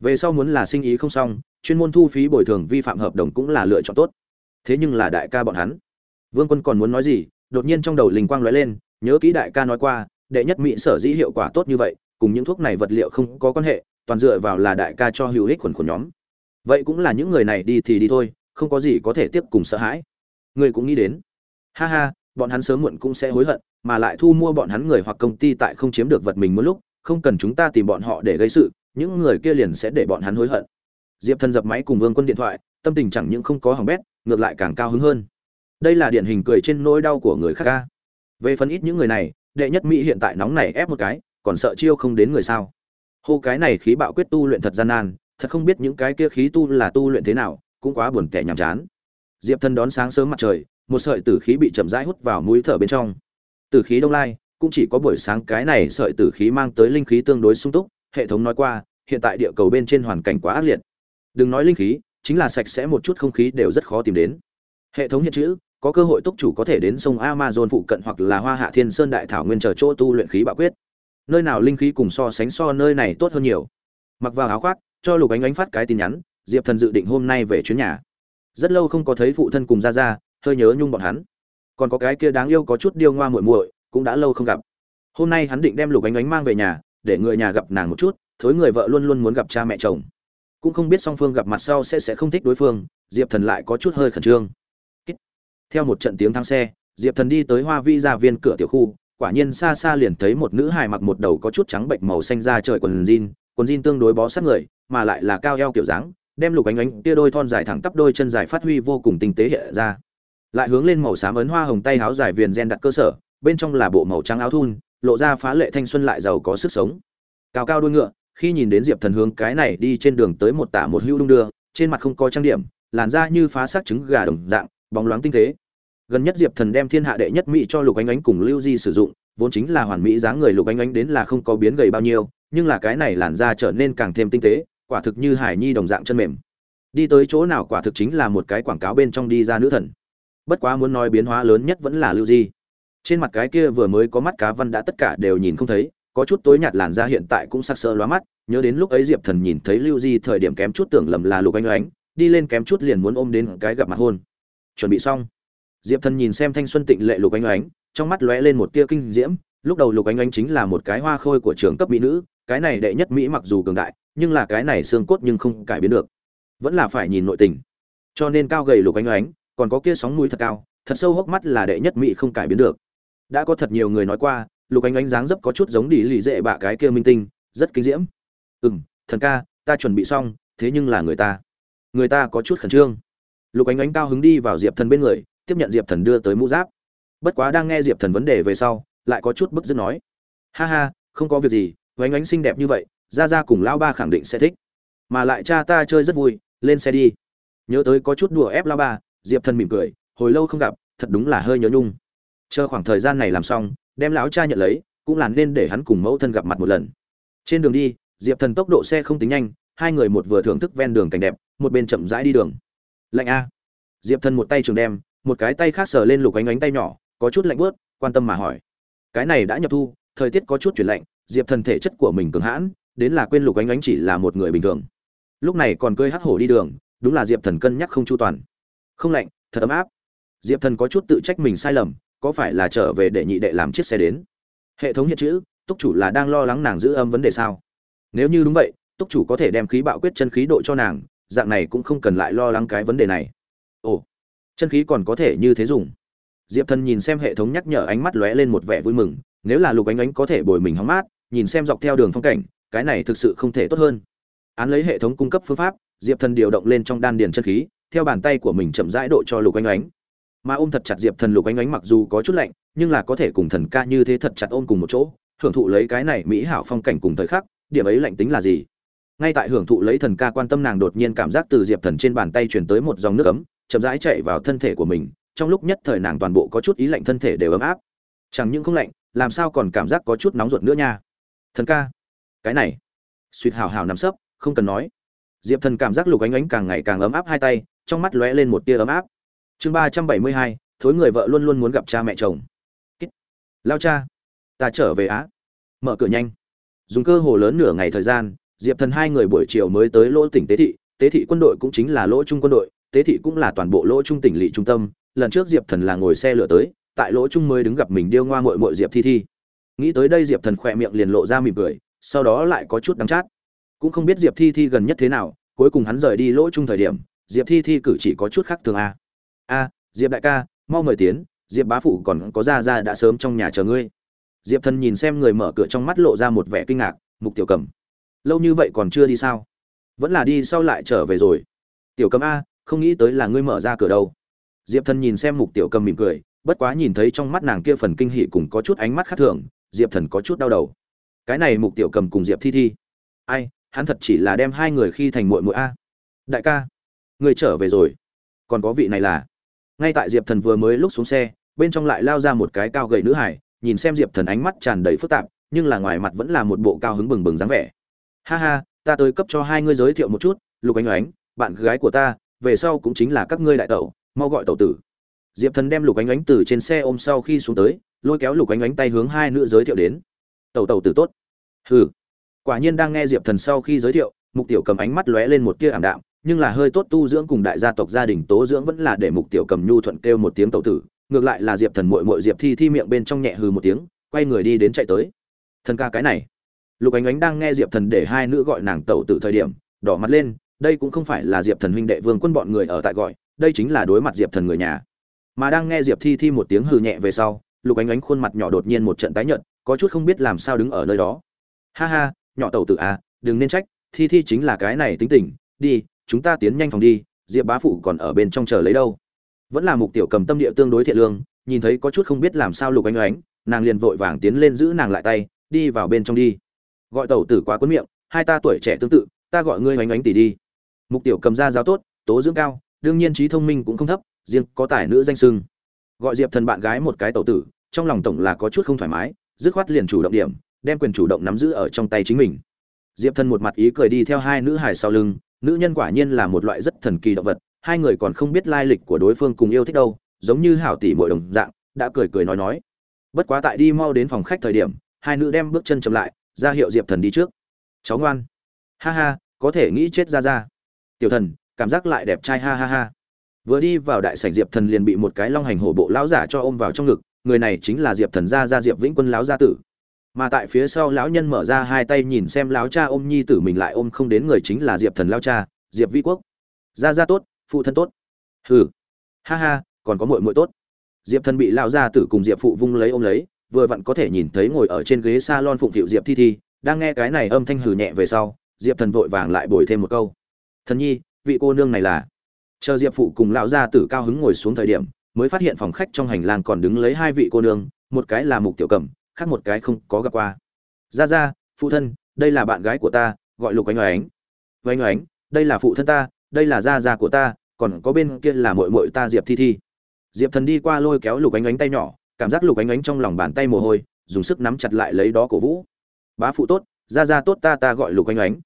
Về sau muốn là sinh ý không xong, chuyên môn thu phí bồi thường vi phạm hợp đồng cũng là lựa chọn tốt thế nhưng là đại ca bọn hắn. Vương quân còn muốn nói gì, đột nhiên trong đầu linh quang lóe lên, nhớ kỹ đại ca nói qua, đệ nhất mỹ sở dĩ hiệu quả tốt như vậy, cùng những thuốc này vật liệu không có quan hệ, toàn dựa vào là đại ca cho hữu ích khuẩn của nhóm. Vậy cũng là những người này đi thì đi thôi, không có gì có thể tiếp cùng sợ hãi. Người cũng nghĩ đến. Ha ha, bọn hắn sớm muộn cũng sẽ hối hận, mà lại thu mua bọn hắn người hoặc công ty tại không chiếm được vật mình một lúc, không cần chúng ta tìm bọn họ để gây sự, những người kia liền sẽ để bọn hắn hối hận diệp thần dập máy cùng vương quân điện thoại, tâm tình chẳng những không có hỏng bét, ngược lại càng cao hứng hơn. Đây là điển hình cười trên nỗi đau của người khác ca. Về phần ít những người này, đệ nhất mỹ hiện tại nóng này ép một cái, còn sợ chiêu không đến người sao. Hô cái này khí bạo quyết tu luyện thật gian nan, thật không biết những cái kia khí tu là tu luyện thế nào, cũng quá buồn tẻ nhàm chán. Diệp thần đón sáng sớm mặt trời, một sợi tử khí bị chậm rãi hút vào mũi thở bên trong. Tử khí đông lai, cũng chỉ có buổi sáng cái này sợi tử khí mang tới linh khí tương đối sung túc, hệ thống nói qua, hiện tại địa cầu bên trên hoàn cảnh quá ác liệt đừng nói linh khí, chính là sạch sẽ một chút không khí đều rất khó tìm đến. Hệ thống hiện chữ, có cơ hội túc chủ có thể đến sông amazon phụ cận hoặc là hoa hạ thiên sơn đại thảo nguyên chờ chỗ tu luyện khí bạo quyết. Nơi nào linh khí cùng so sánh so nơi này tốt hơn nhiều. Mặc vào áo khoác, cho lục ánh ánh phát cái tin nhắn, diệp thần dự định hôm nay về chuyến nhà. Rất lâu không có thấy phụ thân cùng ra ra hơi nhớ nhung bọn hắn. Còn có cái kia đáng yêu có chút điêu ngoa muội muội, cũng đã lâu không gặp. Hôm nay hắn định đem lục ánh ánh mang về nhà, để người nhà gặp nàng một chút, thối người vợ luôn luôn muốn gặp cha mẹ chồng cũng không biết song phương gặp mặt sau sẽ sẽ không thích đối phương, diệp thần lại có chút hơi khẩn trương. Theo một trận tiếng thang xe, diệp thần đi tới hoa vi gia viên cửa tiểu khu, quả nhiên xa xa liền thấy một nữ hài mặc một đầu có chút trắng bệnh màu xanh da trời quần jean quần jean tương đối bó sát người, mà lại là cao eo kiểu dáng, đem lục ánh ánh tia đôi thon dài thẳng tắp đôi chân dài phát huy vô cùng tinh tế hiện ra. Lại hướng lên màu xám ấn hoa hồng tay áo dài viền gen đặt cơ sở, bên trong là bộ màu trắng áo thun, lộ ra phá lệ thanh xuân lại giàu có sức sống. Cao cao đuôi ngựa khi nhìn đến diệp thần hướng cái này đi trên đường tới một tả một hưu đung đưa, trên mặt không có trang điểm, làn da như phá xác trứng gà đồng dạng, bóng loáng tinh tế. Gần nhất diệp thần đem thiên hạ đệ nhất mỹ cho lục ánh ánh cùng lưu di sử dụng, vốn chính là hoàn mỹ dáng người lục ánh ánh đến là không có biến gầy bao nhiêu, nhưng là cái này làn da trở nên càng thêm tinh tế, quả thực như hải nhi đồng dạng chân mềm. Đi tới chỗ nào quả thực chính là một cái quảng cáo bên trong đi ra nữ thần. Bất quá muốn nói biến hóa lớn nhất vẫn là lưu di. Trên mặt cái kia vừa mới có mắt cá văn đã tất cả đều nhìn không thấy có chút tối nhạt làn da hiện tại cũng sắc sỡ lóa mắt, nhớ đến lúc ấy diệp thần nhìn thấy lưu di thời điểm kém chút tưởng lầm là lục Anh ánh đi lên kém chút liền muốn ôm đến cái gặp mặt hôn. Chuẩn bị xong. Diệp thần nhìn xem thanh xuân tịnh lệ lục Anh ánh trong mắt lóe lên một tia kinh diễm, lúc đầu lục Anh ánh chính là một cái hoa khôi của trường cấp mỹ nữ, cái này đệ nhất mỹ mặc dù cường đại, nhưng là cái này xương cốt nhưng không cải biến được. Vẫn là phải nhìn nội tình. Cho nên cao gầy lục Anh ánh còn có kia sóng mũi thật cao, thật sâu hốc mắt là đệ nhất mỹ không cải biến được. Đã có thật nhiều người nói qua lục ánh ánh dáng dấp có chút giống đi lì dệ bạ cái kia minh tinh, rất kinh diễm. Ừ m thần ca, ta chuẩn bị xong, thế nhưng là người ta. Người ta có chút khẩn trương. Lục ánh ánh cao hứng đi vào diệp thần bên người, tiếp nhận diệp thần đưa tới mũ giáp. Bất quá đang nghe diệp thần vấn đề về sau, lại có chút bức dứt nói. Ha ha, không có việc gì ánh ánh xinh đẹp như vậy, ra ra cùng lão ba khẳng định sẽ thích. Mà lại cha ta chơi rất vui, lên xe đi. Nhớ tới có chút đùa ép lão ba, diệp thần mỉm cười, hồi lâu không gặp, thật đúng là hơi nhớ nhung. Chờ khoảng thời gian này làm xong đem lão cha nhận lấy, cũng là nên để hắn cùng mẫu thân gặp mặt một lần. Trên đường đi, diệp thần tốc độ xe không tính nhanh, hai người một vừa thưởng thức ven đường cảnh đẹp, một bên chậm rãi đi đường. Lạnh a. Diệp thần một tay trường đem, một cái tay khác sờ lên lục ánh ánh tay nhỏ, có chút lạnh bớt quan tâm mà hỏi. Cái này đã nhập thu, thời tiết có chút chuyển lạnh, diệp thần thể chất của mình cường hãn, đến là quên lục ánh ánh chỉ là một người bình thường. Lúc này còn cơi hắt hổ đi đường, đúng là diệp thần cân nhắc không chu toàn. Không lạnh, thật ấm áp. Diệp thần có chút tự trách mình sai lầm có phải là trở về để nhị đệ làm chiếc xe đến? Hệ thống hiện chữ, túc chủ là đang lo lắng nàng giữ âm vấn đề sao? Nếu như đúng vậy, túc chủ có thể đem khí bạo quyết chân khí độ cho nàng, dạng này cũng không cần lại lo lắng cái vấn đề này. Ồ, chân khí còn có thể như thế dùng. Diệp thần nhìn xem hệ thống nhắc nhở ánh mắt lóe lên một vẻ vui mừng, nếu là lục ánh ánh có thể bồi mình hóng mát, nhìn xem dọc theo đường phong cảnh, cái này thực sự không thể tốt hơn. Án lấy hệ thống cung cấp phương pháp, diệp thần điều động lên trong đan điền chân khí, theo bàn tay của mình chậm rãi độ cho lục ánh ánh mà ôm thật chặt diệp thần lục ánh ánh mặc dù có chút lạnh, nhưng là có thể cùng thần ca như thế thật chặt ôm cùng một chỗ, hưởng thụ lấy cái này mỹ hảo phong cảnh cùng thời khắc, điểm ấy lạnh tính là gì? Ngay tại hưởng thụ lấy thần ca quan tâm nàng đột nhiên cảm giác từ diệp thần trên bàn tay chuyển tới một dòng nước ấm, chậm rãi chạy vào thân thể của mình, trong lúc nhất thời nàng toàn bộ có chút ý lạnh thân thể đều ấm áp. Chẳng những không lạnh, làm sao còn cảm giác có chút nóng ruột nữa nha. Thần ca, cái này suýt hào hào nằm sấp, không cần nói. Diệp thần cảm giác lục ánh ánh càng ngày càng ấm áp hai tay, trong mắt lóe lên một tia ấm áp chương ba trăm bảy mươi hai, thối người vợ luôn luôn muốn gặp cha mẹ chồng. Kít. lao cha. Ta trở về á. Mở cửa nhanh. Dùng cơ hồ lớn nửa ngày thời gian, diệp thần hai người buổi chiều mới tới lỗ tỉnh tế thị. Tế thị quân đội cũng chính là lỗ trung quân đội, tế thị cũng là toàn bộ lỗ trung tỉnh lỵ trung tâm. Lần trước diệp thần là ngồi xe lửa tới, tại lỗ trung mới đứng gặp mình điêu ngoa mội mội diệp thi thi. Nghĩ tới đây diệp thần khỏe miệng liền lộ ra mỉm cười, sau đó lại có chút đắng chát. Cũng không biết diệp thi thi gần nhất thế nào, cuối cùng hắn rời đi lỗ trung thời điểm, diệp thi thi cử chỉ có chút khác thường a a, diệp đại ca, mau mời tiến, diệp bá phụ còn có ra ra đã sớm trong nhà chờ ngươi. Diệp thần nhìn xem người mở cửa trong mắt lộ ra một vẻ kinh ngạc, mục tiểu cầm. Lâu như vậy còn chưa đi sao? Vẫn là đi sau lại trở về rồi. Tiểu cầm a, không nghĩ tới là ngươi mở ra cửa đâu. Diệp thần nhìn xem mục tiểu cầm mỉm cười, bất quá nhìn thấy trong mắt nàng kia phần kinh hỉ cùng có chút ánh mắt khác thường, diệp thần có chút đau đầu. Cái này mục tiểu cầm cùng diệp thi thi. Ai, hắn thật chỉ là đem hai người khi thành muội muội a. Đại ca người trở về rồi. Còn có vị này là? Ngay tại diệp thần vừa mới lúc xuống xe, bên trong lại lao ra một cái cao gầy nữ hải nhìn xem diệp thần ánh mắt tràn đầy phức tạp, nhưng là ngoài mặt vẫn là một bộ cao hứng bừng bừng dáng vẻ. Ha ha, ta tới cấp cho hai ngươi giới thiệu một chút, lục ánh oánh bạn gái của ta, về sau cũng chính là các ngươi đại tẩu, mau gọi tẩu tử. Diệp thần đem lục ánh oánh từ trên xe ôm sau khi xuống tới, lôi kéo lục ánh oánh tay hướng hai nữ giới thiệu đến. Tẩu tẩu tử tốt. Hừ. Quả nhiên đang nghe diệp thần sau khi giới thiệu, mục tiểu cầm ánh mắt lóe lên một tia ảm đạm nhưng là hơi tốt tu dưỡng cùng đại gia tộc gia đình tố dưỡng vẫn là để mục tiểu cầm nhu thuận kêu một tiếng tẩu tử, ngược lại là diệp thần mội mội diệp thi thi miệng bên trong nhẹ hừ một tiếng, quay người đi đến chạy tới. Thần ca cái này. Lục ánh ánh đang nghe diệp thần để hai nữ gọi nàng tẩu tử thời điểm, đỏ mặt lên, đây cũng không phải là diệp thần huynh đệ vương quân bọn người ở tại gọi, đây chính là đối mặt diệp thần người nhà. Mà đang nghe diệp thi thi một tiếng hừ nhẹ về sau, lục ánh ánh khuôn mặt nhỏ đột nhiên một trận tái nhợt, có chút không biết làm sao đứng ở nơi đó. Ha ha, nhỏ tẩu tử à đừng nên trách, thi thi chính là cái này tính tình, đi chúng ta tiến nhanh phòng đi, diệp bá phụ còn ở bên trong chờ lấy đâu? Vẫn là mục tiểu cầm tâm địa tương đối thiện lương, nhìn thấy có chút không biết làm sao lục anh oánh nàng liền vội vàng tiến lên giữ nàng lại tay, đi vào bên trong đi. Gọi tẩu tử quá quấn miệng, hai ta tuổi trẻ tương tự, ta gọi ngươi oánh oánh tỷ đi. Mục tiểu cầm ra giáo tốt, tố dưỡng cao, đương nhiên trí thông minh cũng không thấp, riêng có tài nữ danh sưng. Gọi diệp thần bạn gái một cái tẩu tử, trong lòng tổng là có chút không thoải mái, dứt khoát liền chủ động điểm, đem quyền chủ động nắm giữ ở trong tay chính mình. Diệp thần một mặt ý cười đi theo hai nữ hài sau lưng nữ nhân quả nhiên là một loại rất thần kỳ động vật, hai người còn không biết lai lịch của đối phương cùng yêu thích đâu, giống như hảo tỷ muội đồng dạng, đã cười cười nói nói. Bất quá tại đi mau đến phòng khách thời điểm, hai nữ đem bước chân chậm lại, ra hiệu diệp thần đi trước. Cháu ngoan. Ha ha, có thể nghĩ chết ra ra. Tiểu thần, cảm giác lại đẹp trai, ha ha ha. Vừa đi vào đại sảnh diệp thần liền bị một cái long hành hổ bộ lão giả cho ôm vào trong ngực, người này chính là diệp thần gia gia diệp vĩnh quân lão gia tử mà tại phía sau lão nhân mở ra hai tay nhìn xem lão cha ôm nhi tử mình lại ôm không đến người chính là diệp thần lão cha, diệp Vi quốc. Gia gia tốt, phụ thân tốt. Hừ. Ha ha, còn có muội muội tốt. Diệp thần bị lão gia tử cùng diệp phụ vung lấy ôm lấy, vừa vặn có thể nhìn thấy ngồi ở trên ghế salon phụng phịu diệp thi thi, đang nghe cái này âm thanh hừ nhẹ về sau, diệp thần vội vàng lại bồi thêm một câu. Thần nhi, vị cô nương này là? Chờ diệp phụ cùng lão gia tử cao hứng ngồi xuống thời điểm, mới phát hiện phòng khách trong hành lang còn đứng lấy hai vị cô nương, một cái là mục tiểu cẩm khác một cái không có gặp qua. Ra ra, phụ thân, đây là bạn gái của ta, gọi lục ánh oánh. Oánh oánh, đây là phụ thân ta, đây là gia gia của ta, còn có bên kia là mội mội ta diệp thi thi. Diệp thần đi qua lôi kéo lục ánh oánh tay nhỏ, cảm giác lục ánh oánh trong lòng bàn tay mồ hôi, dùng sức nắm chặt lại lấy đó cổ vũ. Bá phụ tốt gia gia tốt ta ta gọi lục ánh oánh.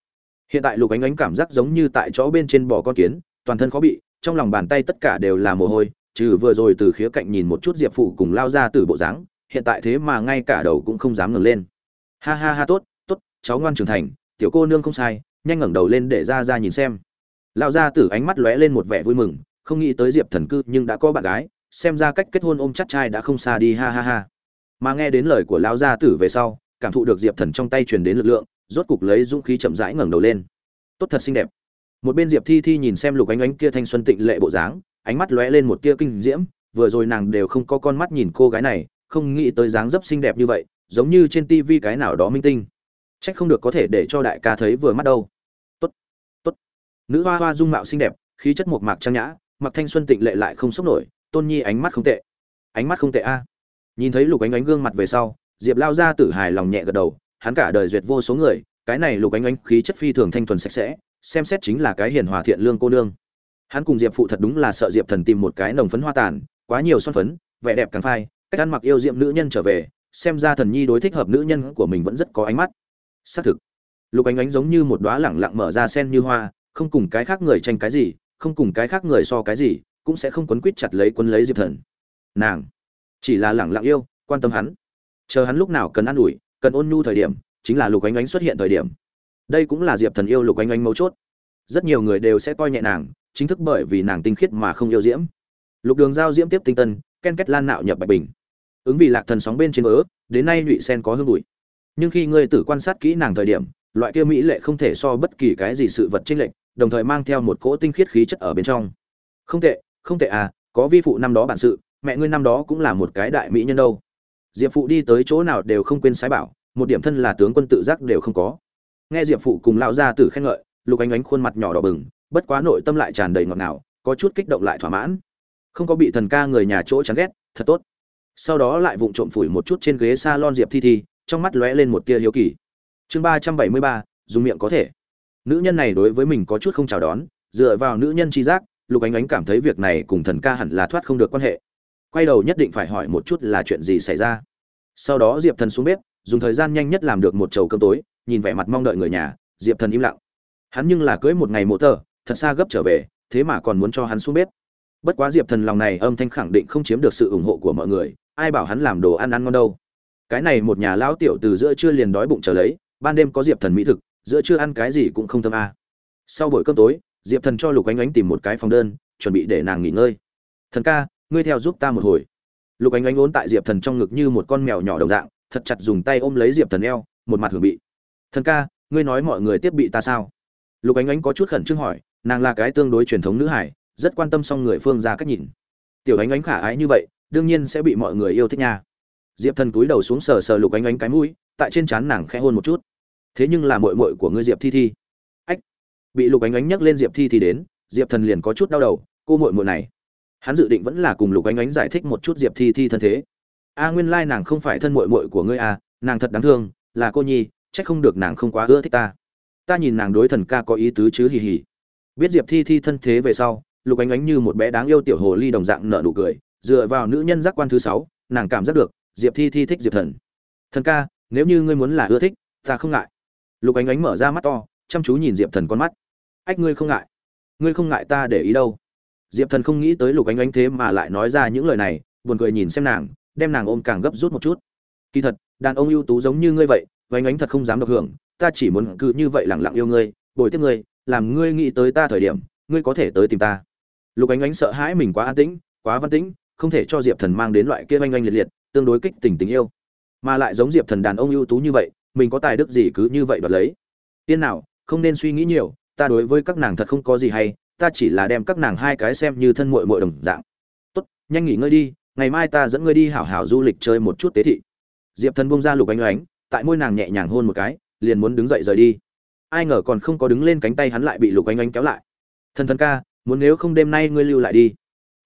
Hiện tại lục ánh ánh cảm giác giống như tại chỗ bên trên bò con kiến, toàn thân khó bị, trong lòng bàn tay tất cả đều là mồ hôi, trừ vừa rồi từ khía cạnh nhìn một chút diệp phụ cùng lao ra từ bộ dáng hiện tại thế mà ngay cả đầu cũng không dám ngẩng lên. Ha ha ha, tốt tốt, cháu ngoan trưởng thành, tiểu cô nương không sai, nhanh ngẩng đầu lên để ra ra nhìn xem. Lão gia tử ánh mắt lóe lên một vẻ vui mừng, không nghĩ tới diệp thần cư nhưng đã có bạn gái, xem ra cách kết hôn ôm chắc trai đã không xa đi, ha ha ha. Mà nghe đến lời của lão gia tử về sau, cảm thụ được diệp thần trong tay truyền đến lực lượng, rốt cục lấy dũng khí chậm rãi ngẩng đầu lên. Tốt thật xinh đẹp. Một bên diệp thi thi nhìn xem lục ánh ánh kia thanh xuân tịnh lệ bộ dáng, ánh mắt lóe lên một tia kinh diễm, vừa rồi nàng đều không có con mắt nhìn cô gái này không nghĩ tới dáng dấp xinh đẹp như vậy, giống như trên tivi cái nào đó minh tinh. Trách không được có thể để cho đại ca thấy vừa mắt đâu. Tốt tốt. Nữ hoa hoa dung mạo xinh đẹp, khí chất một mạc trang nhã, mặc thanh xuân tịnh lệ lại không sốc nổi, tôn nhi ánh mắt không tệ. Ánh mắt không tệ a. Nhìn thấy lục ánh ánh gương mặt về sau, diệp lao ra tử hài lòng nhẹ gật đầu, hắn cả đời duyệt vô số người, cái này lục ánh ánh khí chất phi thường thanh thuần sạch sẽ, xem xét chính là cái hiền hòa thiện lương cô nương. Hắn cùng diệp phụ thật đúng là sợ diệp thần tìm một cái nồng phấn hoa tàn, quá nhiều son phấn, vẻ đẹp càng phai cách ăn mặc yêu diệm nữ nhân trở về, xem ra thần nhi đối thích hợp nữ nhân của mình vẫn rất có ánh mắt. Xác thực, lục ánh ánh giống như một đóa lẳng lặng mở ra sen như hoa, không cùng cái khác người tranh cái gì, không cùng cái khác người so cái gì, cũng sẽ không quấn quýt chặt lấy quấn lấy diệp thần. Nàng, chỉ là lẳng lặng yêu, quan tâm hắn. Chờ hắn lúc nào cần ă n ủi, cần ôn nhu thời điểm, chính là lục ánh ánh xuất hiện thời điểm. Đây cũng là diệp thần yêu lục ánh ánh mấu chốt. Rất nhiều người đều sẽ coi nhẹ nàng, chính thức bởi vì nàng tinh khiết mà không yêu diễm. Lục đường giao diễm tiếp tinh tân, ken kết lan nạo nhập bạch bình ứng vì lạc thần sóng bên trên vỡ đến nay nhụy sen có hương bụi. Nhưng khi ngươi tử quan sát kỹ nàng thời điểm, loại kia mỹ lệ không thể so bất kỳ cái gì sự vật chênh lệch, đồng thời mang theo một cỗ tinh khiết khí chất ở bên trong. Không tệ không tệ à có vi phụ năm đó bản sự, mẹ ngươi năm đó cũng là một cái đại mỹ nhân đâu. Diệp phụ đi tới chỗ nào đều không quên sái bảo, một điểm thân là tướng quân tự giác đều không có. Nghe diệp phụ cùng lão gia tử khen ngợi, lục ánh ánh khuôn mặt nhỏ đỏ bừng, bất quá nội tâm lại tràn đầy ngọt ngào, có chút kích động lại thỏa mãn. Không có bị thần ca người nhà chỗ chán ghét, thật tốt sau đó lại vụng trộm phủi một chút trên ghế salon diệp thi thi, trong mắt lóe lên một tia hiếu kỳ. Chương ba trăm bảy mươi ba, dùng miệng có thể. Nữ nhân này đối với mình có chút không chào đón, dựa vào nữ nhân tri giác, lục ánh ánh cảm thấy việc này cùng thần ca hẳn là thoát không được quan hệ. Quay đầu nhất định phải hỏi một chút là chuyện gì xảy ra. Sau đó diệp thần xuống bếp, dùng thời gian nhanh nhất làm được một chầu cơm tối, nhìn vẻ mặt mong đợi người nhà, diệp thần im lặng. Hắn nhưng là cưới một ngày mộ tờ, thật xa gấp trở về, thế mà còn muốn cho hắn xuống bếp bất quá diệp thần lòng này âm thanh khẳng định không chiếm được sự ủng hộ của mọi người, ai bảo hắn làm đồ ăn ăn ngon đâu. Cái này một nhà lão tiểu từ giữa trưa liền đói bụng trở lấy, ban đêm có diệp thần mỹ thực, giữa trưa ăn cái gì cũng không thơm a. À. sau buổi cơm tối, diệp thần cho lục ánh ánh tìm một cái phòng đơn, chuẩn bị để nàng nghỉ ngơi. Thần ca, ngươi theo giúp ta một hồi. Lục ánh ánh ốn tại diệp thần trong ngực như một con mèo nhỏ đồng dạng, thật chặt dùng tay ôm lấy diệp thần eo, một mặt hưởng bị. Thần ca, ngươi nói mọi người tiếp bị ta sao? Lục ánh ánh có chút khẩn trương hỏi, nàng là cái tương đối truyền thống nữ hải rất quan tâm xong người phương ra cách nhìn. Tiểu ánh ánh khả ái như vậy, đương nhiên sẽ bị mọi người yêu thích nha. Diệp thần cúi đầu xuống sờ sờ lục ánh ánh cái mũi, tại trên trán nàng khẽ hôn một chút. Thế nhưng là mội mội của ngươi diệp thi thi. Ách! Bị lục ánh ánh nhắc lên diệp thi thi đến, diệp thần liền có chút đau đầu, cô mội mội này. Hắn dự định vẫn là cùng lục ánh ánh giải thích một chút diệp thi thi thân thế. A, nguyên lai nàng không phải thân mội mội của ngươi à nàng thật đáng thương, là cô nhi trách không được nàng không quá ưa thích ta. Ta nhìn nàng đối thần ca có ý tứ chứ hì hì. Biết diệp thi thi thân thế về sau lục ánh ánh như một bé đáng yêu tiểu hồ ly đồng dạng nở nụ cười, dựa vào nữ nhân giác quan thứ sáu, nàng cảm giác được, diệp thi thi thích diệp thần. Thần ca, nếu như ngươi muốn là ưa thích, ta không ngại. Lục ánh ánh mở ra mắt to, chăm chú nhìn diệp thần con mắt. Ách, ngươi không ngại. Ngươi không ngại ta để ý đâu. Diệp thần không nghĩ tới lục ánh ánh thế mà lại nói ra những lời này, buồn cười nhìn xem nàng, đem nàng ôm càng gấp rút một chút. Kỳ thật, đàn ông ưu tú giống như ngươi vậy ánh ánh thật không dám được hưởng, ta chỉ muốn cứ như vậy lẳng lặng yêu ngươi, bồi tiếp ngươi, làm ngươi nghĩ tới ta thời điểm, ngươi có thể tới tìm ta lục ánh ánh sợ hãi mình quá an tĩnh, quá văn tĩnh, không thể cho diệp thần mang đến loại kia oanh oanh liệt liệt, tương đối kích tình tình yêu. Mà lại giống diệp thần đàn ông ưu tú như vậy, mình có tài đức gì cứ như vậy đoạt lấy. Tiên nào, không nên suy nghĩ nhiều, ta đối với các nàng thật không có gì hay, ta chỉ là đem các nàng hai cái xem như thân muội muội đồng dạng. Tốt, nhanh nghỉ ngơi đi, ngày mai ta dẫn ngươi đi hảo hảo du lịch chơi một chút tế thị. Diệp thần buông ra lục ánh oánh tại môi nàng nhẹ nhàng hôn một cái, liền muốn đứng dậy rời đi. Ai ngờ còn không có đứng lên cánh tay hắn lại bị lục ánh oánh kéo lại. Thần thần ca muốn nếu không đêm nay ngươi lưu lại đi.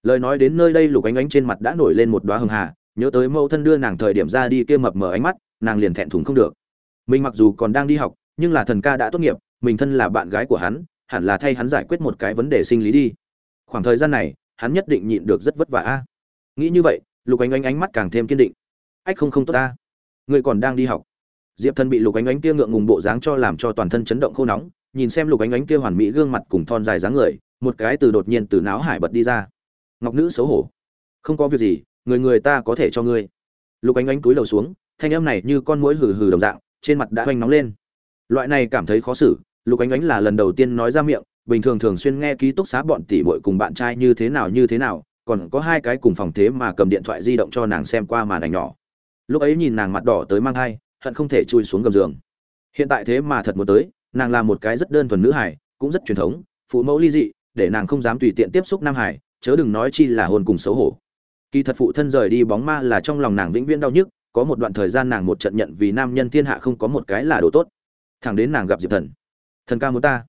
Lời nói đến nơi đây lục ánh ánh trên mặt đã nổi lên một đoá hưng hà, nhớ tới mẫu thân đưa nàng thời điểm ra đi kia mập mờ ánh mắt, nàng liền thẹn thùng không được. Mình mặc dù còn đang đi học, nhưng là thần ca đã tốt nghiệp, mình thân là bạn gái của hắn, hẳn là thay hắn giải quyết một cái vấn đề sinh lý đi. Khoảng thời gian này, hắn nhất định nhịn được rất vất vả a. Nghĩ như vậy, lục ánh ánh ánh mắt càng thêm kiên định. Ách không không tốt ta. Người còn đang đi học. Diệp thân bị lục ánh ánh kia ngượng ngùng bộ dáng cho làm cho toàn thân chấn động khô nóng, nhìn xem lục ánh ánh kia hoàn mỹ gương mặt cùng thon dài dáng người một cái từ đột nhiên từ náo hải bật đi ra. Ngọc nữ xấu hổ. Không có việc gì, người người ta có thể cho ngươi. Lục ánh ánh túi đầu xuống, thanh âm này như con mũi hừ hừ đồng dạng, trên mặt đã hoành nóng lên. Loại này cảm thấy khó xử, lục ánh ánh là lần đầu tiên nói ra miệng, bình thường thường xuyên nghe ký túc xá bọn tỷ muội cùng bạn trai như thế nào như thế nào, còn có hai cái cùng phòng thế mà cầm điện thoại di động cho nàng xem qua màn ảnh nhỏ. Lúc ấy nhìn nàng mặt đỏ tới mang hai hận không thể chui xuống gầm giường. Hiện tại thế mà thật muốn tới, nàng là một cái rất đơn thuần nữ hải cũng rất truyền thống, phụ mẫu ly dị để nàng không dám tùy tiện tiếp xúc nam hải, chớ đừng nói chi là hôn cùng xấu hổ. Kỳ thật phụ thân rời đi bóng ma là trong lòng nàng vĩnh viễn đau nhức, có một đoạn thời gian nàng một trận nhận vì nam nhân thiên hạ không có một cái là đồ tốt. Thẳng đến nàng gặp diệp thần. Thần ca muốn ta.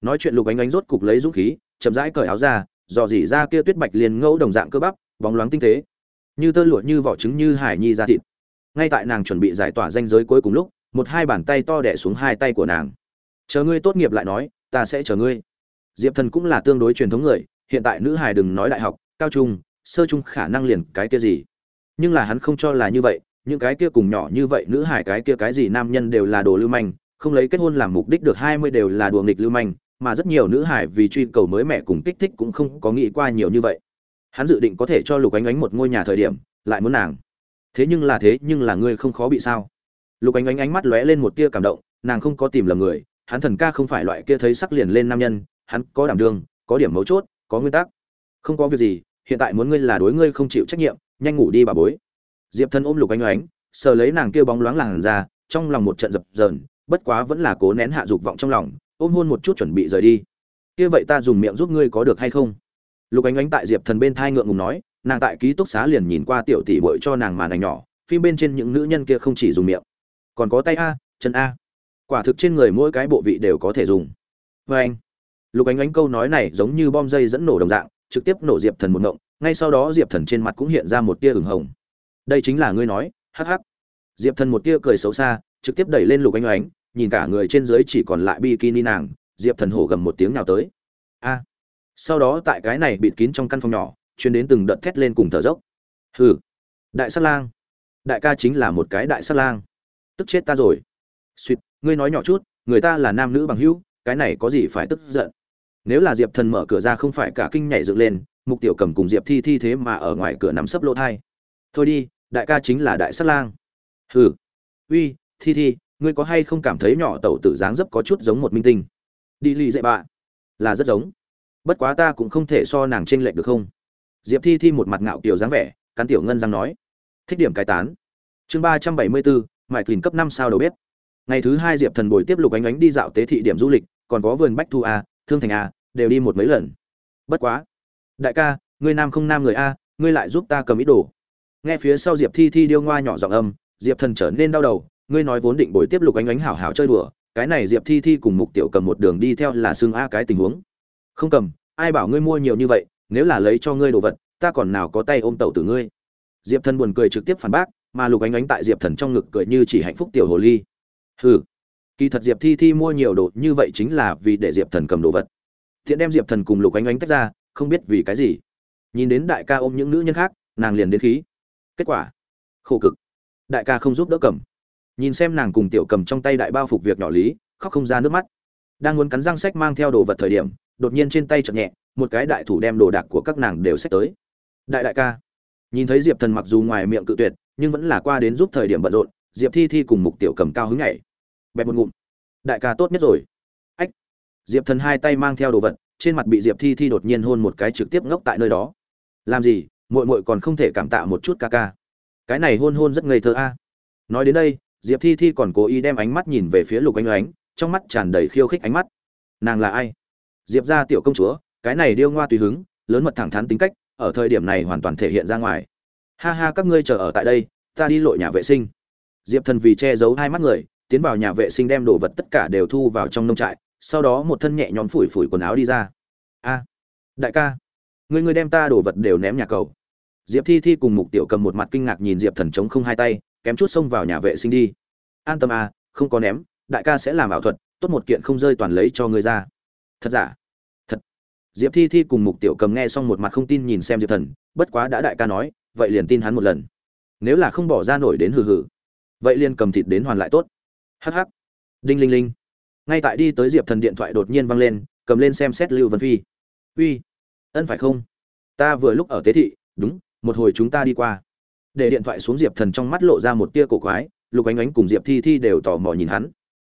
Nói chuyện lục ánh ánh rốt cục lấy dũng khí, chậm rãi cởi áo ra, dò dỉ ra kia tuyết bạch liền ngẫu đồng dạng cơ bắp, bóng loáng tinh tế. Như tơ lụa như vỏ trứng như hải nhi ra thịt. Ngay tại nàng chuẩn bị giải tỏa danh giới cuối cùng lúc, một hai bàn tay to đẻ xuống hai tay của nàng. Chờ ngươi tốt nghiệp lại nói, ta sẽ chờ ngươi diệp thần cũng là tương đối truyền thống người, hiện tại nữ hài đừng nói đại học, cao trung, sơ trung khả năng liền cái kia gì. Nhưng là hắn không cho là như vậy, những cái kia cùng nhỏ như vậy, nữ hài cái kia cái gì nam nhân đều là đồ lưu manh, không lấy kết hôn làm mục đích được hai mươi đều là đùa nghịch lưu manh, mà rất nhiều nữ hài vì truy cầu mới mẻ cùng kích thích cũng không có nghĩ qua nhiều như vậy. Hắn dự định có thể cho lục ánh ánh một ngôi nhà thời điểm, lại muốn nàng. Thế nhưng là thế, nhưng là ngươi không khó bị sao? Lục ánh ánh ánh mắt lóe lên một tia cảm động, nàng không có tìm lầm người, hắn thần ca không phải loại kia thấy sắc liền lên nam nhân hắn có đảm đương, có điểm mấu chốt, có nguyên tắc. Không có việc gì, hiện tại muốn ngươi là đối ngươi không chịu trách nhiệm, nhanh ngủ đi bà bối. Diệp thân ôm lục ánh ánh, sờ lấy nàng kia bóng loáng làn ra trong lòng một trận dập dờn, bất quá vẫn là cố nén hạ dục vọng trong lòng, ôm hôn một chút chuẩn bị rời đi. Kia vậy ta dùng miệng giúp ngươi có được hay không? Lục ánh ánh tại diệp thần bên thai ngượng ngùng nói, nàng tại ký túc xá liền nhìn qua tiểu tỷ bội cho nàng màn ảnh nhỏ, phim bên trên những nữ nhân kia không chỉ dùng miệng. Còn có tay a, chân a. Quả thực trên người mỗi cái bộ vị đều có thể dùng. Vê vâng. anh lục ánh ánh câu nói này giống như bom dây dẫn nổ đồng dạng, trực tiếp nổ diệp thần một ngộng, ngay sau đó diệp thần trên mặt cũng hiện ra một tia ửng hồng. Đây chính là ngươi nói, hắc hắc. Diệp thần một tia cười xấu xa, trực tiếp đẩy lên lục ánh ánh, nhìn cả người trên dưới chỉ còn lại bikini nàng, diệp thần hổ gầm một tiếng nào tới. A. Sau đó tại cái này bịt kín trong căn phòng nhỏ, chuyên đến từng đợt thét lên cùng thở dốc. Hừ. Đại sát lang. Đại ca chính là một cái đại sát lang. Tức chết ta rồi. Suýt, ngươi nói nhỏ chút, người ta là nam nữ bằng hữu, cái này có gì phải tức giận? Nếu là diệp thần mở cửa ra không phải cả kinh nhảy dựng lên, mục tiểu cầm cùng diệp thi thi thế mà ở ngoài cửa nắm sấp lỗ thai. Thôi đi, đại ca chính là đại sát lang. Hừ. Uy, thi thi, ngươi có hay không cảm thấy nhỏ tẩu tử dáng dấp có chút giống một minh tinh? Đi lì dạy bạ là rất giống. Bất quá ta cũng không thể so nàng t r ê n lệch được không? Diệp thi thi một mặt ngạo kiểu dáng vẻ cán tiểu ngân răng nói. Thích điểm cai tán. Chương ba trăm bảy mươi bốn mại kìm cấp năm sao đầu bếp. Ngày thứ hai diệp thần bồi tiếp lục ánh ánh đi dạo tế thị điểm du lịch, còn có vườn bách thu a, thương thành a đều đi một mấy lần. Bất quá. Đại ca, ngươi nam không nam người a, ngươi lại giúp ta cầm ít đồ. Nghe phía sau diệp thi thi điêu ngoa nhỏ giọng âm, diệp thần trở nên đau đầu, ngươi nói vốn định bồi tiếp lục ánh ánh hảo hảo chơi đùa, cái này diệp thi thi cùng mục tiểu cầm một đường đi theo là xương a cái tình huống. Không cầm, ai bảo ngươi mua nhiều như vậy, nếu là lấy cho ngươi đồ vật, ta còn nào có tay ôm tẩu từ ngươi. Diệp thần buồn cười trực tiếp phản bác, mà lục ánh ánh tại diệp thần trong ngực cười như chỉ hạnh phúc tiểu hồ ly. Hừ. Kỳ thật diệp thi thi mua nhiều đồ như vậy chính là vì để diệp thần cầm đồ vật thiện đem diệp thần cùng lục ánh ánh tách ra, không biết vì cái gì. Nhìn đến đại ca ôm những nữ nhân khác, nàng liền đến khí. Kết quả, khổ cực. Đại ca không giúp đỡ cầm. Nhìn xem nàng cùng tiểu cầm trong tay đại bao phục việc nhỏ lý, khóc không ra nước mắt. Đang muốn cắn răng sách mang theo đồ vật thời điểm, đột nhiên trên tay chợt nhẹ, một cái đại thủ đem đồ đạc của các nàng đều xách tới. Đại đại ca, nhìn thấy diệp thần mặc dù ngoài miệng cự tuyệt, nhưng vẫn là qua đến giúp thời điểm bận rộn, diệp thi thi cùng mục tiểu cầm cao hứng nhảy. Bẹp một ngụm. Đại ca tốt nhất rồi diệp thần hai tay mang theo đồ vật, trên mặt bị diệp thi thi đột nhiên hôn một cái trực tiếp ngốc tại nơi đó. Làm gì? Muội muội còn không thể cảm tạ một chút ca ca. Cái này hôn hôn rất ngây thơ a. Nói đến đây, diệp thi thi còn cố ý đem ánh mắt nhìn về phía lục Anh oánh trong mắt tràn đầy khiêu khích ánh mắt. Nàng là ai? Diệp ra tiểu công chúa, cái này điêu ngoa tùy hứng, lớn mật thẳng thắn tính cách, ở thời điểm này hoàn toàn thể hiện ra ngoài. Ha ha, các ngươi chờ ở tại đây, ta đi lội nhà vệ sinh. Diệp thần vì che giấu hai mắt người, tiến vào nhà vệ sinh đem đồ vật tất cả đều thu vào trong nông trại sau đó một thân nhẹ nhõm phủi phủi quần áo đi ra. A, đại ca, người người đem ta đồ vật đều ném nhà cầu. Diệp thi thi cùng mục tiểu cầm một mặt kinh ngạc nhìn diệp thần chống không hai tay, kém chút xông vào nhà vệ sinh đi. An tâm à không có ném, đại ca sẽ làm ảo thuật, tốt một kiện không rơi toàn lấy cho người ra. Thật giả? Thật. Diệp thi thi cùng mục tiểu cầm nghe xong một mặt không tin nhìn xem diệp thần, bất quá đã đại ca nói, vậy liền tin hắn một lần. Nếu là không bỏ ra nổi đến hừ hừ, vậy liền cầm thịt đến hoàn lại tốt. Hh đinh linh linh ngay tại đi tới diệp thần điện thoại đột nhiên văng lên, cầm lên xem xét lưu vân phi. Uy, ân phải không? Ta vừa lúc ở tế thị, đúng, một hồi chúng ta đi qua. Để điện thoại xuống diệp thần trong mắt lộ ra một tia cổ quái, lục ánh ánh cùng diệp thi thi đều tò mò nhìn hắn.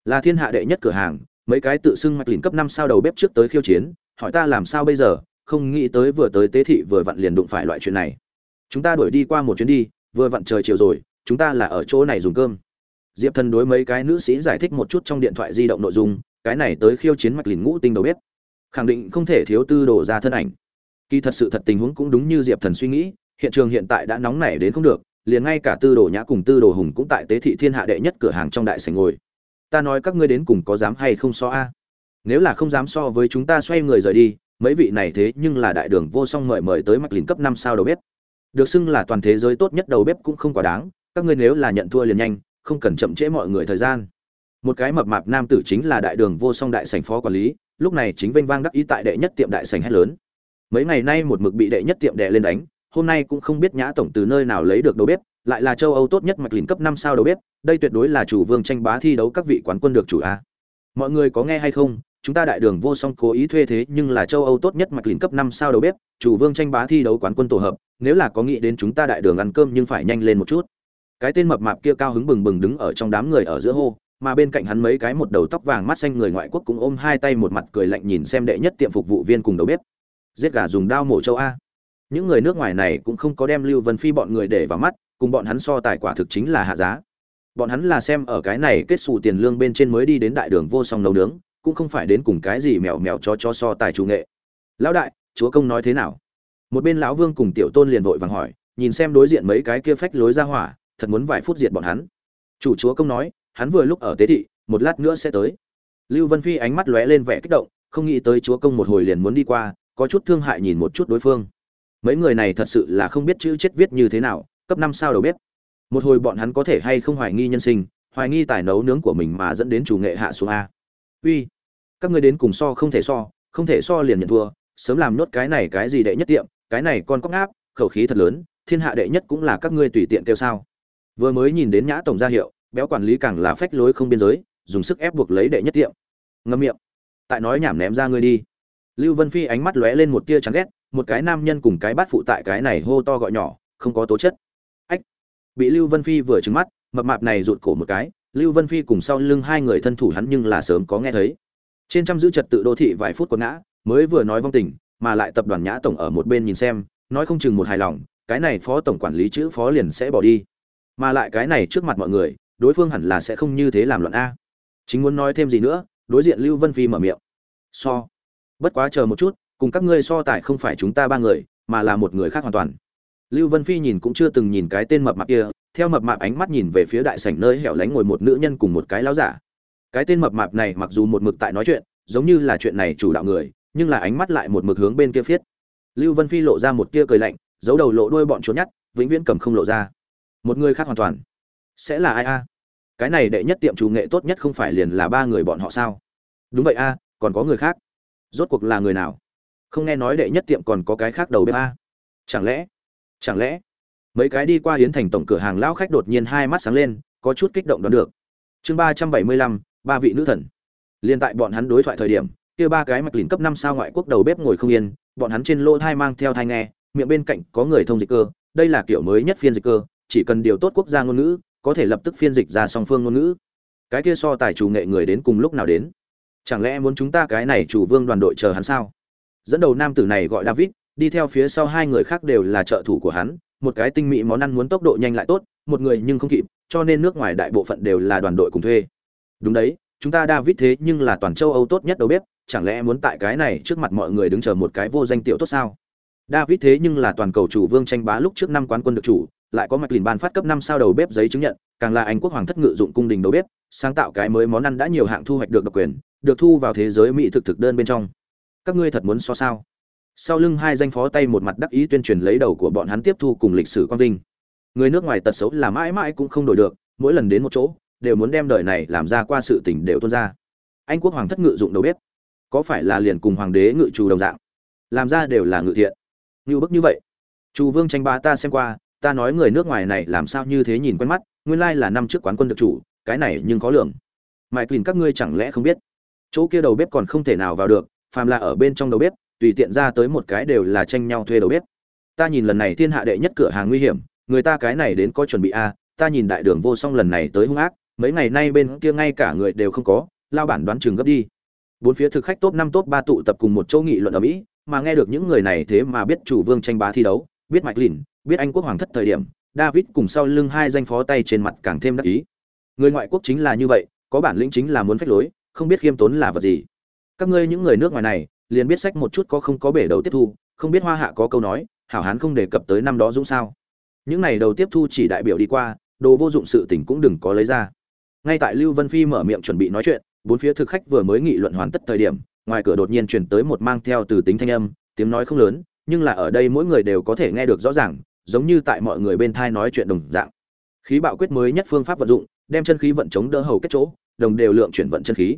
Là thiên hạ đệ nhất cửa hàng, mấy cái tự xưng mạch lìn cấp năm sao đầu bếp trước tới khiêu chiến, hỏi ta làm sao bây giờ, không nghĩ tới vừa tới tế thị vừa vặn liền đụng phải loại chuyện này. Chúng ta đuổi đi qua một chuyến đi, vừa vặn trời chiều rồi, chúng ta là ở chỗ này dùng cơm diệp thần đối mấy cái nữ sĩ giải thích một chút trong điện thoại di động nội dung, cái này tới khiêu chiến mạch lìn ngũ tinh đầu bếp. Khẳng định không thể thiếu tư đồ ra thân ảnh. Kỳ thật sự thật tình huống cũng đúng như diệp thần suy nghĩ, hiện trường hiện tại đã nóng nảy đến không được, liền ngay cả tư đồ nhã cùng tư đồ hùng cũng tại tế thị thiên hạ đệ nhất cửa hàng trong đại sảnh ngồi. Ta nói các ngươi đến cùng có dám hay không so a? Nếu là không dám so với chúng ta xoay người rời đi, mấy vị này thế nhưng là đại đường vô song mời mời tới mạch lìn cấp năm sao đầu bếp. Được xưng là toàn thế giới tốt nhất đầu bếp cũng không quá đáng, các ngươi nếu là nhận thua liền nhanh không cần chậm trễ mọi người thời gian. Một cái mập mạp nam tử chính là đại đường vô song đại sảnh phó quản lý, lúc này chính vênh vang đắc ý tại đệ nhất tiệm đại sảnh hét lớn. Mấy ngày nay một mực bị đệ nhất tiệm đè lên đánh, hôm nay cũng không biết nhã tổng từ nơi nào lấy được đầu bếp, lại là châu âu tốt nhất mạch lìn cấp năm sao đầu bếp, đây tuyệt đối là chủ vương tranh bá thi đấu các vị quán quân được chủ a. Mọi người có nghe hay không? Chúng ta đại đường vô song cố ý thuê thế nhưng là châu âu tốt nhất mạch lìn cấp năm sao đầu bếp, chủ vương tranh bá thi đấu quán quân tổ hợp, nếu là có nghĩ đến chúng ta đại đường ăn cơm nhưng phải nhanh lên một chút cái tên mập mạp kia cao hứng bừng bừng đứng ở trong đám người ở giữa hô, mà bên cạnh hắn mấy cái một đầu tóc vàng mắt xanh người ngoại quốc cũng ôm hai tay một mặt cười lạnh nhìn xem đệ nhất tiệm phục vụ viên cùng đầu bếp. Giết gà dùng dao mổ châu a. Những người nước ngoài này cũng không có đem lưu vân phi bọn người để vào mắt, cùng bọn hắn so tài quả thực chính là hạ giá. Bọn hắn là xem ở cái này kết xù tiền lương bên trên mới đi đến đại đường vô song nấu nướng, cũng không phải đến cùng cái gì mèo mèo cho cho so tài chủ nghệ. Lão đại, chúa công nói thế nào? Một bên lão vương cùng tiểu tôn liền vội vàng hỏi, nhìn xem đối diện mấy cái kia phách lối ra hỏa thật muốn vài phút diệt bọn hắn. Chủ chúa công nói, hắn vừa lúc ở tế thị, một lát nữa sẽ tới. Lưu vân phi ánh mắt lóe lên vẻ kích động, không nghĩ tới chúa công một hồi liền muốn đi qua, có chút thương hại nhìn một chút đối phương. Mấy người này thật sự là không biết chữ chết viết như thế nào, cấp năm sao đầu bếp. Một hồi bọn hắn có thể hay không hoài nghi nhân sinh, hoài nghi tài nấu nướng của mình mà dẫn đến chủ nghệ hạ xuống a. Uy, các ngươi đến cùng so không thể so, không thể so liền nhận thua, sớm làm nốt cái này cái gì đệ nhất tiệm, cái này con cóc áp khẩu khí thật lớn, thiên hạ đệ nhất cũng là các ngươi tùy tiện kêu sao vừa mới nhìn đến nhã tổng gia hiệu, béo quản lý càng là phách lối không biên giới, dùng sức ép buộc lấy đệ nhất tiệm. Ngâm miệng. Tại nói nhảm ném ra ngươi đi. Lưu vân phi ánh mắt lóe lên một tia chán ghét, một cái nam nhân cùng cái bát phụ tại cái này hô to gọi nhỏ, không có tố chất. Ách. Bị lưu vân phi vừa trừng mắt, mập mạp này rụt cổ một cái, lưu vân phi cùng sau lưng hai người thân thủ hắn nhưng là sớm có nghe thấy. Trên trăm giữ trật tự đô thị vài phút quật ngã, mới vừa nói vong tình, mà lại tập đoàn nhã tổng ở một bên nhìn xem, nói không chừng một hài lòng, cái này phó tổng quản lý chữ phó liền sẽ bỏ đi mà lại cái này trước mặt mọi người, đối phương hẳn là sẽ không như thế làm luận a. Chính muốn nói thêm gì nữa, đối diện lưu vân phi mở miệng. So. Bất quá chờ một chút, cùng các ngươi so tài không phải chúng ta ba người, mà là một người khác hoàn toàn. Lưu vân phi nhìn cũng chưa từng nhìn cái tên mập mạp kia, theo mập mạp ánh mắt nhìn về phía đại sảnh nơi hẻo lánh ngồi một nữ nhân cùng một cái láo giả. Cái tên mập mạp này mặc dù một mực tại nói chuyện, giống như là chuyện này chủ đạo người, nhưng là ánh mắt lại một mực hướng bên kia phiết. Lưu vân phi lộ ra một tia cười lạnh, giấu đầu lộ đuôi bọn trốn nhát, vĩnh viễn cầm không lộ ra một người khác hoàn toàn. Sẽ là ai a? Cái này đệ nhất tiệm chủ nghệ tốt nhất không phải liền là ba người bọn họ sao? Đúng vậy a, còn có người khác. Rốt cuộc là người nào? Không nghe nói đệ nhất tiệm còn có cái khác đầu bếp a? Chẳng lẽ? Chẳng lẽ? Mấy cái đi qua hiến thành tổng cửa hàng lão khách đột nhiên hai mắt sáng lên, có chút kích động đoán được. Chương ba trăm bảy mươi lăm, ba vị nữ thần. Liên tại bọn hắn đối thoại thời điểm, kia ba cái mạch lìn cấp năm sao ngoại quốc đầu bếp ngồi không yên, bọn hắn trên lỗ thai mang theo thai nghe, miệng bên cạnh có người thông dịch cơ, đây là kiểu mới nhất phiên dịch cơ chỉ cần điều tốt quốc gia ngôn ngữ, có thể lập tức phiên dịch ra song phương ngôn ngữ. Cái kia so tài chủ nghệ người đến cùng lúc nào đến? Chẳng lẽ muốn chúng ta cái này chủ vương đoàn đội chờ hắn sao? Dẫn đầu nam tử này gọi david, đi theo phía sau hai người khác đều là trợ thủ của hắn, một cái tinh mỹ món ăn muốn tốc độ nhanh lại tốt, một người nhưng không kịp, cho nên nước ngoài đại bộ phận đều là đoàn đội cùng thuê. Đúng đấy, chúng ta david thế nhưng là toàn châu âu tốt nhất đầu bếp, chẳng lẽ muốn tại cái này trước mặt mọi người đứng chờ một cái vô danh tiểu tốt sao? David thế nhưng là toàn cầu chủ vương tranh bá lúc trước năm quán quân được chủ lại có mạch lìn ban phát cấp năm sao đầu bếp giấy chứng nhận, càng là anh quốc hoàng thất ngự dụng cung đình đầu bếp, sáng tạo cái mới món ăn đã nhiều hạng thu hoạch được độc quyền, được thu vào thế giới mỹ thực thực đơn bên trong. Các ngươi thật muốn so sao? Sau lưng hai danh phó tay một mặt đắc ý tuyên truyền lấy đầu của bọn hắn tiếp thu cùng lịch sử quang vinh. Người nước ngoài tật xấu là mãi mãi cũng không đổi được, mỗi lần đến một chỗ, đều muốn đem đời này làm ra qua sự tình đều tuôn ra. Anh quốc hoàng thất ngự dụng đầu bếp, có phải là liền cùng hoàng đế ngự trù đồng dạng? Làm ra đều là ngự thiện. Như bức như vậy. Chu vương tranh ba ta xem qua ta nói người nước ngoài này làm sao như thế nhìn quen mắt, nguyên lai là năm trước quán quân được chủ, cái này nhưng có lượng mãi quỳnh các ngươi chẳng lẽ không biết? Chỗ kia đầu bếp còn không thể nào vào được, phàm là ở bên trong đầu bếp, tùy tiện ra tới một cái đều là tranh nhau thuê đầu bếp. Ta nhìn lần này thiên hạ đệ nhất cửa hàng nguy hiểm, người ta cái này đến có chuẩn bị a ta nhìn đại đường vô song lần này tới hung ác, mấy ngày nay bên kia ngay cả người đều không có, lao bản đoán chừng gấp đi. Bốn phía thực khách top năm top ba tụ tập cùng một chỗ nghị luận ở mỹ, mà nghe được những người này thế mà biết chủ vương tranh bá thi đấu, biết mạch lìn biết anh quốc hoàng thất thời điểm, david cùng sau lưng hai danh phó tay trên mặt càng thêm đắc ý. Người ngoại quốc chính là như vậy, có bản lĩnh chính là muốn phách lối, không biết khiêm tốn là vật gì. Các ngươi những người nước ngoài này, liền biết sách một chút có không có bể đầu tiếp thu, không biết hoa hạ có câu nói, hảo hán không đề cập tới năm đó dũng sao. Những này đầu tiếp thu chỉ đại biểu đi qua, đồ vô dụng sự tình cũng đừng có lấy ra. Ngay tại lưu vân phi mở miệng chuẩn bị nói chuyện, bốn phía thực khách vừa mới nghị luận hoàn tất thời điểm, ngoài cửa đột nhiên truyền tới một mang theo từ tính thanh âm, tiếng nói không lớn, nhưng là ở đây mỗi người đều có thể nghe được rõ ràng giống như tại mọi người bên thai nói chuyện đồng dạng. Khí bạo quyết mới nhất phương pháp vận dụng, đem chân khí vận chống đỡ hầu kết chỗ, đồng đều lượng chuyển vận chân khí.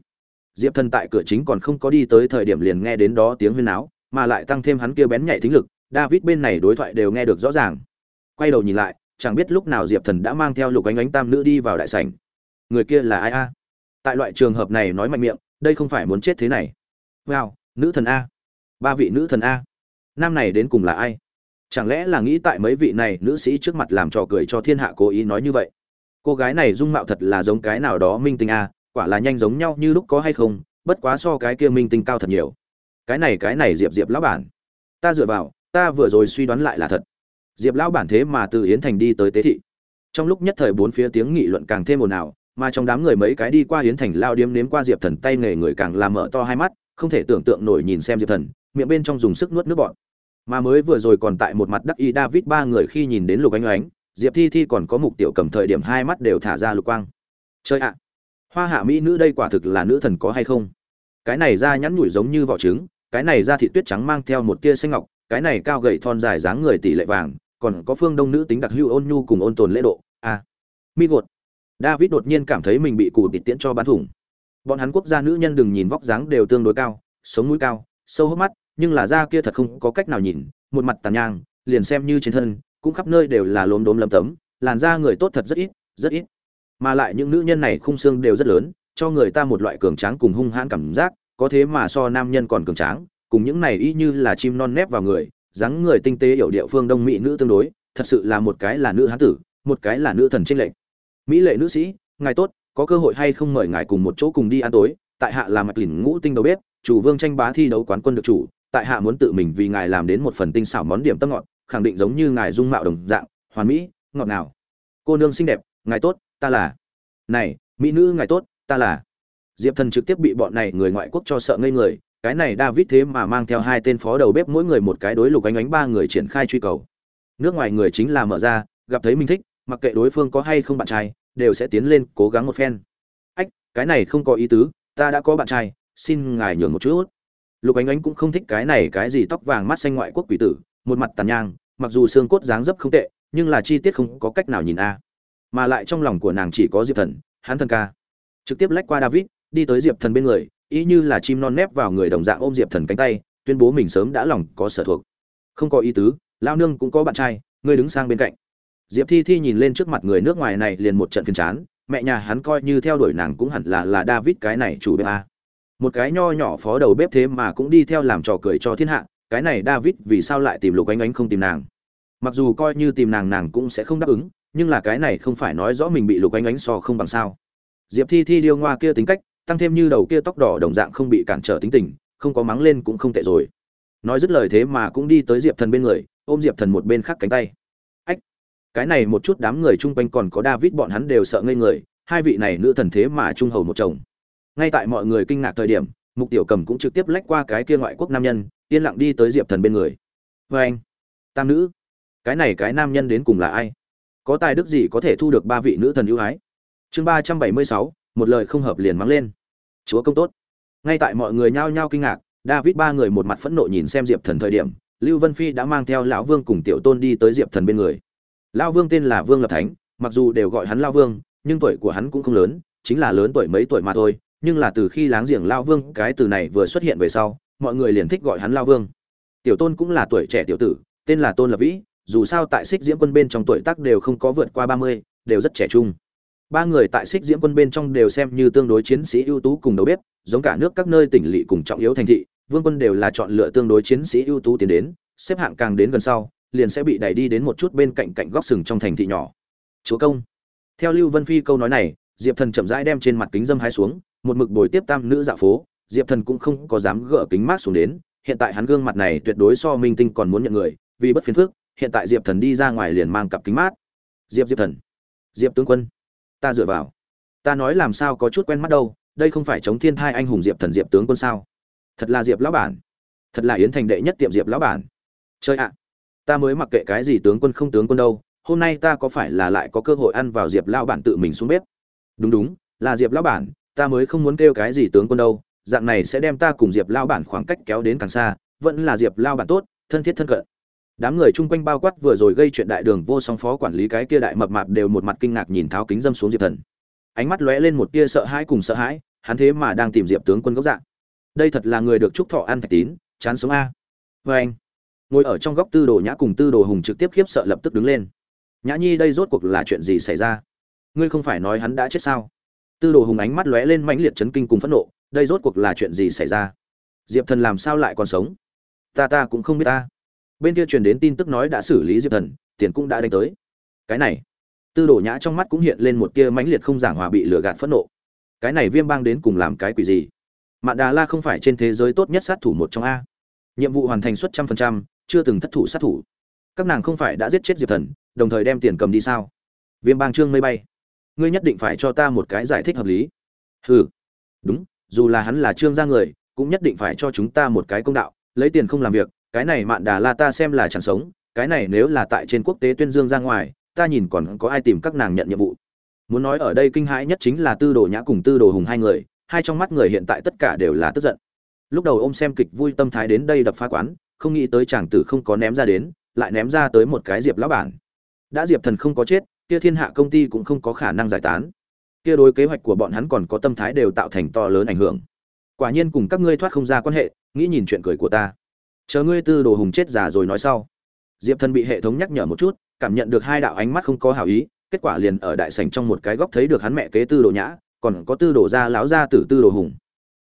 Diệp thần tại cửa chính còn không có đi tới thời điểm liền nghe đến đó tiếng huyên náo, mà lại tăng thêm hắn kia bén nhạy thính lực, david bên này đối thoại đều nghe được rõ ràng. Quay đầu nhìn lại, chẳng biết lúc nào diệp thần đã mang theo lục ánh ánh tam nữ đi vào đại sảnh. Người kia là ai a? Tại loại trường hợp này nói mạnh miệng, đây không phải muốn chết thế này. Wow, nữ thần a. Ba vị nữ thần a. Nam này đến cùng là ai? Chẳng lẽ là nghĩ tại mấy vị này nữ sĩ trước mặt làm trò cười cho thiên hạ cố ý nói như vậy? Cô gái này dung mạo thật là giống cái nào đó minh tinh a, quả là nhanh giống nhau như lúc có hay không, bất quá so cái kia minh tinh cao thật nhiều. Cái này cái này diệp diệp lão bản. Ta dựa vào, ta vừa rồi suy đoán lại là thật. Diệp lão bản thế mà từ yến thành đi tới tế thị. Trong lúc nhất thời bốn phía tiếng nghị luận càng thêm ồn ào, mà trong đám người mấy cái đi qua yến thành lao điếm nếm qua diệp thần tay nghề người càng làm mở to hai mắt, không thể tưởng tượng nổi nhìn xem diệp thần, miệng bên trong dùng sức nuốt nước bọt mà mới vừa rồi còn tại một mặt đắc y david ba người khi nhìn đến lục anh oánh, diệp thi thi còn có mục tiểu cầm thời điểm hai mắt đều thả ra lục quang. Chơi ạ! Hoa hạ mỹ nữ đây quả thực là nữ thần có hay không? Cái này da nhắn nhủi giống như vỏ trứng, cái này da thị tuyết trắng mang theo một tia xanh ngọc, cái này cao gầy thon dài dáng người tỷ lệ vàng, còn có phương đông nữ tính đặc hữu ôn nhu cùng ôn tồn lễ độ. A à. mi gột! David đột nhiên cảm thấy mình bị cụ tịt tiễn cho bán thủng. Bọn hắn quốc gia nữ nhân đừng nhìn vóc dáng đều tương đối cao, sống mũi cao, sâu hốc mắt nhưng là da kia thật không có cách nào nhìn, một mặt tàn nhang, liền xem như trên thân, cũng khắp nơi đều là lốm đốm lấm tấm, làn da người tốt thật rất ít rất ít. Mà lại những nữ nhân này khung xương đều rất lớn, cho người ta một loại cường tráng cùng hung hãn cảm giác, có thế mà so nam nhân còn cường tráng, cùng những này y như là chim non nép vào người, dáng người tinh tế hiểu địa phương đông mỹ nữ tương đối, thật sự là một cái là nữ hán tử, một cái là nữ thần trinh lệnh mỹ lệ nữ sĩ, ngài tốt, có cơ hội hay không mời ngài cùng một chỗ cùng đi ăn tối, tại hạ là mặt lỉnh ngũ tinh đầu bếp, chủ vương tranh bá thi đấu quán quân được chủ tại hạ muốn tự mình vì ngài làm đến một phần tinh xảo món điểm tâm ngọt, khẳng định giống như ngài dung mạo đồng dạng, hoàn mỹ, ngọt nào cô nương xinh đẹp, ngài tốt, ta là. Này, mỹ nữ ngài tốt, ta là. Diệp thần trực tiếp bị bọn này người ngoại quốc cho sợ ngây người, cái này david thế mà mang theo hai tên phó đầu bếp mỗi người một cái đối lục ánh ánh ba người triển khai truy cầu. Nước ngoài người chính là mở ra, gặp thấy mình thích, mặc kệ đối phương có hay không bạn trai, đều sẽ tiến lên cố gắng một phen. Ách, cái này không có ý tứ, ta đã có bạn trai, xin ngài nhường một chút lục ánh ánh cũng không thích cái này cái gì tóc vàng mắt xanh ngoại quốc quỷ tử, một mặt tàn nhang, mặc dù xương cốt dáng dấp không tệ, nhưng là chi tiết không có cách nào nhìn a. Mà lại trong lòng của nàng chỉ có diệp thần, hắn thần ca. Trực tiếp lách qua david, đi tới diệp thần bên người, ý như là chim non nép vào người đồng dạng ôm diệp thần cánh tay, tuyên bố mình sớm đã lòng có sở thuộc. Không có ý tứ lao nương cũng có bạn trai, ngươi đứng sang bên cạnh. Diệp thi thi nhìn lên trước mặt người nước ngoài này liền một trận phiền chán, mẹ nhà hắn coi như theo đuổi nàng cũng hẳn là là david cái này chủ bếp a một cái nho nhỏ phó đầu bếp thế mà cũng đi theo làm trò cười cho thiên hạ, cái này david vì sao lại tìm lục ánh ánh không tìm nàng? Mặc dù coi như tìm nàng nàng cũng sẽ không đáp ứng, nhưng là cái này không phải nói rõ mình bị lục ánh ánh so không bằng sao. Diệp thi thi điêu ngoa kia tính cách, tăng thêm như đầu kia tóc đỏ đồng dạng không bị cản trở tính tình, không có mắng lên cũng không tệ rồi. Nói dứt lời thế mà cũng đi tới diệp thần bên người, ôm diệp thần một bên khác cánh tay. Ách! Cái này một chút đám người chung quanh còn có david bọn hắn đều sợ ngây người, hai vị này nữ thần thế mà trung hầu một chồng ngay tại mọi người kinh ngạc thời điểm, mục tiểu cầm cũng trực tiếp lách qua cái kia ngoại quốc nam nhân, yên lặng đi tới diệp thần bên người. Vê anh, tam nữ, cái này cái nam nhân đến cùng là ai? Có tài đức gì có thể thu được ba vị nữ thần ưu ái? Chương ba trăm bảy mươi sáu, một lời không hợp liền mắng lên. Chúa công tốt. Ngay tại mọi người nhao nhao kinh ngạc, david ba người một mặt phẫn nộ nhìn xem diệp thần thời điểm, lưu vân phi đã mang theo lão vương cùng tiểu tôn đi tới diệp thần bên người. Lão vương tên là vương lập thánh, mặc dù đều gọi hắn lão vương, nhưng tuổi của hắn cũng không lớn, chính là lớn tuổi mấy tuổi mà thôi nhưng là từ khi láng giềng lão vương, cái từ này vừa xuất hiện về sau, mọi người liền thích gọi hắn lão vương. Tiểu tôn cũng là tuổi trẻ tiểu tử, tên là tôn lập vĩ, dù sao tại xích diễm quân bên trong tuổi tác đều không có vượt qua ba mươi, đều rất trẻ trung. Ba người tại xích diễm quân bên trong đều xem như tương đối chiến sĩ ưu tú cùng đầu bếp, giống cả nước các nơi tỉnh lỵ cùng trọng yếu thành thị, vương quân đều là chọn lựa tương đối chiến sĩ ưu tú tiến đến, xếp hạng càng đến gần sau, liền sẽ bị đẩy đi đến một chút bên cạnh cạnh góc sừng trong thành thị nhỏ. Chúa công. Theo lưu vân phi câu nói này, diệp thần chậm rãi đem trên mặt kính dâm hái xuống một mực bồi tiếp tam nữ dạ phố, diệp thần cũng không có dám gỡ kính mát xuống đến, hiện tại hắn gương mặt này tuyệt đối so minh tinh còn muốn nhận người, vì bất phiền phước hiện tại diệp thần đi ra ngoài liền mang cặp kính mát. Diệp diệp thần. Diệp tướng quân, ta dựa vào. Ta nói làm sao có chút quen mắt đâu, đây không phải chống thiên thai anh hùng diệp thần diệp tướng quân sao? Thật là diệp lão bản. Thật là yến thành đệ nhất tiệm diệp lão bản. Chơi ạ, ta mới mặc kệ cái gì tướng quân không tướng quân đâu, hôm nay ta có phải là lại có cơ hội ăn vào diệp lão bản tự mình xuống bếp? Đúng đúng, là diệp lão bản ta mới không muốn kêu cái gì tướng quân đâu, dạng này sẽ đem ta cùng diệp lão bản khoảng cách kéo đến càng xa, vẫn là diệp lão bản tốt, thân thiết thân cận. Đám người chung quanh bao quát vừa rồi gây chuyện đại đường vô song phó quản lý cái kia đại mập mạp đều một mặt kinh ngạc nhìn tháo kính dâm xuống diệp thần. Ánh mắt lóe lên một tia sợ hãi cùng sợ hãi, hắn thế mà đang tìm diệp tướng quân gốc dạng. Đây thật là người được chúc thọ ăn thạch tín, chán sống a. Vê anh. Ngồi ở trong góc tư đồ nhã cùng tư đồ hùng trực tiếp khiếp sợ lập tức đứng lên. Nhã nhi đây rốt cuộc là chuyện gì xảy ra? Ngươi không phải nói hắn đã chết sao? Tư đồ hùng ánh mắt lóe lên mãnh liệt chấn kinh cùng phẫn nộ, đây rốt cuộc là chuyện gì xảy ra? Diệp thần làm sao lại còn sống? Ta ta cũng không biết ta. Bên kia truyền đến tin tức nói đã xử lý diệp thần, tiền cũng đã đánh tới. Cái này, tư đồ nhã trong mắt cũng hiện lên một tia mãnh liệt không giảng hòa bị lừa gạt phẫn nộ. Cái này viêm bang đến cùng làm cái quỷ gì? Mạn đà la không phải trên thế giới tốt nhất sát thủ một trong a. Nhiệm vụ hoàn thành suất trăm phần trăm, chưa từng thất thủ sát thủ. Các nàng không phải đã giết chết diệp thần, đồng thời đem tiền cầm đi sao? Viêm bang trương mây bay ngươi nhất định phải cho ta một cái giải thích hợp lý. Hừ. Đúng, dù là hắn là trương gia người, cũng nhất định phải cho chúng ta một cái công đạo, lấy tiền không làm việc, cái này mạn đà la ta xem là chẳng sống, cái này nếu là tại trên quốc tế tuyên dương ra ngoài, ta nhìn còn có ai tìm các nàng nhận nhiệm vụ. Muốn nói ở đây kinh hãi nhất chính là tư đồ nhã cùng tư đồ hùng hai người, hai trong mắt người hiện tại tất cả đều là tức giận. Lúc đầu ôm xem kịch vui tâm thái đến đây đập phá quán, không nghĩ tới chàng tử không có ném ra đến, lại ném ra tới một cái diệp lão bản. Đã diệp thần không có chết kia thiên hạ công ty cũng không có khả năng giải tán. Kia đối kế hoạch của bọn hắn còn có tâm thái đều tạo thành to lớn ảnh hưởng. Quả nhiên cùng các ngươi thoát không ra quan hệ, nghĩ nhìn chuyện cười của ta. Chờ ngươi tư đồ hùng chết già rồi nói sau. Diệp thần bị hệ thống nhắc nhở một chút, cảm nhận được hai đạo ánh mắt không có hảo ý, kết quả liền ở đại sảnh trong một cái góc thấy được hắn mẹ kế tư đồ nhã, còn có tư đồ gia láo gia tử tư đồ hùng.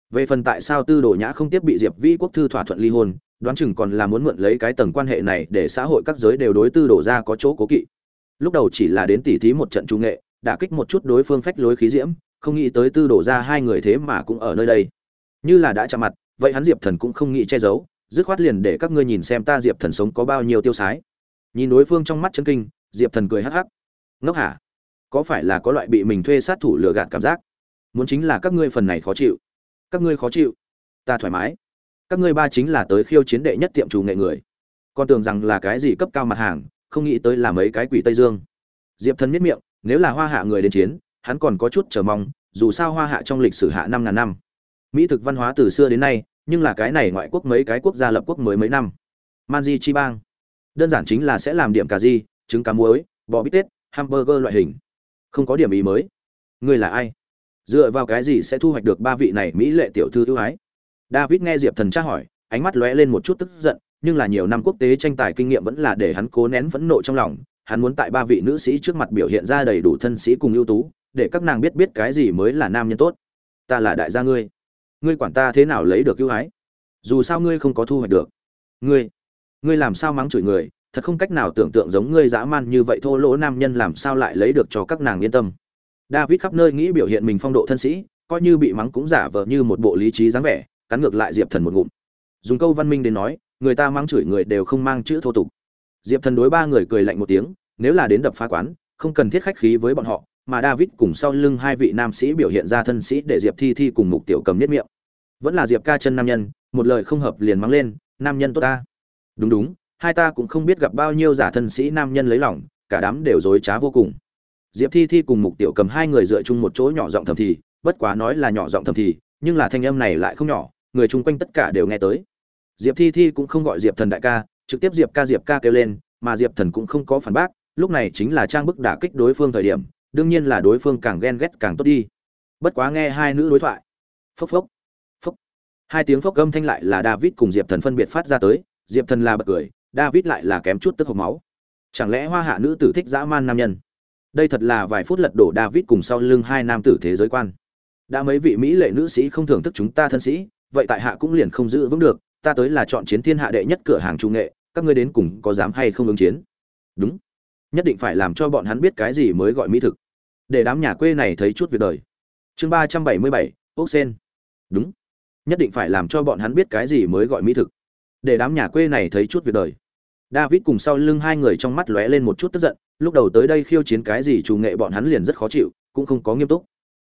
Về phần tại sao tư đồ nhã không tiếp bị diệp vĩ quốc thư thỏa thuận ly hôn, đoán chừng còn là muốn mượn lấy cái tầng quan hệ này để xã hội các giới đều đối tư đồ gia có chỗ cố kỵ lúc đầu chỉ là đến tỉ thí một trận trung nghệ, đả kích một chút đối phương phách lối khí diễm, không nghĩ tới tư đổ ra hai người thế mà cũng ở nơi đây. Như là đã chạm mặt, vậy hắn diệp thần cũng không nghĩ che giấu, dứt khoát liền để các ngươi nhìn xem ta diệp thần sống có bao nhiêu tiêu sái. Nhìn đối phương trong mắt chân kinh, diệp thần cười hắc hắc. Ngốc hả? Có phải là có loại bị mình thuê sát thủ lừa gạt cảm giác? Muốn chính là các ngươi phần này khó chịu. Các ngươi khó chịu. Ta thoải mái. Các ngươi ba chính là tới khiêu chiến đệ nhất tiệm chủ nghệ người. Con tưởng rằng là cái gì cấp cao mặt hàng không nghĩ tới là mấy cái quỷ tây dương. Diệp thần miết miệng, nếu là hoa hạ người đến chiến, hắn còn có chút chờ mong, dù sao hoa hạ trong lịch sử hạ năm ngàn năm. Mỹ thực văn hóa từ xưa đến nay, nhưng là cái này ngoại quốc mấy cái quốc gia lập quốc mới mấy năm. Manji chi bang. Đơn giản chính là sẽ làm điểm cà ri, trứng cá muối, bò bít tết, hamburger loại hình. Không có điểm ý mới. Ngươi là ai? Dựa vào cái gì sẽ thu hoạch được ba vị này mỹ lệ tiểu thư ưu ái? David nghe diệp thần tra hỏi, ánh mắt lóe lên một chút tức giận nhưng là nhiều năm quốc tế tranh tài kinh nghiệm vẫn là để hắn cố nén phẫn nộ trong lòng. Hắn muốn tại ba vị nữ sĩ trước mặt biểu hiện ra đầy đủ thân sĩ cùng ưu tú, để các nàng biết biết cái gì mới là nam nhân tốt. Ta là đại gia ngươi. Ngươi quản ta thế nào lấy được ưu ái? Dù sao ngươi không có thu hoạch được. Ngươi ngươi làm sao mắng chửi người? Thật không cách nào tưởng tượng giống ngươi dã man như vậy thô lỗ nam nhân làm sao lại lấy được cho các nàng yên tâm. David khắp nơi nghĩ biểu hiện mình phong độ thân sĩ, coi như bị mắng cũng giả vờ như một bộ lý trí dáng vẻ, cắn ngược lại diệp thần một ngụm. Dùng câu văn minh đến nói người ta mắng chửi người đều không mang chữ thô tục. Diệp thần đối ba người cười lạnh một tiếng, nếu là đến đập phá quán, không cần thiết khách khí với bọn họ, mà david cùng sau lưng hai vị nam sĩ biểu hiện ra thân sĩ để diệp thi thi cùng mục tiểu cầm nhất miệng. Vẫn là diệp ca chân nam nhân, một lời không hợp liền mắng lên, nam nhân tốt ta. Đúng đúng, hai ta cũng không biết gặp bao nhiêu giả thân sĩ nam nhân lấy lòng, cả đám đều dối trá vô cùng. Diệp thi thi cùng mục tiểu cầm hai người dựa chung một chỗ nhỏ giọng thầm thì, bất quá nói là nhỏ giọng thầm thì, nhưng là thanh âm này lại không nhỏ, người chung quanh tất cả đều nghe tới diệp thi thi cũng không gọi diệp thần đại ca, trực tiếp diệp ca diệp ca kêu lên, mà diệp thần cũng không có phản bác, lúc này chính là trang bức đả kích đối phương thời điểm, đương nhiên là đối phương càng ghen ghét càng tốt đi. Bất quá nghe hai nữ đối thoại. Phốc phốc phốc. Hai tiếng phốc âm thanh lại là david cùng diệp thần phân biệt phát ra tới, diệp thần là bật cười, david lại là kém chút tức hộc máu. Chẳng lẽ hoa hạ nữ tử thích dã man nam nhân? Đây thật là vài phút lật đổ david cùng sau lưng hai nam tử thế giới quan. Đã mấy vị mỹ lệ nữ sĩ không thưởng thức chúng ta thân sĩ, vậy tại hạ cũng liền không giữ vững được ta tới là chọn chiến thiên hạ đệ nhất cửa hàng trung nghệ, các ngươi đến cùng có dám hay không ứng chiến? Đúng. Nhất định phải làm cho bọn hắn biết cái gì mới gọi mỹ thực. Để đám nhà quê này thấy chút việc đời. Chương ba trăm bảy mươi bảy ốc sen. Đúng. Nhất định phải làm cho bọn hắn biết cái gì mới gọi mỹ thực. Để đám nhà quê này thấy chút việc đời. David cùng sau lưng hai người trong mắt lóe lên một chút tức giận, lúc đầu tới đây khiêu chiến cái gì chủ nghệ bọn hắn liền rất khó chịu, cũng không có nghiêm túc.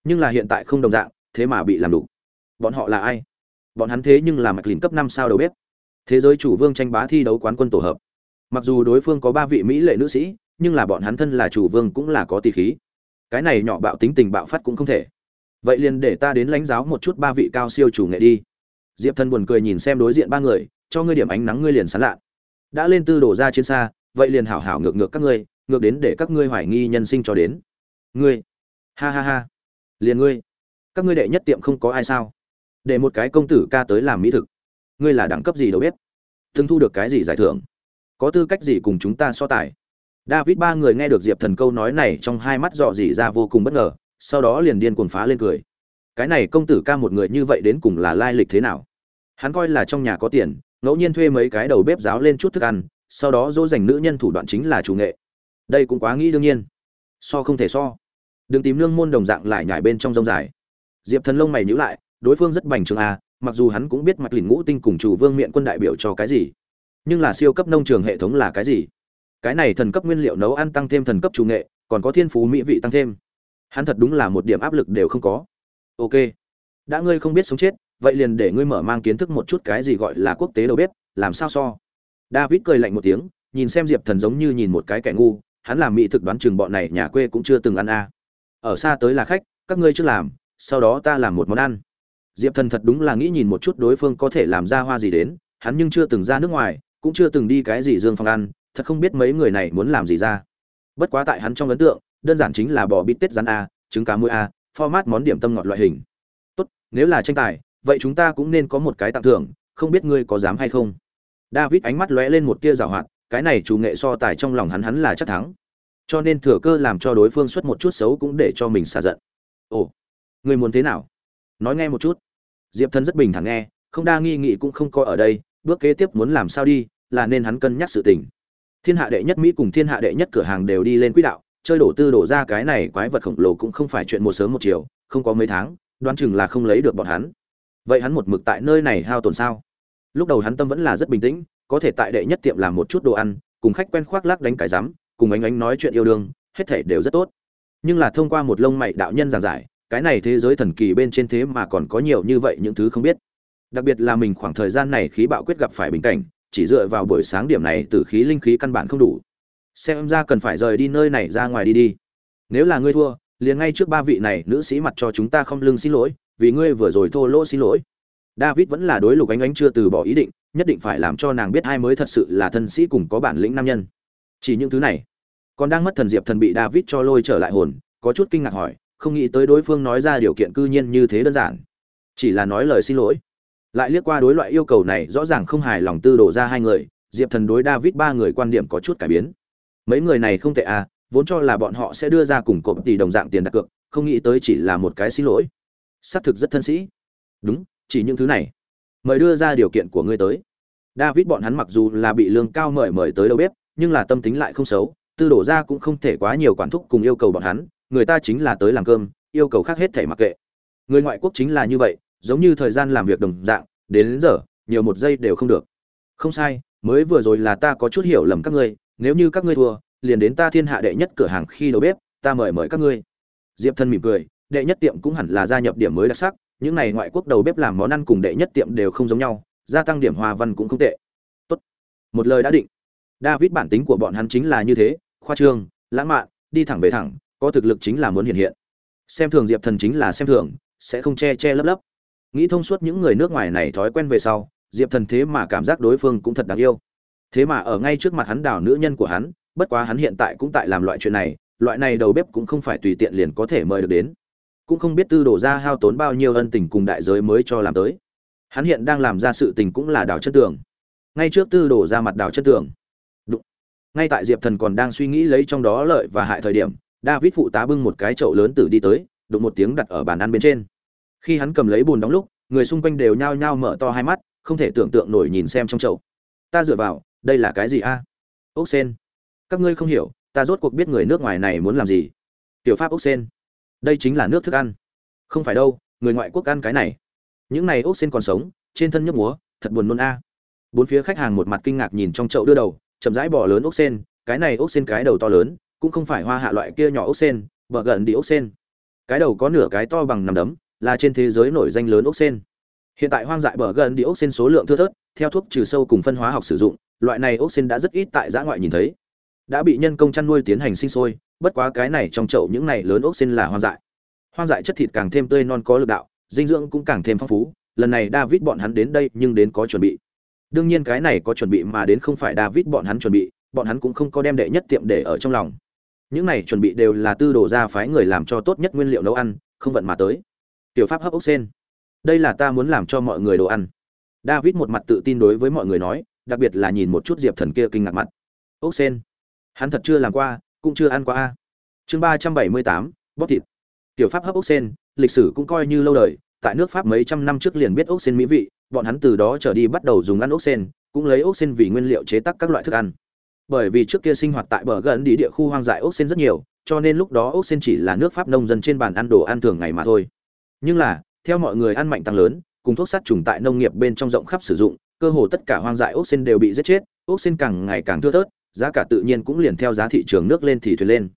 Nhưng là hiện tại không đồng dạng, thế mà bị làm đủ. Bọn họ là ai? Bọn hắn thế nhưng là mạch lìn cấp năm sao đầu bếp. Thế giới chủ vương tranh bá thi đấu quán quân tổ hợp. Mặc dù đối phương có ba vị mỹ lệ nữ sĩ, nhưng là bọn hắn thân là chủ vương cũng là có tỷ khí. Cái này nhỏ bạo tính tình bạo phát cũng không thể. Vậy liền để ta đến lãnh giáo một chút ba vị cao siêu chủ nghệ đi. Diệp thân buồn cười nhìn xem đối diện ba người, cho ngươi điểm ánh nắng ngươi liền sán lạ. Đã lên tư đổ ra trên xa, vậy liền hảo hảo ngược ngược các ngươi, ngược đến để các ngươi hoài nghi nhân sinh cho đến. Ngươi. Ha ha ha. Liền ngươi. Các ngươi đệ nhất tiệm không có ai sao? Để một cái công tử ca tới làm mỹ thực. Ngươi là đẳng cấp gì đâu biết? Từng thu được cái gì giải thưởng? Có tư cách gì cùng chúng ta so tài? David ba người nghe được diệp thần câu nói này trong hai mắt dọ dỉ ra vô cùng bất ngờ, sau đó liền điên cuồng phá lên cười. Cái này công tử ca một người như vậy đến cùng là lai lịch thế nào? Hắn coi là trong nhà có tiền, ngẫu nhiên thuê mấy cái đầu bếp giáo lên chút thức ăn, sau đó dỗ dành nữ nhân thủ đoạn chính là chủ nghệ. Đây cũng quá nghĩ đương nhiên. So không thể so. Đừng tìm nương môn đồng dạng lại nhảy bên trong rông dài. Diệp thần lông mày nhữ lại đối phương rất bành trướng a, mặc dù hắn cũng biết mặt lìn ngũ tinh cùng chủ vương miện quân đại biểu cho cái gì, nhưng là siêu cấp nông trường hệ thống là cái gì? Cái này thần cấp nguyên liệu nấu ăn tăng thêm thần cấp chủ nghệ, còn có thiên phú mỹ vị tăng thêm. Hắn thật đúng là một điểm áp lực đều không có. Ok. Đã ngươi không biết sống chết, vậy liền để ngươi mở mang kiến thức một chút cái gì gọi là quốc tế đầu bếp, làm sao so? David cười lạnh một tiếng, nhìn xem diệp thần giống như nhìn một cái kẻ ngu, hắn làm mỹ thực đoán chừng bọn này nhà quê cũng chưa từng ăn a. Ở xa tới là khách, các ngươi chưa làm, sau đó ta làm một món ăn diệp thần thật đúng là nghĩ nhìn một chút đối phương có thể làm ra hoa gì đến, hắn nhưng chưa từng ra nước ngoài, cũng chưa từng đi cái gì dương phòng ăn, thật không biết mấy người này muốn làm gì ra. Bất quá tại hắn trong ấn tượng, đơn giản chính là bò bít tết rắn a, trứng cá muối a, format món điểm tâm ngọt loại hình. Tốt, nếu là tranh tài, vậy chúng ta cũng nên có một cái tặng thưởng, không biết ngươi có dám hay không? David ánh mắt lóe lên một tia rào hoạt, cái này chủ nghệ so tài trong lòng hắn hắn là chắc thắng. Cho nên thừa cơ làm cho đối phương xuất một chút xấu cũng để cho mình xả giận. Ồ người muốn thế nào? Nói nghe một chút diệp thần rất bình thản nghe, không đa nghi nghị cũng không coi ở đây, bước kế tiếp muốn làm sao đi, là nên hắn cân nhắc sự tình. Thiên hạ đệ nhất mỹ cùng thiên hạ đệ nhất cửa hàng đều đi lên quỹ đạo, chơi đổ tư đổ ra cái này quái vật khổng lồ cũng không phải chuyện một sớm một chiều, không có mấy tháng, đoán chừng là không lấy được bọn hắn. Vậy hắn một mực tại nơi này hao tổn sao? Lúc đầu hắn tâm vẫn là rất bình tĩnh, có thể tại đệ nhất tiệm làm một chút đồ ăn, cùng khách quen khoác lác đánh cái rắm, cùng ánh ánh nói chuyện yêu đương, hết thể đều rất tốt. Nhưng là thông qua một lông mày đạo nhân giảng giải cái này thế giới thần kỳ bên trên thế mà còn có nhiều như vậy những thứ không biết. Đặc biệt là mình khoảng thời gian này khí bạo quyết gặp phải bình cảnh, chỉ dựa vào buổi sáng điểm này từ khí linh khí căn bản không đủ. Xem ra cần phải rời đi nơi này ra ngoài đi đi. Nếu là ngươi thua, liền ngay trước ba vị này nữ sĩ mặt cho chúng ta không lưng xin lỗi, vì ngươi vừa rồi thô lỗ xin lỗi. David vẫn là đối lục ánh ánh chưa từ bỏ ý định, nhất định phải làm cho nàng biết ai mới thật sự là thân sĩ cùng có bản lĩnh nam nhân. Chỉ những thứ này. Còn đang mất thần diệp thần bị david cho lôi trở lại hồn, có chút kinh ngạc hỏi không nghĩ tới đối phương nói ra điều kiện cư nhiên như thế đơn giản. Chỉ là nói lời xin lỗi. Lại liếc qua đối loại yêu cầu này, rõ ràng không hài lòng tư đổ ra hai người, diệp thần đối david ba người quan điểm có chút cải biến. Mấy người này không tệ à vốn cho là bọn họ sẽ đưa ra cùng cộp tỷ đồng dạng tiền đặt cược, không nghĩ tới chỉ là một cái xin lỗi. Xác thực rất thân sĩ. Đúng, chỉ những thứ này. Mời đưa ra điều kiện của ngươi tới. David bọn hắn mặc dù là bị lương cao mời mời tới đầu bếp, nhưng là tâm tính lại không xấu, tư đổ ra cũng không thể quá nhiều quản thúc cùng yêu cầu bọn hắn người ta chính là tới làm cơm yêu cầu khác hết thể mặc kệ. Người ngoại quốc chính là như vậy giống như thời gian làm việc đồng dạng đến, đến giờ nhiều một giây đều không được. Không sai mới vừa rồi là ta có chút hiểu lầm các ngươi nếu như các ngươi thua liền đến ta thiên hạ đệ nhất cửa hàng khi đầu bếp ta mời mời các ngươi. Diệp thân mỉm cười đệ nhất tiệm cũng hẳn là gia nhập điểm mới đặc sắc những này ngoại quốc đầu bếp làm món ăn cùng đệ nhất tiệm đều không giống nhau gia tăng điểm hòa văn cũng không tệ. Tốt. Một lời đã định. David bản tính của bọn hắn chính là như thế khoa trương lãng mạn đi thẳng về thẳng có thực lực chính là muốn hiện hiện. Xem thường diệp thần chính là xem thường, sẽ không che che lấp lấp. Nghĩ thông suốt những người nước ngoài này thói quen về sau, diệp thần thế mà cảm giác đối phương cũng thật đáng yêu. Thế mà ở ngay trước mặt hắn đào nữ nhân của hắn, bất quá hắn hiện tại cũng tại làm loại chuyện này, loại này đầu bếp cũng không phải tùy tiện liền có thể mời được đến. Cũng không biết tư đổ ra hao tốn bao nhiêu ân tình cùng đại giới mới cho làm tới. Hắn hiện đang làm ra sự tình cũng là đào chất tường. Ngay trước tư đổ ra mặt đào chất tường. Ngay tại diệp thần còn đang suy nghĩ lấy trong đó lợi và hại thời điểm david phụ tá bưng một cái chậu lớn tử đi tới, đụng một tiếng đặt ở bàn ăn bên trên. Khi hắn cầm lấy bùn đóng lúc, người xung quanh đều nhao nhao mở to hai mắt, không thể tưởng tượng nổi nhìn xem trong chậu. Ta dựa vào, đây là cái gì a? Ốc sen. Các ngươi không hiểu, ta rốt cuộc biết người nước ngoài này muốn làm gì. Tiểu pháp ốc sen. Đây chính là nước thức ăn. Không phải đâu, người ngoại quốc ăn cái này. Những này ốc sen còn sống, trên thân nhấp múa, thật buồn nôn a. Bốn phía khách hàng một mặt kinh ngạc nhìn trong chậu đưa đầu, chậm rãi bỏ lớn ốc sen, cái này ốc sen cái đầu to lớn cũng không phải hoa hạ loại kia nhỏ ốc sen, bờ gần đi ốc sen. Cái đầu có nửa cái to bằng nằm đấm, là trên thế giới nổi danh lớn ốc sen. Hiện tại hoang dại bờ gần đi ốc sen số lượng thưa thớt, theo thuốc trừ sâu cùng phân hóa học sử dụng, loại này ốc sen đã rất ít tại giã ngoại nhìn thấy. Đã bị nhân công chăn nuôi tiến hành sinh sôi, bất quá cái này trong chậu những này lớn ốc sen là hoang dại. Hoang dại chất thịt càng thêm tươi non có lực đạo, dinh dưỡng cũng càng thêm phong phú, lần này david bọn hắn đến đây nhưng đến có chuẩn bị. Đương nhiên cái này có chuẩn bị mà đến không phải david bọn hắn chuẩn bị, bọn hắn cũng không có đem đệ nhất tiệm để ở trong lòng những này chuẩn bị đều là tư đồ ra phái người làm cho tốt nhất nguyên liệu nấu ăn, không vận mà tới. Tiểu pháp hấp ốc sen đây là ta muốn làm cho mọi người đồ ăn. David một mặt tự tin đối với mọi người nói, đặc biệt là nhìn một chút diệp thần kia kinh ngạc mặt. Ốc sen hắn thật chưa làm qua, cũng chưa ăn qua a. Chương ba trăm bảy mươi tám, bóp thịt. Tiểu pháp hấp ốc sen lịch sử cũng coi như lâu đời, tại nước pháp mấy trăm năm trước liền biết ốc sen mỹ vị, bọn hắn từ đó trở đi bắt đầu dùng ăn ốc sen cũng lấy ốc sen vì nguyên liệu chế tác các loại thức ăn bởi vì trước kia sinh hoạt tại bờ gần đi địa khu hoang dại ốc sen rất nhiều, cho nên lúc đó ốc sen chỉ là nước pháp nông dân trên bàn ăn đồ ăn thường ngày mà thôi. Nhưng là, theo mọi người ăn mạnh tăng lớn, cùng thuốc sát trùng tại nông nghiệp bên trong rộng khắp sử dụng, cơ hồ tất cả hoang dại ốc sen đều bị giết chết ốc sen càng ngày càng thưa thớt, giá cả tự nhiên cũng liền theo giá thị trường nước lên thì thuyền lên.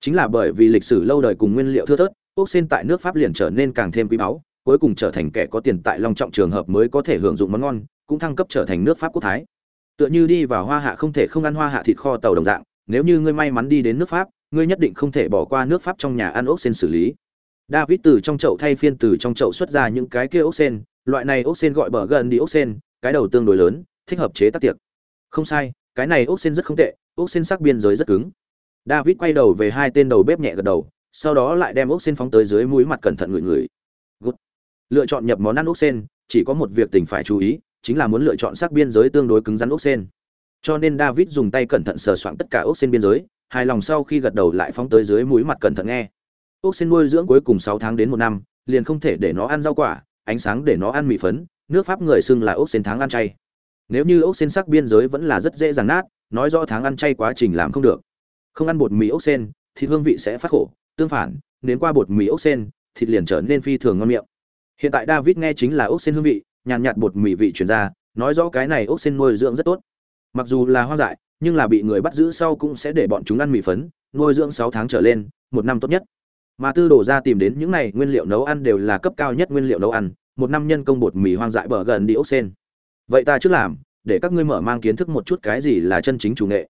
Chính là bởi vì lịch sử lâu đời cùng nguyên liệu thưa thớt ốc sen tại nước pháp liền trở nên càng thêm quý báu, cuối cùng trở thành kẻ có tiền tại long trọng trường hợp mới có thể hưởng dụng món ngon, cũng thăng cấp trở thành nước pháp quốc thái tựa như đi vào hoa hạ không thể không ăn hoa hạ thịt kho tàu đồng dạng, nếu như ngươi may mắn đi đến nước pháp, ngươi nhất định không thể bỏ qua nước pháp trong nhà ăn ốc sen xử lý. David từ trong chậu thay phiên từ trong chậu xuất ra những cái kia ốc sen, loại này ốc sen gọi bờ gần đi ốc sen, cái đầu tương đối lớn, thích hợp chế tác tiệc. Không sai, cái này ốc sen rất không tệ, ốc sen sắc biên giới rất cứng. David quay đầu về hai tên đầu bếp nhẹ gật đầu, sau đó lại đem ốc sen phóng tới dưới mũi mặt cẩn thận ngửi ngửi. Good. lựa chọn nhập món ăn ốc sen, chỉ có một việc tình phải chú ý chính là muốn lựa chọn sắc biên giới tương đối cứng rắn ốc sen. Cho nên david dùng tay cẩn thận sờ soạn tất cả ốc sen biên giới, hài lòng sau khi gật đầu lại phóng tới dưới mũi mặt cẩn thận nghe. Ốc sen nuôi dưỡng cuối cùng sáu tháng đến một năm, liền không thể để nó ăn rau quả, ánh sáng để nó ăn mì phấn, nước pháp người xưng là ốc sen tháng ăn chay. Nếu như ốc sen sắc biên giới vẫn là rất dễ dàng nát, nói rõ tháng ăn chay quá trình làm không được. Không ăn bột mì ốc sen thì hương vị sẽ phát khổ, tương phản, nếm qua bột mì ốc sen, thịt liền trở nên phi thường ngon miệng. Hiện tại david nghe chính là ốc sen hương vị nhàn nhạt bột mì vị chuyển ra, nói rõ cái này ốc sen nuôi dưỡng rất tốt. Mặc dù là hoang dại, nhưng là bị người bắt giữ sau cũng sẽ để bọn chúng ăn mì phấn, nuôi dưỡng sáu tháng trở lên, một năm tốt nhất. Mà tư đổ ra tìm đến những này nguyên liệu nấu ăn đều là cấp cao nhất nguyên liệu nấu ăn, một năm nhân công bột mì hoang dại bờ gần đi ốc sen. Vậy ta trước làm, để các ngươi mở mang kiến thức một chút cái gì là chân chính chủ nghệ.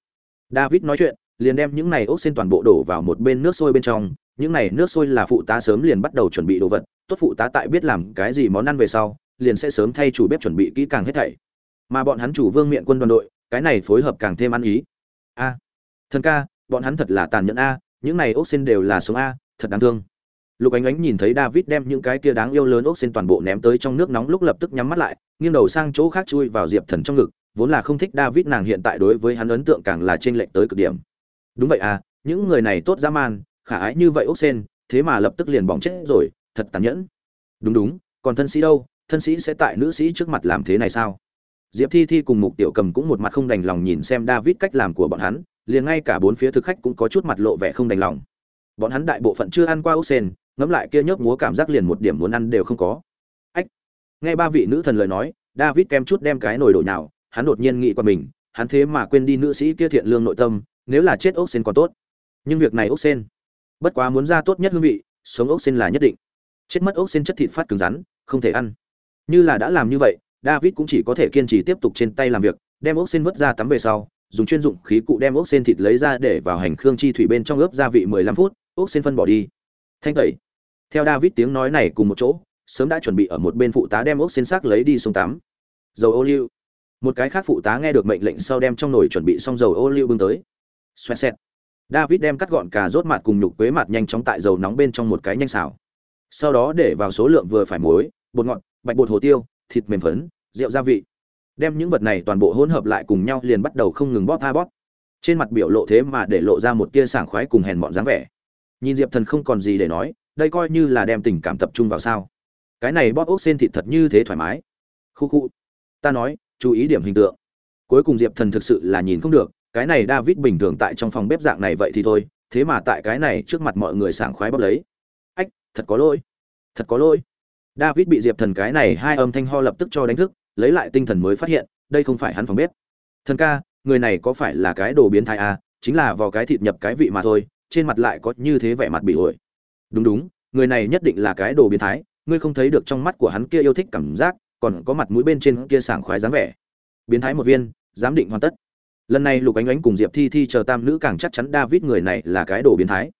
David nói chuyện, liền đem những này ốc sen toàn bộ đổ vào một bên nước sôi bên trong, những này nước sôi là phụ tá sớm liền bắt đầu chuẩn bị đồ vật, tốt phụ tá tại biết làm cái gì món ăn về sau liền sẽ sớm thay chủ bếp chuẩn bị kỹ càng hết thảy. Mà bọn hắn chủ vương miện quân đoàn đội, cái này phối hợp càng thêm ăn ý. A, thần ca, bọn hắn thật là tàn nhẫn a, những này ốc sen đều là sống a, thật đáng thương. Lục ánh ánh nhìn thấy david đem những cái kia đáng yêu lớn ốc xin toàn bộ ném tới trong nước nóng lúc lập tức nhắm mắt lại, nghiêng đầu sang chỗ khác chui vào diệp thần trong ngực, vốn là không thích david nàng hiện tại đối với hắn ấn tượng càng là trên lệnh tới cực điểm. Đúng vậy à những người này tốt dã man, khả ái như vậy ốc sen thế mà lập tức liền bỏng chết rồi, thật tàn nhẫn. Đúng đúng, còn thân sĩ đâu? Thân sĩ sẽ tại nữ sĩ trước mặt làm thế này sao? Diệp thi thi cùng mục tiểu cầm cũng một mặt không đành lòng nhìn xem david cách làm của bọn hắn, liền ngay cả bốn phía thực khách cũng có chút mặt lộ vẻ không đành lòng. Bọn hắn đại bộ phận chưa ăn qua ốc sen ngẫm lại kia nhớp múa cảm giác liền một điểm muốn ăn đều không có. Ách! Nghe ba vị nữ thần lời nói, david kem chút đem cái nồi đổ nhào, hắn đột nhiên nghĩ qua mình, hắn thế mà quên đi nữ sĩ kia thiện lương nội tâm, nếu là chết ốc sen còn tốt. Nhưng việc này ốc sen bất quá muốn ra tốt nhất hương vị, sống ốc sen là nhất định. Chết mất ốc sen chất thịt phát cứng rắn, không thể ăn như là đã làm như vậy, david cũng chỉ có thể kiên trì tiếp tục trên tay làm việc, đem ốc sen vớt ra tắm về sau, dùng chuyên dụng khí cụ đem ốc sen thịt lấy ra để vào hành khương chi thủy bên trong ướp gia vị 15 phút, ốc sen phân bỏ đi. Thanh tẩy. Theo david tiếng nói này cùng một chỗ, sớm đã chuẩn bị ở một bên phụ tá đem ốc sen xác lấy đi xuống tắm. Dầu ô liu. Một cái khác phụ tá nghe được mệnh lệnh sau đem trong nồi chuẩn bị xong dầu ô liu bưng tới. Xoẹt xẹt. David đem cắt gọn cà rốt mặt cùng nhục quế mặt nhanh chóng tại dầu nóng bên trong một cái nhanh xào. Sau đó để vào số lượng vừa phải muối, bột ngọt bạch bột hồ tiêu, thịt mềm phấn, rượu gia vị. Đem những vật này toàn bộ hỗn hợp lại cùng nhau liền bắt đầu không ngừng bóp, tha bóp. Trên mặt biểu lộ thế mà để lộ ra một tia sảng khoái cùng hèn mọn dáng vẻ. Nhìn diệp thần không còn gì để nói, đây coi như là đem tình cảm tập trung vào sao. Cái này bóp ốc xên thịt thật như thế thoải mái. Khu khu. Ta nói, chú ý điểm hình tượng. Cuối cùng diệp thần thực sự là nhìn không được, cái này david bình thường tại trong phòng bếp dạng này vậy thì thôi, thế mà tại cái này trước mặt mọi người sảng khoái bóp lấy. Ách, thật có lỗi. Thật có lỗi david bị diệp thần cái này hai âm thanh ho lập tức cho đánh thức lấy lại tinh thần mới phát hiện đây không phải hắn phòng bếp. Thần ca người này có phải là cái đồ biến thái à, chính là vào cái thịt nhập cái vị mà thôi trên mặt lại có như thế vẻ mặt bị ổi đúng đúng người này nhất định là cái đồ biến thái ngươi không thấy được trong mắt của hắn kia yêu thích cảm giác còn có mặt mũi bên trên kia sảng khoái dáng vẻ. Biến thái một viên giám định hoàn tất. Lần này lục ánh ánh cùng diệp thi thi chờ tam nữ càng chắc chắn david người này là cái đồ biến thái.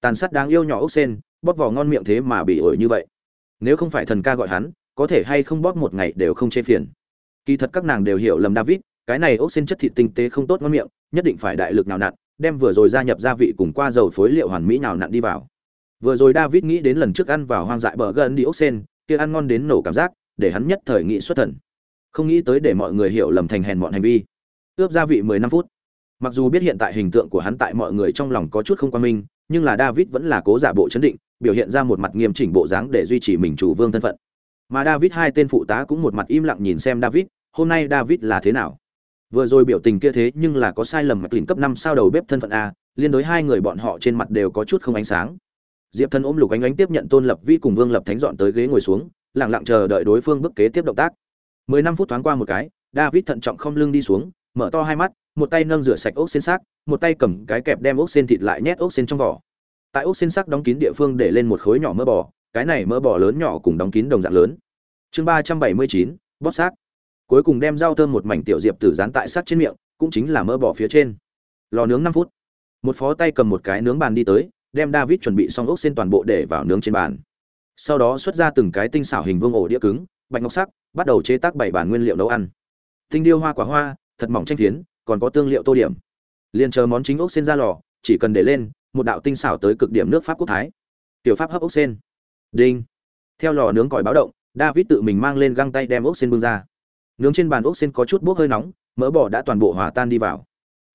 Tàn sát đáng yêu nhỏ ốc sen bóp vỏ ngon miệng thế mà bị ổi như vậy nếu không phải thần ca gọi hắn, có thể hay không bóp một ngày đều không chê phiền. Kỳ thật các nàng đều hiểu lầm david, cái này ốc xin chất thịt tinh tế không tốt ngon miệng, nhất định phải đại lực nào nặn, đem vừa rồi gia nhập gia vị cùng qua dầu phối liệu hoàn mỹ nào nặn đi vào. Vừa rồi david nghĩ đến lần trước ăn vào hoang dại bờ gần đi ốc sen kia ăn ngon đến nổ cảm giác, để hắn nhất thời nghị xuất thần. Không nghĩ tới để mọi người hiểu lầm thành hèn mọn hành vi. Ướp gia vị 15 phút. Mặc dù biết hiện tại hình tượng của hắn tại mọi người trong lòng có chút không quan minh, nhưng là david vẫn là cố giả bộ chấn định biểu hiện ra một mặt nghiêm chỉnh bộ dáng để duy trì mình chủ vương thân phận. Mà david, hai tên phụ tá cũng một mặt im lặng nhìn xem david, hôm nay david là thế nào? Vừa rồi biểu tình kia thế nhưng là có sai lầm mạch lìn cấp năm sao đầu bếp thân phận a, liên đối hai người bọn họ trên mặt đều có chút không ánh sáng. Diệp thân ôm lục ánh ánh tiếp nhận tôn lập vi cùng vương lập thánh dọn tới ghế ngồi xuống, lặng lặng chờ đợi đối phương bước kế tiếp động tác. Mười năm phút thoáng qua một cái, david thận trọng không lưng đi xuống, mở to hai mắt, một tay nâng rửa sạch ốc xên xác, một tay cầm cái kẹp đem ốc xên thịt lại nhét ốc xên trong vỏ tại ốc xin sắc đóng kín địa phương để lên một khối nhỏ mỡ bò, cái này mỡ bò lớn nhỏ cùng đóng kín đồng dạng lớn. Chương ba trăm bảy mươi chín, bóp xác. Cuối cùng đem rau thơm một mảnh tiểu diệp tử dán tại sát trên miệng, cũng chính là mỡ bò phía trên. Lò nướng năm phút. Một phó tay cầm một cái nướng bàn đi tới, đem david chuẩn bị xong ốc xin toàn bộ để vào nướng trên bàn. Sau đó xuất ra từng cái tinh xảo hình vương ổ đĩa cứng, bạch ngọc sắc, bắt đầu chế tác bảy bản nguyên liệu nấu ăn. Tinh điêu hoa quả hoa, thật mỏng tranh phiến, còn có tương liệu tô điểm. Liền chờ món chính ốc xin ra lò, chỉ cần để lên một đạo tinh xảo tới cực điểm nước pháp quốc thái. Tiểu pháp hấp ốc sen. Đinh. Theo lò nướng còi báo động, david tự mình mang lên găng tay đem ốc sen bưng ra. Nướng trên bàn ốc sen có chút bốc hơi nóng, mỡ bò đã toàn bộ hòa tan đi vào.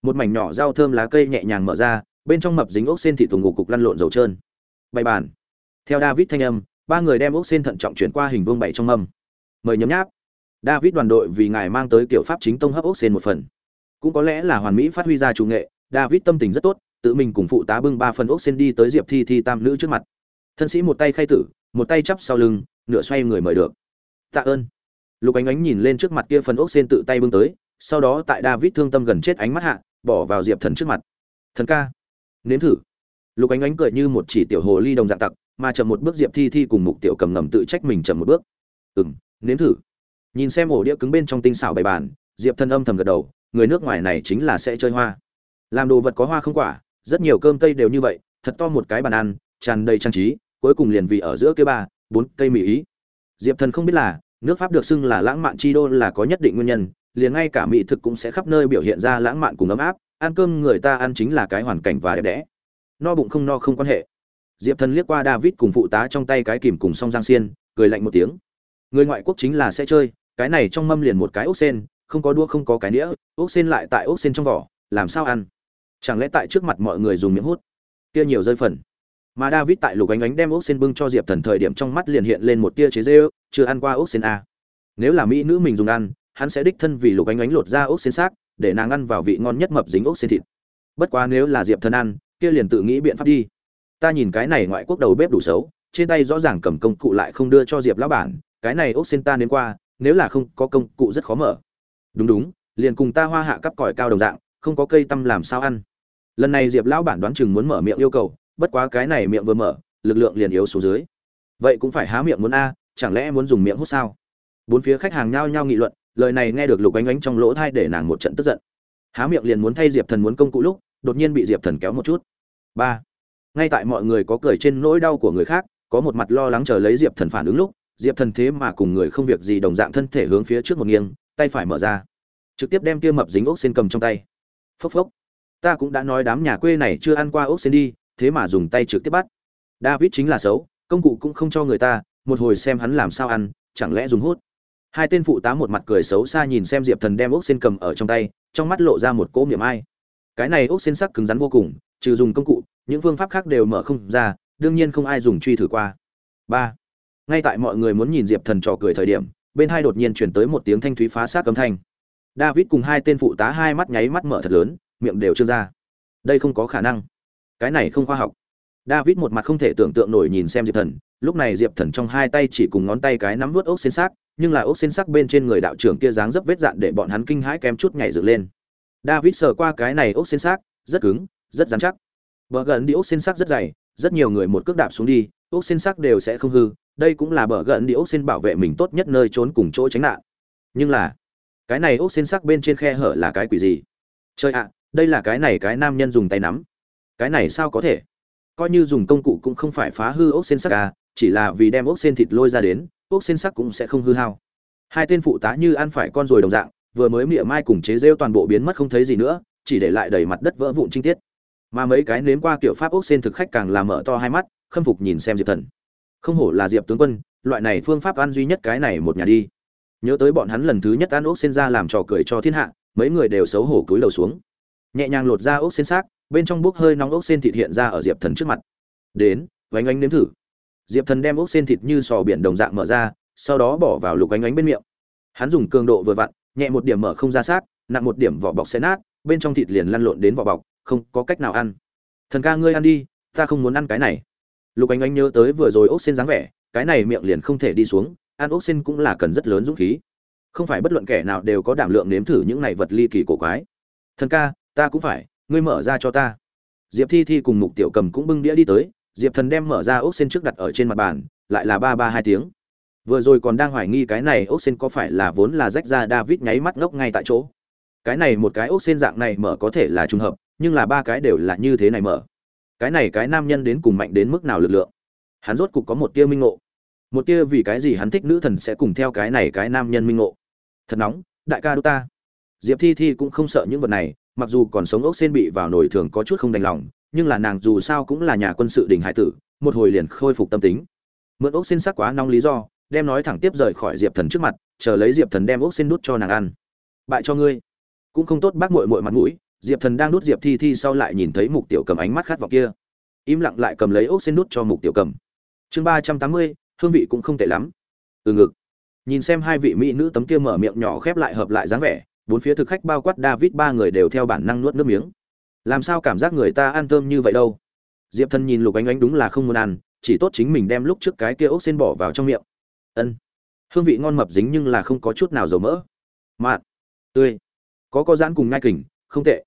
Một mảnh nhỏ rau thơm lá cây nhẹ nhàng mở ra, bên trong mập dính ốc sen thị tùng ngủ cục lăn lộn dầu trơn. Bày bàn. Theo david thanh âm, ba người đem ốc sen thận trọng chuyển qua hình vương bảy trong mâm. Mời nhấm nháp. David đoàn đội vì ngài mang tới kiểu pháp chính tông hấp ốc sen một phần. Cũng có lẽ là hoàn mỹ phát huy ra chủ nghệ, david tâm tình rất tốt tự mình cùng phụ tá bưng ba phần ốc sen đi tới diệp thi thi tam nữ trước mặt. Thân sĩ một tay khay tử, một tay chắp sau lưng, nửa xoay người mời được. Tạ ơn. Lục ánh ánh nhìn lên trước mặt kia phần ốc sen tự tay bưng tới, sau đó tại david thương tâm gần chết ánh mắt hạ, bỏ vào diệp thần trước mặt. Thần ca, nếm thử. Lục ánh ánh cười như một chỉ tiểu hồ ly đồng dạng tặc, mà chậm một bước diệp thi thi cùng mục tiểu cầm ngầm tự trách mình chậm một bước. Ừng nếm thử. Nhìn xem ổ đĩa cứng bên trong tinh xảo bày bàn, diệp thân âm thầm gật đầu, người nước ngoài này chính là sẽ chơi hoa. Làm đồ vật có hoa không quả rất nhiều cơm tây đều như vậy, thật to một cái bàn ăn, tràn đầy trang trí, cuối cùng liền vị ở giữa kia ba, bốn cây mỹ ý. Diệp thần không biết là, nước pháp được xưng là lãng mạn chi đô là có nhất định nguyên nhân, liền ngay cả mỹ thực cũng sẽ khắp nơi biểu hiện ra lãng mạn cùng ấm áp, ăn cơm người ta ăn chính là cái hoàn cảnh và đẹp đẽ. No bụng không no không quan hệ. Diệp thần liếc qua david cùng phụ tá trong tay cái kìm cùng song giang xiên, cười lạnh một tiếng. Người ngoại quốc chính là sẽ chơi, cái này trong mâm liền một cái ốc sen, không có đua không có cái nĩa, ốc sen lại tại ốc sen trong vỏ, làm sao ăn? Chẳng lẽ tại trước mặt mọi người dùng miệng hút? Kia nhiều rơi phần. Mà david tại lục ánh ánh đem ốc sen bưng cho diệp thần thời điểm trong mắt liền hiện lên một tia chế dê chưa ăn qua ốc sen a. Nếu là mỹ nữ mình dùng ăn, hắn sẽ đích thân vì lục ánh ánh lột ra ốc sen xác, để nàng ăn vào vị ngon nhất mập dính ốc sen thịt. Bất quá nếu là diệp thần ăn, kia liền tự nghĩ biện pháp đi. Ta nhìn cái này ngoại quốc đầu bếp đủ xấu, trên tay rõ ràng cầm công cụ lại không đưa cho diệp lão bản, cái này ốc sen ta đến qua, nếu là không có công cụ rất khó mở. Đúng đúng, liền cùng ta hoa hạ cắp còi cao đồng dạng, không có cây tăm làm sao ăn lần này diệp lão bản đoán chừng muốn mở miệng yêu cầu, bất quá cái này miệng vừa mở, lực lượng liền yếu số dưới. Vậy cũng phải há miệng muốn a, chẳng lẽ muốn dùng miệng hút sao? Bốn phía khách hàng nhao nhao nghị luận, lời này nghe được lục ánh ánh trong lỗ thai để nàng một trận tức giận. Há miệng liền muốn thay diệp thần muốn công cụ lúc, đột nhiên bị diệp thần kéo một chút. Ba, ngay tại mọi người có cười trên nỗi đau của người khác, có một mặt lo lắng chờ lấy diệp thần phản ứng lúc, diệp thần thế mà cùng người không việc gì đồng dạng thân thể hướng phía trước một nghiêng, tay phải mở ra, trực tiếp đem kia mập dính ốc xin cầm trong tay. Phốc phốc ta cũng đã nói đám nhà quê này chưa ăn qua ốc sen đi, thế mà dùng tay trực tiếp bắt. David chính là xấu, công cụ cũng không cho người ta, một hồi xem hắn làm sao ăn, chẳng lẽ dùng hút. Hai tên phụ tá một mặt cười xấu xa nhìn xem diệp thần đem ốc sen cầm ở trong tay, trong mắt lộ ra một cỗ miệng ai. Cái này ốc sen sắc cứng rắn vô cùng, trừ dùng công cụ, những phương pháp khác đều mở không ra, đương nhiên không ai dùng truy thử qua. Ba. Ngay tại mọi người muốn nhìn diệp thần trò cười thời điểm, bên hai đột nhiên chuyển tới một tiếng thanh thúy phá xác cấm thanh. David cùng hai tên phụ tá hai mắt nháy mắt mở thật lớn miệng đều trương ra. Đây không có khả năng. Cái này không khoa học. David một mặt không thể tưởng tượng nổi nhìn xem diệp thần. Lúc này diệp thần trong hai tay chỉ cùng ngón tay cái nắm vớt ốc xên xác, nhưng là ốc xên xác bên trên người đạo trưởng kia dáng dấp vết dạn để bọn hắn kinh hãi kém chút nhảy dựng lên. David sờ qua cái này ốc xên xác, rất cứng, rất dán chắc. Bờ gần đi ốc xên xác rất dày, rất nhiều người một cước đạp xuống đi, ốc xên xác đều sẽ không hư, đây cũng là bờ gần đi ốc xên bảo vệ mình tốt nhất nơi trốn cùng chỗ tránh nạn. Nhưng là, cái này ốc xên xác bên trên khe hở là cái quỷ gì? Chơi ạ đây là cái này cái nam nhân dùng tay nắm. Cái này sao có thể? Coi như dùng công cụ cũng không phải phá hư ốc sen sắc à chỉ là vì đem ốc sen thịt lôi ra đến, ốc sen sắc cũng sẽ không hư hao. Hai tên phụ tá như ăn phải con rồi đồng dạng, vừa mới mỉa mai cùng chế rêu toàn bộ biến mất không thấy gì nữa, chỉ để lại đầy mặt đất vỡ vụn trinh tiết. Mà mấy cái nếm qua kiểu pháp ốc sen thực khách càng làm mở to hai mắt, khâm phục nhìn xem diệp thần. Không hổ là diệp tướng quân, loại này phương pháp ăn duy nhất cái này một nhà đi. Nhớ tới bọn hắn lần thứ nhất ăn ốc sen ra làm trò cười cho thiên hạ, mấy người đều xấu hổ cúi đầu xuống nhẹ nhàng lột ra ốc xên xác, bên trong bốc hơi nóng ốc xên thịt hiện ra ở diệp thần trước mặt. Đến vánh ánh nếm thử. Diệp thần đem ốc xên thịt như sò biển đồng dạng mở ra, sau đó bỏ vào lục ánh ánh bên miệng. Hắn dùng cường độ vừa vặn, nhẹ một điểm mở không ra xác, nặng một điểm vỏ bọc sẽ nát, bên trong thịt liền lăn lộn đến vỏ bọc, không có cách nào ăn. Thần ca ngươi ăn đi, ta không muốn ăn cái này. Lục ánh ánh nhớ tới vừa rồi ốc xên dáng vẻ, cái này miệng liền không thể đi xuống, ăn ốc xên cũng là cần rất lớn dũng khí. Không phải bất luận kẻ nào đều có đảm lượng nếm thử những này vật ly kỳ cổ quái. Thần ca ta cũng phải, ngươi mở ra cho ta. Diệp thi thi cùng mục tiểu cầm cũng bưng đĩa đi tới, diệp thần đem mở ra ốc xen trước đặt ở trên mặt bàn, lại là ba ba hai tiếng. Vừa rồi còn đang hoài nghi cái này ốc xen có phải là vốn là rách ra david nháy mắt ngốc ngay tại chỗ. Cái này một cái ốc xen dạng này mở có thể là trùng hợp, nhưng là ba cái đều là như thế này mở. Cái này cái nam nhân đến cùng mạnh đến mức nào lực lượng? Hắn rốt cục có một tia minh ngộ. Một tia vì cái gì hắn thích nữ thần sẽ cùng theo cái này cái nam nhân minh ngộ? Thật nóng, đại ca đô ta. Diệp thi thi cũng không sợ những vật này mặc dù còn sống ốc sen bị vào nồi thường có chút không đành lòng, nhưng là nàng dù sao cũng là nhà quân sự đình hải tử, một hồi liền khôi phục tâm tính. Mượn ốc sen sắc quá nóng lý do, đem nói thẳng tiếp rời khỏi diệp thần trước mặt, chờ lấy diệp thần đem ốc sen đút cho nàng ăn. Bại cho ngươi. Cũng không tốt bác mội mội mặt mũi, diệp thần đang đút diệp thi thi sau lại nhìn thấy mục tiểu cầm ánh mắt khát vọng kia. Im lặng lại cầm lấy ốc sen đút cho mục tiểu cầm. Chương ba trăm tám mươi, hương vị cũng không tệ lắm. Từ ngực. Nhìn xem hai vị mỹ nữ tấm kia mở miệng nhỏ khép lại hợp lại dáng vẻ bốn phía thực khách bao quát david, ba người đều theo bản năng nuốt nước miếng. Làm sao cảm giác người ta ăn thơm như vậy đâu? Diệp thần nhìn lục ánh ánh đúng là không muốn ăn, chỉ tốt chính mình đem lúc trước cái kia ốc sen bỏ vào trong miệng. Ân. Hương vị ngon mập dính nhưng là không có chút nào dầu mỡ. Mạn tươi. Có có giãn cùng ngai kình không tệ.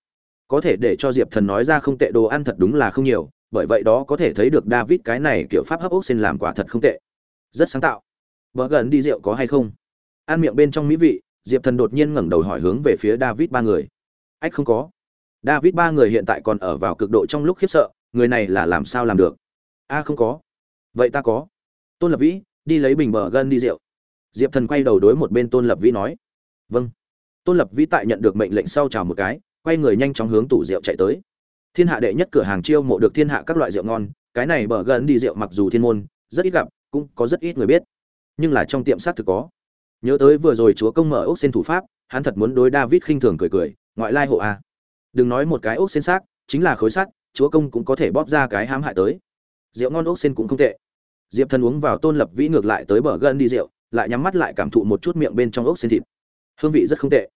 Có thể để cho diệp thần nói ra không tệ đồ ăn thật đúng là không nhiều, bởi vậy đó có thể thấy được david cái này kiểu pháp hấp ốc sen làm quả thật không tệ. Rất sáng tạo. Bờ gần đi rượu có hay không? Ăn miệng bên trong mỹ vị diệp thần đột nhiên ngẩng đầu hỏi hướng về phía david ba người. Ách, không có. David ba người hiện tại còn ở vào cực độ trong lúc khiếp sợ, người này là làm sao làm được? A, không có. Vậy ta có. Tôn lập vĩ, đi lấy bình bờ gân đi rượu. Diệp thần quay đầu đối một bên tôn lập vĩ nói. Vâng. Tôn lập vĩ tại nhận được mệnh lệnh sau chào một cái, quay người nhanh chóng hướng tủ rượu chạy tới. Thiên hạ đệ nhất cửa hàng chiêu mộ được thiên hạ các loại rượu ngon, cái này bờ gần đi rượu mặc dù thiên môn, rất ít gặp, cũng có rất ít người biết. Nhưng là trong tiệm sát thực có nhớ tới vừa rồi chúa công mở ốc xen thủ pháp, hắn thật muốn đối david khinh thường cười cười, ngoại lai hộ a. Đừng nói một cái ốc xen xác, chính là khối sắt, chúa công cũng có thể bóp ra cái hãm hại tới. Rượu ngon ốc xen cũng không tệ. Diệp thần uống vào tôn lập vĩ ngược lại tới bờ gần đi rượu, lại nhắm mắt lại cảm thụ một chút miệng bên trong ốc xen thịt. Hương vị rất không tệ.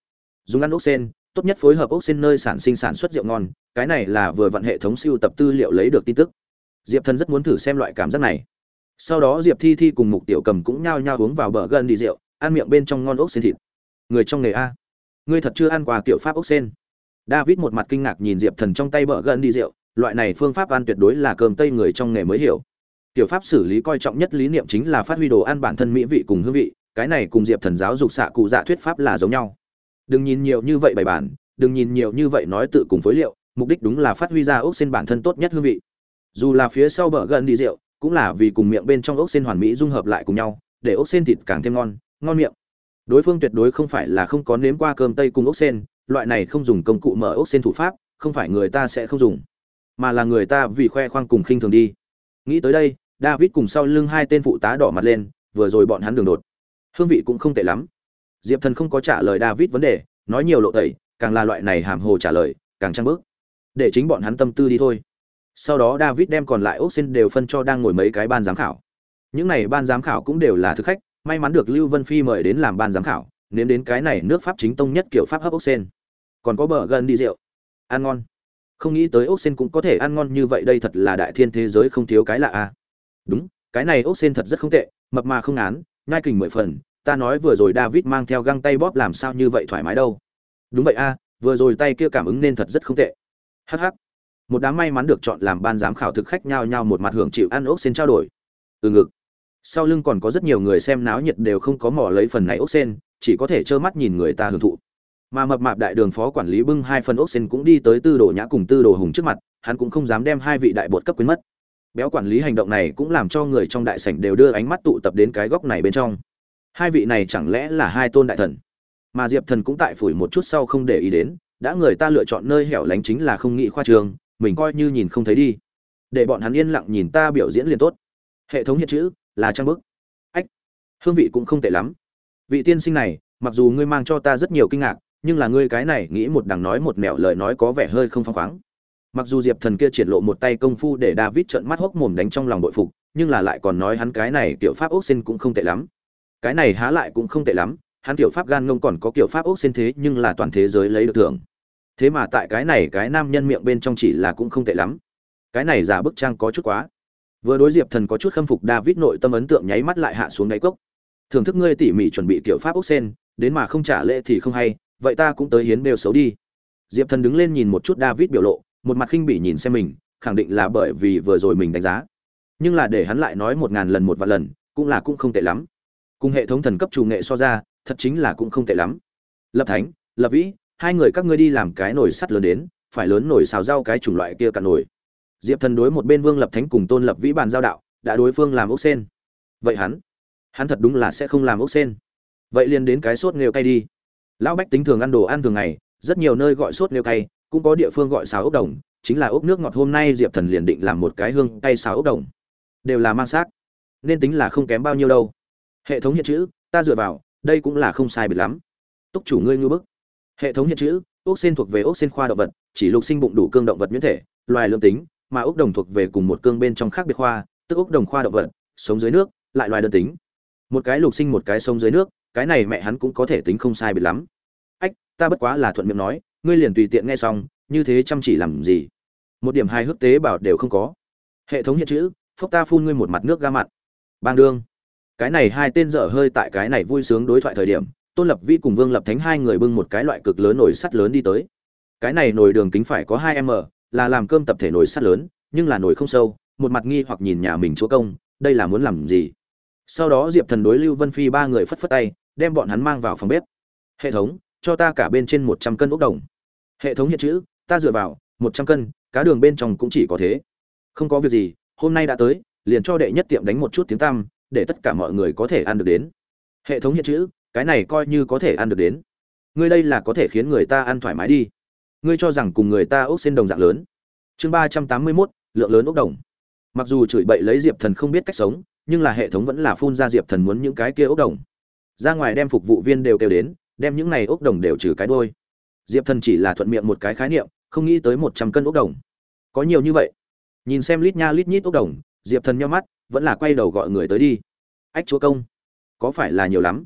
Dùng ăn ốc xen tốt nhất phối hợp ốc xen nơi sản sinh sản xuất rượu ngon, cái này là vừa vận hệ thống siêu tập tư liệu lấy được tin tức. Diệp thần rất muốn thử xem loại cảm giác này. Sau đó diệp thi thi cùng mục tiểu cầm cũng nhao nhao uống vào bờ gần đi rượu ăn miệng bên trong ngon ốc sen thịt. Người trong nghề a. Ngươi thật chưa ăn qua kiểu pháp ốc sen? David một mặt kinh ngạc nhìn diệp thần trong tay bờ gần đi rượu, loại này phương pháp ăn tuyệt đối là cơm tây người trong nghề mới hiểu. Tiểu pháp xử lý coi trọng nhất lý niệm chính là phát huy đồ ăn bản thân mỹ vị cùng hương vị, cái này cùng diệp thần giáo dục xạ cụ dạ thuyết pháp là giống nhau. Đừng nhìn nhiều như vậy bài bản, đừng nhìn nhiều như vậy nói tự cùng phối liệu, mục đích đúng là phát huy ra ốc sen bản thân tốt nhất hương vị. Dù là phía sau bờ gần đi rượu, cũng là vì cùng miệng bên trong ốc sen hoàn mỹ dung hợp lại cùng nhau, để ốc sen thịt càng thêm ngon ngon miệng. Đối phương tuyệt đối không phải là không có nếm qua cơm tây cùng ốc sen, loại này không dùng công cụ mở ốc sen thủ pháp, không phải người ta sẽ không dùng, mà là người ta vì khoe khoang cùng khinh thường đi. Nghĩ tới đây, david cùng sau lưng hai tên phụ tá đỏ mặt lên, vừa rồi bọn hắn đường đột. Hương vị cũng không tệ lắm. Diệp thần không có trả lời david vấn đề, nói nhiều lộ tẩy, càng là loại này hàm hồ trả lời, càng trăng bước. Để chính bọn hắn tâm tư đi thôi. Sau đó david đem còn lại ốc sen đều phân cho đang ngồi mấy cái ban giám khảo. Những này ban giám khảo cũng đều là thực khách may mắn được lưu vân phi mời đến làm ban giám khảo, nếm đến cái này nước pháp chính tông nhất kiểu pháp hấp ốc sen. Còn có bờ gần đi rượu. Ăn ngon. Không nghĩ tới ốc sen cũng có thể ăn ngon như vậy, đây thật là đại thiên thế giới không thiếu cái lạ a đúng, cái này ốc sen thật rất không tệ, mập mà không án nhai kình mười phần, ta nói vừa rồi david mang theo găng tay bóp làm sao như vậy thoải mái đâu. Đúng vậy a vừa rồi tay kia cảm ứng nên thật rất không tệ. Hh một đám may mắn được chọn làm ban giám khảo thực khách nhau nhau một mặt hưởng chịu ăn ốc sen trao đổi. Từ ngực sau lưng còn có rất nhiều người xem náo nhiệt đều không có mỏ lấy phần này ốc sen, chỉ có thể trơ mắt nhìn người ta hưởng thụ. Mà mập mạp đại đường phó quản lý bưng hai phần ốc sen cũng đi tới tư đồ nhã cùng tư đồ hùng trước mặt, hắn cũng không dám đem hai vị đại bột cấp quyến mất. Béo quản lý hành động này cũng làm cho người trong đại sảnh đều đưa ánh mắt tụ tập đến cái góc này bên trong. Hai vị này chẳng lẽ là hai tôn đại thần? Mà diệp thần cũng tại phủi một chút sau không để ý đến, đã người ta lựa chọn nơi hẻo lánh chính là không nghĩ khoa trường, mình coi như nhìn không thấy đi. Để bọn hắn yên lặng nhìn ta biểu diễn liền tốt. Hệ thống hiện chữ là trang bức. Ách, hương vị cũng không tệ lắm. Vị tiên sinh này, mặc dù ngươi mang cho ta rất nhiều kinh ngạc, nhưng là ngươi cái này nghĩ một đằng nói một mẹo lời nói có vẻ hơi không phăng khoáng. Mặc dù diệp thần kia triển lộ một tay công phu để david trợn mắt hốc mồm đánh trong lòng bội phục, nhưng là lại còn nói hắn cái này kiểu pháp ốc xin cũng không tệ lắm. Cái này há lại cũng không tệ lắm, hắn kiểu pháp gan ngông còn có kiểu pháp ốc xin thế nhưng là toàn thế giới lấy được thưởng. Thế mà tại cái này cái nam nhân miệng bên trong chỉ là cũng không tệ lắm. Cái này giả bức trang có chút quá vừa đối diệp thần có chút khâm phục, david nội tâm ấn tượng nháy mắt lại hạ xuống đáy cốc. Thưởng thức ngươi tỉ mỉ chuẩn bị kiểu pháp ốc sen, đến mà không trả lễ thì không hay, vậy ta cũng tới hiến đều xấu đi. Diệp thần đứng lên nhìn một chút david biểu lộ, một mặt khinh bỉ nhìn xem mình, khẳng định là bởi vì vừa rồi mình đánh giá. Nhưng là để hắn lại nói một ngàn lần một vạn lần, cũng là cũng không tệ lắm. Cùng hệ thống thần cấp chủ nghệ so ra, thật chính là cũng không tệ lắm. Lập thánh, lập vĩ, hai người các ngươi đi làm cái nồi sắt lớn đến, phải lớn nồi xào rau cái chủng loại kia cả nồi diệp thần đối một bên vương lập thánh cùng tôn lập vĩ bàn giao đạo, đã đối phương làm ốc sen. Vậy hắn? Hắn thật đúng là sẽ không làm ốc sen. Vậy liền đến cái sốt nghêu cay đi. Lão bách tính thường ăn đồ ăn thường ngày, rất nhiều nơi gọi sốt nghêu cay, cũng có địa phương gọi xào ốc đồng, chính là ốc nước ngọt hôm nay diệp thần liền định làm một cái hương cay xào ốc đồng. Đều là mang xác, nên tính là không kém bao nhiêu đâu. Hệ thống hiện chữ, ta dựa vào, đây cũng là không sai biệt lắm. Túc chủ ngươi ngư bức. Hệ thống hiện chữ, ốc sen thuộc về ốc sen khoa động vật, chỉ lục sinh bụng đủ cương động vật nhuyễn thể, loài lương tính mà ốc đồng thuộc về cùng một cương bên trong khác biệt khoa, tức ốc đồng khoa động vật, sống dưới nước, lại loài đơn tính. Một cái lục sinh một cái sống dưới nước, cái này mẹ hắn cũng có thể tính không sai biệt lắm. Ách, ta bất quá là thuận miệng nói, ngươi liền tùy tiện nghe xong, như thế chăm chỉ làm gì? Một điểm hai hức tế bảo đều không có. Hệ thống hiện chữ, phốc ta phun ngươi một mặt nước ga mặt. Bang đương. Cái này hai tên dở hơi tại cái này vui sướng đối thoại thời điểm, tôn lập vi cùng vương lập thánh hai người bưng một cái loại cực lớn nồi sắt lớn đi tới. Cái này nồi đường kính phải có hai m là làm cơm tập thể nồi sắt lớn, nhưng là nồi không sâu, một mặt nghi hoặc nhìn nhà mình chúa công, đây là muốn làm gì? Sau đó diệp thần đối lưu vân phi ba người phất phất tay, đem bọn hắn mang vào phòng bếp. Hệ thống, cho ta cả bên trên một trăm cân ốc đồng. Hệ thống hiện chữ, ta dựa vào, một trăm cân, cá đường bên trong cũng chỉ có thế. Không có việc gì, hôm nay đã tới, liền cho đệ nhất tiệm đánh một chút tiếng tăm, để tất cả mọi người có thể ăn được đến. Hệ thống hiện chữ, cái này coi như có thể ăn được đến. Ngươi đây là có thể khiến người ta ăn thoải mái đi ngươi cho rằng cùng người ta ốc xên đồng dạng lớn. Chương ba trăm tám mươi mốt, lượng lớn ốc đồng. Mặc dù chửi bậy lấy diệp thần không biết cách sống, nhưng là hệ thống vẫn là phun ra diệp thần muốn những cái kia ốc đồng. Ra ngoài đem phục vụ viên đều kêu đến, đem những này ốc đồng đều trừ cái đôi. Diệp thần chỉ là thuận miệng một cái khái niệm, không nghĩ tới một trăm cân ốc đồng. Có nhiều như vậy. Nhìn xem lít nha lít nhít ốc đồng, diệp thần nhau mắt, vẫn là quay đầu gọi người tới đi. Ách chúa công, có phải là nhiều lắm?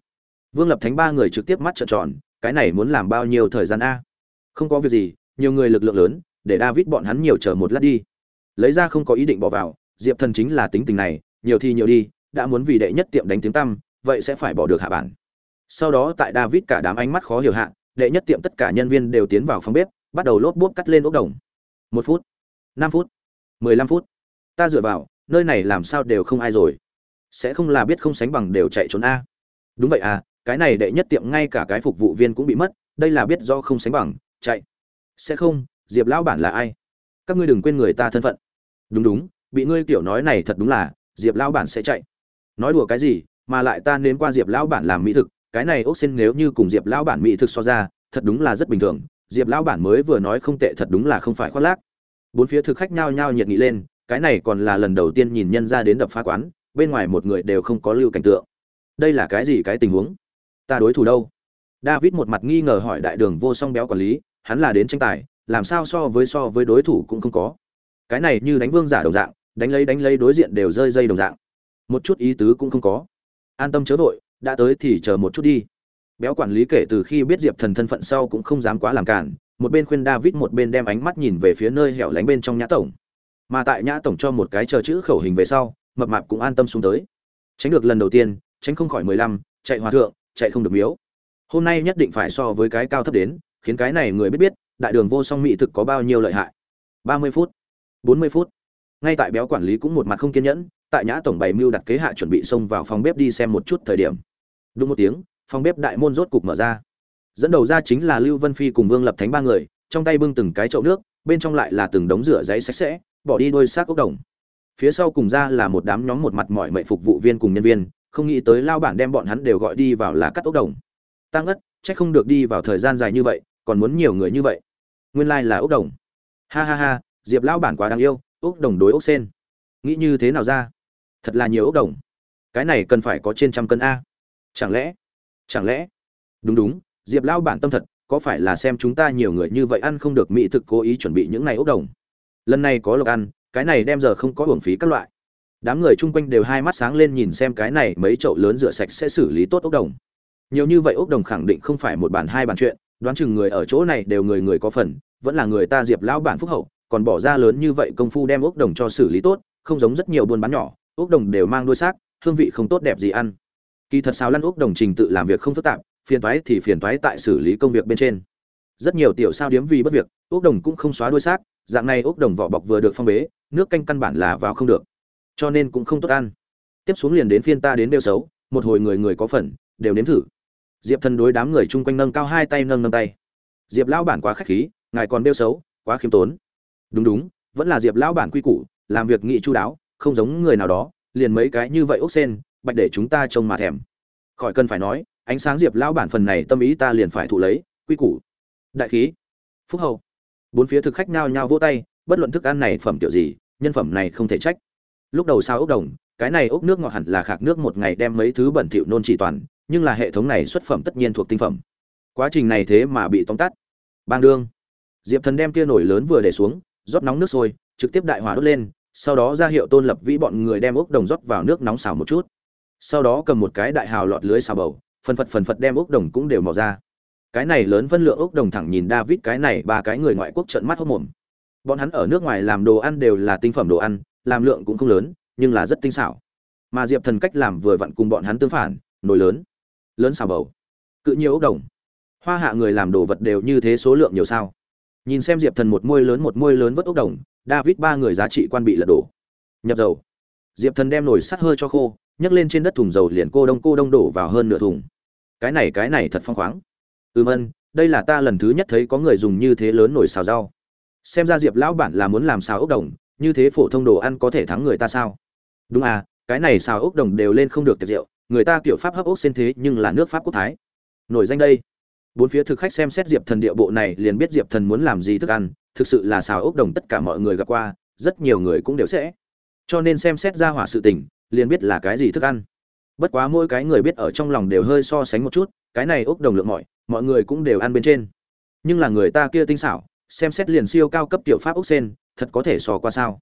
Vương lập thánh ba người trực tiếp mắt trợn tròn, cái này muốn làm bao nhiêu thời gian a? Không có việc gì, nhiều người lực lượng lớn, để david bọn hắn nhiều chờ một lát đi. Lấy ra không có ý định bỏ vào, diệp thần chính là tính tình này, nhiều thì nhiều đi, đã muốn vì đệ nhất tiệm đánh tiếng tăm, vậy sẽ phải bỏ được hạ bản. Sau đó tại david cả đám ánh mắt khó hiểu hạ, đệ nhất tiệm tất cả nhân viên đều tiến vào phòng bếp, bắt đầu lốp bốp cắt lên ốc đồng. Một phút, năm phút, mười lăm phút. Ta dựa vào, nơi này làm sao đều không ai rồi. Sẽ không là biết không sánh bằng đều chạy trốn a. Đúng vậy à cái này đệ nhất tiệm ngay cả cái phục vụ viên cũng bị mất, đây là biết do không sánh bằng chạy. Sẽ không, diệp lão bản là ai? Các ngươi đừng quên người ta thân phận. Đúng đúng, bị ngươi kiểu nói này thật đúng là, diệp lão bản sẽ chạy. Nói đùa cái gì, mà lại ta nếm qua diệp lão bản làm mỹ thực, cái này ốc xin nếu như cùng diệp lão bản mỹ thực so ra, thật đúng là rất bình thường. Diệp lão bản mới vừa nói không tệ thật đúng là không phải khoác lác. Bốn phía thực khách nhao nhao nhiệt nghị lên, cái này còn là lần đầu tiên nhìn nhân ra đến đập phá quán, bên ngoài một người đều không có lưu cảnh tượng. Đây là cái gì cái tình huống? Ta đối thủ đâu? David một mặt nghi ngờ hỏi đại đường vô song béo quản lý hắn là đến tranh tài, làm sao so với so với đối thủ cũng không có. Cái này như đánh vương giả đồng dạng, đánh lấy đánh lấy đối diện đều rơi dây đồng dạng. Một chút ý tứ cũng không có. An tâm chớ vội, đã tới thì chờ một chút đi. Béo quản lý kể từ khi biết diệp thần thân phận sau cũng không dám quá làm cản một bên khuyên david, một bên đem ánh mắt nhìn về phía nơi hẻo lánh bên trong nhã tổng. Mà tại nhã tổng cho một cái chờ chữ khẩu hình về sau, mập mạp cũng an tâm xuống tới. Tránh được lần đầu tiên, tránh không khỏi mười lăm, chạy hòa thượng, chạy không được miếu. Hôm nay nhất định phải so với cái cao thấp đến khiến cái này người biết biết, đại đường vô song mỹ thực có bao nhiêu lợi hại. Ba mươi phút, bốn mươi phút. Ngay tại béo quản lý cũng một mặt không kiên nhẫn, tại nhã tổng bày mưu đặt kế hạ chuẩn bị xông vào phòng bếp đi xem một chút thời điểm. Đúng một tiếng, phòng bếp đại môn rốt cục mở ra. Dẫn đầu ra chính là lưu vân phi cùng vương lập thánh ba người, trong tay bưng từng cái chậu nước, bên trong lại là từng đống rửa giấy sạch sẽ, bỏ đi đôi xác ốc đồng. Phía sau cùng ra là một đám nhóm một mặt mọi mệnh phục vụ viên cùng nhân viên, không nghĩ tới lao bản đem bọn hắn đều gọi đi vào là cắt ốc đồng. Tăng ất chắc không được đi vào thời gian dài như vậy còn muốn nhiều người như vậy. Nguyên lai là ốc đồng. Ha ha ha, diệp lão bản quá đáng yêu ốc đồng đối ốc sen. Nghĩ như thế nào ra? Thật là nhiều ốc đồng. Cái này cần phải có trên trăm cân a. Chẳng lẽ? Chẳng lẽ? Đúng đúng, diệp lão bản tâm thật, có phải là xem chúng ta nhiều người như vậy ăn không được mỹ thực cố ý chuẩn bị những này ốc đồng? Lần này có lộc ăn, cái này đem giờ không có hưởng phí các loại. Đám người chung quanh đều hai mắt sáng lên nhìn xem cái này mấy chậu lớn rửa sạch sẽ xử lý tốt ốc đồng nhiều như vậy ốc đồng khẳng định không phải một bản hai bản chuyện, đoán chừng người ở chỗ này đều người người có phần, vẫn là người ta diệp lão bản phúc hậu, còn bỏ ra lớn như vậy công phu đem ốc đồng cho xử lý tốt, không giống rất nhiều buôn bán nhỏ ốc đồng đều mang đuôi xác, hương vị không tốt đẹp gì ăn. Kỳ thật sao lăn ốc đồng trình tự làm việc không phức tạp, phiền toái thì phiền toái tại xử lý công việc bên trên. Rất nhiều tiểu sao điếm vì bất việc ốc đồng cũng không xóa đuôi xác, dạng này ốc đồng vỏ bọc vừa được phong bế, nước canh căn bản là vào không được. Cho nên cũng không tốt ăn. Tiếp xuống liền đến phiên ta đến đeo xấu, một hồi người người có phần đều nếm thử. Diệp thần đối đám người chung quanh nâng cao hai tay nâng nâng tay. Diệp lão bản quá khách khí, ngài còn đeo xấu, quá khiêm tốn. Đúng đúng, vẫn là diệp lão bản quy củ, làm việc nghị chu đáo, không giống người nào đó, liền mấy cái như vậy ốc sen, bạch để chúng ta trông mà thèm. Khỏi cần phải nói, ánh sáng diệp lão bản phần này tâm ý ta liền phải thụ lấy, quy củ. Đại khí. Phúc hậu. Bốn phía thực khách nhao nhao vỗ tay, bất luận thức ăn này phẩm kiểu gì, nhân phẩm này không thể trách. Lúc đầu sao ốc đồng, cái này ốc nước ngọt hẳn là khạc nước một ngày đem mấy thứ bẩn thỉu nôn chỉ toàn nhưng là hệ thống này xuất phẩm tất nhiên thuộc tinh phẩm. Quá trình này thế mà bị tóm tắt. Bang đương. Diệp thần đem kia nổi lớn vừa để xuống, rót nóng nước sôi, trực tiếp đại hỏa đốt lên, sau đó ra hiệu tôn lập vĩ bọn người đem ốc đồng rót vào nước nóng xào một chút. Sau đó cầm một cái đại hào lọt lưới xào bầu, phần phật phần phật đem ốc đồng cũng đều mò ra. Cái này lớn phân lượng ốc đồng thẳng nhìn david, cái này ba cái người ngoại quốc trợn mắt hốc mồm. Bọn hắn ở nước ngoài làm đồ ăn đều là tinh phẩm đồ ăn, làm lượng cũng không lớn, nhưng là rất tinh xảo. Mà diệp thần cách làm vừa vặn cùng bọn hắn tương phản, nồi lớn lớn xào bầu, cự nhiều ốc đồng. Hoa hạ người làm đồ vật đều như thế số lượng nhiều sao? Nhìn xem diệp thần một môi lớn một môi lớn vớt ốc đồng, david ba người giá trị quan bị lật đổ. Nhập dầu. Diệp thần đem nồi sắt hơi cho khô, nhấc lên trên đất thùng dầu liền cô đông cô đông đổ vào hơn nửa thùng. Cái này cái này thật phong khoáng. Ừm ân, đây là ta lần thứ nhất thấy có người dùng như thế lớn nồi xào rau. Xem ra diệp lão bản là muốn làm xào ốc đồng, như thế phổ thông đồ ăn có thể thắng người ta sao? Đúng à cái này xào ốc đồng đều lên không được tiệc rượu người ta kiểu pháp hấp ốc xên thế nhưng là nước pháp quốc thái. Nổi danh đây. Bốn phía thực khách xem xét diệp thần địa bộ này liền biết diệp thần muốn làm gì thức ăn, thực sự là xào ốc đồng tất cả mọi người gặp qua, rất nhiều người cũng đều sẽ. Cho nên xem xét ra hỏa sự tình, liền biết là cái gì thức ăn. Bất quá mỗi cái người biết ở trong lòng đều hơi so sánh một chút, cái này ốc đồng lượng mọi mọi người cũng đều ăn bên trên. Nhưng là người ta kia tinh xảo, xem xét liền siêu cao cấp tiểu pháp ốc sen thật có thể so qua sao.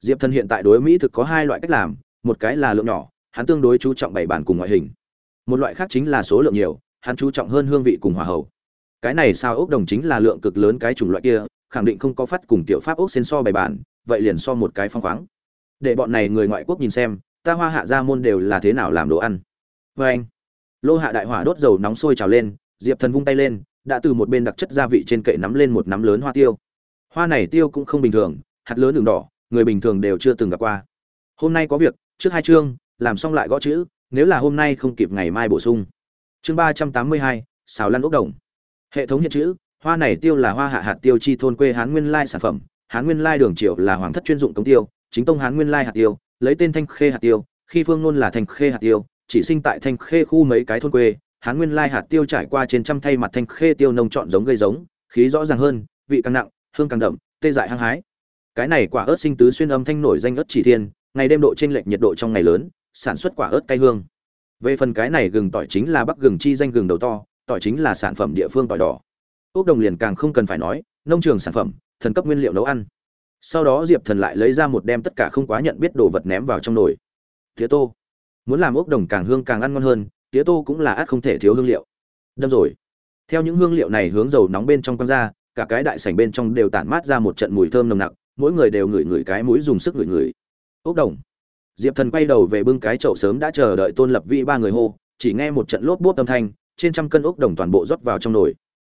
Diệp thần hiện tại đối mỹ thực có hai loại cách làm, một cái là lượng nhỏ hắn tương đối chú trọng bảy bản cùng ngoại hình. Một loại khác chính là số lượng nhiều, hắn chú trọng hơn hương vị cùng hòa hậu. Cái này sao ốc đồng chính là lượng cực lớn cái chủng loại kia, khẳng định không có phát cùng tiểu pháp ốc xen so bảy bản, vậy liền so một cái phong khoáng. Để bọn này người ngoại quốc nhìn xem, ta hoa hạ gia môn đều là thế nào làm đồ ăn. Vê anh, lô hạ đại hỏa đốt dầu nóng sôi trào lên, diệp thần vung tay lên, đã từ một bên đặc chất gia vị trên kệ nắm lên một nắm lớn hoa tiêu. Hoa này tiêu cũng không bình thường, hạt lớn đường đỏ, người bình thường đều chưa từng gặp qua. Hôm nay có việc, trước hai chương làm xong lại gõ chữ, nếu là hôm nay không kịp ngày mai bổ sung. Chương ba trăm tám mươi hai, xào lăn ốc đồng. Hệ thống hiện chữ, hoa này tiêu là hoa hạ hạt tiêu chi thôn quê hán nguyên lai sản phẩm. Hán nguyên lai đường triệu là hoàng thất chuyên dụng cống tiêu, chính tông hán nguyên lai hạt tiêu, lấy tên thanh khê hạt tiêu, khi phương nôn là thanh khê hạt tiêu, chỉ sinh tại thanh khê khu mấy cái thôn quê. Hán nguyên lai hạt tiêu trải qua trên trăm thay mặt thanh khê tiêu nông chọn giống gây giống, khí rõ ràng hơn, vị càng nặng, hương càng đậm, tê dại hăng hái. Cái này quả ớt sinh tứ xuyên âm thanh nổi danh ớt chỉ thiên, ngày đêm độ trên lệch nhiệt độ trong ngày lớn sản xuất quả ớt cay hương. Về phần cái này gừng tỏi chính là bắc gừng chi danh gừng đầu to, tỏi chính là sản phẩm địa phương tỏi đỏ. Ốc đồng liền càng không cần phải nói, nông trường sản phẩm, thần cấp nguyên liệu nấu ăn. Sau đó diệp thần lại lấy ra một đem tất cả không quá nhận biết đồ vật ném vào trong nồi. Tía tô. Muốn làm ốc đồng càng hương càng ăn ngon hơn, tía tô cũng là át không thể thiếu hương liệu. Đâm rồi. Theo những hương liệu này hướng dầu nóng bên trong con ra, cả cái đại sảnh bên trong đều tản mát ra một trận mùi thơm nồng nặc, mỗi người đều ngửi ngửi cái mũi dùng sức ngửi ngửi. Ốc đồng diệp thần quay đầu về bưng cái chậu sớm đã chờ đợi tôn lập vĩ ba người hô, chỉ nghe một trận lốp bốp âm thanh, trên trăm cân ốc đồng toàn bộ rót vào trong nồi.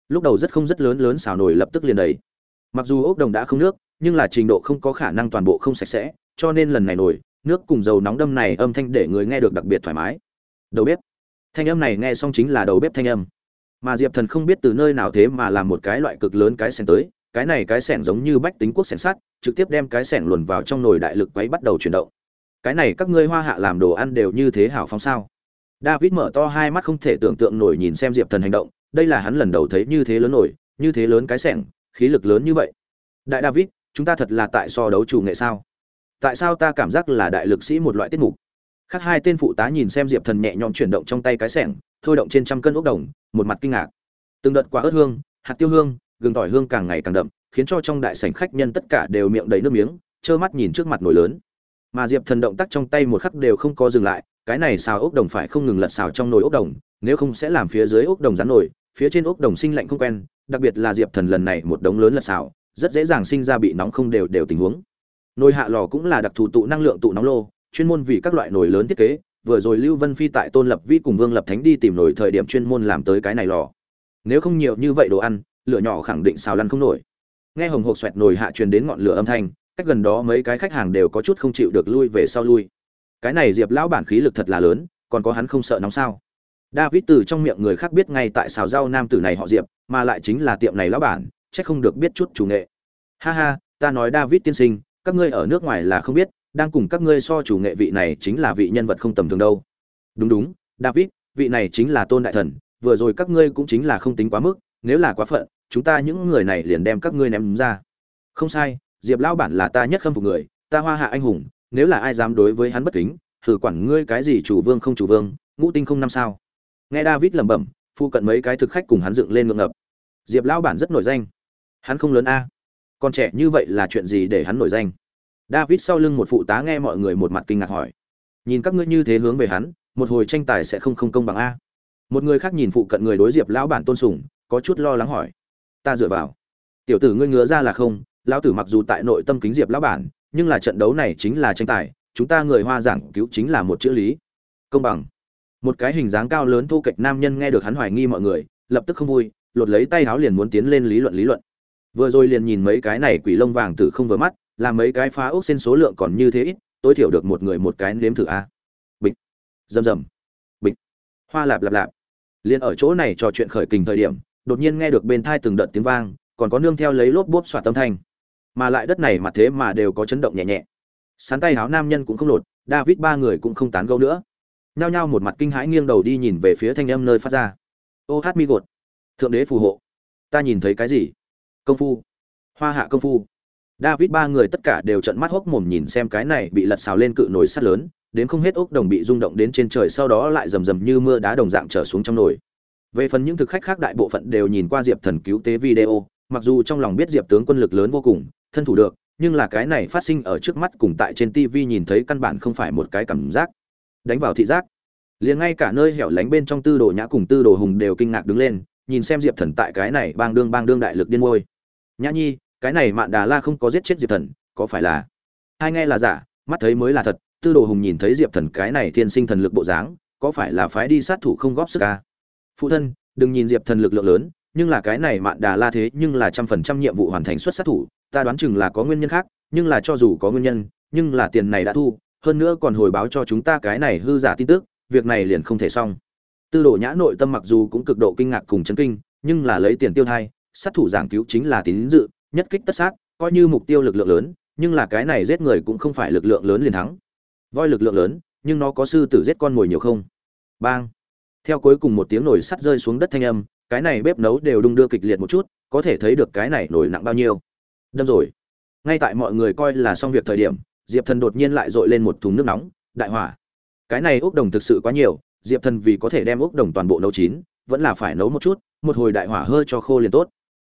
Lúc đầu rất không rất lớn lớn xào nồi lập tức liền đầy. Mặc dù ốc đồng đã không nước, nhưng là trình độ không có khả năng toàn bộ không sạch sẽ, cho nên lần này nồi, nước cùng dầu nóng đâm này âm thanh để người nghe được đặc biệt thoải mái. Đầu bếp. Thanh âm này nghe xong chính là đầu bếp thanh âm. Mà diệp thần không biết từ nơi nào thế mà làm một cái loại cực lớn cái sẻng tới, cái này cái sẻng giống như bách tính quốc sẻng sắt, trực tiếp đem cái sẻng luồn vào trong nồi đại lực quấy bắt đầu chuyển động cái này các ngươi hoa hạ làm đồ ăn đều như thế hảo phóng sao? David mở to hai mắt không thể tưởng tượng nổi nhìn xem diệp thần hành động, đây là hắn lần đầu thấy như thế lớn nổi, như thế lớn cái sẻng, khí lực lớn như vậy. Đại david, chúng ta thật là tại so đấu chủ nghệ sao? Tại sao ta cảm giác là đại lực sĩ một loại tiết mục? Khác hai tên phụ tá nhìn xem diệp thần nhẹ nhõm chuyển động trong tay cái sẻng, thôi động trên trăm cân ốc đồng, một mặt kinh ngạc. Từng đợt quả ớt hương, hạt tiêu hương, gừng tỏi hương càng ngày càng đậm, khiến cho trong đại sảnh khách nhân tất cả đều miệng đầy nước miếng, trơ mắt nhìn trước mặt nồi lớn mà diệp thần động tác trong tay một khắc đều không có dừng lại, cái này xào ốc đồng phải không ngừng lật xào trong nồi ốc đồng, nếu không sẽ làm phía dưới ốc đồng rắn nổi phía trên ốc đồng sinh lạnh không quen, đặc biệt là diệp thần lần này một đống lớn lật xào, rất dễ dàng sinh ra bị nóng không đều đều tình huống. Nồi hạ lò cũng là đặc thù tụ năng lượng tụ nóng lô, chuyên môn vì các loại nồi lớn thiết kế, vừa rồi lưu vân phi tại tôn lập vi cùng vương lập thánh đi tìm nồi thời điểm chuyên môn làm tới cái này lò. Nếu không nhiều như vậy đồ ăn, lửa nhỏ khẳng định xào lăn không nổi. Nghe hồng hộp xoẹt nồi hạ truyền đến ngọn lửa âm thanh cách gần đó mấy cái khách hàng đều có chút không chịu được lui về sau lui. Cái này diệp lão bản khí lực thật là lớn, còn có hắn không sợ nóng sao? David từ trong miệng người khác biết ngay tại xào rau nam tử này họ diệp, mà lại chính là tiệm này lão bản, chắc không được biết chút chủ nghệ. Ha ha, ta nói david tiên sinh, các ngươi ở nước ngoài là không biết, đang cùng các ngươi so chủ nghệ vị này chính là vị nhân vật không tầm thường đâu. Đúng đúng, david, vị này chính là tôn đại thần, vừa rồi các ngươi cũng chính là không tính quá mức, nếu là quá phận, chúng ta những người này liền đem các ngươi ném ra. Không sai diệp lão bản là ta nhất khâm phục người, ta hoa hạ anh hùng, nếu là ai dám đối với hắn bất kính thử quản ngươi cái gì chủ vương không chủ vương, ngũ tinh không năm sao? Nghe david lẩm bẩm phụ cận mấy cái thực khách cùng hắn dựng lên ngượng ngập. Diệp lão bản rất nổi danh. Hắn không lớn a. Còn trẻ như vậy là chuyện gì để hắn nổi danh? David sau lưng một phụ tá nghe mọi người một mặt kinh ngạc hỏi. Nhìn các ngươi như thế hướng về hắn, một hồi tranh tài sẽ không không công bằng a. Một người khác nhìn phụ cận người đối diệp lão bản tôn sùng, có chút lo lắng hỏi. Ta dựa vào. Tiểu tử ngươi ngứa ra là không lão tử mặc dù tại nội tâm kính diệp lão bản, nhưng là trận đấu này chính là tranh tài, chúng ta người hoa giảng cứu chính là một chữ lý. Công bằng. Một cái hình dáng cao lớn thu kịch nam nhân nghe được hắn hoài nghi mọi người, lập tức không vui, lột lấy tay áo liền muốn tiến lên lý luận lý luận. Vừa rồi liền nhìn mấy cái này quỷ lông vàng tử không vừa mắt làm mấy cái phá ốc xin số lượng còn như thế ít, tối thiểu được một người một cái nếm thử a. Bịch. Rầm rầm. Bịch. Hoa lạp lạp lạp. Liền ở chỗ này trò chuyện khởi kình thời điểm, đột nhiên nghe được bên thai từng đợt tiếng vang, còn có nương theo lấy lốp bốp xoạt tâm thanh mà lại đất này mặt thế mà đều có chấn động nhẹ nhẹ. Sán tay háo nam nhân cũng không lột, david ba người cũng không tán gẫu nữa. Nhao nhao một mặt kinh hãi nghiêng đầu đi nhìn về phía thanh âm nơi phát ra. Ô hát mi gột. Thượng đế phù hộ. Ta nhìn thấy cái gì? Công phu. Hoa hạ công phu. David ba người tất cả đều trợn mắt hốc mồm nhìn xem cái này bị lật xào lên cự nồi sắt lớn, đến không hết ốc đồng bị rung động đến trên trời sau đó lại rầm rầm như mưa đá đồng dạng trở xuống trong nồi. Về phần những thực khách khác đại bộ phận đều nhìn qua diệp thần cứu tế video, mặc dù trong lòng biết diệp tướng quân lực lớn vô cùng thân thủ được, nhưng là cái này phát sinh ở trước mắt cùng tại trên tv nhìn thấy căn bản không phải một cái cảm giác. Đánh vào thị giác. Liền ngay cả nơi hẻo lánh bên trong tư đồ nhã cùng tư đồ hùng đều kinh ngạc đứng lên, nhìn xem diệp thần tại cái này bang đương bang đương đại lực điên môi. Nhã nhi, cái này mạn đà la không có giết chết diệp thần, có phải là? Hai nghe là giả, mắt thấy mới là thật, tư đồ hùng nhìn thấy diệp thần cái này thiên sinh thần lực bộ dáng, có phải là phái đi sát thủ không góp sức ca à? phụ thân, đừng nhìn diệp thần lực lượng lớn, nhưng là cái này mạn đà la thế nhưng là trăm phần trăm nhiệm vụ hoàn thành xuất sát thủ ta đoán chừng là có nguyên nhân khác, nhưng là cho dù có nguyên nhân, nhưng là tiền này đã thu, hơn nữa còn hồi báo cho chúng ta cái này hư giả tin tức, việc này liền không thể xong. Tư đồ nhã nội tâm mặc dù cũng cực độ kinh ngạc cùng chấn kinh, nhưng là lấy tiền tiêu thai, sát thủ giảng cứu chính là tín dự, nhất kích tất sát, coi như mục tiêu lực lượng lớn, nhưng là cái này giết người cũng không phải lực lượng lớn liền thắng. Voi lực lượng lớn, nhưng nó có sư tử giết con mồi nhiều không? Bang. Theo cuối cùng một tiếng nồi sắt rơi xuống đất thanh âm, cái này bếp nấu đều đung đưa kịch liệt một chút, có thể thấy được cái này nổi nặng bao nhiêu đâm rồi. Ngay tại mọi người coi là xong việc thời điểm, diệp thần đột nhiên lại dội lên một thùng nước nóng, đại hỏa. Cái này ốc đồng thực sự quá nhiều, diệp thần vì có thể đem ốc đồng toàn bộ nấu chín, vẫn là phải nấu một chút, một hồi đại hỏa hơi cho khô liền tốt.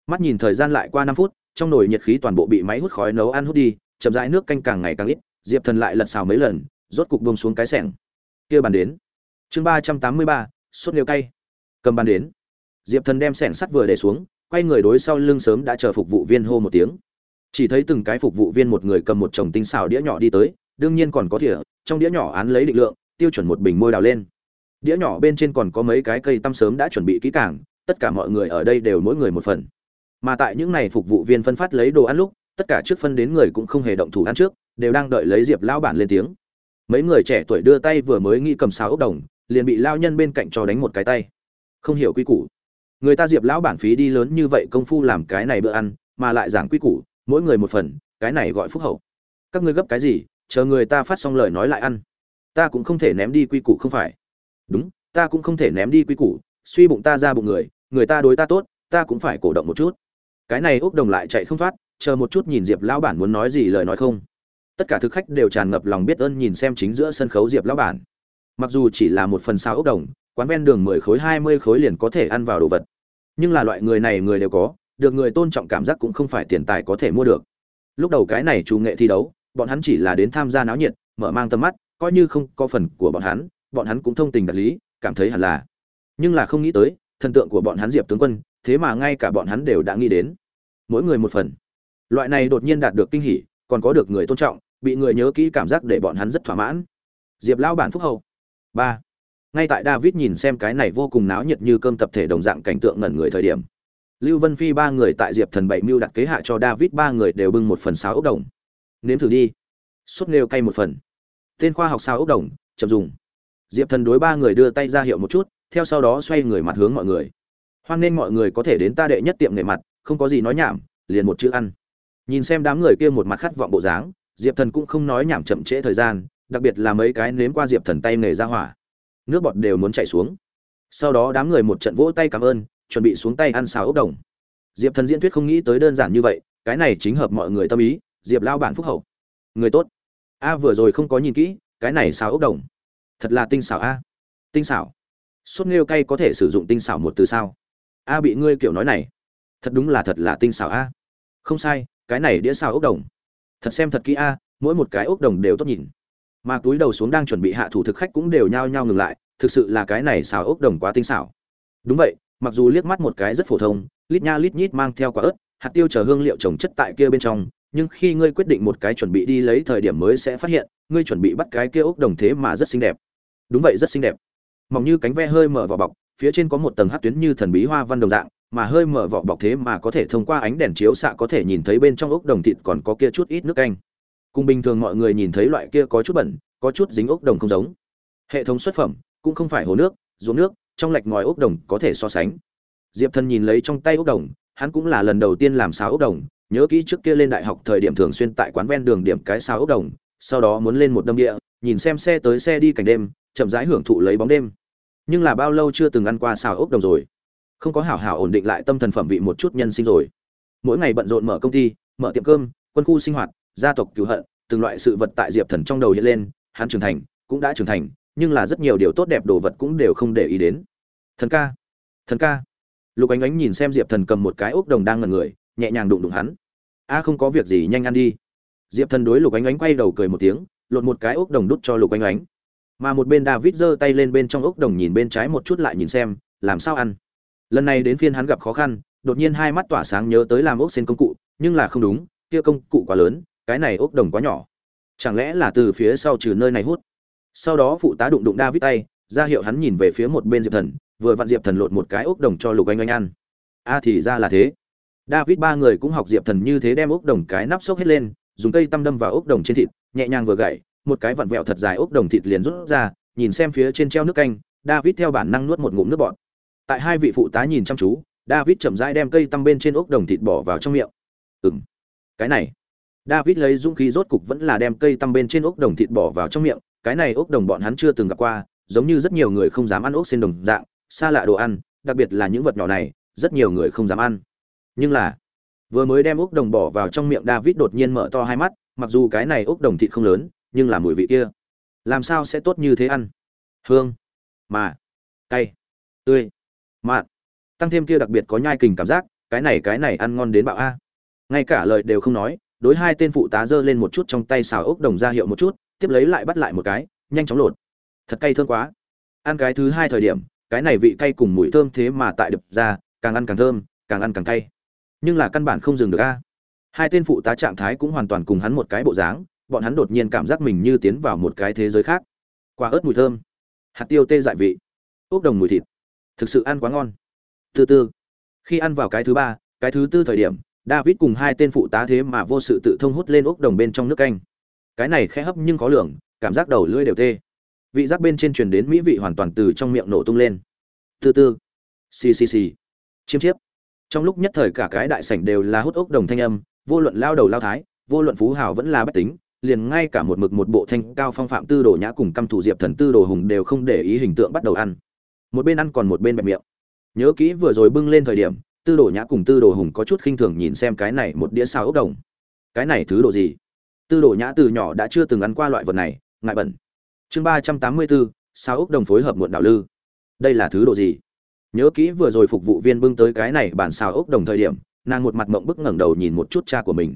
Mắt nhìn thời gian lại qua năm phút, trong nồi nhiệt khí toàn bộ bị máy hút khói nấu ăn hút đi, chậm rãi nước canh càng ngày càng ít, diệp thần lại lật xào mấy lần, rốt cục bông xuống cái sẻng. Kia bàn đến. Chương ba trăm tám mươi ba, sốt nêu cay. Cầm bàn đến. Diệp thần đem sẻng sắt vừa để xuống, quay người đối sau lưng sớm đã chờ phục vụ viên hô một tiếng chỉ thấy từng cái phục vụ viên một người cầm một chồng tinh xào đĩa nhỏ đi tới, đương nhiên còn có thìa, trong đĩa nhỏ án lấy định lượng, tiêu chuẩn một bình môi đào lên. Đĩa nhỏ bên trên còn có mấy cái cây tăm sớm đã chuẩn bị kỹ càng, tất cả mọi người ở đây đều mỗi người một phần. Mà tại những này phục vụ viên phân phát lấy đồ ăn lúc, tất cả trước phân đến người cũng không hề động thủ ăn trước, đều đang đợi lấy diệp lão bản lên tiếng. Mấy người trẻ tuổi đưa tay vừa mới nghĩ cầm xào ốc đồng, liền bị lao nhân bên cạnh cho đánh một cái tay. Không hiểu quy củ. Người ta diệp lão bản phí đi lớn như vậy công phu làm cái này bữa ăn, mà lại giảng quy củ mỗi người một phần, cái này gọi phúc hậu. Các ngươi gấp cái gì, chờ người ta phát xong lời nói lại ăn. Ta cũng không thể ném đi quy củ không phải. Đúng, ta cũng không thể ném đi quy củ, suy bụng ta ra bụng người người ta đối ta tốt, ta cũng phải cổ động một chút. Cái này úc đồng lại chạy không thoát, chờ một chút nhìn diệp lão bản muốn nói gì lời nói không. Tất cả thực khách đều tràn ngập lòng biết ơn nhìn xem chính giữa sân khấu diệp lão bản. Mặc dù chỉ là một phần sao ốc đồng, quán ven đường mười khối, hai mươi khối liền có thể ăn vào đồ vật. Nhưng là loại người này người đều có được người tôn trọng cảm giác cũng không phải tiền tài có thể mua được. Lúc đầu cái này chủ nghệ thi đấu, bọn hắn chỉ là đến tham gia náo nhiệt, mở mang tầm mắt, coi như không có phần của bọn hắn bọn hắn cũng thông tình đạt lý, cảm thấy hẳn là. Nhưng là không nghĩ tới, thần tượng của bọn hắn diệp tướng quân, thế mà ngay cả bọn hắn đều đã nghĩ đến. Mỗi người một phần. Loại này đột nhiên đạt được kinh hỉ, còn có được người tôn trọng, bị người nhớ kỹ cảm giác để bọn hắn rất thỏa mãn. Diệp lão bản phúc hậu. Ba. Ngay tại david nhìn xem cái này vô cùng náo nhiệt như cơm tập thể đồng dạng cảnh tượng ngẩn người thời điểm lưu vân phi ba người tại diệp thần bảy mưu đặt kế hạ cho david ba người đều bưng một phần sáo ốc đồng. Nếm thử đi. Sốt nêu cay một phần. Tên khoa học sáo ốc đồng, chậm dùng. Diệp thần đối ba người đưa tay ra hiệu một chút, theo sau đó xoay người mặt hướng mọi người. Hoan nên mọi người có thể đến ta đệ nhất tiệm nghệ mặt, không có gì nói nhảm, liền một chữ ăn. Nhìn xem đám người kia một mặt khát vọng bộ dáng, diệp thần cũng không nói nhảm chậm trễ thời gian, đặc biệt là mấy cái nếm qua diệp thần tay nghề ra hỏa. Nước bọt đều muốn chảy xuống. Sau đó đám người một trận vỗ tay cảm ơn chuẩn bị xuống tay ăn xào ốc đồng. Diệp thần diễn thuyết không nghĩ tới đơn giản như vậy, cái này chính hợp mọi người tâm ý, diệp lao bản phúc hậu. Người tốt. A vừa rồi không có nhìn kỹ, cái này xào ốc đồng. Thật là tinh xảo a. Tinh xảo. Sốt nêu cay có thể sử dụng tinh xảo một từ sao? A bị ngươi kiểu nói này. Thật đúng là thật là tinh xảo a. Không sai, cái này đĩa xào ốc đồng. Thật xem thật kỹ a, mỗi một cái ốc đồng đều tốt nhìn. Mà túi đầu xuống đang chuẩn bị hạ thủ thực khách cũng đều nhao nhao ngừng lại, thực sự là cái này xào ốc đồng quá tinh xảo. Đúng vậy mặc dù liếc mắt một cái rất phổ thông, lít nha lít nhít mang theo quả ớt, hạt tiêu chờ hương liệu trồng chất tại kia bên trong, nhưng khi ngươi quyết định một cái chuẩn bị đi lấy thời điểm mới sẽ phát hiện, ngươi chuẩn bị bắt cái kia ốc đồng thế mà rất xinh đẹp. Đúng vậy, rất xinh đẹp. Mỏng như cánh ve hơi mở vỏ bọc, phía trên có một tầng hát tuyến như thần bí hoa văn đồng dạng, mà hơi mở vỏ bọc thế mà có thể thông qua ánh đèn chiếu xạ có thể nhìn thấy bên trong ốc đồng thịt còn có kia chút ít nước canh. Cùng bình thường mọi người nhìn thấy loại kia có chút bẩn, có chút dính ốc đồng không giống. Hệ thống xuất phẩm, cũng không phải hồ nước, ruộng nước trong lạch ngòi ốc đồng có thể so sánh. Diệp thần nhìn lấy trong tay ốc đồng, hắn cũng là lần đầu tiên làm xào ốc đồng, nhớ kỹ trước kia lên đại học thời điểm thường xuyên tại quán ven đường điểm cái xào ốc đồng, sau đó muốn lên một đâm địa, nhìn xem xe tới xe đi cảnh đêm, chậm rãi hưởng thụ lấy bóng đêm. Nhưng là bao lâu chưa từng ăn qua xào ốc đồng rồi. Không có hảo hảo ổn định lại tâm thần phẩm vị một chút nhân sinh rồi. Mỗi ngày bận rộn mở công ty, mở tiệm cơm, quân khu sinh hoạt, gia tộc cứu hận, từng loại sự vật tại diệp thần trong đầu hiện lên, hắn trưởng thành, cũng đã trưởng thành nhưng là rất nhiều điều tốt đẹp đồ vật cũng đều không để ý đến. Thần ca thần ca. Lục ánh ánh nhìn xem diệp thần cầm một cái ốc đồng đang ngần người, nhẹ nhàng đụng đụng hắn. A, không có việc gì, nhanh ăn đi. Diệp thần đối lục ánh ánh quay đầu cười một tiếng, lột một cái ốc đồng đút cho lục ánh ánh. Mà một bên david giơ tay lên bên trong ốc đồng nhìn bên trái một chút lại nhìn xem, làm sao ăn? Lần này đến phiên hắn gặp khó khăn, đột nhiên hai mắt tỏa sáng nhớ tới làm ốc xên công cụ, nhưng là không đúng, kia công cụ quá lớn, cái này ốc đồng quá nhỏ. Chẳng lẽ là từ phía sau trừ nơi này hút? Sau đó phụ tá đụng đụng david tay, ra hiệu hắn nhìn về phía một bên diệp thần, vừa vặn diệp thần lột một cái ốc đồng cho lục anh anh ăn. A thì ra là thế. David ba người cũng học diệp thần như thế đem ốc đồng cái nắp xốc hết lên, dùng cây tăm đâm vào ốc đồng trên thịt, nhẹ nhàng vừa gậy, một cái vặn vẹo thật dài ốc đồng thịt liền rút ra, nhìn xem phía trên treo nước canh, david theo bản năng nuốt một ngụm nước bọt. Tại hai vị phụ tá nhìn chăm chú, david chậm rãi đem cây tăm bên trên ốc đồng thịt bỏ vào trong miệng. Ừng cái này. David lấy dũng khí rốt cục vẫn là đem cây tăm bên trên ốc đồng thịt bỏ vào trong miệng cái này ốc đồng bọn hắn chưa từng gặp qua giống như rất nhiều người không dám ăn ốc xin đồng dạng xa lạ đồ ăn đặc biệt là những vật nhỏ này rất nhiều người không dám ăn. Nhưng là vừa mới đem ốc đồng bỏ vào trong miệng david đột nhiên mở to hai mắt mặc dù cái này ốc đồng thịt không lớn nhưng là mùi vị kia. Làm sao sẽ tốt như thế ăn? Hương mà cay tươi mặn, tăng thêm kia đặc biệt có nhai kình cảm giác cái này cái này ăn ngon đến bạo a. Ngay cả lời đều không nói đối hai tên phụ tá giơ lên một chút trong tay xào ốc đồng ra hiệu một chút tiếp lấy lại bắt lại một cái, nhanh chóng lột. Thật cay thơm quá. Ăn cái thứ hai thời điểm, cái này vị cay cùng mùi thơm thế mà tại đập ra, càng ăn càng thơm, càng ăn càng cay. Nhưng là căn bản không dừng được a. À? Hai tên phụ tá trạng thái cũng hoàn toàn cùng hắn một cái bộ dáng, bọn hắn đột nhiên cảm giác mình như tiến vào một cái thế giới khác. Quả ớt mùi thơm. Hạt tiêu tê dại vị. Ốc đồng mùi thịt. Thực sự ăn quá ngon. Từ từ. Khi ăn vào cái thứ ba, cái thứ tư thời điểm, david cùng hai tên phụ tá thế mà vô sự tự thông hút lên ốc đồng bên trong nước canh cái này khẽ hấp nhưng khó lường, cảm giác đầu lưỡi đều tê. Vị giác bên trên truyền đến mỹ vị hoàn toàn từ trong miệng nổ tung lên. Từ từ. Xì xì xì. Chiêm chiếp. Trong lúc nhất thời cả cái đại sảnh đều là hút ốc đồng thanh âm, vô luận lao đầu lao thái, vô luận phú hào vẫn là bất tính, liền ngay cả một mực một bộ thanh cao phong phạm tư đồ nhã cùng căm thủ diệp thần tư đồ hùng đều không để ý hình tượng bắt đầu ăn. Một bên ăn còn một bên bẹp miệng. Nhớ kỹ vừa rồi bưng lên thời điểm, tư đồ nhã cùng tư đồ hùng có chút khinh thường nhìn xem cái này một đĩa xào ốc đồng. Cái này thứ đồ gì? Tư đồ nhã từ nhỏ đã chưa từng ăn qua loại vật này, ngại bẩn. Chương ba trăm tám mươi bốn sao ốc đồng phối hợp muộn đạo lư. Đây là thứ đồ gì? Nhớ kỹ vừa rồi phục vụ viên bưng tới cái này bản xào ốc đồng thời điểm, nàng một mặt mộng bức ngẩng đầu nhìn một chút cha của mình.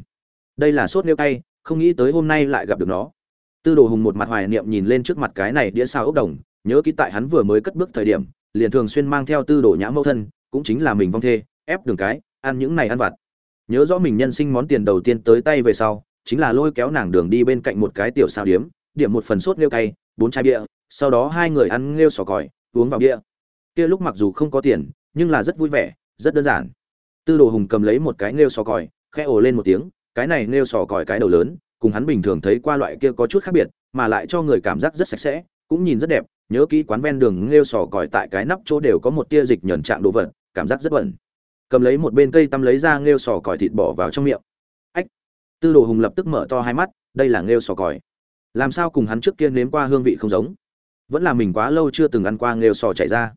Đây là sốt nêu cay, không nghĩ tới hôm nay lại gặp được nó. Tư đồ hùng một mặt hoài niệm nhìn lên trước mặt cái này đĩa xào ốc đồng, nhớ kỹ tại hắn vừa mới cất bước thời điểm, liền thường xuyên mang theo tư đồ nhã mẫu thân, cũng chính là mình vong thê, ép đường cái, ăn những này ăn vặt. Nhớ rõ mình nhân sinh món tiền đầu tiên tới tay về sau chính là lôi kéo nàng đường đi bên cạnh một cái tiểu sao điếm, điểm một phần sốt nêu cay, bốn chai bia, sau đó hai người ăn nêu sò còi, uống vào bia. Kia lúc mặc dù không có tiền, nhưng là rất vui vẻ, rất đơn giản. Tư đồ hùng cầm lấy một cái nêu sò còi, khẽ ồ lên một tiếng, cái này nêu sò còi cái đầu lớn, cùng hắn bình thường thấy qua loại kia có chút khác biệt, mà lại cho người cảm giác rất sạch sẽ, cũng nhìn rất đẹp, nhớ kỹ quán ven đường nêu sò còi tại cái nắp chỗ đều có một tia dịch nhờn trạng đồ vật, cảm giác rất bẩn. Cầm lấy một bên cây tăm lấy ra nêu sò còi thịt bỏ vào trong miệng tư đồ hùng lập tức mở to hai mắt, đây là nghêu sò còi. Làm sao cùng hắn trước kia nếm qua hương vị không giống? Vẫn là mình quá lâu chưa từng ăn qua nghêu sò chảy ra.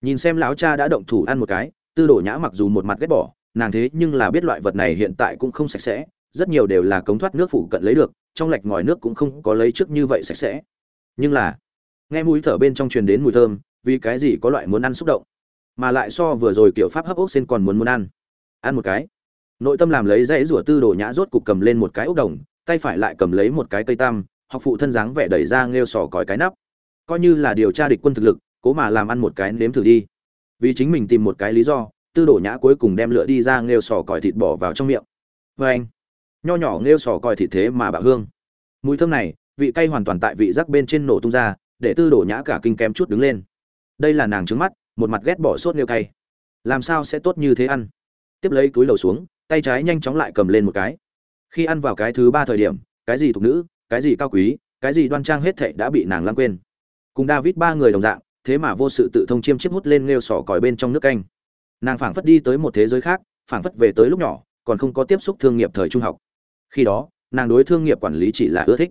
Nhìn xem lão cha đã động thủ ăn một cái, tư đồ nhã mặc dù một mặt ghét bỏ, nàng thế nhưng là biết loại vật này hiện tại cũng không sạch sẽ, rất nhiều đều là cống thoát nước phụ cận lấy được, trong lạch ngòi nước cũng không có lấy trước như vậy sạch sẽ. Nhưng là, nghe mũi thở bên trong truyền đến mùi thơm, vì cái gì có loại muốn ăn xúc động? Mà lại so vừa rồi kiểu pháp hấp ốc xin còn muốn muốn ăn. Ăn một cái nội tâm làm lấy dãy rủa tư đồ nhã rốt cục cầm lên một cái ốc đồng, tay phải lại cầm lấy một cái cây tam, học phụ thân dáng vẻ đẩy ra nghêu sò còi cái nắp. Coi như là điều tra địch quân thực lực, cố mà làm ăn một cái nếm thử đi. Vì chính mình tìm một cái lý do, tư đồ nhã cuối cùng đem lựa đi ra nghêu sò còi thịt bỏ vào trong miệng. Vê anh. Nho nhỏ nghêu sò còi thịt thế mà bạo hương. Mùi thơm này, vị cay hoàn toàn tại vị giác bên trên nổ tung ra, để tư đồ nhã cả kinh kém chút đứng lên. Đây là nàng trứng mắt, một mặt ghét bỏ sốt nghêu cay. Làm sao sẽ tốt như thế ăn? Tiếp lấy túi lầu xuống tay trái nhanh chóng lại cầm lên một cái. Khi ăn vào cái thứ ba thời điểm, cái gì thục nữ, cái gì cao quý, cái gì đoan trang hết thệ đã bị nàng lãng quên. Cùng david ba người đồng dạng, thế mà vô sự tự thông chiêm chiếp hút lên nghêu sỏ còi bên trong nước canh. Nàng phảng phất đi tới một thế giới khác, phảng phất về tới lúc nhỏ, còn không có tiếp xúc thương nghiệp thời trung học. Khi đó, nàng đối thương nghiệp quản lý chỉ là ưa thích.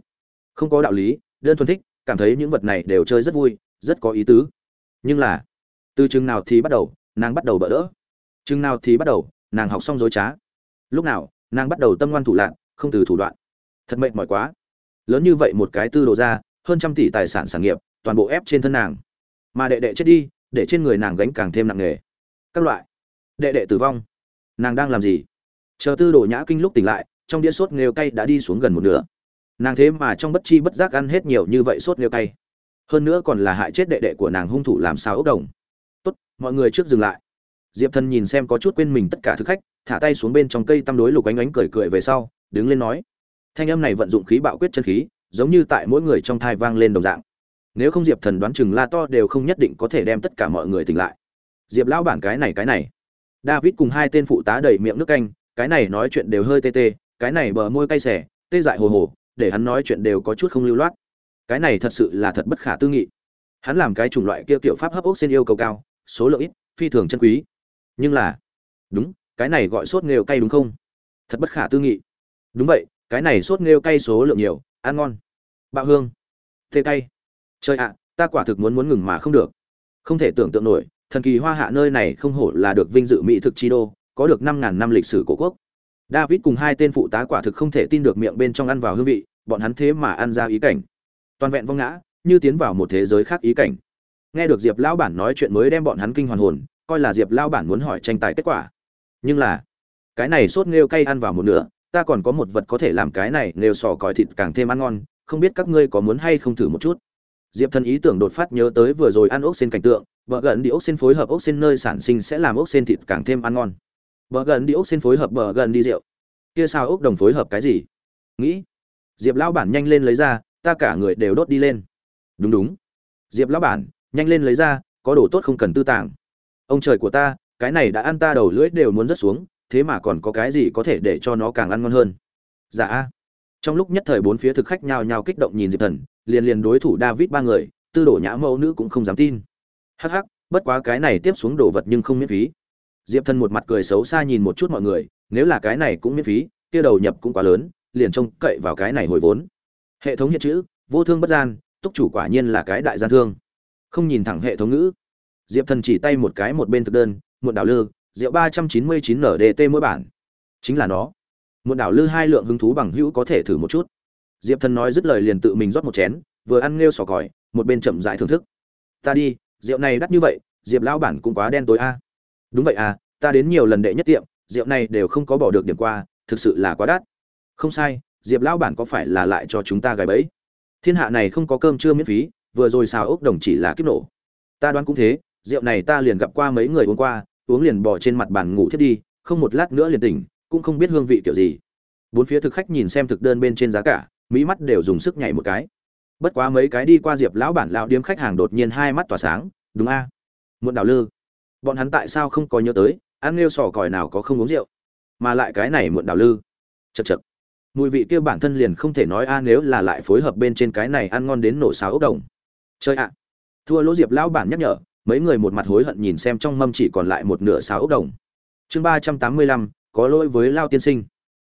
Không có đạo lý, đơn thuần thích, cảm thấy những vật này đều chơi rất vui, rất có ý tứ. Nhưng là, từ chừng nào thì bắt đầu, nàng bắt đầu bỡ đỡ. Chừng nào thì bắt đầu, nàng học xong dối trá lúc nào nàng bắt đầu tâm ngoan thủ lạn, không từ thủ đoạn. Thật mệt mỏi quá. Lớn như vậy một cái tư đồ ra hơn trăm tỷ tài sản sản nghiệp toàn bộ ép trên thân nàng. Mà đệ đệ chết đi để trên người nàng gánh càng thêm nặng nề. Các loại. Đệ đệ tử vong. Nàng đang làm gì? Chờ tư đồ nhã kinh lúc tỉnh lại trong đĩa sốt nghêu cay đã đi xuống gần một nửa. Nàng thế mà trong bất chi bất giác ăn hết nhiều như vậy sốt nghêu cay. Hơn nữa còn là hại chết đệ đệ của nàng hung thủ làm sao ốc đồng. Tốt mọi người trước dừng lại. Diệp thần nhìn xem có chút quên mình tất cả thực khách thả tay xuống bên trong cây tăm đối lục ánh ánh cười cười về sau, đứng lên nói. Thanh âm này vận dụng khí bạo quyết chân khí, giống như tại mỗi người trong thai vang lên đồng dạng. Nếu không diệp thần đoán chừng la to đều không nhất định có thể đem tất cả mọi người tỉnh lại. Diệp lão bản cái này cái này. David cùng hai tên phụ tá đầy miệng nước canh, cái này nói chuyện đều hơi tê tê, cái này bờ môi cay xẻ tê dại hồ hồ, để hắn nói chuyện đều có chút không lưu loát. Cái này thật sự là thật bất khả tư nghị. Hắn làm cái chủng loại kia kiểu pháp hấp ốc xin yêu cầu cao, số lượng ít, phi thường chân quý. Nhưng là, đúng cái này gọi sốt nghêu cay đúng không? Thật bất khả tư nghị. Đúng vậy, cái này sốt nghêu cay số lượng nhiều, ăn ngon. Bạo hương. Tê cay. Trời ạ, ta quả thực muốn muốn ngừng mà không được. Không thể tưởng tượng nổi, thần kỳ hoa hạ nơi này không hổ là được vinh dự mỹ thực chi đô, có được năm ngàn năm lịch sử cổ quốc. David cùng hai tên phụ tá quả thực không thể tin được miệng bên trong ăn vào hương vị, bọn hắn thế mà ăn ra ý cảnh. Toàn vẹn vong ngã, như tiến vào một thế giới khác ý cảnh. Nghe được diệp lão bản nói chuyện mới đem bọn hắn kinh hoàn hồn, coi là diệp lão bản muốn hỏi tranh tài kết quả nhưng là, cái này sốt nghêu cay ăn vào một nửa, ta còn có một vật có thể làm cái này nghêu sò còi thịt càng thêm ăn ngon, không biết các ngươi có muốn hay không thử một chút? Diệp thần ý tưởng đột phát nhớ tới vừa rồi ăn ốc xên cảnh tượng, vợ gần đi ốc xên phối hợp ốc xên nơi sản sinh sẽ làm ốc xên thịt càng thêm ăn ngon. Vợ gần đi ốc xên phối hợp bờ gần đi rượu. Kia sao ốc đồng phối hợp cái gì? Nghĩ. Diệp lão bản nhanh lên lấy ra, ta cả người đều đốt đi lên. Đúng đúng. Diệp lão bản, nhanh lên lấy ra, có đồ tốt không cần tư tàng. Ông trời của ta cái này đã ăn ta đầu lưỡi đều muốn rớt xuống, thế mà còn có cái gì có thể để cho nó càng ăn ngon hơn? Dạ. Trong lúc nhất thời bốn phía thực khách nhao nhao kích động nhìn diệp thần, liền liền đối thủ david ba người, tư đổ nhã mẫu nữ cũng không dám tin. Hắc hắc, bất quá cái này tiếp xuống đồ vật nhưng không miễn phí. Diệp thần một mặt cười xấu xa nhìn một chút mọi người, nếu là cái này cũng miễn phí, kia đầu nhập cũng quá lớn, liền trông cậy vào cái này hồi vốn. Hệ thống hiện chữ, vô thương bất gian, túc chủ quả nhiên là cái đại gian thương. Không nhìn thẳng hệ thống ngữ. Diệp thần chỉ tay một cái một bên thực đơn muộn đảo lư, rượu ba trăm chín mươi chín ndt mỗi bản. Chính là nó. Muộn đảo lư hai lượng hứng thú bằng hữu có thể thử một chút. Diệp thần nói dứt lời liền tự mình rót một chén, vừa ăn nghêu sò còi, một bên chậm rãi thưởng thức. Ta đi, rượu này đắt như vậy, diệp lão bản cũng quá đen tối a. Đúng vậy à ta đến nhiều lần đệ nhất tiệm, rượu này đều không có bỏ được điểm qua, thực sự là quá đắt. Không sai, diệp lão bản có phải là lại cho chúng ta gài bẫy? Thiên hạ này không có cơm trưa miễn phí, vừa rồi xào ốc đồng chỉ là kiếp nổ. Ta đoán cũng thế, rượu này ta liền gặp qua mấy người uống qua uống liền bỏ trên mặt bàn ngủ thiết đi, không một lát nữa liền tỉnh, cũng không biết hương vị kiểu gì. Bốn phía thực khách nhìn xem thực đơn bên trên giá cả, mỹ mắt đều dùng sức nhảy một cái. Bất quá mấy cái đi qua diệp lão bản lão điếm khách hàng đột nhiên hai mắt tỏa sáng, đúng a, muộn đào lư. Bọn hắn tại sao không có nhớ tới, ăn nêu sò còi nào có không uống rượu, mà lại cái này muộn đào lư. Chật chật mùi vị kia bản thân liền không thể nói a nếu là lại phối hợp bên trên cái này ăn ngon đến nổ sáo ốc đồng. Chơi ạ. Thua lỗ diệp lão bản nhắc nhở mấy người một mặt hối hận nhìn xem trong mâm chỉ còn lại một nửa xáo ốc đồng. Chương ba trăm tám mươi lăm, có lỗi với lao tiên sinh.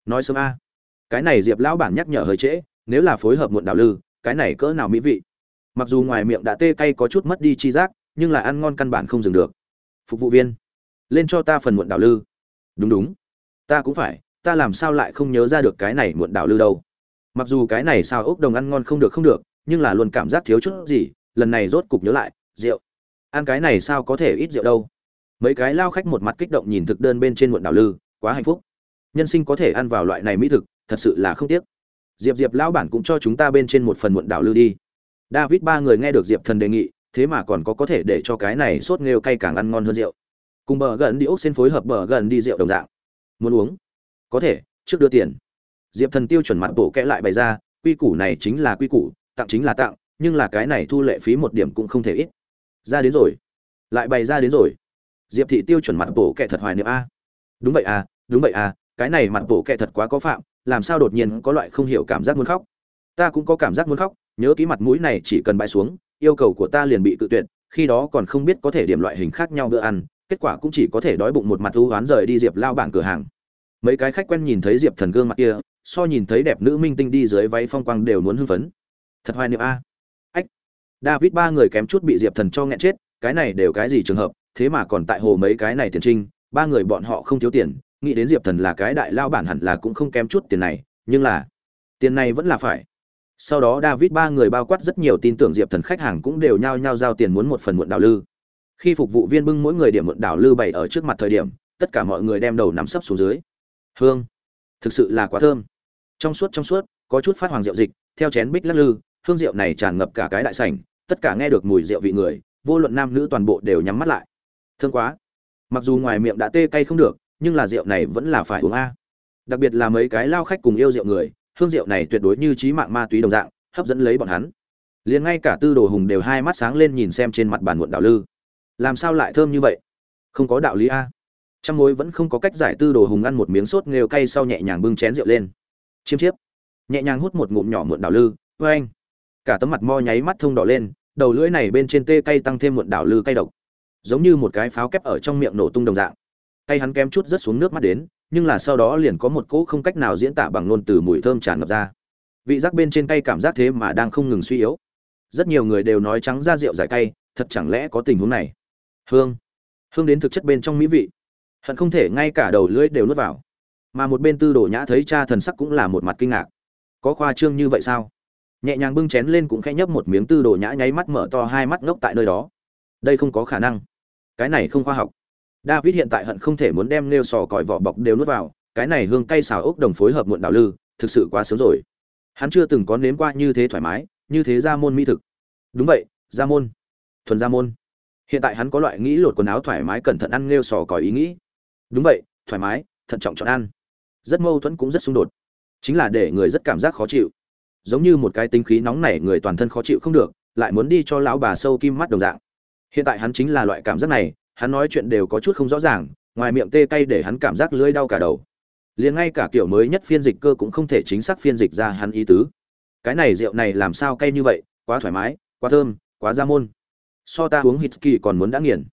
Nói sớm a. Cái này diệp lão bản nhắc nhở hơi trễ, nếu là phối hợp muộn đạo lư, cái này cỡ nào mỹ vị. Mặc dù ngoài miệng đã tê cay có chút mất đi chi giác, nhưng là ăn ngon căn bản không dừng được. Phục vụ viên, lên cho ta phần muộn đạo lư. Đúng đúng. Ta cũng phải, ta làm sao lại không nhớ ra được cái này muộn đạo lư đâu. Mặc dù cái này sao ốc đồng ăn ngon không được không được, nhưng là luôn cảm giác thiếu chút gì, lần này rốt cục nhớ lại, rượu ăn cái này sao có thể ít rượu đâu? Mấy cái lao khách một mặt kích động nhìn thực đơn bên trên muộn đảo lư, quá hạnh phúc. Nhân sinh có thể ăn vào loại này mỹ thực, thật sự là không tiếc. Diệp diệp lão bản cũng cho chúng ta bên trên một phần muộn đảo lư đi. David ba người nghe được diệp thần đề nghị, thế mà còn có có thể để cho cái này sốt nghêu cay càng ăn ngon hơn rượu. Cùng bờ gần đi ốc xin phối hợp bờ gần đi rượu đồng dạng. Muốn uống? Có thể, trước đưa tiền. Diệp thần tiêu chuẩn mặt bổ kẽ lại bày ra, quy củ này chính là quy củ, tặng chính là tặng, nhưng là cái này thu lệ phí một điểm cũng không thể ít ra đến rồi. Lại bày ra đến rồi. Diệp thị tiêu chuẩn mặt bộ kệ thật hoài niệm a. Đúng vậy à đúng vậy à cái này mặt bộ kệ thật quá có phạm, làm sao đột nhiên có loại không hiểu cảm giác muốn khóc. Ta cũng có cảm giác muốn khóc, nhớ ký mặt mũi này chỉ cần bãi xuống, yêu cầu của ta liền bị tự tuyệt, khi đó còn không biết có thể điểm loại hình khác nhau bữa ăn, kết quả cũng chỉ có thể đói bụng một mặt ưu oán rời đi diệp lao bảng cửa hàng. Mấy cái khách quen nhìn thấy diệp thần gương mặt kia, so nhìn thấy đẹp nữ minh tinh đi dưới váy phong quang đều muốn hưng phấn. Thật hoài niệm a david ba người kém chút bị diệp thần cho nghẹn chết, cái này đều cái gì trường hợp, thế mà còn tại hồ mấy cái này tiền trinh, ba người bọn họ không thiếu tiền, nghĩ đến diệp thần là cái đại lao bản hẳn là cũng không kém chút tiền này, nhưng là, tiền này vẫn là phải. Sau đó david ba người bao quát rất nhiều tin tưởng diệp thần khách hàng cũng đều nhao nhao giao tiền muốn một phần muộn đảo lư. Khi phục vụ viên bưng mỗi người điểm muộn đảo lư bày ở trước mặt thời điểm, tất cả mọi người đem đầu nắm sấp xuống dưới. Hương, thực sự là quá thơm. Trong suốt trong suốt, có chút phát hoàng rượu dịch, theo chén bích lắc lư, hương rượu này tràn ngập cả cái đại sảnh tất cả nghe được mùi rượu vị người, vô luận nam nữ toàn bộ đều nhắm mắt lại. Thương quá. Mặc dù ngoài miệng đã tê cay không được, nhưng là rượu này vẫn là phải uống a. Đặc biệt là mấy cái lao khách cùng yêu rượu người, hương rượu này tuyệt đối như trí mạng ma túy đồng dạng, hấp dẫn lấy bọn hắn. Liền ngay cả tư đồ hùng đều hai mắt sáng lên nhìn xem trên mặt bàn muộn đạo lư. Làm sao lại thơm như vậy? Không có đạo lý a. Trăm mối vẫn không có cách giải tư đồ hùng ăn một miếng sốt nghêu cay sau nhẹ nhàng bưng chén rượu lên. Chiêm chiếp. Nhẹ nhàng hút một ngụm nhỏ muộn đạo lư. Vê anh cả tấm mặt mo nháy mắt thông đỏ lên đầu lưỡi này bên trên tê cay tăng thêm muộn đảo lư cay độc, giống như một cái pháo kép ở trong miệng nổ tung đồng dạng. Tay hắn kém chút rất xuống nước mắt đến, nhưng là sau đó liền có một cỗ không cách nào diễn tả bằng ngôn từ mùi thơm tràn ngập ra. Vị giác bên trên tay cảm giác thế mà đang không ngừng suy yếu. Rất nhiều người đều nói trắng ra rượu giải cay, thật chẳng lẽ có tình huống này? Hương. Hương đến thực chất bên trong mỹ vị. Hận không thể ngay cả đầu lưỡi đều nuốt vào. Mà một bên tư đồ nhã thấy cha thần sắc cũng là một mặt kinh ngạc. Có khoa trương như vậy sao? Nhẹ nhàng bưng chén lên cũng khẽ nhấp một miếng tư đồ nhã nháy mắt mở to hai mắt ngốc tại nơi đó. Đây không có khả năng. Cái này không khoa học. David hiện tại hận không thể muốn đem nêu sò còi vỏ bọc đều nuốt vào, cái này hương cay xào ốc đồng phối hợp muộn đảo lư, thực sự quá sớm rồi. Hắn chưa từng có nếm qua như thế thoải mái, như thế ra môn mỹ thực. Đúng vậy ra môn. Thuần ra môn. Hiện tại hắn có loại nghĩ lột quần áo thoải mái cẩn thận ăn nêu sò còi ý nghĩ. Đúng vậy, thoải mái, thận trọng chọn ăn. Rất mâu thuẫn cũng rất xung đột. Chính là để người rất cảm giác khó chịu giống như một cái tính khí nóng nảy người toàn thân khó chịu không được, lại muốn đi cho lão bà sâu kim mắt đồng dạng. Hiện tại hắn chính là loại cảm giác này, hắn nói chuyện đều có chút không rõ ràng, ngoài miệng tê cay để hắn cảm giác lưỡi đau cả đầu. Liền ngay cả kiểu mới nhất phiên dịch cơ cũng không thể chính xác phiên dịch ra hắn ý tứ. Cái này rượu này làm sao cay như vậy, quá thoải mái, quá thơm, quá ra môn. So ta uống hít kỳ còn muốn đã nghiền.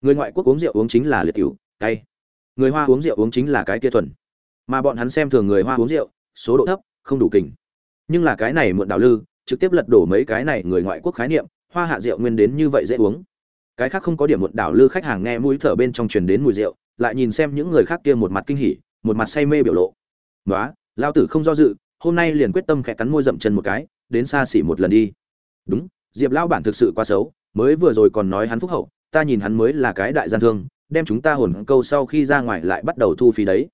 Người ngoại quốc uống rượu uống chính là liệt cửu, cay. Người hoa uống rượu uống chính là cái kia thuần. Mà bọn hắn xem thường người hoa uống rượu, số độ thấp, không đủ kình nhưng là cái này muộn đảo lư, trực tiếp lật đổ mấy cái này người ngoại quốc khái niệm, hoa hạ rượu nguyên đến như vậy dễ uống. Cái khác không có điểm muộn đảo lư khách hàng nghe mũi thở bên trong truyền đến mùi rượu, lại nhìn xem những người khác kia một mặt kinh hỉ, một mặt say mê biểu lộ. Nói lao tử không do dự, hôm nay liền quyết tâm khẽ cắn môi dậm chân một cái, đến xa xỉ một lần đi. Đúng, diệp lao bản thực sự quá xấu, mới vừa rồi còn nói hắn phúc hậu, ta nhìn hắn mới là cái đại gian thương, đem chúng ta hồn câu sau khi ra ngoài lại bắt đầu thu phí đấy.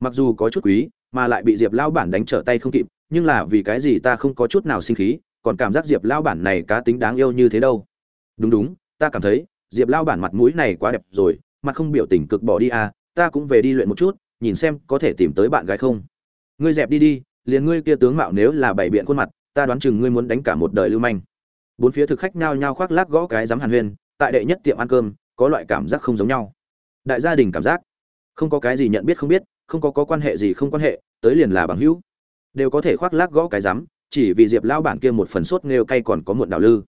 Mặc dù có chút quý, mà lại bị diệp lao bản đánh trở tay không kịp nhưng là vì cái gì ta không có chút nào sinh khí, còn cảm giác diệp lao bản này cá tính đáng yêu như thế đâu. Đúng đúng, ta cảm thấy, diệp lao bản mặt mũi này quá đẹp rồi, mặt không biểu tình cực bỏ đi à ta cũng về đi luyện một chút, nhìn xem có thể tìm tới bạn gái không. Ngươi dẹp đi đi, liền ngươi kia tướng mạo nếu là bảy biện khuôn mặt, ta đoán chừng ngươi muốn đánh cả một đời lưu manh. Bốn phía thực khách nhao nhao khoác lác gõ cái dám hàn huyên, tại đệ nhất tiệm ăn cơm, có loại cảm giác không giống nhau. Đại gia đình cảm giác, không có cái gì nhận biết không biết, không có có quan hệ gì không quan hệ, tới liền là bằng hữu đều có thể khoác lác gõ cái rắm, chỉ vì diệp lao bản kia một phần sốt nêu cay còn có muộn đào lư.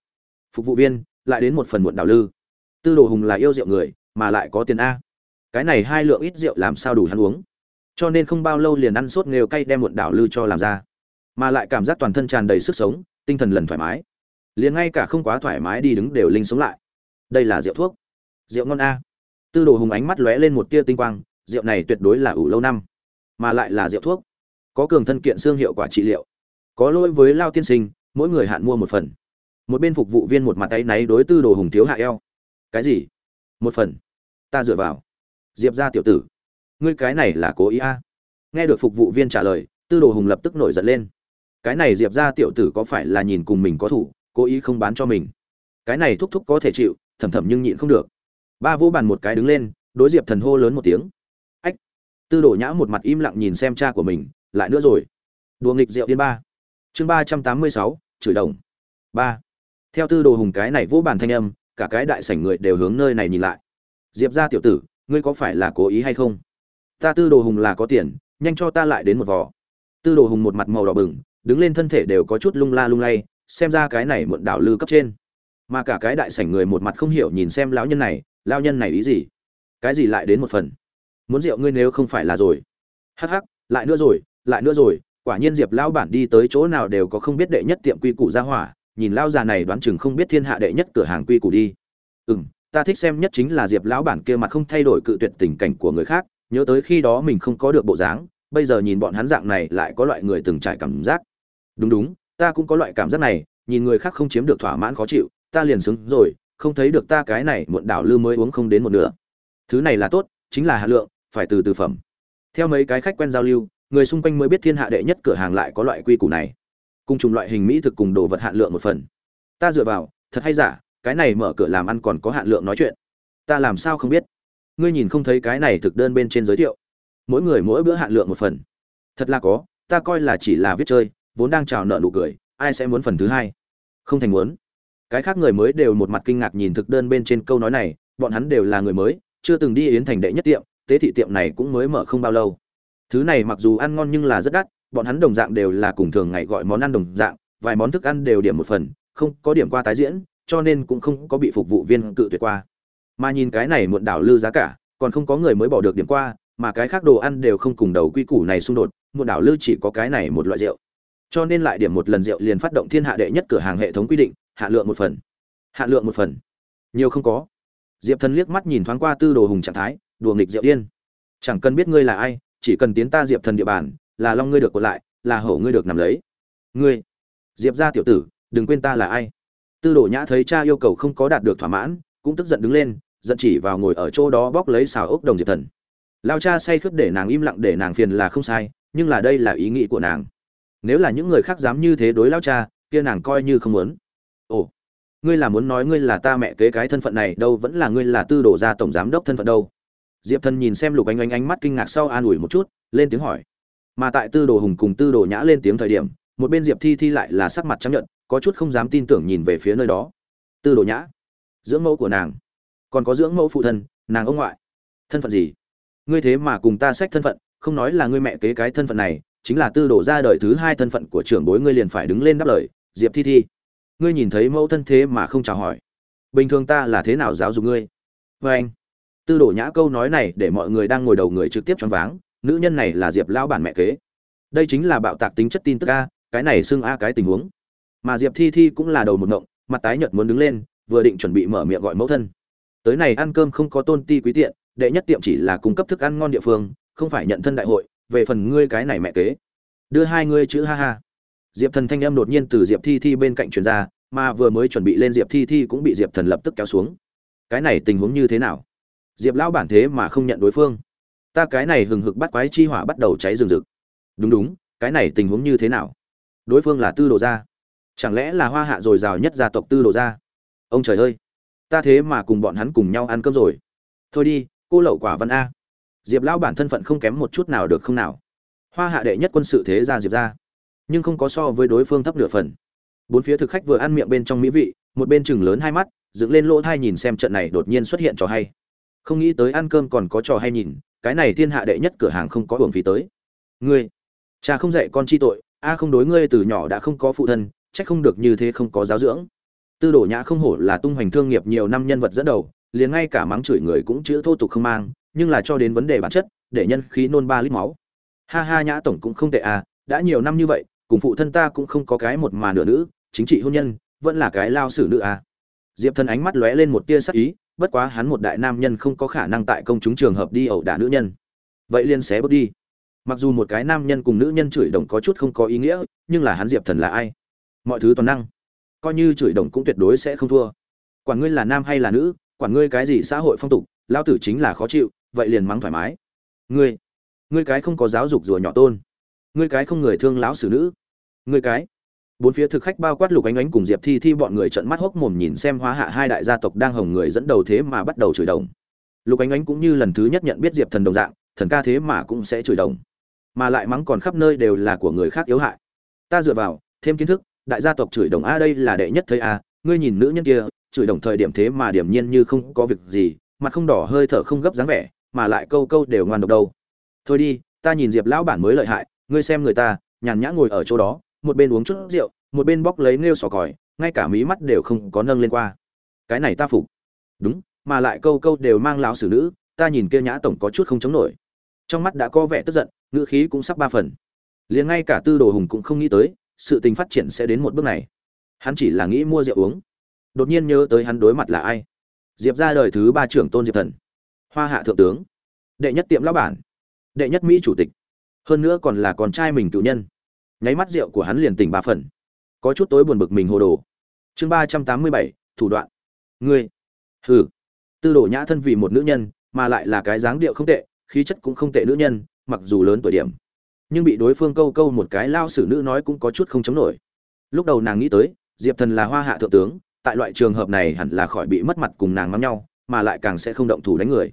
Phục vụ viên, lại đến một phần muộn đào lư. Tư đồ hùng là yêu rượu người, mà lại có tiền a. Cái này hai lượng ít rượu làm sao đủ hắn uống? Cho nên không bao lâu liền ăn sốt nêu cay đem muộn đảo lư cho làm ra. Mà lại cảm giác toàn thân tràn đầy sức sống, tinh thần lần thoải mái. Liền ngay cả không quá thoải mái đi đứng đều linh sống lại. Đây là rượu thuốc. Rượu ngon a. Tư đồ hùng ánh mắt lóe lên một tia tinh quang, rượu này tuyệt đối là ủ lâu năm, mà lại là rượu thuốc có cường thân kiện xương hiệu quả trị liệu, có lỗi với lao tiên sinh, mỗi người hạn mua một phần. Một bên phục vụ viên một mặt tay náy đối tư đồ hùng thiếu hạ eo. Cái gì? Một phần. Ta dựa vào. Diệp ra tiểu tử. Ngươi cái này là cố ý a? À? nghe được phục vụ viên trả lời, tư đồ hùng lập tức nổi giận lên. Cái này diệp ra tiểu tử có phải là nhìn cùng mình có thủ, cố ý không bán cho mình? Cái này thúc thúc có thể chịu, thầm thầm nhưng nhịn không được. Ba vô bàn một cái đứng lên, đối diệp thần hô lớn một tiếng. Ách! Tư đồ nhã một mặt im lặng nhìn xem cha của mình lại nữa rồi. Đùa nghịch rượu điên ba. Chương ba trăm tám mươi sáu, chửi đồng. Ba. Theo tư đồ hùng cái này vô bàn thanh âm, cả cái đại sảnh người đều hướng nơi này nhìn lại. Diệp ra tiểu tử, ngươi có phải là cố ý hay không? Ta tư đồ hùng là có tiền, nhanh cho ta lại đến một vò. Tư đồ hùng một mặt màu đỏ bừng, đứng lên thân thể đều có chút lung la lung lay, xem ra cái này muộn đảo lư cấp trên. Mà cả cái đại sảnh người một mặt không hiểu nhìn xem lão nhân này, lão nhân này ý gì? Cái gì lại đến một phần? Muốn rượu ngươi nếu không phải là rồi. Hắc hắc, lại nữa rồi lại nữa rồi, quả nhiên diệp lão bản đi tới chỗ nào đều có không biết đệ nhất tiệm quy củ ra hỏa, nhìn lão già này đoán chừng không biết thiên hạ đệ nhất cửa hàng quy củ đi. Ừ ta thích xem nhất chính là diệp lão bản kia mặt không thay đổi cự tuyệt tình cảnh của người khác, nhớ tới khi đó mình không có được bộ dáng, bây giờ nhìn bọn hắn dạng này lại có loại người từng trải cảm giác. Đúng đúng, ta cũng có loại cảm giác này, nhìn người khác không chiếm được thỏa mãn khó chịu, ta liền xứng rồi, không thấy được ta cái này muộn đảo lư mới uống không đến một nửa. Thứ này là tốt, chính là hạ lượng, phải từ từ phẩm. Theo mấy cái khách quen giao lưu người xung quanh mới biết thiên hạ đệ nhất cửa hàng lại có loại quy củ này. Cùng chung loại hình mỹ thực cùng đồ vật hạn lượng một phần. Ta dựa vào, thật hay giả, cái này mở cửa làm ăn còn có hạn lượng nói chuyện. Ta làm sao không biết? Ngươi nhìn không thấy cái này thực đơn bên trên giới thiệu. Mỗi người mỗi bữa hạn lượng một phần. Thật là có, ta coi là chỉ là viết chơi, vốn đang chào nợ nụ cười, ai sẽ muốn phần thứ hai? Không thành muốn. Cái khác người mới đều một mặt kinh ngạc nhìn thực đơn bên trên câu nói này, bọn hắn đều là người mới, chưa từng đi yến thành đệ nhất tiệm, tế thị tiệm này cũng mới mở không bao lâu thứ này mặc dù ăn ngon nhưng là rất đắt, bọn hắn đồng dạng đều là cùng thường ngày gọi món ăn đồng dạng, vài món thức ăn đều điểm một phần, không có điểm qua tái diễn, cho nên cũng không có bị phục vụ viên cự tuyệt qua. Mà nhìn cái này muộn đảo lư giá cả, còn không có người mới bỏ được điểm qua, mà cái khác đồ ăn đều không cùng đầu quy củ này xung đột, muộn đảo lư chỉ có cái này một loại rượu. Cho nên lại điểm một lần rượu liền phát động thiên hạ đệ nhất cửa hàng hệ thống quy định, hạ lượng một phần. Hạ lượng một phần. Nhiều không có. Diệp thần liếc mắt nhìn thoáng qua tư đồ hùng trạng thái, đùa nghịch rượu điên. Chẳng cần biết ngươi là ai chỉ cần tiến ta diệp thần địa bàn, là long ngươi được còn lại, là hổ ngươi được nằm lấy. Ngươi, diệp ra tiểu tử, đừng quên ta là ai. Tư đồ nhã thấy cha yêu cầu không có đạt được thỏa mãn, cũng tức giận đứng lên, giận chỉ vào ngồi ở chỗ đó bóc lấy xào ốc đồng diệp thần. Lao cha say khướp để nàng im lặng để nàng phiền là không sai, nhưng là đây là ý nghĩ của nàng. Nếu là những người khác dám như thế đối lao cha, kia nàng coi như không muốn. Ồ, ngươi là muốn nói ngươi là ta mẹ kế cái thân phận này, đâu vẫn là ngươi là tư đồ gia tổng giám đốc thân phận đâu diệp thần nhìn xem lục anh anh ánh mắt kinh ngạc sau an ủi một chút, lên tiếng hỏi. Mà tại tư đồ hùng cùng tư đồ nhã lên tiếng thời điểm, một bên diệp thi thi lại là sắc mặt trắng nhận có chút không dám tin tưởng nhìn về phía nơi đó. Tư đồ nhã, dưỡng mẫu của nàng, còn có dưỡng mẫu phụ thân, nàng ông ngoại. Thân phận gì? Ngươi thế mà cùng ta sách thân phận, không nói là ngươi mẹ kế cái thân phận này, chính là tư đồ ra đời thứ hai thân phận của trưởng bối ngươi liền phải đứng lên đáp lời, diệp thi thi. Ngươi nhìn thấy mẫu thân thế mà không chào hỏi. Bình thường ta là thế nào giáo dục ngươi? Vê anh tư đồ nhã câu nói này để mọi người đang ngồi đầu người trực tiếp choáng váng, nữ nhân này là diệp lao bản mẹ kế. Đây chính là bạo tạc tính chất tin tức a, cái này xưng a cái tình huống. Mà diệp thi thi cũng là đầu một ngộng, mặt tái nhợt muốn đứng lên, vừa định chuẩn bị mở miệng gọi mẫu thân. Tới này ăn cơm không có tôn ti quý tiện, đệ nhất tiệm chỉ là cung cấp thức ăn ngon địa phương, không phải nhận thân đại hội, về phần ngươi cái này mẹ kế. Đưa hai ngươi chữ ha ha. Diệp thần thanh âm đột nhiên từ diệp thi thi bên cạnh truyền ra, mà vừa mới chuẩn bị lên diệp thi thi cũng bị diệp thần lập tức kéo xuống. Cái này tình huống như thế nào? Diệp lão bản thế mà không nhận đối phương. Ta cái này hừng hực bắt quái chi hỏa bắt đầu cháy rừng rực. Đúng đúng, cái này tình huống như thế nào? Đối phương là tư đồ gia. Chẳng lẽ là hoa hạ dồi dào nhất gia tộc tư đồ gia? Ông trời ơi, ta thế mà cùng bọn hắn cùng nhau ăn cơm rồi. Thôi đi, cô lậu quả văn a. Diệp lão bản thân phận không kém một chút nào được không nào? Hoa hạ đệ nhất quân sự thế gia diệp ra nhưng không có so với đối phương thấp nửa phần. Bốn phía thực khách vừa ăn miệng bên trong mỹ vị, một bên chừng lớn hai mắt, dựng lên lỗ thai nhìn xem trận này đột nhiên xuất hiện trò hay không nghĩ tới ăn cơm còn có trò hay nhìn, cái này thiên hạ đệ nhất cửa hàng không có hưởng phí tới. Ngươi, cha không dạy con chi tội, a không đối ngươi từ nhỏ đã không có phụ thân trách không được như thế không có giáo dưỡng. Tư đồ nhã không hổ là tung hoành thương nghiệp nhiều năm nhân vật dẫn đầu, liền ngay cả mắng chửi người cũng chữ thô tục không mang, nhưng là cho đến vấn đề bản chất, để nhân khí nôn ba lít máu. Ha ha nhã tổng cũng không tệ à đã nhiều năm như vậy, cùng phụ thân ta cũng không có cái một mà nửa nữ, chính trị hôn nhân, vẫn là cái lao xử nữ à. Diệp thần ánh mắt lóe lên một tia sắc ý bất quá hắn một đại nam nhân không có khả năng tại công chúng trường hợp đi ẩu đả nữ nhân. Vậy liên xé bước đi. Mặc dù một cái nam nhân cùng nữ nhân chửi đồng có chút không có ý nghĩa, nhưng là hắn diệp thần là ai? Mọi thứ toàn năng. Coi như chửi đồng cũng tuyệt đối sẽ không thua. Quản ngươi là nam hay là nữ, quản ngươi cái gì xã hội phong tục lao tử chính là khó chịu, vậy liền mắng thoải mái. Ngươi ngươi cái không có giáo dục rùa nhỏ tôn. Ngươi cái không người thương lão xử nữ. Ngươi cái bốn phía thực khách bao quát lục ánh ánh cùng diệp thi thi bọn người trận mắt hốc mồm nhìn xem hóa hạ hai đại gia tộc đang hồng người dẫn đầu thế mà bắt đầu chửi đồng. Lục ánh ánh cũng như lần thứ nhất nhận biết diệp thần đồng dạng, thần ca thế mà cũng sẽ chửi đồng. Mà lại mắng còn khắp nơi đều là của người khác yếu hại. Ta dựa vào, thêm kiến thức, đại gia tộc chửi đồng a, đây là đệ nhất thấy a, ngươi nhìn nữ nhân kia, chửi đồng thời điểm thế mà điểm nhiên như không có việc gì, mặt không đỏ hơi thở không gấp dáng vẻ, mà lại câu câu đều ngoan độc đâu. Thôi đi, ta nhìn diệp lão bản mới lợi hại, ngươi xem người ta, nhàn nhã ngồi ở chỗ đó một bên uống chút rượu, một bên bóc lấy nêu sò còi, ngay cả mí mắt đều không có nâng lên qua. Cái này ta phục. Đúng, mà lại câu câu đều mang lão xử nữ, ta nhìn kia nhã tổng có chút không chống nổi. Trong mắt đã có vẻ tức giận, ngữ khí cũng sắp ba phần. Liền ngay cả tư đồ hùng cũng không nghĩ tới, sự tình phát triển sẽ đến một bước này. Hắn chỉ là nghĩ mua rượu uống. Đột nhiên nhớ tới hắn đối mặt là ai? Diệp ra đời thứ ba trưởng tôn diệp thần. Hoa hạ thượng tướng. Đệ nhất tiệm lão bản. Đệ nhất mỹ chủ tịch. Hơn nữa còn là con trai mình cựu nhân nháy mắt rượu của hắn liền tỉnh ba phần. Có chút tối buồn bực mình hồ đồ. Chương ba trăm tám mươi bảy, thủ đoạn. Ngươi. Hừ. Tư đồ nhã thân vì một nữ nhân, mà lại là cái dáng điệu không tệ, khí chất cũng không tệ nữ nhân, mặc dù lớn tuổi điểm. Nhưng bị đối phương câu câu một cái lao xử nữ nói cũng có chút không chống nổi. Lúc đầu nàng nghĩ tới, diệp thần là hoa hạ thượng tướng, tại loại trường hợp này hẳn là khỏi bị mất mặt cùng nàng mắng nhau, mà lại càng sẽ không động thủ đánh người.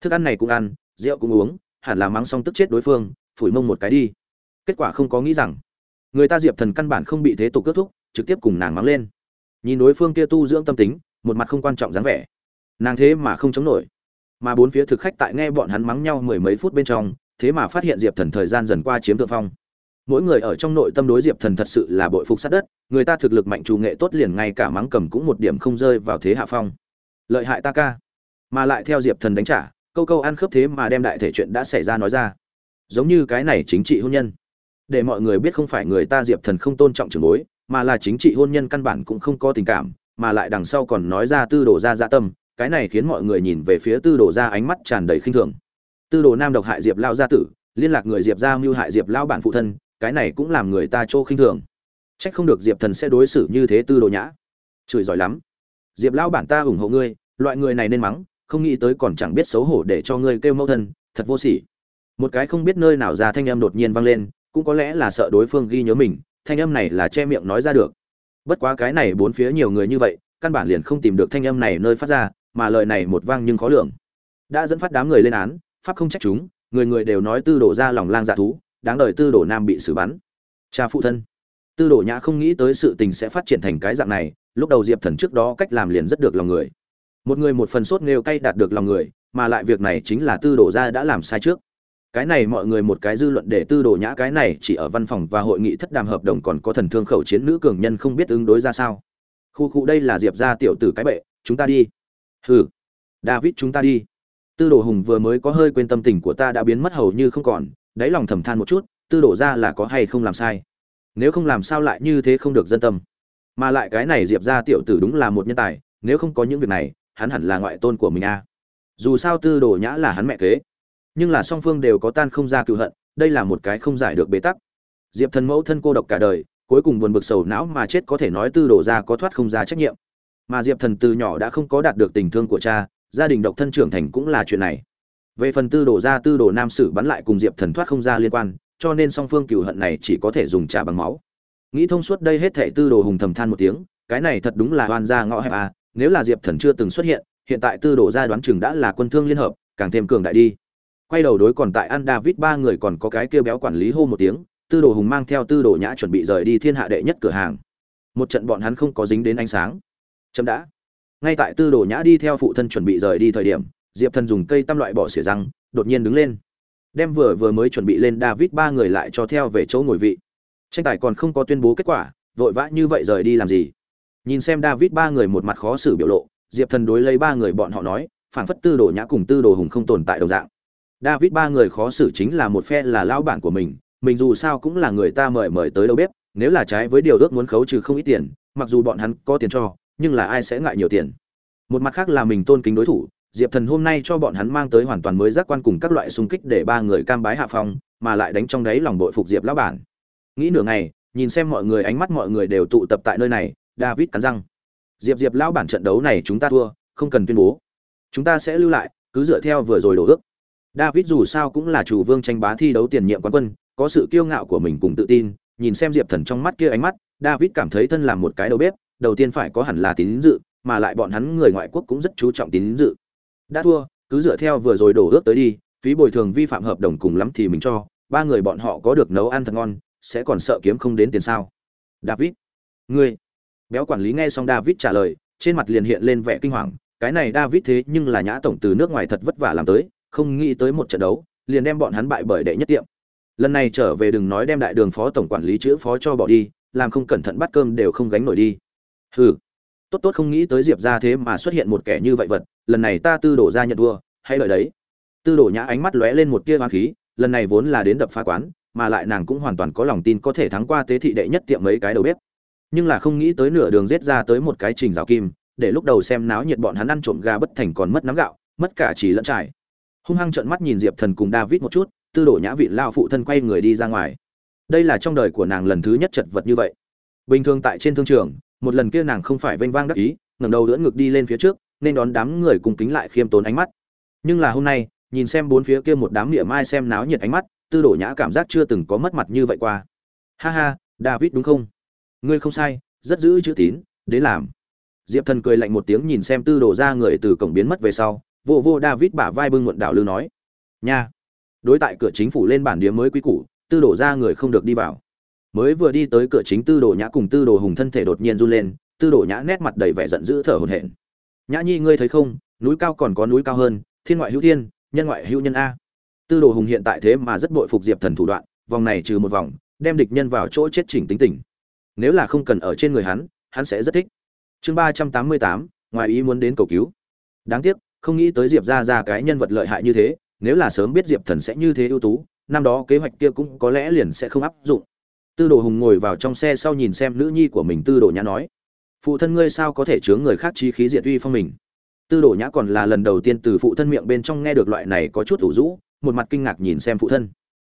Thức ăn này cũng ăn, rượu cũng uống, hẳn là mắng xong tức chết đối phương, phủi mông một cái đi. Kết quả không có nghĩ rằng người ta diệp thần căn bản không bị thế tục kết thúc, trực tiếp cùng nàng mắng lên. Nhìn đối phương kia tu dưỡng tâm tính, một mặt không quan trọng dáng vẻ. Nàng thế mà không chống nổi. Mà bốn phía thực khách tại nghe bọn hắn mắng nhau mười mấy phút bên trong, thế mà phát hiện diệp thần thời gian dần qua chiếm thượng phong. Mỗi người ở trong nội tâm đối diệp thần thật sự là bội phục sát đất, người ta thực lực mạnh trù nghệ tốt liền ngay cả mắng cầm cũng một điểm không rơi vào thế hạ phong. Lợi hại ta ca. Mà lại theo diệp thần đánh trả, câu câu ăn khớp thế mà đem đại thể chuyện đã xảy ra nói ra. Giống như cái này chính trị hôn nhân để mọi người biết không phải người ta diệp thần không tôn trọng trường bối, mà là chính trị hôn nhân căn bản cũng không có tình cảm, mà lại đằng sau còn nói ra tư đồ ra dạ tâm, cái này khiến mọi người nhìn về phía tư đồ ra ánh mắt tràn đầy khinh thường. Tư đồ nam độc hại diệp lao gia tử, liên lạc người diệp ra mưu hại diệp lao bản phụ thân, cái này cũng làm người ta trô khinh thường. Trách không được diệp thần sẽ đối xử như thế tư đồ nhã. Chửi giỏi lắm. Diệp lao bản ta ủng hộ ngươi, loại người này nên mắng, không nghĩ tới còn chẳng biết xấu hổ để cho ngươi kêu mẫu thân, thật vô sỉ. Một cái không biết nơi nào ra thanh em đột nhiên vang lên cũng có lẽ là sợ đối phương ghi nhớ mình, thanh âm này là che miệng nói ra được. Bất quá cái này bốn phía nhiều người như vậy, căn bản liền không tìm được thanh âm này nơi phát ra, mà lời này một vang nhưng khó lường. Đã dẫn phát đám người lên án, pháp không trách chúng, người người đều nói tư đổ ra lòng lang dạ thú, đáng đời tư đổ nam bị xử bắn. Cha phụ thân. Tư đổ nhã không nghĩ tới sự tình sẽ phát triển thành cái dạng này, lúc đầu diệp thần trước đó cách làm liền rất được lòng người. Một người một phần sốt nghêu cay đạt được lòng người, mà lại việc này chính là tư đổ ra đã làm sai trước cái này mọi người một cái dư luận để tư đồ nhã cái này chỉ ở văn phòng và hội nghị thất đàm hợp đồng còn có thần thương khẩu chiến nữ cường nhân không biết ứng đối ra sao. Khu khu đây là diệp ra tiểu tử cái bệ, chúng ta đi. Hừ. David chúng ta đi. Tư đồ hùng vừa mới có hơi quên tâm tình của ta đã biến mất hầu như không còn, đáy lòng thầm than một chút, tư đồ ra là có hay không làm sai. Nếu không làm sao lại như thế không được dân tâm. Mà lại cái này diệp ra tiểu tử đúng là một nhân tài, nếu không có những việc này, hắn hẳn là ngoại tôn của mình a à. dù sao tư đồ nhã là hắn mẹ kế nhưng là song phương đều có tan không ra cựu hận, đây là một cái không giải được bế tắc. Diệp thần mẫu thân cô độc cả đời, cuối cùng buồn bực sầu não mà chết có thể nói tư đổ ra có thoát không ra trách nhiệm. Mà diệp thần từ nhỏ đã không có đạt được tình thương của cha, gia đình độc thân trưởng thành cũng là chuyện này. Về phần tư đổ ra, tư đổ nam sử bắn lại cùng diệp thần thoát không ra liên quan, cho nên song phương cựu hận này chỉ có thể dùng trả bằng máu. Nghĩ thông suốt đây hết thệ tư đồ hùng thầm than một tiếng, cái này thật đúng là oan gia ngõ hẹp à nếu là diệp thần chưa từng xuất hiện hiện tại tư đồ gia đoán chừng đã là quân thương liên hợp, càng thêm cường đại đi quay đầu đối còn tại ăn david ba người còn có cái kêu béo quản lý hô một tiếng, tư đồ hùng mang theo tư đồ nhã chuẩn bị rời đi thiên hạ đệ nhất cửa hàng. Một trận bọn hắn không có dính đến ánh sáng. Chậm đã. Ngay tại tư đồ nhã đi theo phụ thân chuẩn bị rời đi thời điểm, diệp thần dùng cây tăm loại bỏ xỉa răng, đột nhiên đứng lên. Đem vừa vừa mới chuẩn bị lên david ba người lại cho theo về chỗ ngồi vị. Tranh tài còn không có tuyên bố kết quả, vội vã như vậy rời đi làm gì? Nhìn xem david ba người một mặt khó xử biểu lộ, diệp thần đối lấy ba người bọn họ nói, phảng phất tư đồ nhã cùng tư đồ hùng không tồn tại đồng dạng. David ba người khó xử chính là một phe là lão bản của mình, mình dù sao cũng là người ta mời mời tới đâu bếp, nếu là trái với điều ước muốn khấu trừ không ít tiền, mặc dù bọn hắn có tiền cho, nhưng là ai sẽ ngại nhiều tiền. Một mặt khác là mình tôn kính đối thủ, Diệp Thần hôm nay cho bọn hắn mang tới hoàn toàn mới giác quan cùng các loại xung kích để ba người cam bái hạ phong, mà lại đánh trong đáy lòng đội phục Diệp lão bản. Nghĩ nửa ngày, nhìn xem mọi người ánh mắt mọi người đều tụ tập tại nơi này, David cắn răng. Diệp Diệp lão bản trận đấu này chúng ta thua, không cần tuyên bố. Chúng ta sẽ lưu lại, cứ dựa theo vừa rồi đổ ước. David dù sao cũng là chủ vương tranh bá thi đấu tiền nhiệm quán quân, có sự kiêu ngạo của mình cùng tự tin, nhìn xem Diệp Thần trong mắt kia ánh mắt, David cảm thấy thân làm một cái đầu bếp, đầu tiên phải có hẳn là tín dự, mà lại bọn hắn người ngoại quốc cũng rất chú trọng tín dự. Đã thua, cứ dựa theo vừa rồi đổ ước tới đi, phí bồi thường vi phạm hợp đồng cùng lắm thì mình cho, ba người bọn họ có được nấu ăn thật ngon, sẽ còn sợ kiếm không đến tiền sao? David, ngươi. Béo quản lý nghe xong David trả lời, trên mặt liền hiện lên vẻ kinh hoàng, cái này David thế nhưng là nhã tổng từ nước ngoài thật vất vả làm tới, không nghĩ tới một trận đấu, liền đem bọn hắn bại bởi đệ nhất tiệm. Lần này trở về đừng nói đem đại đường phó tổng quản lý chữ phó cho bỏ đi, làm không cẩn thận bắt cơm đều không gánh nổi đi. Hừ. Tốt tốt không nghĩ tới diệp ra thế mà xuất hiện một kẻ như vậy vật, lần này ta tư đổ ra nhận vua hay lời đấy. Tư đổ nhã ánh mắt lóe lên một tia hoa khí, lần này vốn là đến đập phá quán, mà lại nàng cũng hoàn toàn có lòng tin có thể thắng qua tế thị đệ nhất tiệm mấy cái đầu bếp. Nhưng là không nghĩ tới nửa đường rết ra tới một cái trình rào kim, để lúc đầu xem náo nhiệt bọn hắn ăn trộm gà bất thành còn mất nắm gạo, mất cả chỉ lẫn trải hung hăng trợn mắt nhìn diệp thần cùng david một chút, tư đổ nhã vị lao phụ thân quay người đi ra ngoài. Đây là trong đời của nàng lần thứ nhất chật vật như vậy. Bình thường tại trên thương trường, một lần kia nàng không phải vênh vang đắc ý, ngẩng đầu đỡ ngực đi lên phía trước, nên đón đám người cùng kính lại khiêm tốn ánh mắt. Nhưng là hôm nay, nhìn xem bốn phía kia một đám niệm mai xem náo nhiệt ánh mắt, tư đổ nhã cảm giác chưa từng có mất mặt như vậy qua. Ha ha, david đúng không? Ngươi không sai, rất giữ chữ tín, đến làm. Diệp thần cười lạnh một tiếng nhìn xem tư đổ ra người từ cổng biến mất về sau vô vô david bả vai bưng muộn đảo lưu nói, nha. Đối tại cửa chính phủ lên bản điếm mới quý củ, tư đổ ra người không được đi vào. Mới vừa đi tới cửa chính tư đồ nhã cùng tư đồ hùng thân thể đột nhiên run lên, tư đồ nhã nét mặt đầy vẻ giận dữ thở hổn hển. Nhã nhi, ngươi thấy không? Núi cao còn có núi cao hơn, thiên ngoại hữu thiên, nhân ngoại hữu nhân a. Tư đồ hùng hiện tại thế mà rất bội phục diệp thần thủ đoạn, vòng này trừ một vòng, đem địch nhân vào chỗ chết chỉnh tính tình. Nếu là không cần ở trên người hắn hắn sẽ rất thích. Chương ba trăm tám mươi tám, ngoài ý muốn đến cầu cứu. Đáng tiếc không nghĩ tới diệp ra ra cái nhân vật lợi hại như thế, nếu là sớm biết diệp thần sẽ như thế ưu tú, năm đó kế hoạch kia cũng có lẽ liền sẽ không áp dụng. Tư đồ hùng ngồi vào trong xe sau nhìn xem nữ nhi của mình, tư đồ nhã nói, phụ thân ngươi sao có thể chứa người khác chi khí diệt uy phong mình? Tư đồ nhã còn là lần đầu tiên từ phụ thân miệng bên trong nghe được loại này có chút thủ rũ, một mặt kinh ngạc nhìn xem phụ thân.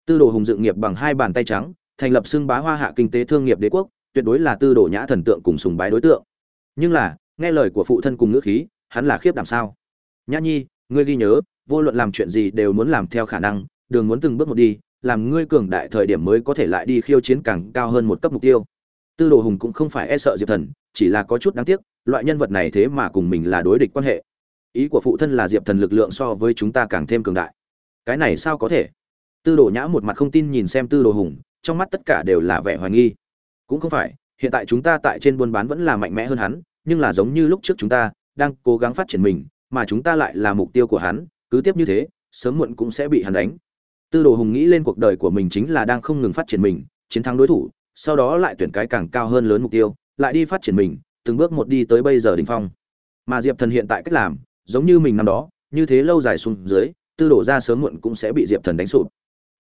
Tư đồ hùng dựng nghiệp bằng hai bàn tay trắng, thành lập xưng bá hoa hạ kinh tế thương nghiệp đế quốc, tuyệt đối là tư đồ nhã thần tượng cùng sùng bái đối tượng. Nhưng là, nghe lời của phụ thân cùng ngữ khí, hắn là khiếp đảm sao? Nhã nhi, ngươi ghi nhớ, vô luận làm chuyện gì đều muốn làm theo khả năng, đường muốn từng bước một đi, làm ngươi cường đại thời điểm mới có thể lại đi khiêu chiến càng cao hơn một cấp mục tiêu. Tư đồ hùng cũng không phải e sợ diệp thần, chỉ là có chút đáng tiếc, loại nhân vật này thế mà cùng mình là đối địch quan hệ. Ý của phụ thân là diệp thần lực lượng so với chúng ta càng thêm cường đại. Cái này sao có thể? Tư đồ nhã một mặt không tin nhìn xem tư đồ hùng, trong mắt tất cả đều là vẻ hoài nghi. Cũng không phải, hiện tại chúng ta tại trên buôn bán vẫn là mạnh mẽ hơn hắn, nhưng là giống như lúc trước chúng ta, đang cố gắng phát triển mình mà chúng ta lại là mục tiêu của hắn, cứ tiếp như thế, sớm muộn cũng sẽ bị hắn đánh. Tư đồ hùng nghĩ lên cuộc đời của mình chính là đang không ngừng phát triển mình, chiến thắng đối thủ, sau đó lại tuyển cái càng cao hơn lớn mục tiêu, lại đi phát triển mình, từng bước một đi tới bây giờ đỉnh phong. Mà diệp thần hiện tại cách làm, giống như mình năm đó, như thế lâu dài xuống dưới, tư đồ ra sớm muộn cũng sẽ bị diệp thần đánh sụp.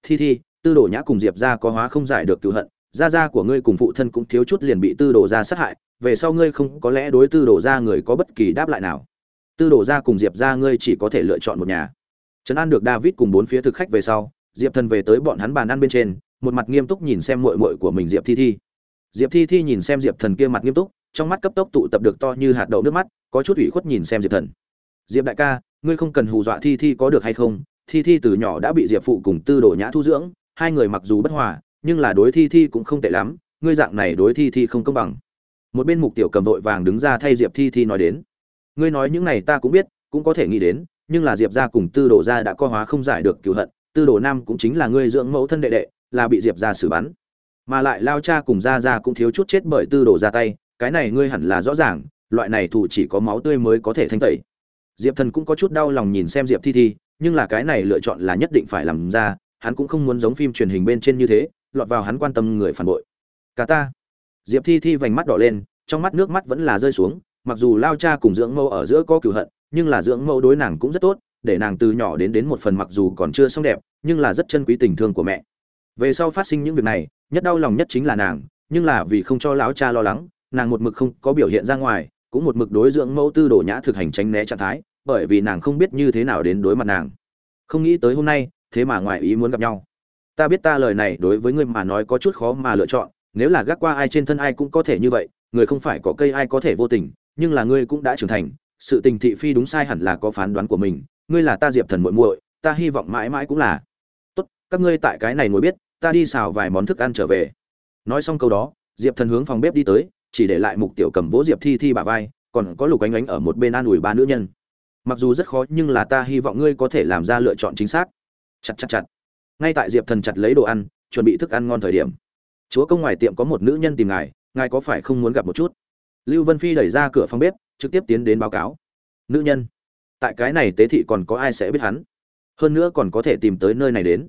Thi thi, tư đồ nhã cùng diệp ra có hóa không giải được cựu hận, gia gia của ngươi cùng phụ thân cũng thiếu chút liền bị tư đồ ra sát hại, về sau ngươi không có lẽ đối tư đồ ra người có bất kỳ đáp lại nào tư Đổ ra cùng diệp ra ngươi chỉ có thể lựa chọn một nhà. Trấn an được david cùng bốn phía thực khách về sau, diệp thần về tới bọn hắn bàn ăn bên trên, một mặt nghiêm túc nhìn xem mội mội của mình diệp thi thi. Diệp thi thi nhìn xem diệp thần kia mặt nghiêm túc, trong mắt cấp tốc tụ tập được to như hạt đậu nước mắt, có chút ủy khuất nhìn xem diệp thần. Diệp đại ca, ngươi không cần hù dọa thi thi có được hay không? Thi thi từ nhỏ đã bị diệp phụ cùng tư Đổ nhã thu dưỡng, hai người mặc dù bất hòa, nhưng là đối thi thi cũng không tệ lắm, ngươi dạng này đối thi thi không công bằng. Một bên mục tiểu cầm vội vàng đứng ra thay diệp thi thi nói đến ngươi nói những này ta cũng biết, cũng có thể nghĩ đến, nhưng là diệp gia cùng tư đồ gia đã co hóa không giải được cựu hận, tư đồ nam cũng chính là ngươi dưỡng mẫu thân đệ đệ, là bị diệp gia xử bắn. Mà lại lao cha cùng gia gia cũng thiếu chút chết bởi tư đồ ra tay, cái này ngươi hẳn là rõ ràng, loại này thủ chỉ có máu tươi mới có thể thanh tẩy. Diệp thần cũng có chút đau lòng nhìn xem diệp thi thi, nhưng là cái này lựa chọn là nhất định phải làm ra, hắn cũng không muốn giống phim truyền hình bên trên như thế, lọt vào hắn quan tâm người phản bội. Cả ta. Diệp thi thi vành mắt đỏ lên, trong mắt nước mắt vẫn là rơi xuống mặc dù lao cha cùng dưỡng mẫu ở giữa có cửu hận, nhưng là dưỡng mẫu đối nàng cũng rất tốt, để nàng từ nhỏ đến đến một phần mặc dù còn chưa xong đẹp, nhưng là rất chân quý tình thương của mẹ. Về sau phát sinh những việc này, nhất đau lòng nhất chính là nàng, nhưng là vì không cho lão cha lo lắng, nàng một mực không có biểu hiện ra ngoài, cũng một mực đối dưỡng mẫu tư đồ nhã thực hành tránh né trạng thái, bởi vì nàng không biết như thế nào đến đối mặt nàng. Không nghĩ tới hôm nay, thế mà ngoài ý muốn gặp nhau. Ta biết ta lời này đối với ngươi mà nói có chút khó mà lựa chọn, nếu là gác qua ai trên thân ai cũng có thể như vậy, người không phải có cây ai có thể vô tình nhưng là ngươi cũng đã trưởng thành, sự tình thị phi đúng sai hẳn là có phán đoán của mình, ngươi là ta diệp thần muội muội, ta hy vọng mãi mãi cũng là. Tốt, các ngươi tại cái này ngồi biết, ta đi xào vài món thức ăn trở về. Nói xong câu đó, diệp thần hướng phòng bếp đi tới, chỉ để lại mục tiểu cầm vỗ diệp thi thi bả vai, còn có lục ánh ánh ở một bên an ủi ba nữ nhân. Mặc dù rất khó, nhưng là ta hy vọng ngươi có thể làm ra lựa chọn chính xác. Chặt chặt chặt. Ngay tại diệp thần chặt lấy đồ ăn, chuẩn bị thức ăn ngon thời điểm. Chúa công ngoài tiệm có một nữ nhân tìm ngài ngài có phải không muốn gặp một chút? Lưu vân phi đẩy ra cửa phòng bếp, trực tiếp tiến đến báo cáo. Nữ nhân, tại cái này tế thị còn có ai sẽ biết hắn? Hơn nữa còn có thể tìm tới nơi này đến.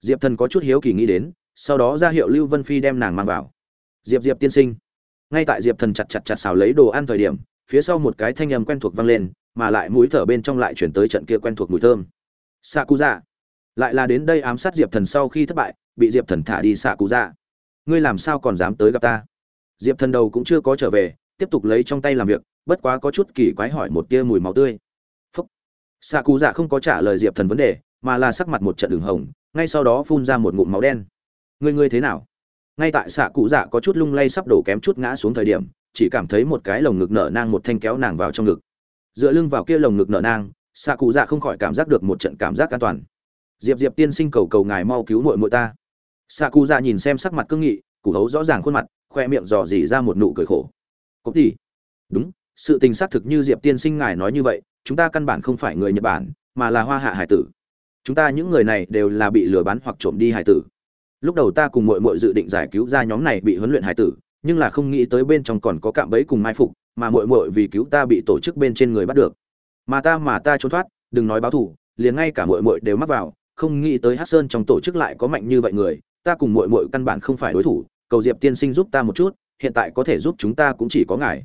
Diệp thần có chút hiếu kỳ nghĩ đến, sau đó ra hiệu lưu vân phi đem nàng mang vào. Diệp diệp tiên sinh. Ngay tại diệp thần chặt chặt chặt xào lấy đồ ăn thời điểm, phía sau một cái thanh âm quen thuộc vang lên, mà lại mũi thở bên trong lại chuyển tới trận kia quen thuộc mùi thơm. Xạ cụ dạ lại là đến đây ám sát diệp thần sau khi thất bại, bị diệp thần thả đi xạ cụ dạ ngươi làm sao còn dám tới gặp ta? Diệp thần đầu cũng chưa có trở về tiếp tục lấy trong tay làm việc, bất quá có chút kỳ quái hỏi một tia mùi máu tươi. Phúc. Xạ cụ dạ không có trả lời diệp thần vấn đề, mà là sắc mặt một trận đường hồng, ngay sau đó phun ra một ngụm máu đen. Người ngươi thế nào? Ngay tại xạ cụ dạ có chút lung lay sắp đổ kém chút ngã xuống thời điểm, chỉ cảm thấy một cái lồng ngực nở nang một thanh kéo nàng vào trong ngực. Dựa lưng vào kia lồng ngực nở nang xạ cụ dạ không khỏi cảm giác được một trận cảm giác an toàn. Diệp diệp tiên sinh cầu cầu ngài mau cứu muội muội ta. Xạ cụ dạ nhìn xem sắc mặt cương nghị, củ hấu rõ ràng khuôn mặt, khoe miệng dò dỉ ra một nụ cười khổ cốc tỷ. đúng, sự tình xác thực như diệp tiên sinh ngài nói như vậy, chúng ta căn bản không phải người nhật bản, mà là hoa hạ hải tử. Chúng ta những người này đều là bị lừa bán hoặc trộm đi hải tử. Lúc đầu ta cùng Muội Muội dự định giải cứu ra nhóm này bị huấn luyện hải tử, nhưng là không nghĩ tới bên trong còn có cạm bẫy cùng mai phục, mà Muội Muội vì cứu ta bị tổ chức bên trên người bắt được. Mà ta mà ta trốn thoát, đừng nói báo thù, liền ngay cả Muội Muội đều mắc vào, không nghĩ tới Hắc sơn trong tổ chức lại có mạnh như vậy người, ta cùng Muội Muội căn bản không phải đối thủ, cầu diệp tiên sinh giúp ta một chút hiện tại có thể giúp chúng ta cũng chỉ có ngài.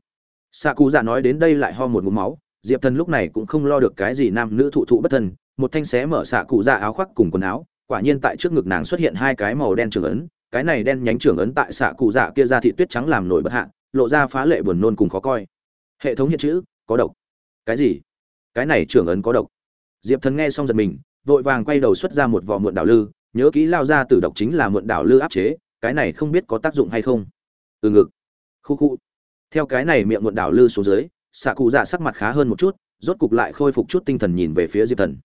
Xạ cụ dạ nói đến đây lại ho một ngụm máu, diệp thần lúc này cũng không lo được cái gì nam nữ thụ thụ bất thân, một thanh xé mở xạ cụ dạ áo khoác cùng quần áo, quả nhiên tại trước ngực nàng xuất hiện hai cái màu đen trưởng ấn, cái này đen nhánh trưởng ấn tại xạ cụ dạ kia ra thị tuyết trắng làm nổi bất hạ, lộ ra phá lệ buồn nôn cùng khó coi. Hệ thống hiện chữ, có độc. Cái gì? Cái này trưởng ấn có độc. Diệp thần nghe xong giật mình, vội vàng quay đầu xuất ra một vỏ muộn đảo lư, nhớ kỹ lao ra từ độc chính là muộn đảo lư áp chế, cái này không biết có tác dụng hay không từ ngực. Khu khu. Theo cái này miệng muộn đảo lư xuống dưới, xạ cụ dạ sắc mặt khá hơn một chút, rốt cục lại khôi phục chút tinh thần nhìn về phía diệp thần.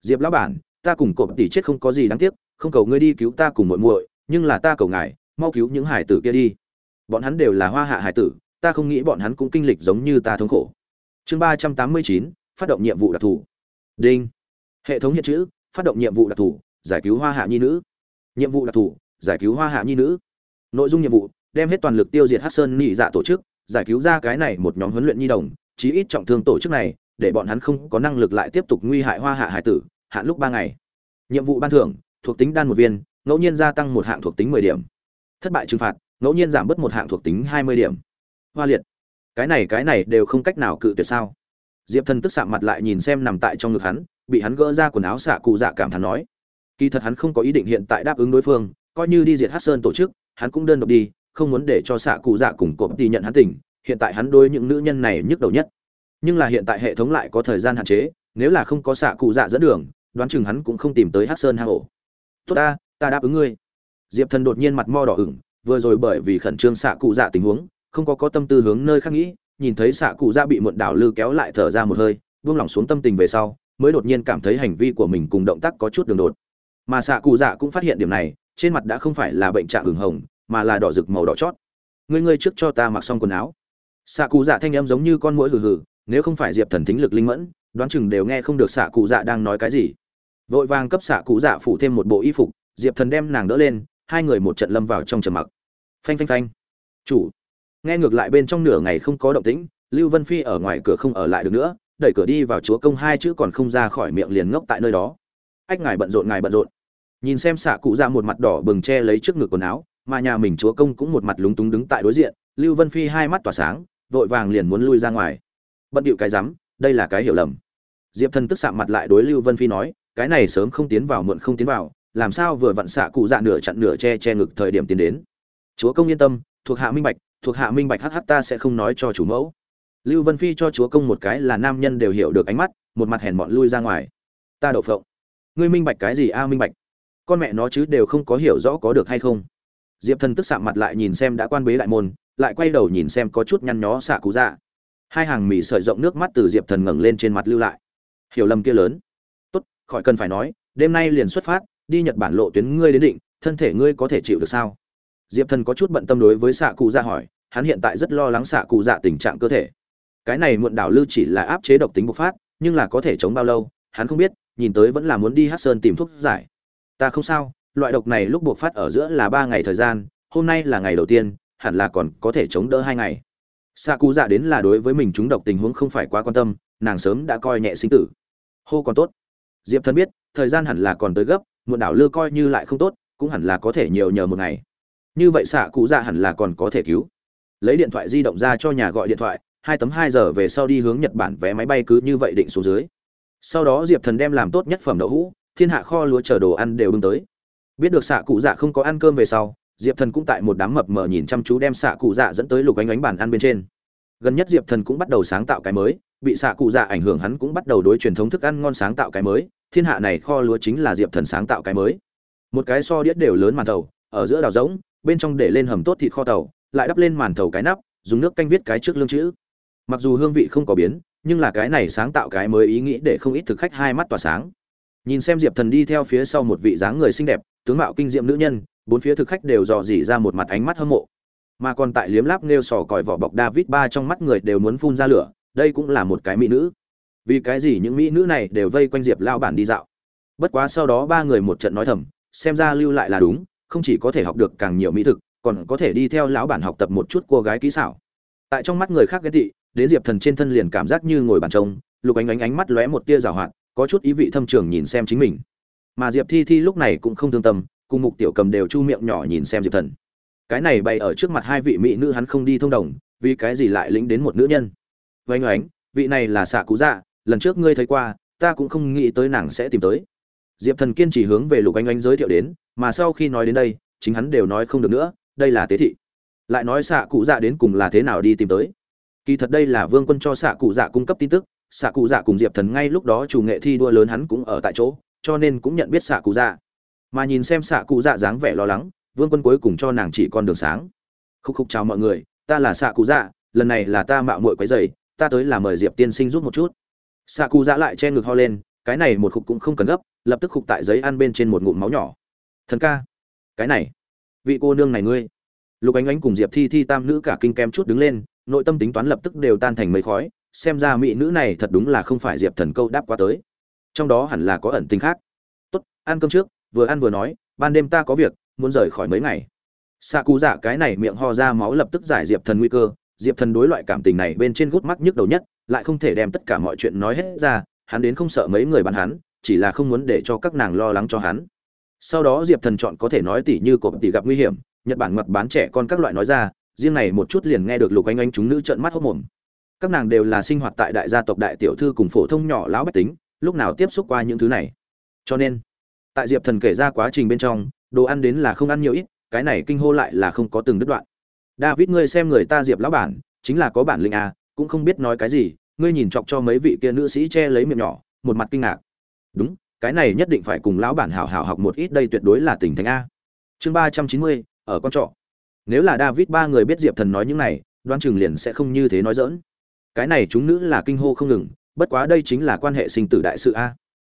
Diệp lão bản, ta cùng cộp tỷ chết không có gì đáng tiếc, không cầu ngươi đi cứu ta cùng muội muội, nhưng là ta cầu ngài, mau cứu những hải tử kia đi. Bọn hắn đều là hoa hạ hải tử, ta không nghĩ bọn hắn cũng kinh lịch giống như ta thống khổ. Chương ba trăm tám mươi chín, phát động nhiệm vụ đặc thù. Đinh. Hệ thống hiện chữ, phát động nhiệm vụ đặc thù, giải cứu hoa hạ nhi nữ. Nhiệm vụ đặc thù, giải cứu hoa hạ nhi nữ. Nội dung nhiệm vụ đem hết toàn lực tiêu diệt Hắc sơn nhị dạ tổ chức, giải cứu ra cái này một nhóm huấn luyện nhi đồng, chí ít trọng thương tổ chức này, để bọn hắn không có năng lực lại tiếp tục nguy hại hoa hạ hải tử, hạn lúc ba ngày. Nhiệm vụ ban thưởng, thuộc tính đan một viên, ngẫu nhiên gia tăng một hạng thuộc tính mười điểm. Thất bại trừng phạt, ngẫu nhiên giảm bớt một hạng thuộc tính hai mươi điểm. Hoa liệt, cái này cái này đều không cách nào cự tuyệt sao? Diệp thần tức sạm mặt lại nhìn xem nằm tại trong ngực hắn, bị hắn gỡ ra quần áo xạ cụ dạ cảm thán nói. Kỳ thật hắn không có ý định hiện tại đáp ứng đối phương, coi như đi diệt Hắc sơn tổ chức, hắn cũng đơn độc đi không muốn để cho xạ cụ dạ cùng cộp đi nhận hắn tỉnh hiện tại hắn đối những nữ nhân này nhức đầu nhất. Nhưng là hiện tại hệ thống lại có thời gian hạn chế, nếu là không có xạ cụ dạ dẫn đường, đoán chừng hắn cũng không tìm tới hát sơn hang ổ. Tốt ta ta đáp ứng ngươi. Diệp thần đột nhiên mặt mo đỏ ửng, vừa rồi bởi vì khẩn trương xạ cụ dạ tình huống, không có có tâm tư hướng nơi khác nghĩ, nhìn thấy xạ cụ dạ bị muộn đảo lư kéo lại thở ra một hơi, buông lỏng xuống tâm tình về sau, mới đột nhiên cảm thấy hành vi của mình cùng động tác có chút đường đột. Mà xạ cụ dạ cũng phát hiện điểm này, trên mặt đã không phải là bệnh trạng ửng hồng mà là đỏ rực màu đỏ chót. Ngươi ngươi trước cho ta mặc xong quần áo. Xạ cụ dạ thanh em giống như con mũi hừ hừ, nếu không phải diệp thần thính lực linh mẫn, đoán chừng đều nghe không được xạ cụ dạ đang nói cái gì. Vội vàng cấp xạ cụ dạ phủ thêm một bộ y phục, diệp thần đem nàng đỡ lên, hai người một trận lâm vào trong trầm mặc. Phanh phanh phanh. Chủ. Nghe ngược lại bên trong nửa ngày không có động tĩnh, lưu vân phi ở ngoài cửa không ở lại được nữa, đẩy cửa đi vào chúa công hai chữ còn không ra khỏi miệng liền ngốc tại nơi đó. Ách, ngài bận rộn, ngài bận rộn. Nhìn xem xạ cụ dạ một mặt đỏ bừng che lấy trước ngực quần áo mà nhà mình chúa công cũng một mặt lúng túng đứng tại đối diện, lưu vân phi hai mắt tỏa sáng, vội vàng liền muốn lui ra ngoài. Bận điệu cái rắm, đây là cái hiểu lầm. Diệp thần tức sạm mặt lại đối lưu vân phi nói, cái này sớm không tiến vào, muộn không tiến vào, làm sao vừa vặn xạ cụ dạ nửa chặn nửa che che ngực thời điểm tiến đến. Chúa công yên tâm, thuộc hạ minh bạch, thuộc hạ minh bạch hh ta sẽ không nói cho chủ mẫu. Lưu vân phi cho chúa công một cái là nam nhân đều hiểu được ánh mắt, một mặt hèn mọn lui ra ngoài. Ta đậu phộng. Ngươi minh bạch cái gì a à, minh bạch. Con mẹ nó chứ đều không có hiểu rõ có được hay không diệp thần tức sạm mặt lại nhìn xem đã quan bế đại môn, lại quay đầu nhìn xem có chút nhăn nhó xạ cụ dạ. Hai hàng mì sợi rộng nước mắt từ diệp thần ngẩng lên trên mặt lưu lại. Hiểu lầm kia lớn. Tốt, khỏi cần phải nói, đêm nay liền xuất phát, đi nhật bản lộ tuyến ngươi đến định, thân thể ngươi có thể chịu được sao? Diệp thần có chút bận tâm đối với xạ cụ dạ hỏi, hắn hiện tại rất lo lắng xạ cụ dạ tình trạng cơ thể. Cái này muộn đảo lưu chỉ là áp chế độc tính bộc phát, nhưng là có thể chống bao lâu, hắn không biết, nhìn tới vẫn là muốn đi hát sơn tìm thuốc giải. Ta không sao loại độc này lúc buộc phát ở giữa là ba ngày thời gian, hôm nay là ngày đầu tiên, hẳn là còn có thể chống đỡ hai ngày. Xạ cụ dạ đến là đối với mình chúng độc tình huống không phải quá quan tâm, nàng sớm đã coi nhẹ sinh tử. Hô còn tốt. Diệp thần biết, thời gian hẳn là còn tới gấp, muộn đảo lưa coi như lại không tốt, cũng hẳn là có thể nhiều nhờ một ngày. Như vậy xạ cụ dạ hẳn là còn có thể cứu. Lấy điện thoại di động ra cho nhà gọi điện thoại, hai tấm hai giờ về sau đi hướng nhật bản vé máy bay cứ như vậy định xuống dưới. Sau đó diệp thần đem làm tốt nhất phẩm đậu hũ, thiên hạ kho lúa chở đồ ăn đều bưng tới biết được xạ cụ dạ không có ăn cơm về sau, diệp thần cũng tại một đám mập mờ nhìn chăm chú đem xạ cụ dạ dẫn tới lục ánh ánh bàn ăn bên trên. Gần nhất diệp thần cũng bắt đầu sáng tạo cái mới, bị xạ cụ dạ ảnh hưởng hắn cũng bắt đầu đối truyền thống thức ăn ngon sáng tạo cái mới, thiên hạ này kho lúa chính là diệp thần sáng tạo cái mới. Một cái so đĩa đều lớn màn thầu, ở giữa đào rỗng, bên trong để lên hầm tốt thịt kho tàu, lại đắp lên màn thầu cái nắp, dùng nước canh viết cái trước lương chữ. Mặc dù hương vị không có biến, nhưng là cái này sáng tạo cái mới ý nghĩ để không ít thực khách hai mắt tỏa sáng. Nhìn xem diệp thần đi theo phía sau một vị dáng người xinh đẹp tướng mạo kinh diệm nữ nhân, bốn phía thực khách đều dò dỉ ra một mặt ánh mắt hâm mộ. Mà còn tại liếm láp nêu sò còi vỏ bọc david ba trong mắt người đều muốn phun ra lửa, đây cũng là một cái mỹ nữ. Vì cái gì những mỹ nữ này đều vây quanh diệp lao bản đi dạo? Bất quá sau đó ba người một trận nói thầm, xem ra lưu lại là đúng, không chỉ có thể học được càng nhiều mỹ thực, còn có thể đi theo lão bản học tập một chút cô gái kỹ xảo. Tại trong mắt người khác ghét tị, đến diệp thần trên thân liền cảm giác như ngồi bàn trông lục ánh ánh ánh mắt lóe một tia rào hoạt, có chút ý vị thâm trường nhìn xem chính mình mà diệp thi thi lúc này cũng không thương tâm, cùng mục tiểu cầm đều chu miệng nhỏ nhìn xem diệp thần. Cái này bày ở trước mặt hai vị mỹ nữ hắn không đi thông đồng, vì cái gì lại lĩnh đến một nữ nhân? Oanh oánh, vị này là xạ cú dạ lần trước ngươi thấy qua, ta cũng không nghĩ tới nàng sẽ tìm tới. Diệp thần kiên trì hướng về lục anh anh giới thiệu đến, mà sau khi nói đến đây, chính hắn đều nói không được nữa, đây là tế thị. Lại nói xạ cụ dạ đến cùng là thế nào đi tìm tới? Kỳ thật đây là vương quân cho xạ cụ dạ cung cấp tin tức, xạ cụ dạ cùng diệp thần ngay lúc đó chủ nghệ thi đua lớn hắn cũng ở tại chỗ cho nên cũng nhận biết xạ cụ dạ. Mà nhìn xem xạ cụ dạ dáng vẻ lo lắng, vương quân cuối cùng cho nàng chỉ con đường sáng. Khúc khúc chào mọi người, ta là xạ cụ dạ lần này là ta mạo muội quấy dày ta tới là mời diệp tiên sinh giúp một chút. Xạ cụ dạ lại che ngực ho lên, cái này một khúc cũng không cần gấp, lập tức khúc tại giấy ăn bên trên một ngụm máu nhỏ. Thần ca, cái này, vị cô nương này ngươi. Lục ánh ánh cùng diệp thi thi tam nữ cả kinh kem chút đứng lên, nội tâm tính toán lập tức đều tan thành mây khói, xem ra mỹ nữ này thật đúng là không phải diệp thần câu đáp qua tới trong đó hẳn là có ẩn tình khác. Tốt, ăn cơm trước, vừa ăn vừa nói, ban đêm ta có việc, muốn rời khỏi mấy ngày. Xạ cụ dạ cái này miệng ho ra máu lập tức giải diệp thần nguy cơ, diệp thần đối loại cảm tình này bên trên gút mắt nhức đầu nhất, lại không thể đem tất cả mọi chuyện nói hết ra, hắn đến không sợ mấy người bắn hắn, chỉ là không muốn để cho các nàng lo lắng cho hắn. Sau đó diệp thần chọn có thể nói tỉ như cộp tỉ gặp nguy hiểm, nhật bản mặt bán trẻ con các loại nói ra, riêng này một chút liền nghe được lục anh anh chúng nữ trợn mắt hốc mồm. Các nàng đều là sinh hoạt tại đại gia tộc đại tiểu thư cùng phổ thông nhỏ lão bách tính lúc nào tiếp xúc qua những thứ này. Cho nên, tại diệp thần kể ra quá trình bên trong, đồ ăn đến là không ăn nhiều ít, cái này kinh hô lại là không có từng đứt đoạn. David, ngươi xem người ta diệp lão bản, chính là có bản lĩnh à cũng không biết nói cái gì, ngươi nhìn chọc cho mấy vị kia nữ sĩ che lấy miệng nhỏ, một mặt kinh ngạc. Đúng, cái này nhất định phải cùng lão bản hảo hảo học một ít, đây tuyệt đối là tình thánh a. Chương ba trăm chín mươi, ở con trọ. Nếu là david ba người biết diệp thần nói những này đoan chừng liền sẽ không như thế nói dỡn cái này chúng nữ là kinh hô không ngừng bất quá đây chính là quan hệ sinh tử đại sự a.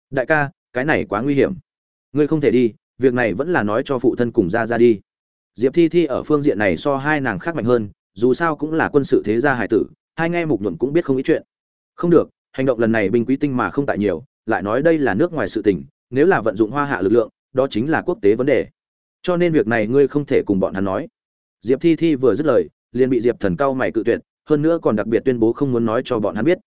Đại ca, cái này quá nguy hiểm. Ngươi không thể đi, việc này vẫn là nói cho phụ thân cùng ra ra đi. Diệp thi thi ở phương diện này so hai nàng khác mạnh hơn, dù sao cũng là quân sự thế gia hải tử, hai nghe mục nhuận cũng biết không ít chuyện. Không được, hành động lần này binh quý tinh mà không tại nhiều, lại nói đây là nước ngoài sự tình, nếu là vận dụng hoa hạ lực lượng, đó chính là quốc tế vấn đề. Cho nên việc này ngươi không thể cùng bọn hắn nói. Diệp thi thi vừa dứt lời, liền bị diệp thần cao mày cự tuyệt, hơn nữa còn đặc biệt tuyên bố không muốn nói cho bọn hắn biết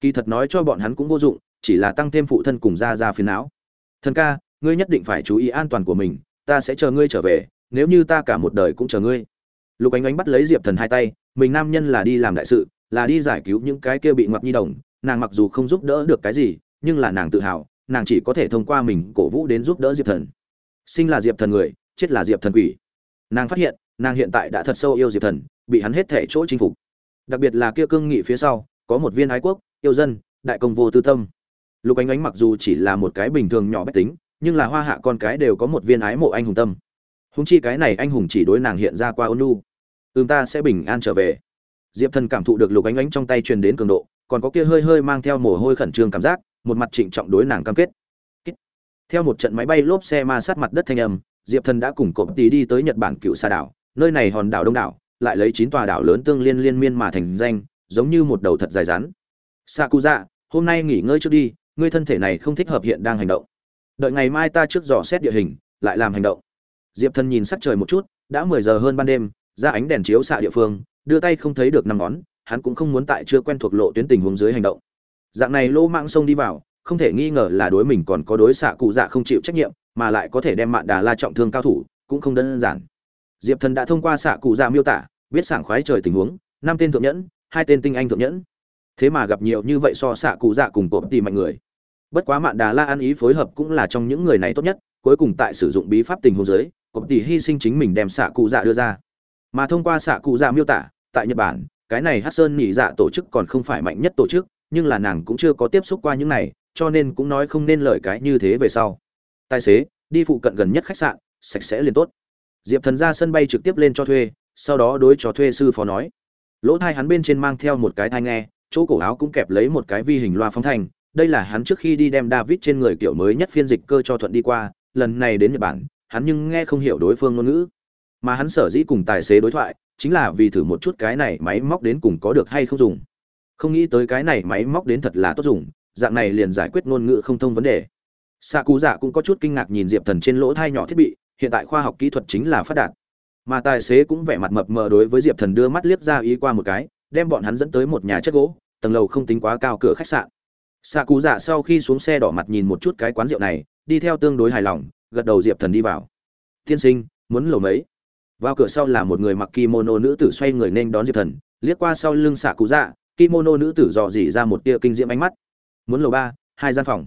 kỳ thật nói cho bọn hắn cũng vô dụng, chỉ là tăng thêm phụ thân cùng ra ra phiền não. Thần ca, ngươi nhất định phải chú ý an toàn của mình, ta sẽ chờ ngươi trở về, nếu như ta cả một đời cũng chờ ngươi. Lục ánh ánh bắt lấy diệp thần hai tay, mình nam nhân là đi làm đại sự, là đi giải cứu những cái kia bị ngoặc nhi đồng, nàng mặc dù không giúp đỡ được cái gì, nhưng là nàng tự hào, nàng chỉ có thể thông qua mình cổ vũ đến giúp đỡ diệp thần. Sinh là diệp thần người, chết là diệp thần quỷ. Nàng phát hiện, nàng hiện tại đã thật sâu yêu diệp thần, bị hắn hết thể chỗ chinh phục. Đặc biệt là kia cương nghị phía sau có một viên ái quốc, yêu dân, đại công vô tư tâm. Lục ánh ánh mặc dù chỉ là một cái bình thường nhỏ bách tính, nhưng là hoa hạ con cái đều có một viên ái mộ anh hùng tâm. Húng chi cái này anh hùng chỉ đối nàng hiện ra qua ôn lu ừm, ta sẽ bình an trở về. Diệp thần cảm thụ được lục ánh ánh trong tay truyền đến cường độ, còn có kia hơi hơi mang theo mồ hôi khẩn trương cảm giác, một mặt trịnh trọng đối nàng cam kết. Theo một trận máy bay lốp xe ma sát mặt đất thanh âm, diệp thần đã cùng cộp tí đi tới nhật bản cựu xa đảo, nơi này hòn đảo đông đảo, lại lấy chín tòa đảo lớn tương liên liên miên mà thành danh giống như một đầu thật dài rắn. Dạ, hôm nay nghỉ ngơi trước đi ngươi thân thể này không thích hợp hiện đang hành động. Đợi ngày mai ta trước dò xét địa hình lại làm hành động. Diệp thần nhìn sắc trời một chút đã mười giờ hơn ban đêm ra ánh đèn chiếu xạ địa phương đưa tay không thấy được năm ngón hắn cũng không muốn tại chưa quen thuộc lộ tuyến tình huống dưới hành động. Dạng này lỗ mạng sông đi vào không thể nghi ngờ là đối mình còn có đối xạ cụ dạ không chịu trách nhiệm mà lại có thể đem mạn đà la trọng thương cao thủ cũng không đơn giản. Diệp thần đã thông qua xạ cụ dạ miêu tả biết sảng khoái trời tình huống năm tên thượng nhẫn hai tên tinh anh thượng nhẫn. Thế mà gặp nhiều như vậy so xạ cụ dạ cùng cộp tìm mạnh người. Bất quá mạn đà la ăn ý phối hợp cũng là trong những người này tốt nhất, cuối cùng tại sử dụng bí pháp tình huống giới cộp tỷ hy sinh chính mình đem xạ cụ dạ đưa ra. Mà thông qua xạ cụ dạ miêu tả, tại nhật bản, cái này hát sơn nhị dạ tổ chức còn không phải mạnh nhất tổ chức, nhưng là nàng cũng chưa có tiếp xúc qua những này, cho nên cũng nói không nên lời cái như thế về sau. Tài xế, đi phụ cận gần nhất khách sạn, sạch sẽ liền tốt. Diệp thần ra sân bay trực tiếp lên cho thuê, sau đó đối cho thuê sư phó nói lỗ thai hắn bên trên mang theo một cái thai nghe, chỗ cổ áo cũng kẹp lấy một cái vi hình loa phóng thanh, đây là hắn trước khi đi đem david trên người kiểu mới nhất phiên dịch cơ cho thuận đi qua, lần này đến nhật bản, hắn nhưng nghe không hiểu đối phương ngôn ngữ. Mà hắn sở dĩ cùng tài xế đối thoại, chính là vì thử một chút cái này máy móc đến cùng có được hay không dùng. Không nghĩ tới cái này máy móc đến thật là tốt dùng, dạng này liền giải quyết ngôn ngữ không thông vấn đề. Xạ cú dạ cũng có chút kinh ngạc nhìn diệp thần trên lỗ thai nhỏ thiết bị, hiện tại khoa học kỹ thuật chính là phát đạt mà tài xế cũng vẻ mặt mập mờ đối với diệp thần đưa mắt liếc ra ý qua một cái, đem bọn hắn dẫn tới một nhà chất gỗ, tầng lầu không tính quá cao cửa khách sạn. Xạ cú dạ sau khi xuống xe đỏ mặt nhìn một chút cái quán rượu này, đi theo tương đối hài lòng, gật đầu diệp thần đi vào. Tiên sinh, muốn lầu mấy? Vào cửa sau là một người mặc kimono nữ tử xoay người nên đón diệp thần, liếc qua sau lưng xạ cú dạ kimono nữ tử dò dỉ ra một tia kinh diễm ánh mắt. Muốn lầu ba, hai gian phòng.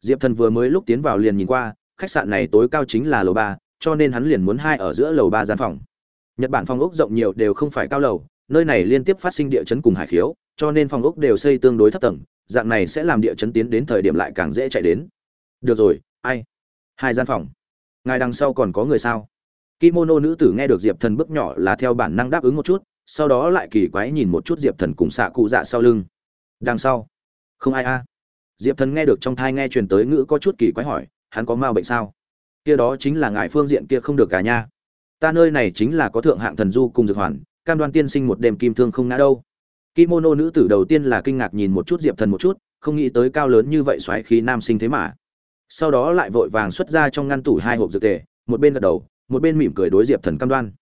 Diệp thần vừa mới lúc tiến vào liền nhìn qua, khách sạn này tối cao chính là lầu ba cho nên hắn liền muốn hai ở giữa lầu ba gian phòng. Nhật bản phòng ốc rộng nhiều đều không phải cao lầu, nơi này liên tiếp phát sinh địa chấn cùng hải khiếu, cho nên phòng ốc đều xây tương đối thấp tầng, dạng này sẽ làm địa chấn tiến đến thời điểm lại càng dễ chạy đến. Được rồi, ai? Hai gian phòng. Ngài đằng sau còn có người sao? Kimono nữ tử nghe được diệp thần bước nhỏ là theo bản năng đáp ứng một chút, sau đó lại kỳ quái nhìn một chút diệp thần cùng xạ cụ dạ sau lưng. Đằng sau. Không ai a. Diệp thần nghe được trong thai nghe truyền tới ngữ có chút kỳ quái hỏi, hắn có ma bệnh sao? Kia đó chính là ngài phương diện kia không được cả nha. Ta nơi này chính là có thượng hạng thần du cùng dược hoàn, cam đoan tiên sinh một đêm kim thương không ngã đâu. Kimono nữ tử đầu tiên là kinh ngạc nhìn một chút diệp thần một chút, không nghĩ tới cao lớn như vậy xoáy khí nam sinh thế mà. Sau đó lại vội vàng xuất ra trong ngăn tủ hai hộp dược tề, một bên gật đầu, một bên mỉm cười đối diệp thần cam đoan.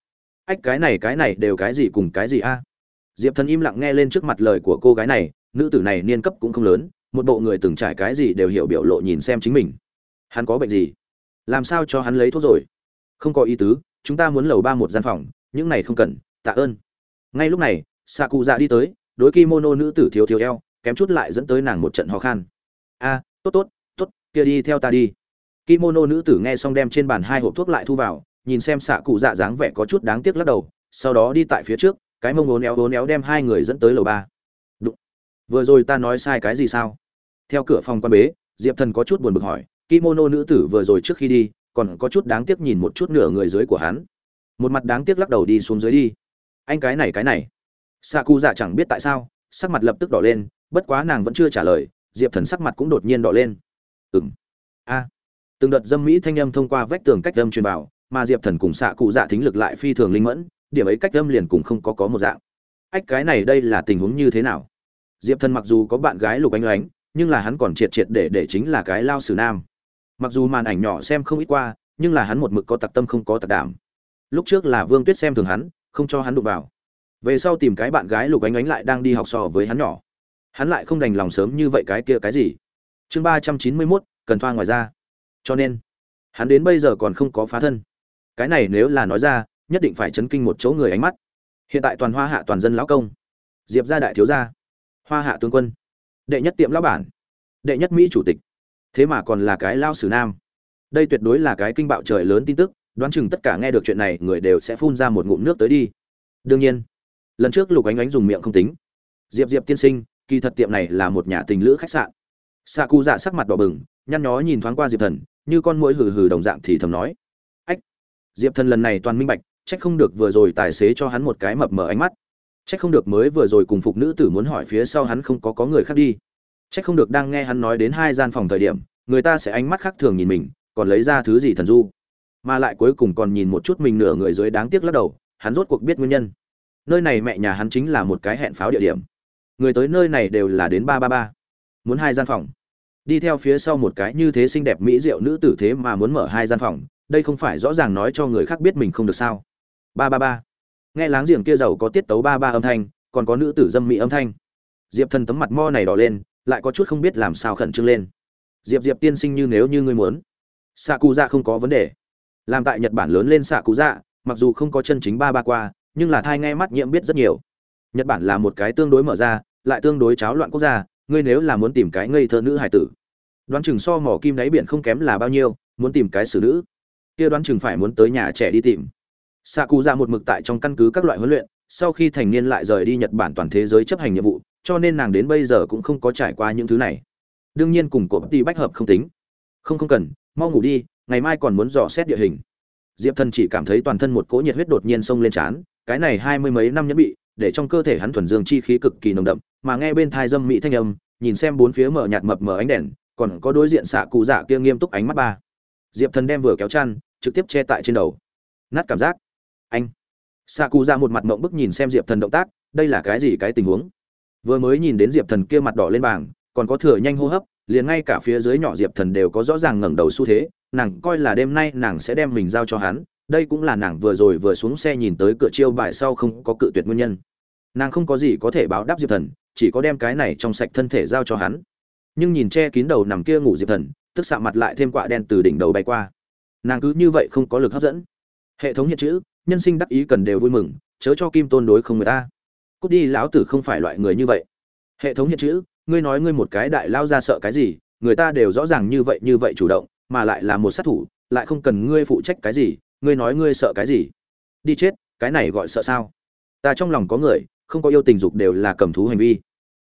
Ách, cái này cái này đều cái gì cùng cái gì a? Diệp thần im lặng nghe lên trước mặt lời của cô gái này, nữ tử này niên cấp cũng không lớn, một bộ người từng trải cái gì đều hiểu biểu lộ nhìn xem chính mình. Hắn có bệnh gì? Làm sao cho hắn lấy thuốc rồi? Không có ý tứ, chúng ta muốn lầu ba một gian phòng, những này không cần, tạ ơn. Ngay lúc này xạ cụ dạ đi tới, đối kimono nữ tử thiếu thiếu eo, kém chút lại dẫn tới nàng một trận ho khan. A, tốt tốt tốt, kia đi theo ta đi. Kimono nữ tử nghe xong đem trên bàn hai hộp thuốc lại thu vào, nhìn xem xạ cụ dạ dáng vẻ có chút đáng tiếc lắc đầu, sau đó đi tại phía trước, cái mông ố néo ố néo đem hai người dẫn tới lầu ba. Đụng. vừa rồi ta nói sai cái gì sao? Theo cửa phòng quan bế, diệp thần có chút buồn bực hỏi kimono nữ tử vừa rồi trước khi đi, còn có chút đáng tiếc nhìn một chút nửa người dưới của hắn. Một mặt đáng tiếc lắc đầu đi xuống dưới đi. Anh cái này cái này. Xạ cụ dạ chẳng biết tại sao, sắc mặt lập tức đỏ lên, bất quá nàng vẫn chưa trả lời, diệp thần sắc mặt cũng đột nhiên đỏ lên. Ừng a. Từng đợt dâm mỹ thanh âm thông qua vách tường cách âm truyền vào, mà diệp thần cùng xạ cụ dạ thính lực lại phi thường linh mẫn, điểm ấy cách âm liền cùng không có có một dạng. Ách, cái này đây là tình huống như thế nào? Diệp thần mặc dù có bạn gái lục anh oánh nhưng là hắn còn triệt triệt để để chính là cái lao sử nam mặc dù màn ảnh nhỏ xem không ít qua, nhưng là hắn một mực có tặc tâm không có tặc đảm. Lúc trước là vương tuyết xem thường hắn, không cho hắn đụng vào. Về sau tìm cái bạn gái lục ánh ánh lại đang đi học sò với hắn nhỏ. Hắn lại không đành lòng sớm như vậy cái kia cái gì. Chương ba trăm chín mươi mốt, cần thoa ngoài ra. Cho nên, hắn đến bây giờ còn không có phá thân. Cái này nếu là nói ra, nhất định phải chấn kinh một chỗ người ánh mắt. Hiện tại toàn hoa hạ toàn dân lão công. Diệp gia đại thiếu gia. Hoa hạ tướng quân. Đệ nhất tiệm lão bản. Đệ nhất mỹ chủ tịch thế mà còn là cái lao sử nam. Đây tuyệt đối là cái kinh bạo trời lớn tin tức, đoán chừng tất cả nghe được chuyện này, người đều sẽ phun ra một ngụm nước tới đi. Đương nhiên, lần trước lục ánh ánh dùng miệng không tính. Diệp diệp tiên sinh, kỳ thật tiệm này là một nhà tình lữ khách sạn. Xạ cụ dạ sắc mặt đỏ bừng, nhăn nhó nhìn thoáng qua diệp thần, như con mũi hừ hừ đồng dạng thì thầm nói. Ách, diệp thần lần này toàn minh bạch trách không được vừa rồi tài xế cho hắn một cái mập mờ ánh mắt. Trách không được mới vừa rồi cùng phục nữ tử muốn hỏi phía sau hắn không có có người khác đi chắc không được đang nghe hắn nói đến hai gian phòng thời điểm, người ta sẽ ánh mắt khác thường nhìn mình, còn lấy ra thứ gì thần du. Mà lại cuối cùng còn nhìn một chút mình nửa người dưới đáng tiếc lắc đầu, hắn rốt cuộc biết nguyên nhân. Nơi này mẹ nhà hắn chính là một cái hẹn pháo địa điểm. Người tới nơi này đều là đến ba ba ba. Muốn hai gian phòng. Đi theo phía sau một cái như thế xinh đẹp mỹ diệu nữ tử thế mà muốn mở hai gian phòng, đây không phải rõ ràng nói cho người khác biết mình không được sao. Ba ba ba. Nghe láng giềng kia giàu có tiết tấu ba ba âm thanh, còn có nữ tử dâm mỹ âm thanh. Diệp thần tấm mặt mo này đỏ lên lại có chút không biết làm sao khẩn trương lên. Diệp diệp tiên sinh như nếu như ngươi muốn. Xạ cụ dạ không có vấn đề. Làm tại nhật bản lớn lên xạ cụ dạ mặc dù không có chân chính ba ba qua, nhưng là thai nghe mắt nhiễm biết rất nhiều. Nhật bản là một cái tương đối mở ra, lại tương đối cháo loạn quốc gia, ngươi nếu là muốn tìm cái ngây thơ nữ hải tử, đoán chừng so mỏ kim đáy biển không kém là bao nhiêu, muốn tìm cái xử nữ. Kia đoán chừng phải muốn tới nhà trẻ đi tìm. Xạ cụ dạ một mực tại trong căn cứ các loại huấn luyện, sau khi thành niên lại rời đi nhật bản toàn thế giới chấp hành nhiệm vụ cho nên nàng đến bây giờ cũng không có trải qua những thứ này. Đương nhiên cùng cổ ti bách hợp không tính. Không không cần, mau ngủ đi, ngày mai còn muốn dò xét địa hình. Diệp thần chỉ cảm thấy toàn thân một cỗ nhiệt huyết đột nhiên xông lên trán, cái này hai mươi mấy năm nhẫn bị, để trong cơ thể hắn thuần dương chi khí cực kỳ nồng đậm, mà nghe bên thai dâm mỹ thanh âm, nhìn xem bốn phía mở nhạt mập mờ ánh đèn, còn có đối diện xạ cụ dạ kia nghiêm túc ánh mắt ba. Diệp thần đem vừa kéo chăn, trực tiếp che tại trên đầu. Nát cảm giác. Anh. Xạ cụ dạ một mặt mộng bức nhìn xem diệp thần động tác, đây là cái gì cái tình huống? Vừa mới nhìn đến diệp thần kia mặt đỏ lên bảng còn có thừa nhanh hô hấp, liền ngay cả phía dưới nhỏ diệp thần đều có rõ ràng ngẩng đầu xu thế, nàng coi là đêm nay nàng sẽ đem mình giao cho hắn, đây cũng là nàng vừa rồi vừa xuống xe nhìn tới cửa chiêu bài sau không có cự tuyệt nguyên nhân. Nàng không có gì có thể báo đáp diệp thần, chỉ có đem cái này trong sạch thân thể giao cho hắn. Nhưng nhìn che kín đầu nằm kia ngủ diệp thần, tức xạ mặt lại thêm quạ đen từ đỉnh đầu bay qua. Nàng cứ như vậy không có lực hấp dẫn. Hệ thống hiện chữ, nhân sinh đắc ý cần đều vui mừng, chớ cho kim tôn đối không người ta cút đi, lão tử không phải loại người như vậy. Hệ thống hiện chữ, ngươi nói ngươi một cái đại lao ra sợ cái gì, người ta đều rõ ràng như vậy như vậy chủ động, mà lại là một sát thủ, lại không cần ngươi phụ trách cái gì, ngươi nói ngươi sợ cái gì? Đi chết, cái này gọi sợ sao? Ta trong lòng có người, không có yêu tình dục đều là cầm thú hành vi.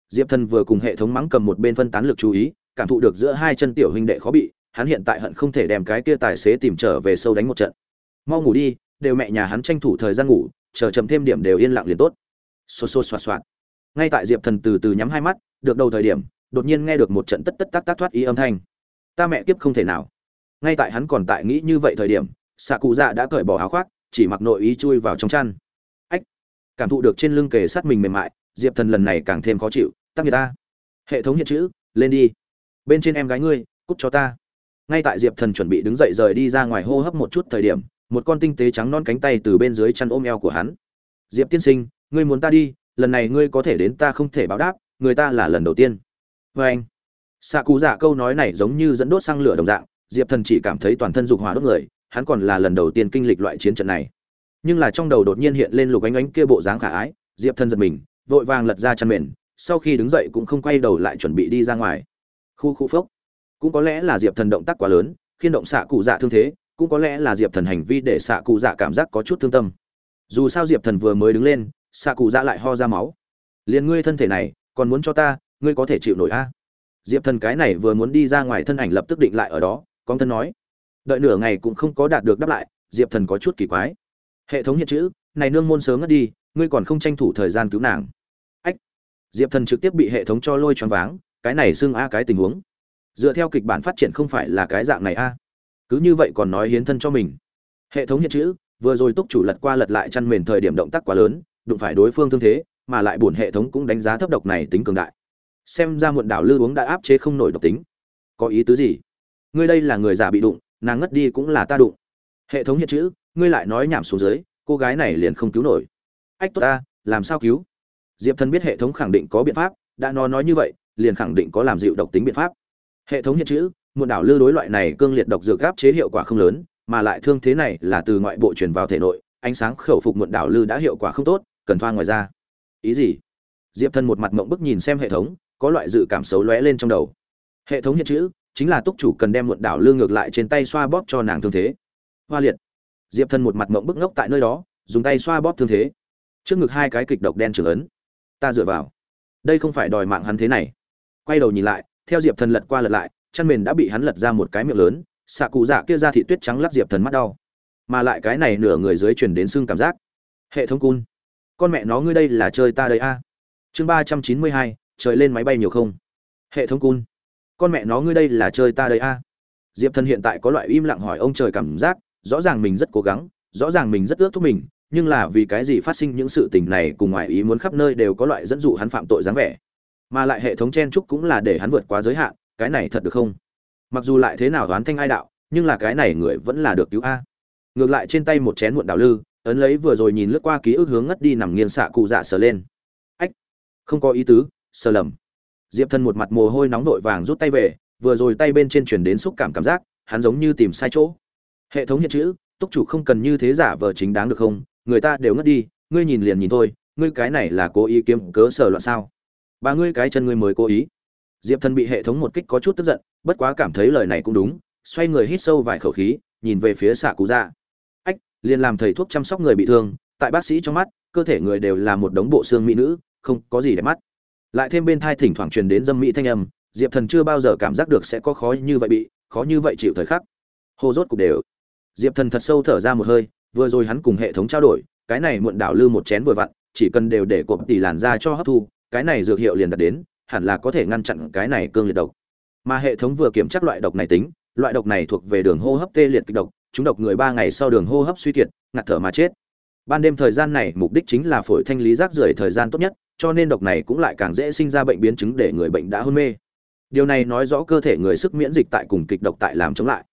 Diệp thần vừa cùng hệ thống mắng cầm một bên phân tán lực chú ý, cảm thụ được giữa hai chân tiểu huynh đệ khó bị, hắn hiện tại hận không thể đem cái kia tài xế tìm trở về sâu đánh một trận. Mau ngủ đi, đều mẹ nhà hắn tranh thủ thời gian ngủ, chờ chậm thêm điểm đều yên lặng liền tốt xô xô xoạt xoạt. Ngay tại diệp thần từ từ nhắm hai mắt, được đầu thời điểm, đột nhiên nghe được một trận tất tất tác tác thoát ý âm thanh. Ta mẹ kiếp không thể nào. Ngay tại hắn còn tại nghĩ như vậy thời điểm xạ cụ dạ đã cởi bỏ áo khoác, chỉ mặc nội ý chui vào trong chăn. Ách! Cảm thụ được trên lưng kề sát mình mềm mại, diệp thần lần này càng thêm khó chịu, tắc người ta. Hệ thống hiện chữ, lên đi. Bên trên em gái ngươi, cút cho ta. Ngay tại diệp thần chuẩn bị đứng dậy rời đi ra ngoài hô hấp một chút thời điểm, một con tinh tế trắng non cánh tay từ bên dưới chăn ôm eo của hắn. Diệp tiên sinh ngươi muốn ta đi, lần này ngươi có thể đến ta không thể báo đáp, người ta là lần đầu tiên. Vê anh xạ cụ dạ câu nói này giống như dẫn đốt sang lửa đồng dạng, diệp thần chỉ cảm thấy toàn thân dục hỏa đốt người, hắn còn là lần đầu tiên kinh lịch loại chiến trận này. Nhưng là trong đầu đột nhiên hiện lên lục ánh ánh kia bộ dáng khả ái, diệp thần giật mình, vội vàng lật ra chăn mền, sau khi đứng dậy cũng không quay đầu lại chuẩn bị đi ra ngoài. Khu khu phốc. Cũng có lẽ là diệp thần động tác quá lớn khiên động xạ cụ dạ thương thế, cũng có lẽ là diệp thần hành vi để xạ cụ dạ cảm giác có chút thương tâm. Dù sao diệp thần vừa mới đứng lên xạ cụ dạ lại ho ra máu. Liền ngươi thân thể này, còn muốn cho ta, ngươi có thể chịu nổi a? Diệp thần cái này vừa muốn đi ra ngoài thân ảnh lập tức định lại ở đó, con thân nói. Đợi nửa ngày cũng không có đạt được đáp lại, diệp thần có chút kỳ quái. Hệ thống hiện chữ, này nương môn sớm ngất đi, ngươi còn không tranh thủ thời gian cứu nàng. Ách. Diệp thần trực tiếp bị hệ thống cho lôi choáng váng, cái này xưng a cái tình huống. Dựa theo kịch bản phát triển không phải là cái dạng này a. Cứ như vậy còn nói hiến thân cho mình. Hệ thống hiện chữ, vừa rồi túc chủ lật qua lật lại chăn mền thời điểm động tác quá lớn đụng phải đối phương thương thế, mà lại bổn hệ thống cũng đánh giá thấp độc này tính cường đại. Xem ra muộn đảo lư uống đã áp chế không nổi độc tính. Có ý tứ gì? Ngươi đây là người già bị đụng, nàng ngất đi cũng là ta đụng. Hệ thống hiện chữ, ngươi lại nói nhảm xuống dưới, cô gái này liền không cứu nổi. Ách tốt ta, làm sao cứu? Diệp thần biết hệ thống khẳng định có biện pháp, đã nó nói như vậy, liền khẳng định có làm dịu độc tính biện pháp. Hệ thống hiện chữ, muộn đảo lư đối loại này cương liệt độc dược gáp chế hiệu quả không lớn, mà lại thương thế này là từ ngoại bộ truyền vào thể nội, ánh sáng khẩu phục muộn đảo lư đã hiệu quả không tốt cần thoa ngoài ra. Ý gì? Diệp thần một mặt mộng bức nhìn xem hệ thống, có loại dự cảm xấu lóe lên trong đầu. Hệ thống hiện chữ, chính là túc chủ cần đem muộn đảo lương ngược lại trên tay xoa bóp cho nàng thương thế. Hoa liệt. Diệp thần một mặt mộng bức ngốc tại nơi đó, dùng tay xoa bóp thương thế. Trước ngực hai cái kịch độc đen trưởng ấn. Ta dựa vào. Đây không phải đòi mạng hắn thế này. Quay đầu nhìn lại, theo diệp thần lật qua lật lại chăn mền đã bị hắn lật ra một cái miệng lớn, xạ cụ dạ kia ra thị tuyết trắng lắc diệp thần mắt đau. Mà lại cái này nửa người dưới truyền đến xương cảm giác. Hệ thống cun con mẹ nó ngươi đây là chơi ta đây a. Chương ba trăm chín mươi hai, trời lên máy bay nhiều không? Hệ thống cun. Con mẹ nó ngươi đây là chơi ta đây a. Diệp thần hiện tại có loại im lặng hỏi ông trời cảm giác, rõ ràng mình rất cố gắng, rõ ràng mình rất ước thúc mình, nhưng là vì cái gì phát sinh những sự tình này cùng ngoại ý muốn khắp nơi đều có loại dẫn dụ hắn phạm tội dáng vẻ. Mà lại hệ thống chen trúc cũng là để hắn vượt quá giới hạn, cái này thật được không? Mặc dù lại thế nào đoán thanh ai đạo, nhưng là cái này người vẫn là được cứu a. Ngược lại trên tay một chén muộn đào lư ấn lấy vừa rồi nhìn lướt qua ký ức hướng ngất đi nằm nghiêng xạ cụ dạ sờ lên. Ách, không có ý tứ, sờ lầm. Diệp thần một mặt mồ hôi nóng vội vàng rút tay về, vừa rồi tay bên trên chuyển đến xúc cảm cảm giác, hắn giống như tìm sai chỗ. Hệ thống hiện chữ, túc chủ không cần như thế giả vờ chính đáng được không? Người ta đều ngất đi, ngươi nhìn liền nhìn thôi, ngươi cái này là cố ý kiếm cớ sở loạn sao? Ba ngươi cái chân ngươi mới cố ý. Diệp thần bị hệ thống một kích có chút tức giận, bất quá cảm thấy lời này cũng đúng, xoay người hít sâu vài khẩu khí, nhìn về phía xạ cụ dạ liền làm thầy thuốc chăm sóc người bị thương, tại bác sĩ trong mắt, cơ thể người đều là một đống bộ xương mỹ nữ, không có gì để mắt. Lại thêm bên thai thỉnh thoảng truyền đến dâm mỹ thanh âm, diệp thần chưa bao giờ cảm giác được sẽ có khó như vậy bị, khó như vậy chịu thời khắc. Hồ rốt cục đều. Diệp thần thật sâu thở ra một hơi, vừa rồi hắn cùng hệ thống trao đổi, cái này muộn đảo lư một chén vừa vặn, chỉ cần đều để cộp tỷ làn ra cho hấp thu, cái này dược hiệu liền đặt đến, hẳn là có thể ngăn chặn cái này cương liệt độc. Mà hệ thống vừa kiểm tra loại độc này tính, loại độc này thuộc về đường hô hấp tê liệt kịch độc chúng độc người ba ngày sau đường hô hấp suy kiệt, ngạt thở mà chết. Ban đêm thời gian này, mục đích chính là phổi thanh lý rác rưởi thời gian tốt nhất, cho nên độc này cũng lại càng dễ sinh ra bệnh biến chứng để người bệnh đã hôn mê. Điều này nói rõ cơ thể người sức miễn dịch tại cùng kịch độc tại làm chống lại.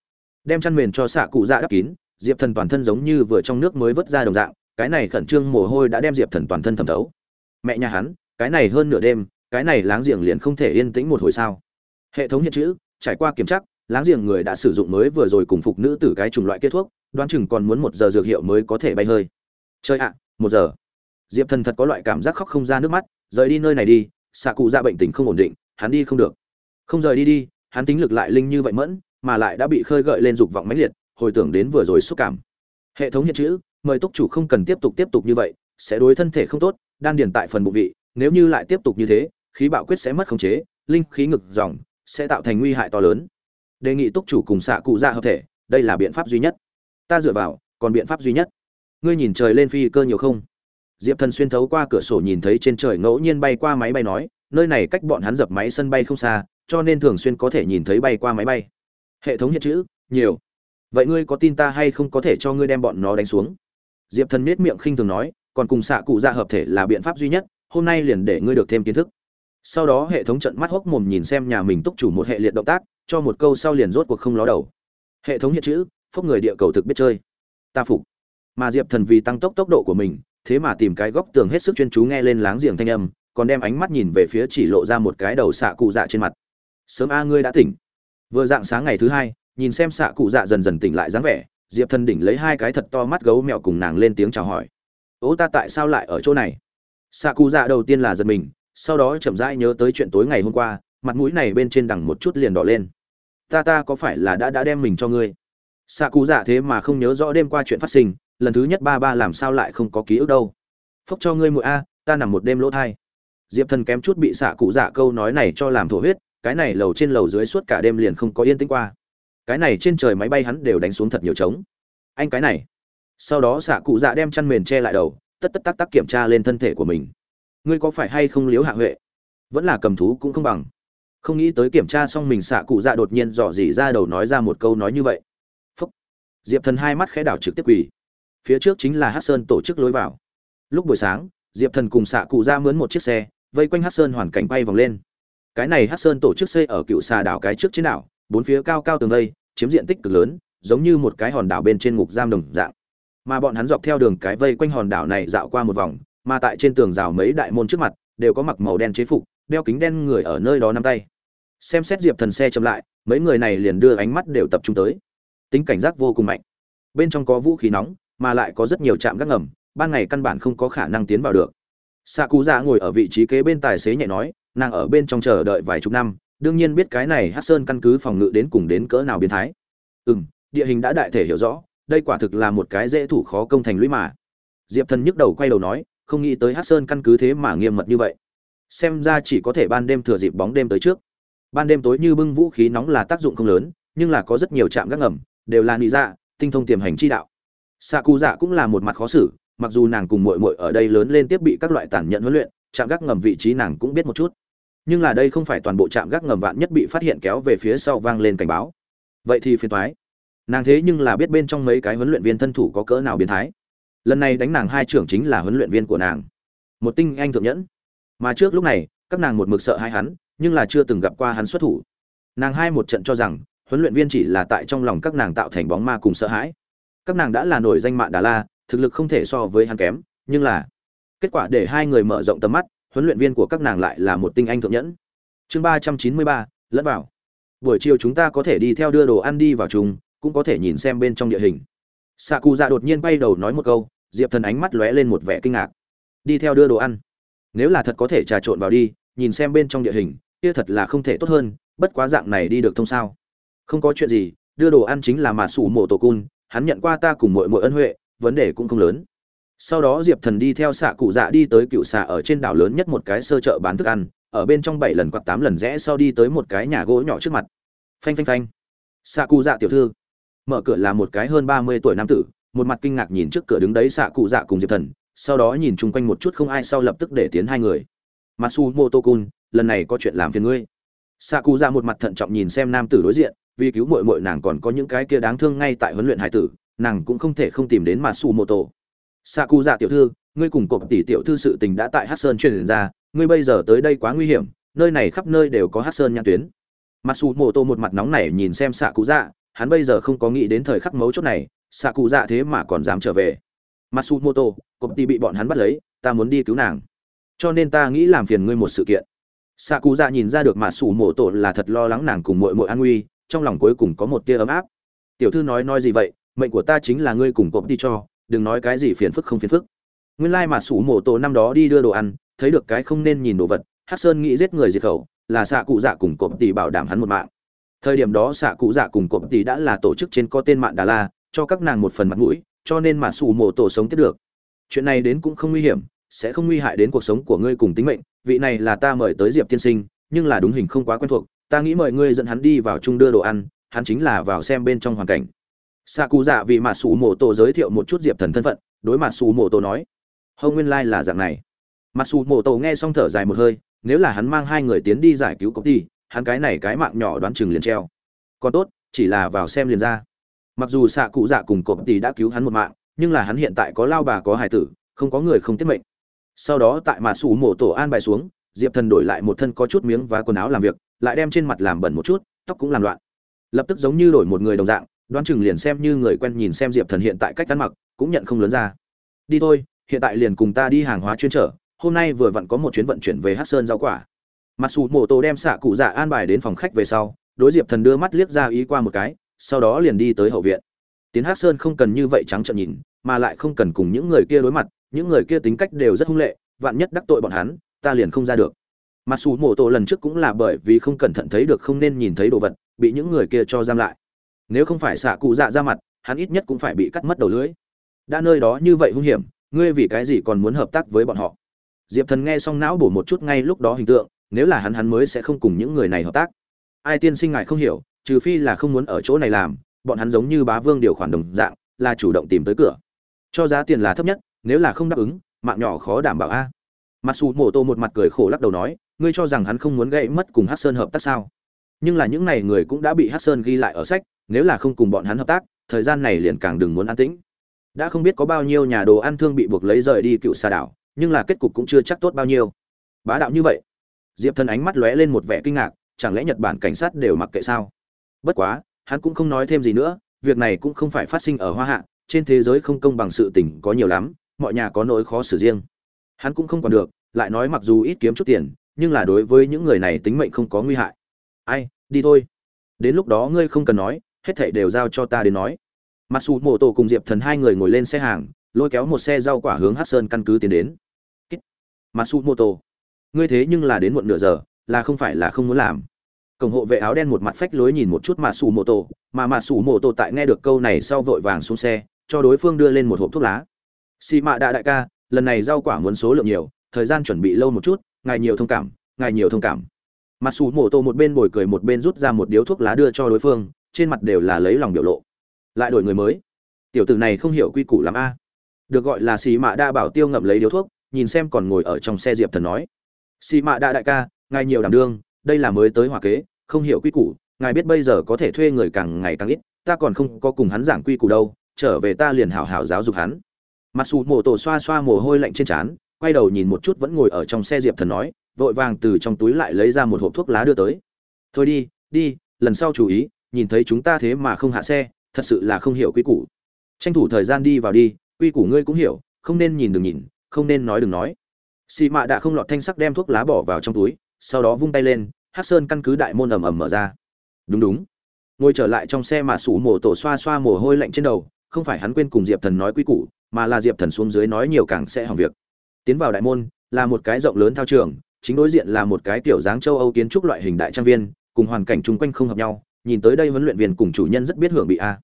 Đem chăn mền cho xạ cụ dạ đắp kín, diệp thần toàn thân giống như vừa trong nước mới vớt ra đồng dạng, cái này khẩn trương mồ hôi đã đem diệp thần toàn thân thẩm thấu. Mẹ nhà hắn, cái này hơn nửa đêm, cái này láng giềng liền không thể yên tĩnh một hồi sao? Hệ thống hiện chữ, trải qua kiểm tra láng giềng người đã sử dụng mới vừa rồi cùng phục nữ tử cái chủng loại kết thuốc, đoán chừng còn muốn một giờ dược hiệu mới có thể bay hơi. Chơi ạ, một giờ. Diệp thần thật có loại cảm giác khóc không ra nước mắt, rời đi nơi này đi, xạ cụ ra bệnh tình không ổn định, hắn đi không được. Không rời đi đi, hắn tính lực lại linh như vậy mẫn, mà lại đã bị khơi gợi lên dục vọng mãnh liệt, hồi tưởng đến vừa rồi xúc cảm. Hệ thống hiện chữ, mời túc chủ không cần tiếp tục tiếp tục như vậy, sẽ đối thân thể không tốt, đan điền tại phần bụng vị, nếu như lại tiếp tục như thế, khí bạo quyết sẽ mất khống chế, linh khí ngực dòng, sẽ tạo thành nguy hại to lớn đề nghị túc chủ cùng xạ cụ ra hợp thể, đây là biện pháp duy nhất. Ta dựa vào, còn biện pháp duy nhất. Ngươi nhìn trời lên phi cơ nhiều không? Diệp thần xuyên thấu qua cửa sổ nhìn thấy trên trời ngẫu nhiên bay qua máy bay nói, nơi này cách bọn hắn dập máy sân bay không xa, cho nên thường xuyên có thể nhìn thấy bay qua máy bay. Hệ thống hiện chữ, nhiều. Vậy ngươi có tin ta hay không có thể cho ngươi đem bọn nó đánh xuống? Diệp thần miết miệng khinh thường nói, còn cùng xạ cụ ra hợp thể là biện pháp duy nhất, hôm nay liền để ngươi được thêm kiến thức sau đó hệ thống trận mắt hốc mồm nhìn xem nhà mình túc chủ một hệ liệt động tác, cho một câu sau liền rốt cuộc không ló đầu. Hệ thống hiện chữ phốc người địa cầu thực biết chơi. Ta phục. Mà diệp thần vì tăng tốc tốc độ của mình, thế mà tìm cái góc tường hết sức chuyên chú nghe lên láng giềng thanh âm, còn đem ánh mắt nhìn về phía chỉ lộ ra một cái đầu xạ cụ dạ trên mặt. Sớm a, ngươi đã tỉnh. Vừa dạng sáng ngày thứ hai, nhìn xem xạ cụ dạ dần dần tỉnh lại dáng vẻ, diệp thần đỉnh lấy hai cái thật to mắt gấu mèo cùng nàng lên tiếng chào hỏi. Ố ta tại sao lại ở chỗ này? Xạ cụ dạ đầu tiên là giật mình sau đó chậm rãi nhớ tới chuyện tối ngày hôm qua, mặt mũi này bên trên đằng một chút liền đỏ lên. Ta ta có phải là đã đã đem mình cho ngươi? Xạ cụ dạ thế mà không nhớ rõ đêm qua chuyện phát sinh, lần thứ nhất ba ba làm sao lại không có ký ức đâu. Phúc cho ngươi mũi a, ta nằm một đêm lỗ thai. Diệp thần kém chút bị xạ cụ dạ câu nói này cho làm thổ huyết, cái này lầu trên lầu dưới suốt cả đêm liền không có yên tĩnh qua. Cái này trên trời máy bay hắn đều đánh xuống thật nhiều trống. Anh cái này. Sau đó xạ cụ dạ đem chăn mền che lại đầu, tất tất tắc tắc kiểm tra lên thân thể của mình ngươi có phải hay không liếu hạ huệ? Vẫn là cầm thú cũng không bằng. Không nghĩ tới kiểm tra xong mình xạ cụ dạ đột nhiên dò dỉ ra đầu nói ra một câu nói như vậy. Phúc. Diệp thần hai mắt khẽ đảo trực tiếp quỳ. Phía trước chính là hát sơn tổ chức lối vào. Lúc buổi sáng, diệp thần cùng xạ cụ ra mướn một chiếc xe, vây quanh hát sơn hoàn cảnh bay vòng lên. Cái này hát sơn tổ chức xây ở cựu xà đảo cái trước trên đảo, bốn phía cao cao tường vây, chiếm diện tích cực lớn, giống như một cái hòn đảo bên trên ngục giam đồng dạng. Mà bọn hắn dọc theo đường cái vây quanh hòn đảo này dạo qua một vòng mà tại trên tường rào mấy đại môn trước mặt, đều có mặc màu đen chế phục, đeo kính đen người ở nơi đó nắm tay. Xem xét diệp thần xe chậm lại, mấy người này liền đưa ánh mắt đều tập trung tới. Tính cảnh giác vô cùng mạnh. Bên trong có vũ khí nóng, mà lại có rất nhiều trạm gác ngầm, ban ngày căn bản không có khả năng tiến vào được. Xạ Cú dạ ngồi ở vị trí kế bên tài xế nhẹ nói, nàng ở bên trong chờ đợi vài chục năm, đương nhiên biết cái này hát sơn căn cứ phòng ngự đến cùng đến cỡ nào biến thái. Ừ m địa hình đã đại thể hiểu rõ, đây quả thực là một cái dễ thủ khó công thành lũy mà. Diệp thần nhức đầu quay đầu nói không nghĩ tới hát sơn căn cứ thế mà nghiêm mật như vậy. Xem ra chỉ có thể ban đêm thừa dịp bóng đêm tới trước. Ban đêm tối như bưng vũ khí nóng là tác dụng không lớn, nhưng là có rất nhiều trạm gác ngầm, đều là nị dạ tinh thông tiềm hành chi đạo. Xạ cụ dạ cũng là một mặt khó xử, mặc dù nàng cùng mội mội ở đây lớn lên tiếp bị các loại tản nhận huấn luyện, trạm gác ngầm vị trí nàng cũng biết một chút. Nhưng là đây không phải toàn bộ trạm gác ngầm vạn nhất bị phát hiện kéo về phía sau vang lên cảnh báo. Vậy thì phiền thoái nàng thế nhưng là biết bên trong mấy cái huấn luyện viên thân thủ có cỡ nào biến thái lần này đánh nàng hai trưởng chính là huấn luyện viên của nàng. Một tinh anh thượng nhẫn. Mà trước lúc này, các nàng một mực sợ hai hắn, nhưng là chưa từng gặp qua hắn xuất thủ. Nàng hai một trận cho rằng, huấn luyện viên chỉ là tại trong lòng các nàng tạo thành bóng ma cùng sợ hãi. Các nàng đã là nổi danh mạng đà la, thực lực không thể so với hắn kém, nhưng là kết quả để hai người mở rộng tầm mắt, huấn luyện viên của các nàng lại là một tinh anh thượng nhẫn. Chương ba trăm chín mươi ba, lẫn vào. Buổi chiều chúng ta có thể đi theo đưa đồ ăn đi vào chung, cũng có thể nhìn xem bên trong địa hình. S ạ cù dạ đột nhiên bay đầu nói một câu diệp thần ánh mắt lóe lên một vẻ kinh ngạc. Đi theo đưa đồ ăn. Nếu là thật có thể trà trộn vào đi, nhìn xem bên trong địa hình, kia thật là không thể tốt hơn, bất quá dạng này đi được thông sao. Không có chuyện gì, đưa đồ ăn chính là mà sủ mổ tổ cun, hắn nhận qua ta cùng mội mội ân huệ, vấn đề cũng không lớn. Sau đó diệp thần đi theo xạ cụ dạ đi tới cựu xạ ở trên đảo lớn nhất một cái sơ chợ bán thức ăn, ở bên trong bảy lần hoặc tám lần rẽ sau đi tới một cái nhà gỗ nhỏ trước mặt. Phanh phanh phanh. Xạ cụ dạ tiểu thư, mở cửa là một cái hơn ba mươi tuổi nam tử một mặt kinh ngạc nhìn trước cửa đứng đấy xạ cụ dạ cùng diệp thần, sau đó nhìn chung quanh một chút không ai sau lập tức để tiến hai người. Masu motokun, lần này có chuyện làm phiền ngươi. Xạ cụ dạ một mặt thận trọng nhìn xem nam tử đối diện, vì cứu mội mội nàng còn có những cái kia đáng thương ngay tại huấn luyện hải tử, nàng cũng không thể không tìm đến masu moto. Xạ cụ dạ tiểu thư, ngươi cùng cộp tỷ tiểu thư sự tình đã tại hát sơn truyền ra, ngươi bây giờ tới đây quá nguy hiểm, nơi này khắp nơi đều có hát sơn nhãn tuyến. Masu moto một mặt nóng nảy nhìn xem xạ cụ dạ hắn bây giờ không có nghĩ đến thời khắc mấu chốt này xạ cụ dạ thế mà còn dám trở về. Matsumoto công ty bị bọn hắn bắt lấy, ta muốn đi cứu nàng. Cho nên ta nghĩ làm phiền ngươi một sự kiện. Xạ cụ dạ nhìn ra được mà sủ mộ tổ là thật lo lắng nàng cùng mội mội an nguy, trong lòng cuối cùng có một tia ấm áp. Tiểu thư nói nói gì vậy? Mệnh của ta chính là ngươi cùng công đi cho. Đừng nói cái gì phiền phức không phiền phức. Nguyên lai mà sủ mộ tổ năm đó đi đưa đồ ăn, thấy được cái không nên nhìn đồ vật hát sơn nghĩ giết người diệt khẩu, là xạ cụ dạ cùng công tỷ bảo đảm hắn một mạng. Thời điểm đó xạ cụ dạ cùng công tỷ đã là tổ chức trên có tên mạng đà la cho các nàng một phần mặt mũi, cho nên mà sủ mộ tổ sống tiếp được. Chuyện này đến cũng không nguy hiểm, sẽ không nguy hại đến cuộc sống của ngươi cùng tính mệnh, vị này là ta mời tới diệp tiên sinh, nhưng là đúng hình không quá quen thuộc, ta nghĩ mời ngươi dẫn hắn đi vào chung đưa đồ ăn, hắn chính là vào xem bên trong hoàn cảnh. Xạ cụ dạ vì mà sủ mộ tổ giới thiệu một chút diệp thần thân phận, đối mặt sủ mộ tổ nói hông nguyên lai là dạng này. Mặt sủ mộ tổ nghe xong thở dài một hơi, nếu là hắn mang hai người tiến đi giải cứu công ty hắn cái này cái mạng nhỏ đoán chừng liền treo. Còn tốt, chỉ là vào xem liền ra mặc dù xạ cụ dạ cùng cộp tỷ đã cứu hắn một mạng, nhưng là hắn hiện tại có lao bà, có hài tử, không có người không tiết mệnh. Sau đó tại mà sủ mổ tổ an bài xuống, diệp thần đổi lại một thân có chút miếng và quần áo làm việc, lại đem trên mặt làm bẩn một chút, tóc cũng làm loạn. Lập tức giống như đổi một người đồng dạng, đoán chừng liền xem như người quen nhìn xem diệp thần hiện tại cách ăn mặc, cũng nhận không lớn ra. Đi thôi, hiện tại liền cùng ta đi hàng hóa chuyên trở, hôm nay vừa vặn có một chuyến vận chuyển về hát sơn rau quả. Mặc dù mổ tổ đem xạ cụ dạ an bài đến phòng khách về sau, đối diệp thần đưa mắt liếc ra ý qua một cái sau đó liền đi tới hậu viện. Tiến hát sơn không cần như vậy trắng trợn nhìn, mà lại không cần cùng những người kia đối mặt, những người kia tính cách đều rất hung lệ, vạn nhất đắc tội bọn hắn, ta liền không ra được. Mặc dù mổ tổ lần trước cũng là bởi vì không cẩn thận thấy được không nên nhìn thấy đồ vật, bị những người kia cho giam lại. Nếu không phải xạ cụ dạ ra mặt, hắn ít nhất cũng phải bị cắt mất đầu lưỡi. Đã nơi đó như vậy hung hiểm, ngươi vì cái gì còn muốn hợp tác với bọn họ? Diệp thần nghe xong não bổ một chút ngay lúc đó hình tượng, nếu là hắn hắn mới sẽ không cùng những người này hợp tác. Ai tiên sinh ngài không hiểu trừ phi là không muốn ở chỗ này làm, bọn hắn giống như bá vương điều khoản đồng dạng, là chủ động tìm tới cửa. Cho giá tiền là thấp nhất, nếu là không đáp ứng, mạng nhỏ khó đảm bảo a. Mặc dù mổ tô một mặt cười khổ lắc đầu nói, ngươi cho rằng hắn không muốn gãy mất cùng hát sơn hợp tác sao? Nhưng là những n à y người cũng đã bị hát sơn ghi lại ở sách, nếu là không cùng bọn hắn hợp tác, thời gian này liền càng đừng muốn an tĩnh. Đã không biết có bao nhiêu nhà đồ ăn thương bị buộc lấy rời đi cựu xà đảo, nhưng là kết cục cũng chưa chắc tốt bao nhiêu. Bá đạo như vậy. Diệp thân ánh mắt lóe lên một vẻ kinh ngạc, chẳng lẽ nhật bản cảnh sát đều mặc kệ sao? Bất quá, hắn cũng không nói thêm gì nữa, việc này cũng không phải phát sinh ở hoa hạ, trên thế giới không công bằng sự tình có nhiều lắm, mọi nhà có nỗi khó xử riêng. Hắn cũng không còn được, lại nói mặc dù ít kiếm chút tiền, nhưng là đối với những người này tính mệnh không có nguy hại. Ai, đi thôi. Đến lúc đó ngươi không cần nói, hết thảy đều giao cho ta đến nói. Mặc dù mổ tổ cùng diệp thần hai người ngồi lên xe hàng, lôi kéo một xe rau quả hướng hát sơn căn cứ tiến đến. Mặc dù mô tô ngươi thế nhưng là đến muộn nửa giờ, là không phải là không muốn làm cổng hộ vệ áo đen một mặt phách lối nhìn một chút mà sủ mộ tổ mà mà sủ mộ tổ tại nghe được câu này sau vội vàng xuống xe, cho đối phương đưa lên một hộp thuốc lá. Xì mạ đại đại ca, lần này rau quả muốn số lượng nhiều, thời gian chuẩn bị lâu một chút, ngài nhiều thông cảm, ngài nhiều thông cảm. Mặt sủ mộ tổ một bên bồi cười một bên rút ra một điếu thuốc lá đưa cho đối phương, trên mặt đều là lấy lòng biểu lộ. Lại đổi người mới. Tiểu tử này không hiểu quy củ lắm a. Được gọi là xì mạ đa bảo tiêu ngậm lấy điếu thuốc, nhìn xem còn ngồi ở trong xe diệp thần nói. Xì mạ đa đại ca, ngài nhiều đảm đương đây là mới tới hòa kế, không hiểu quy củ, ngài biết bây giờ có thể thuê người càng ngày càng ít, ta còn không có cùng hắn giảng quy củ đâu, trở về ta liền hảo hảo giáo dục hắn. Mặc dù mổ tổ xoa xoa mồ hôi lạnh trên trán, quay đầu nhìn một chút vẫn ngồi ở trong xe diệp thần nói, vội vàng từ trong túi lại lấy ra một hộp thuốc lá đưa tới. Thôi đi đi, lần sau chú ý, nhìn thấy chúng ta thế mà không hạ xe, thật sự là không hiểu quy củ. Tranh thủ thời gian đi vào đi, quy củ ngươi cũng hiểu, không nên nhìn đừng nhìn, không nên nói đừng nói. Xì mạ đã không lọt thanh sắc đem thuốc lá bỏ vào trong túi, sau đó vung tay lên hát sơn căn cứ đại môn ầm ầm mở ra. Đúng đúng. Ngồi trở lại trong xe mà sủ mổ tổ xoa xoa mồ hôi lạnh trên đầu, không phải hắn quên cùng diệp thần nói quy củ, mà là diệp thần xuống dưới nói nhiều càng sẽ hỏng việc. Tiến vào đại môn, là một cái rộng lớn thao trường, chính đối diện là một cái tiểu dáng châu âu kiến trúc loại hình đại trang viên, cùng hoàn cảnh chung quanh không hợp nhau, nhìn tới đây huấn luyện viên cùng chủ nhân rất biết hưởng bị a.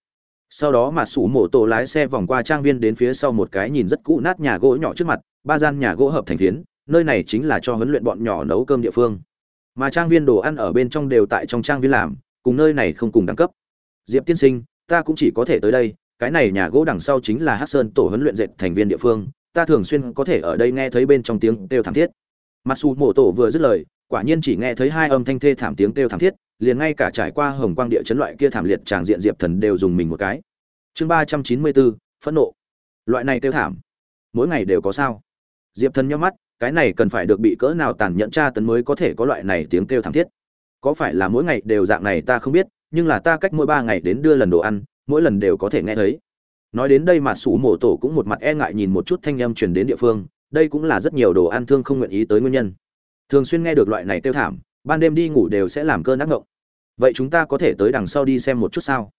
Sau đó mà sủ mổ tổ lái xe vòng qua trang viên đến phía sau một cái nhìn rất cũ nát nhà gỗ nhỏ trước mặt, ba gian nhà gỗ hợp thành phiến, nơi này chính là cho huấn luyện bọn nhỏ nấu cơm địa phương mà trang viên đồ ăn ở bên trong đều tại trong trang viên làm, cùng nơi này không cùng đẳng cấp. Diệp tiên sinh, ta cũng chỉ có thể tới đây, cái này nhà gỗ đằng sau chính là hát sơn tổ huấn luyện dệt thành viên địa phương, ta thường xuyên có thể ở đây nghe thấy bên trong tiếng kêu thảm thiết. Mặc dù mổ tổ vừa dứt lời, quả nhiên chỉ nghe thấy hai âm thanh thê thảm tiếng kêu thảm thiết, liền ngay cả trải qua hồng quang địa chấn loại kia thảm liệt tràng diện diệp thần đều dùng mình một cái. Chương ba trăm chín mươi bốn, phẫn nộ. Loại này kêu thảm, mỗi ngày đều có sao. Diệp thần nhắm mắt cái này cần phải được bị cỡ nào tàn nhẫn tra tấn mới có thể có loại này tiếng kêu thảm thiết. Có phải là mỗi ngày đều dạng này ta không biết, nhưng là ta cách mỗi ba ngày đến đưa lần đồ ăn, mỗi lần đều có thể nghe thấy. Nói đến đây mà sủ mổ tổ cũng một mặt e ngại nhìn một chút thanh âm truyền đến địa phương, đây cũng là rất nhiều đồ ăn thương không nguyện ý tới nguyên nhân. Thường xuyên nghe được loại này tiêu thảm, ban đêm đi ngủ đều sẽ làm cơn ác ngộng. Vậy chúng ta có thể tới đằng sau đi xem một chút sao?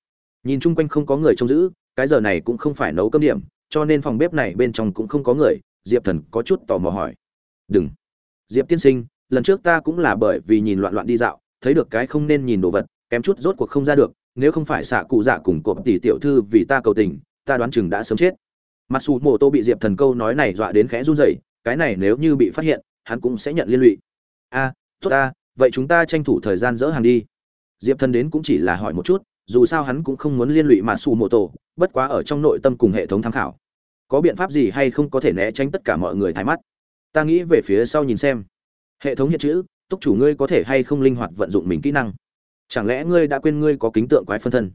Nhìn chung quanh không có người trông giữ, cái giờ này cũng không phải nấu cơm điểm, cho nên phòng bếp này bên trong cũng không có người, diệp thần có chút tò mò hỏi đừng. Diệp tiên sinh, lần trước ta cũng là bởi vì nhìn loạn loạn đi dạo, thấy được cái không nên nhìn đồ vật, kém chút rốt cuộc không ra được, nếu không phải xạ cụ dạ cùng cộp tỷ tiểu thư vì ta cầu tình, ta đoán chừng đã sớm chết. Mặc dù mô tô bị diệp thần câu nói này dọa đến khẽ run rẩy, cái này nếu như bị phát hiện, hắn cũng sẽ nhận liên lụy. A, tốt ta, vậy chúng ta tranh thủ thời gian dỡ hàng đi. Diệp thần đến cũng chỉ là hỏi một chút, dù sao hắn cũng không muốn liên lụy mà xù mô tô bất quá ở trong nội tâm cùng hệ thống tham khảo. Có biện pháp gì hay không có thể né tránh tất cả mọi người thái mắt? Ta nghĩ về phía sau nhìn xem. Hệ thống hiện chữ, túc chủ ngươi có thể hay không linh hoạt vận dụng mình kỹ năng? Chẳng lẽ ngươi đã quên ngươi có kính tượng quái phân thân?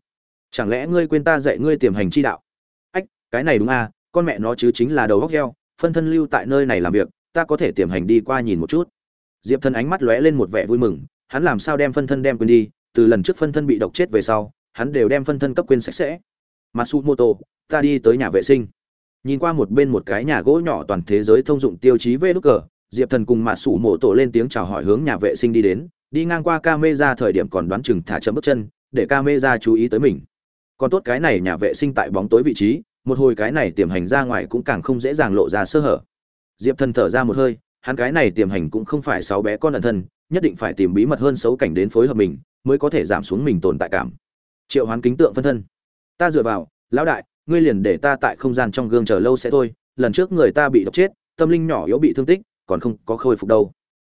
Chẳng lẽ ngươi quên ta dạy ngươi tiềm hành chi đạo? Ách, cái này đúng à con mẹ nó chứ chính là đầu góc heo, phân thân lưu tại nơi này làm việc, ta có thể tiềm hành đi qua nhìn một chút. Diệp thân ánh mắt lóe lên một vẻ vui mừng, hắn làm sao đem phân thân đem quên đi, từ lần trước phân thân bị độc chết về sau, hắn đều đem phân thân cấp quên sạch sẽ. Matsumoto, ta đi tới nhà vệ sinh nhìn qua một bên một cái nhà gỗ nhỏ toàn thế giới thông dụng tiêu chí vê đúc cờ, diệp thần cùng mạ sủ mộ tổ lên tiếng chào hỏi hướng nhà vệ sinh đi đến, đi ngang qua ca mê ra thời điểm còn đoán chừng thả chậm bước chân, để ca mê ra chú ý tới mình. Còn tốt cái này nhà vệ sinh tại bóng tối vị trí, một hồi cái này tiềm hành ra ngoài cũng càng không dễ dàng lộ ra sơ hở. Diệp thần thở ra một hơi, hắn cái này tiềm hành cũng không phải sáu bé con ẩn thân, nhất định phải tìm bí mật hơn xấu cảnh đến phối hợp mình, mới có thể giảm xuống mình tồn tại cảm. Triệu hoán kính tượng phân thân. Ta dựa vào, lão đại ngươi liền để ta tại không gian trong gương chờ lâu sẽ thôi, lần trước người ta bị độc chết, tâm linh nhỏ yếu bị thương tích, còn không có khôi phục đâu.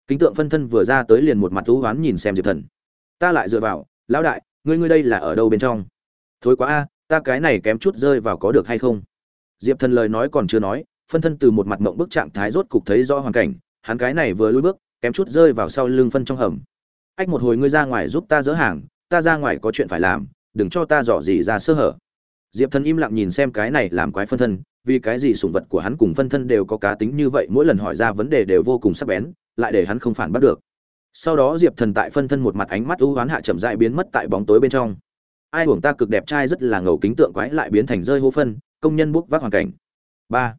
Kính tượng phân thân vừa ra tới liền một mặt thú hoán nhìn xem diệp thần. Ta lại dựa vào, lão đại, ngươi ngươi đây là ở đâu bên trong? Thối quá a, ta cái này kém chút rơi vào có được hay không? Diệp thần lời nói còn chưa nói, phân thân từ một mặt mộng bức trạng thái rốt cục thấy rõ hoàn cảnh, hắn cái này vừa lùi bước, kém chút rơi vào sau lưng phân trong hầm. Ách, một hồi ngươi ra ngoài giúp ta dỡ hàng, ta ra ngoài có chuyện phải làm, đừng cho ta dò gì ra sơ hở diệp thần im lặng nhìn xem cái này làm quái phân thân, vì cái gì sủng vật của hắn cùng phân thân đều có cá tính như vậy, mỗi lần hỏi ra vấn đề đều vô cùng sắc bén, lại để hắn không phản bắt được. Sau đó diệp thần tại phân thân một mặt ánh mắt ưu oán hạ chậm dại biến mất tại bóng tối bên trong. Ai hưởng ta cực đẹp trai rất là ngầu kính tượng quái lại biến thành rơi hô phân, công nhân bốc vác hoàn cảnh. Ba.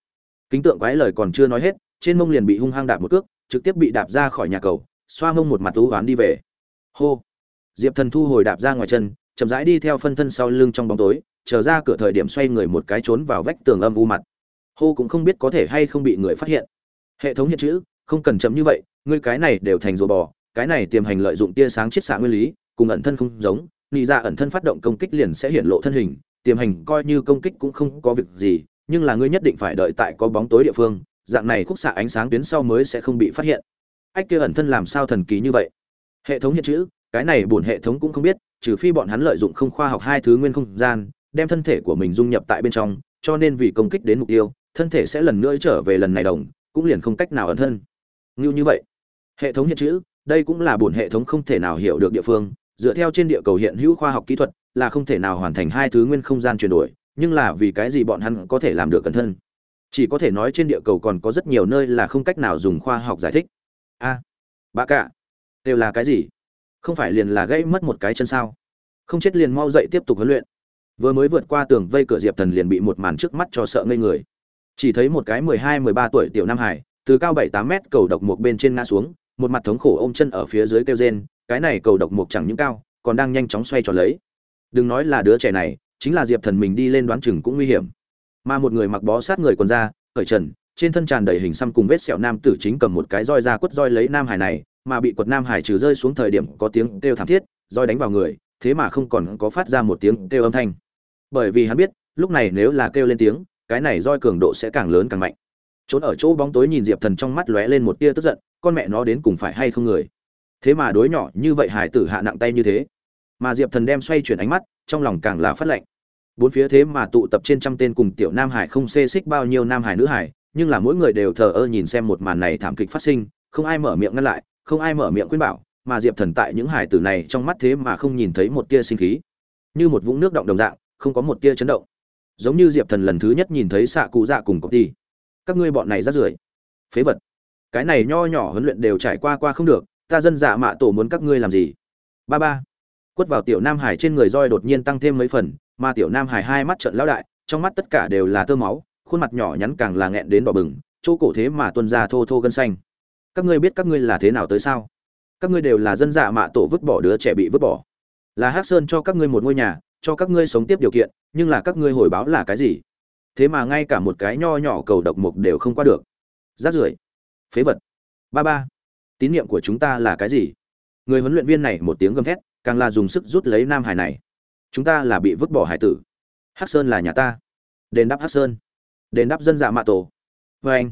Kính tượng quái lời còn chưa nói hết, trên mông liền bị hung hăng đạp một cước, trực tiếp bị đạp ra khỏi nhà cầu, xoa mông một mặt ưu oán đi về. Hô. Diệp thần thu hồi đạp ra ngoài chân, chậm rãi đi theo phân thân sau lưng trong bóng tối chờ ra cửa thời điểm xoay người một cái trốn vào vách tường âm u mặt. Hô cũng không biết có thể hay không bị người phát hiện. Hệ thống hiện chữ, không cần chấm như vậy, ngươi cái này đều thành rùa bò, cái này tiềm hành lợi dụng tia sáng chiết xạ nguyên lý, cùng ẩn thân không giống nghĩ ra dạ ẩn thân phát động công kích liền sẽ hiện lộ thân hình, tiềm hành coi như công kích cũng không có việc gì, nhưng là ngươi nhất định phải đợi tại có bóng tối địa phương, dạng này khúc xạ ánh sáng tuyến sau mới sẽ không bị phát hiện. Ách kia ẩn thân làm sao thần kỳ như vậy? Hệ thống hiện chữ, cái này bổn hệ thống cũng không biết, trừ phi bọn hắn lợi dụng không khoa học hai thứ nguyên không gian đem thân thể của mình dung nhập tại bên trong cho nên vì công kích đến mục tiêu thân thể sẽ lần nữa trở về lần này đồng cũng liền không cách nào ẩn thân. Như như vậy. Hệ thống hiện chữ đây cũng là bổn hệ thống không thể nào hiểu được địa phương dựa theo trên địa cầu hiện hữu khoa học kỹ thuật là không thể nào hoàn thành hai thứ nguyên không gian chuyển đổi nhưng là vì cái gì bọn hắn có thể làm được cẩn thân? Chỉ có thể nói trên địa cầu còn có rất nhiều nơi là không cách nào dùng khoa học giải thích. A à, bà cả đều là cái gì? Không phải liền là gây mất một cái chân sao? Không chết liền mau dậy tiếp tục huấn luyện vừa mới vượt qua tường vây cửa diệp thần liền bị một màn trước mắt cho sợ ngây người. Chỉ thấy một cái mười hai, mười ba tuổi tiểu nam hải từ cao bảy, tám mét cầu độc một bên trên ngã xuống, một mặt thống khổ ôm chân ở phía dưới kêu rên, cái này cầu độc mộc chẳng những cao, còn đang nhanh chóng xoay tròn lấy. Đừng nói là đứa trẻ này, chính là diệp thần mình đi lên đoán chừng cũng nguy hiểm. Mà một người mặc bó sát người còn ra cởi trần, trên thân tràn đầy hình xăm cùng vết sẹo nam tử chính cầm một cái roi ra quất roi lấy nam hải này, mà bị quật nam hải trừ rơi xuống thời điểm có tiếng kêu thảm thiết, roi đánh vào người, thế mà không còn có phát ra một tiếng kêu âm thanh bởi vì hắn biết, lúc này nếu là kêu lên tiếng, cái này roi cường độ sẽ càng lớn càng mạnh. Trốn ở chỗ bóng tối nhìn diệp thần trong mắt lóe lên một tia tức giận, con mẹ nó đến cùng phải hay không người? Thế mà đối nhỏ như vậy hải tử hạ nặng tay như thế. Mà diệp thần đem xoay chuyển ánh mắt, trong lòng càng là phát lệnh bốn phía thế mà tụ tập trên trăm tên cùng tiểu nam hải không xê xích bao nhiêu nam hải nữ hải, nhưng là mỗi người đều thờ ơ nhìn xem một màn này thảm kịch phát sinh, không ai mở miệng ngăn lại, không ai mở miệng khuyên bảo, mà diệp thần tại những hải tử này trong mắt thế mà không nhìn thấy một tia sinh khí. Như một vũng nước động đồng dạng không có một tia chấn động. Giống như diệp thần lần thứ nhất nhìn thấy xạ cụ dạ cùng copy các ngươi bọn này rát rưởi. Phế vật. Cái này nho nhỏ huấn luyện đều trải qua qua không được, ta dân dạ mạ tổ muốn các ngươi làm gì? Ba ba. Quất vào tiểu nam hải trên người roi đột nhiên tăng thêm mấy phần, mà tiểu nam hải hai mắt trận lão đại, trong mắt tất cả đều là tơ máu, khuôn mặt nhỏ nhắn càng là nghẹn đến đỏ bừng, chỗ cổ thế mà tuân ra thô thô gân xanh. Các ngươi biết các ngươi là thế nào tới sao? Các ngươi đều là dân dạ mạ tổ vứt bỏ đứa trẻ bị vứt bỏ. Là hắc sơn cho các ngươi một ngôi nhà cho các ngươi sống tiếp điều kiện, nhưng là các ngươi hồi báo là cái gì? Thế mà ngay cả một cái nho nhỏ cầu độc mục đều không qua được. Rát rưởi. Phế vật. Ba ba. Tín nhiệm của chúng ta là cái gì? Người huấn luyện viên này một tiếng gầm thét, càng là dùng sức rút lấy nam hải này. Chúng ta là bị vứt bỏ hải tử. Hắc sơn là nhà ta. Đền đáp hắc sơn. Đền đáp dân dạ mạ tổ. Vê anh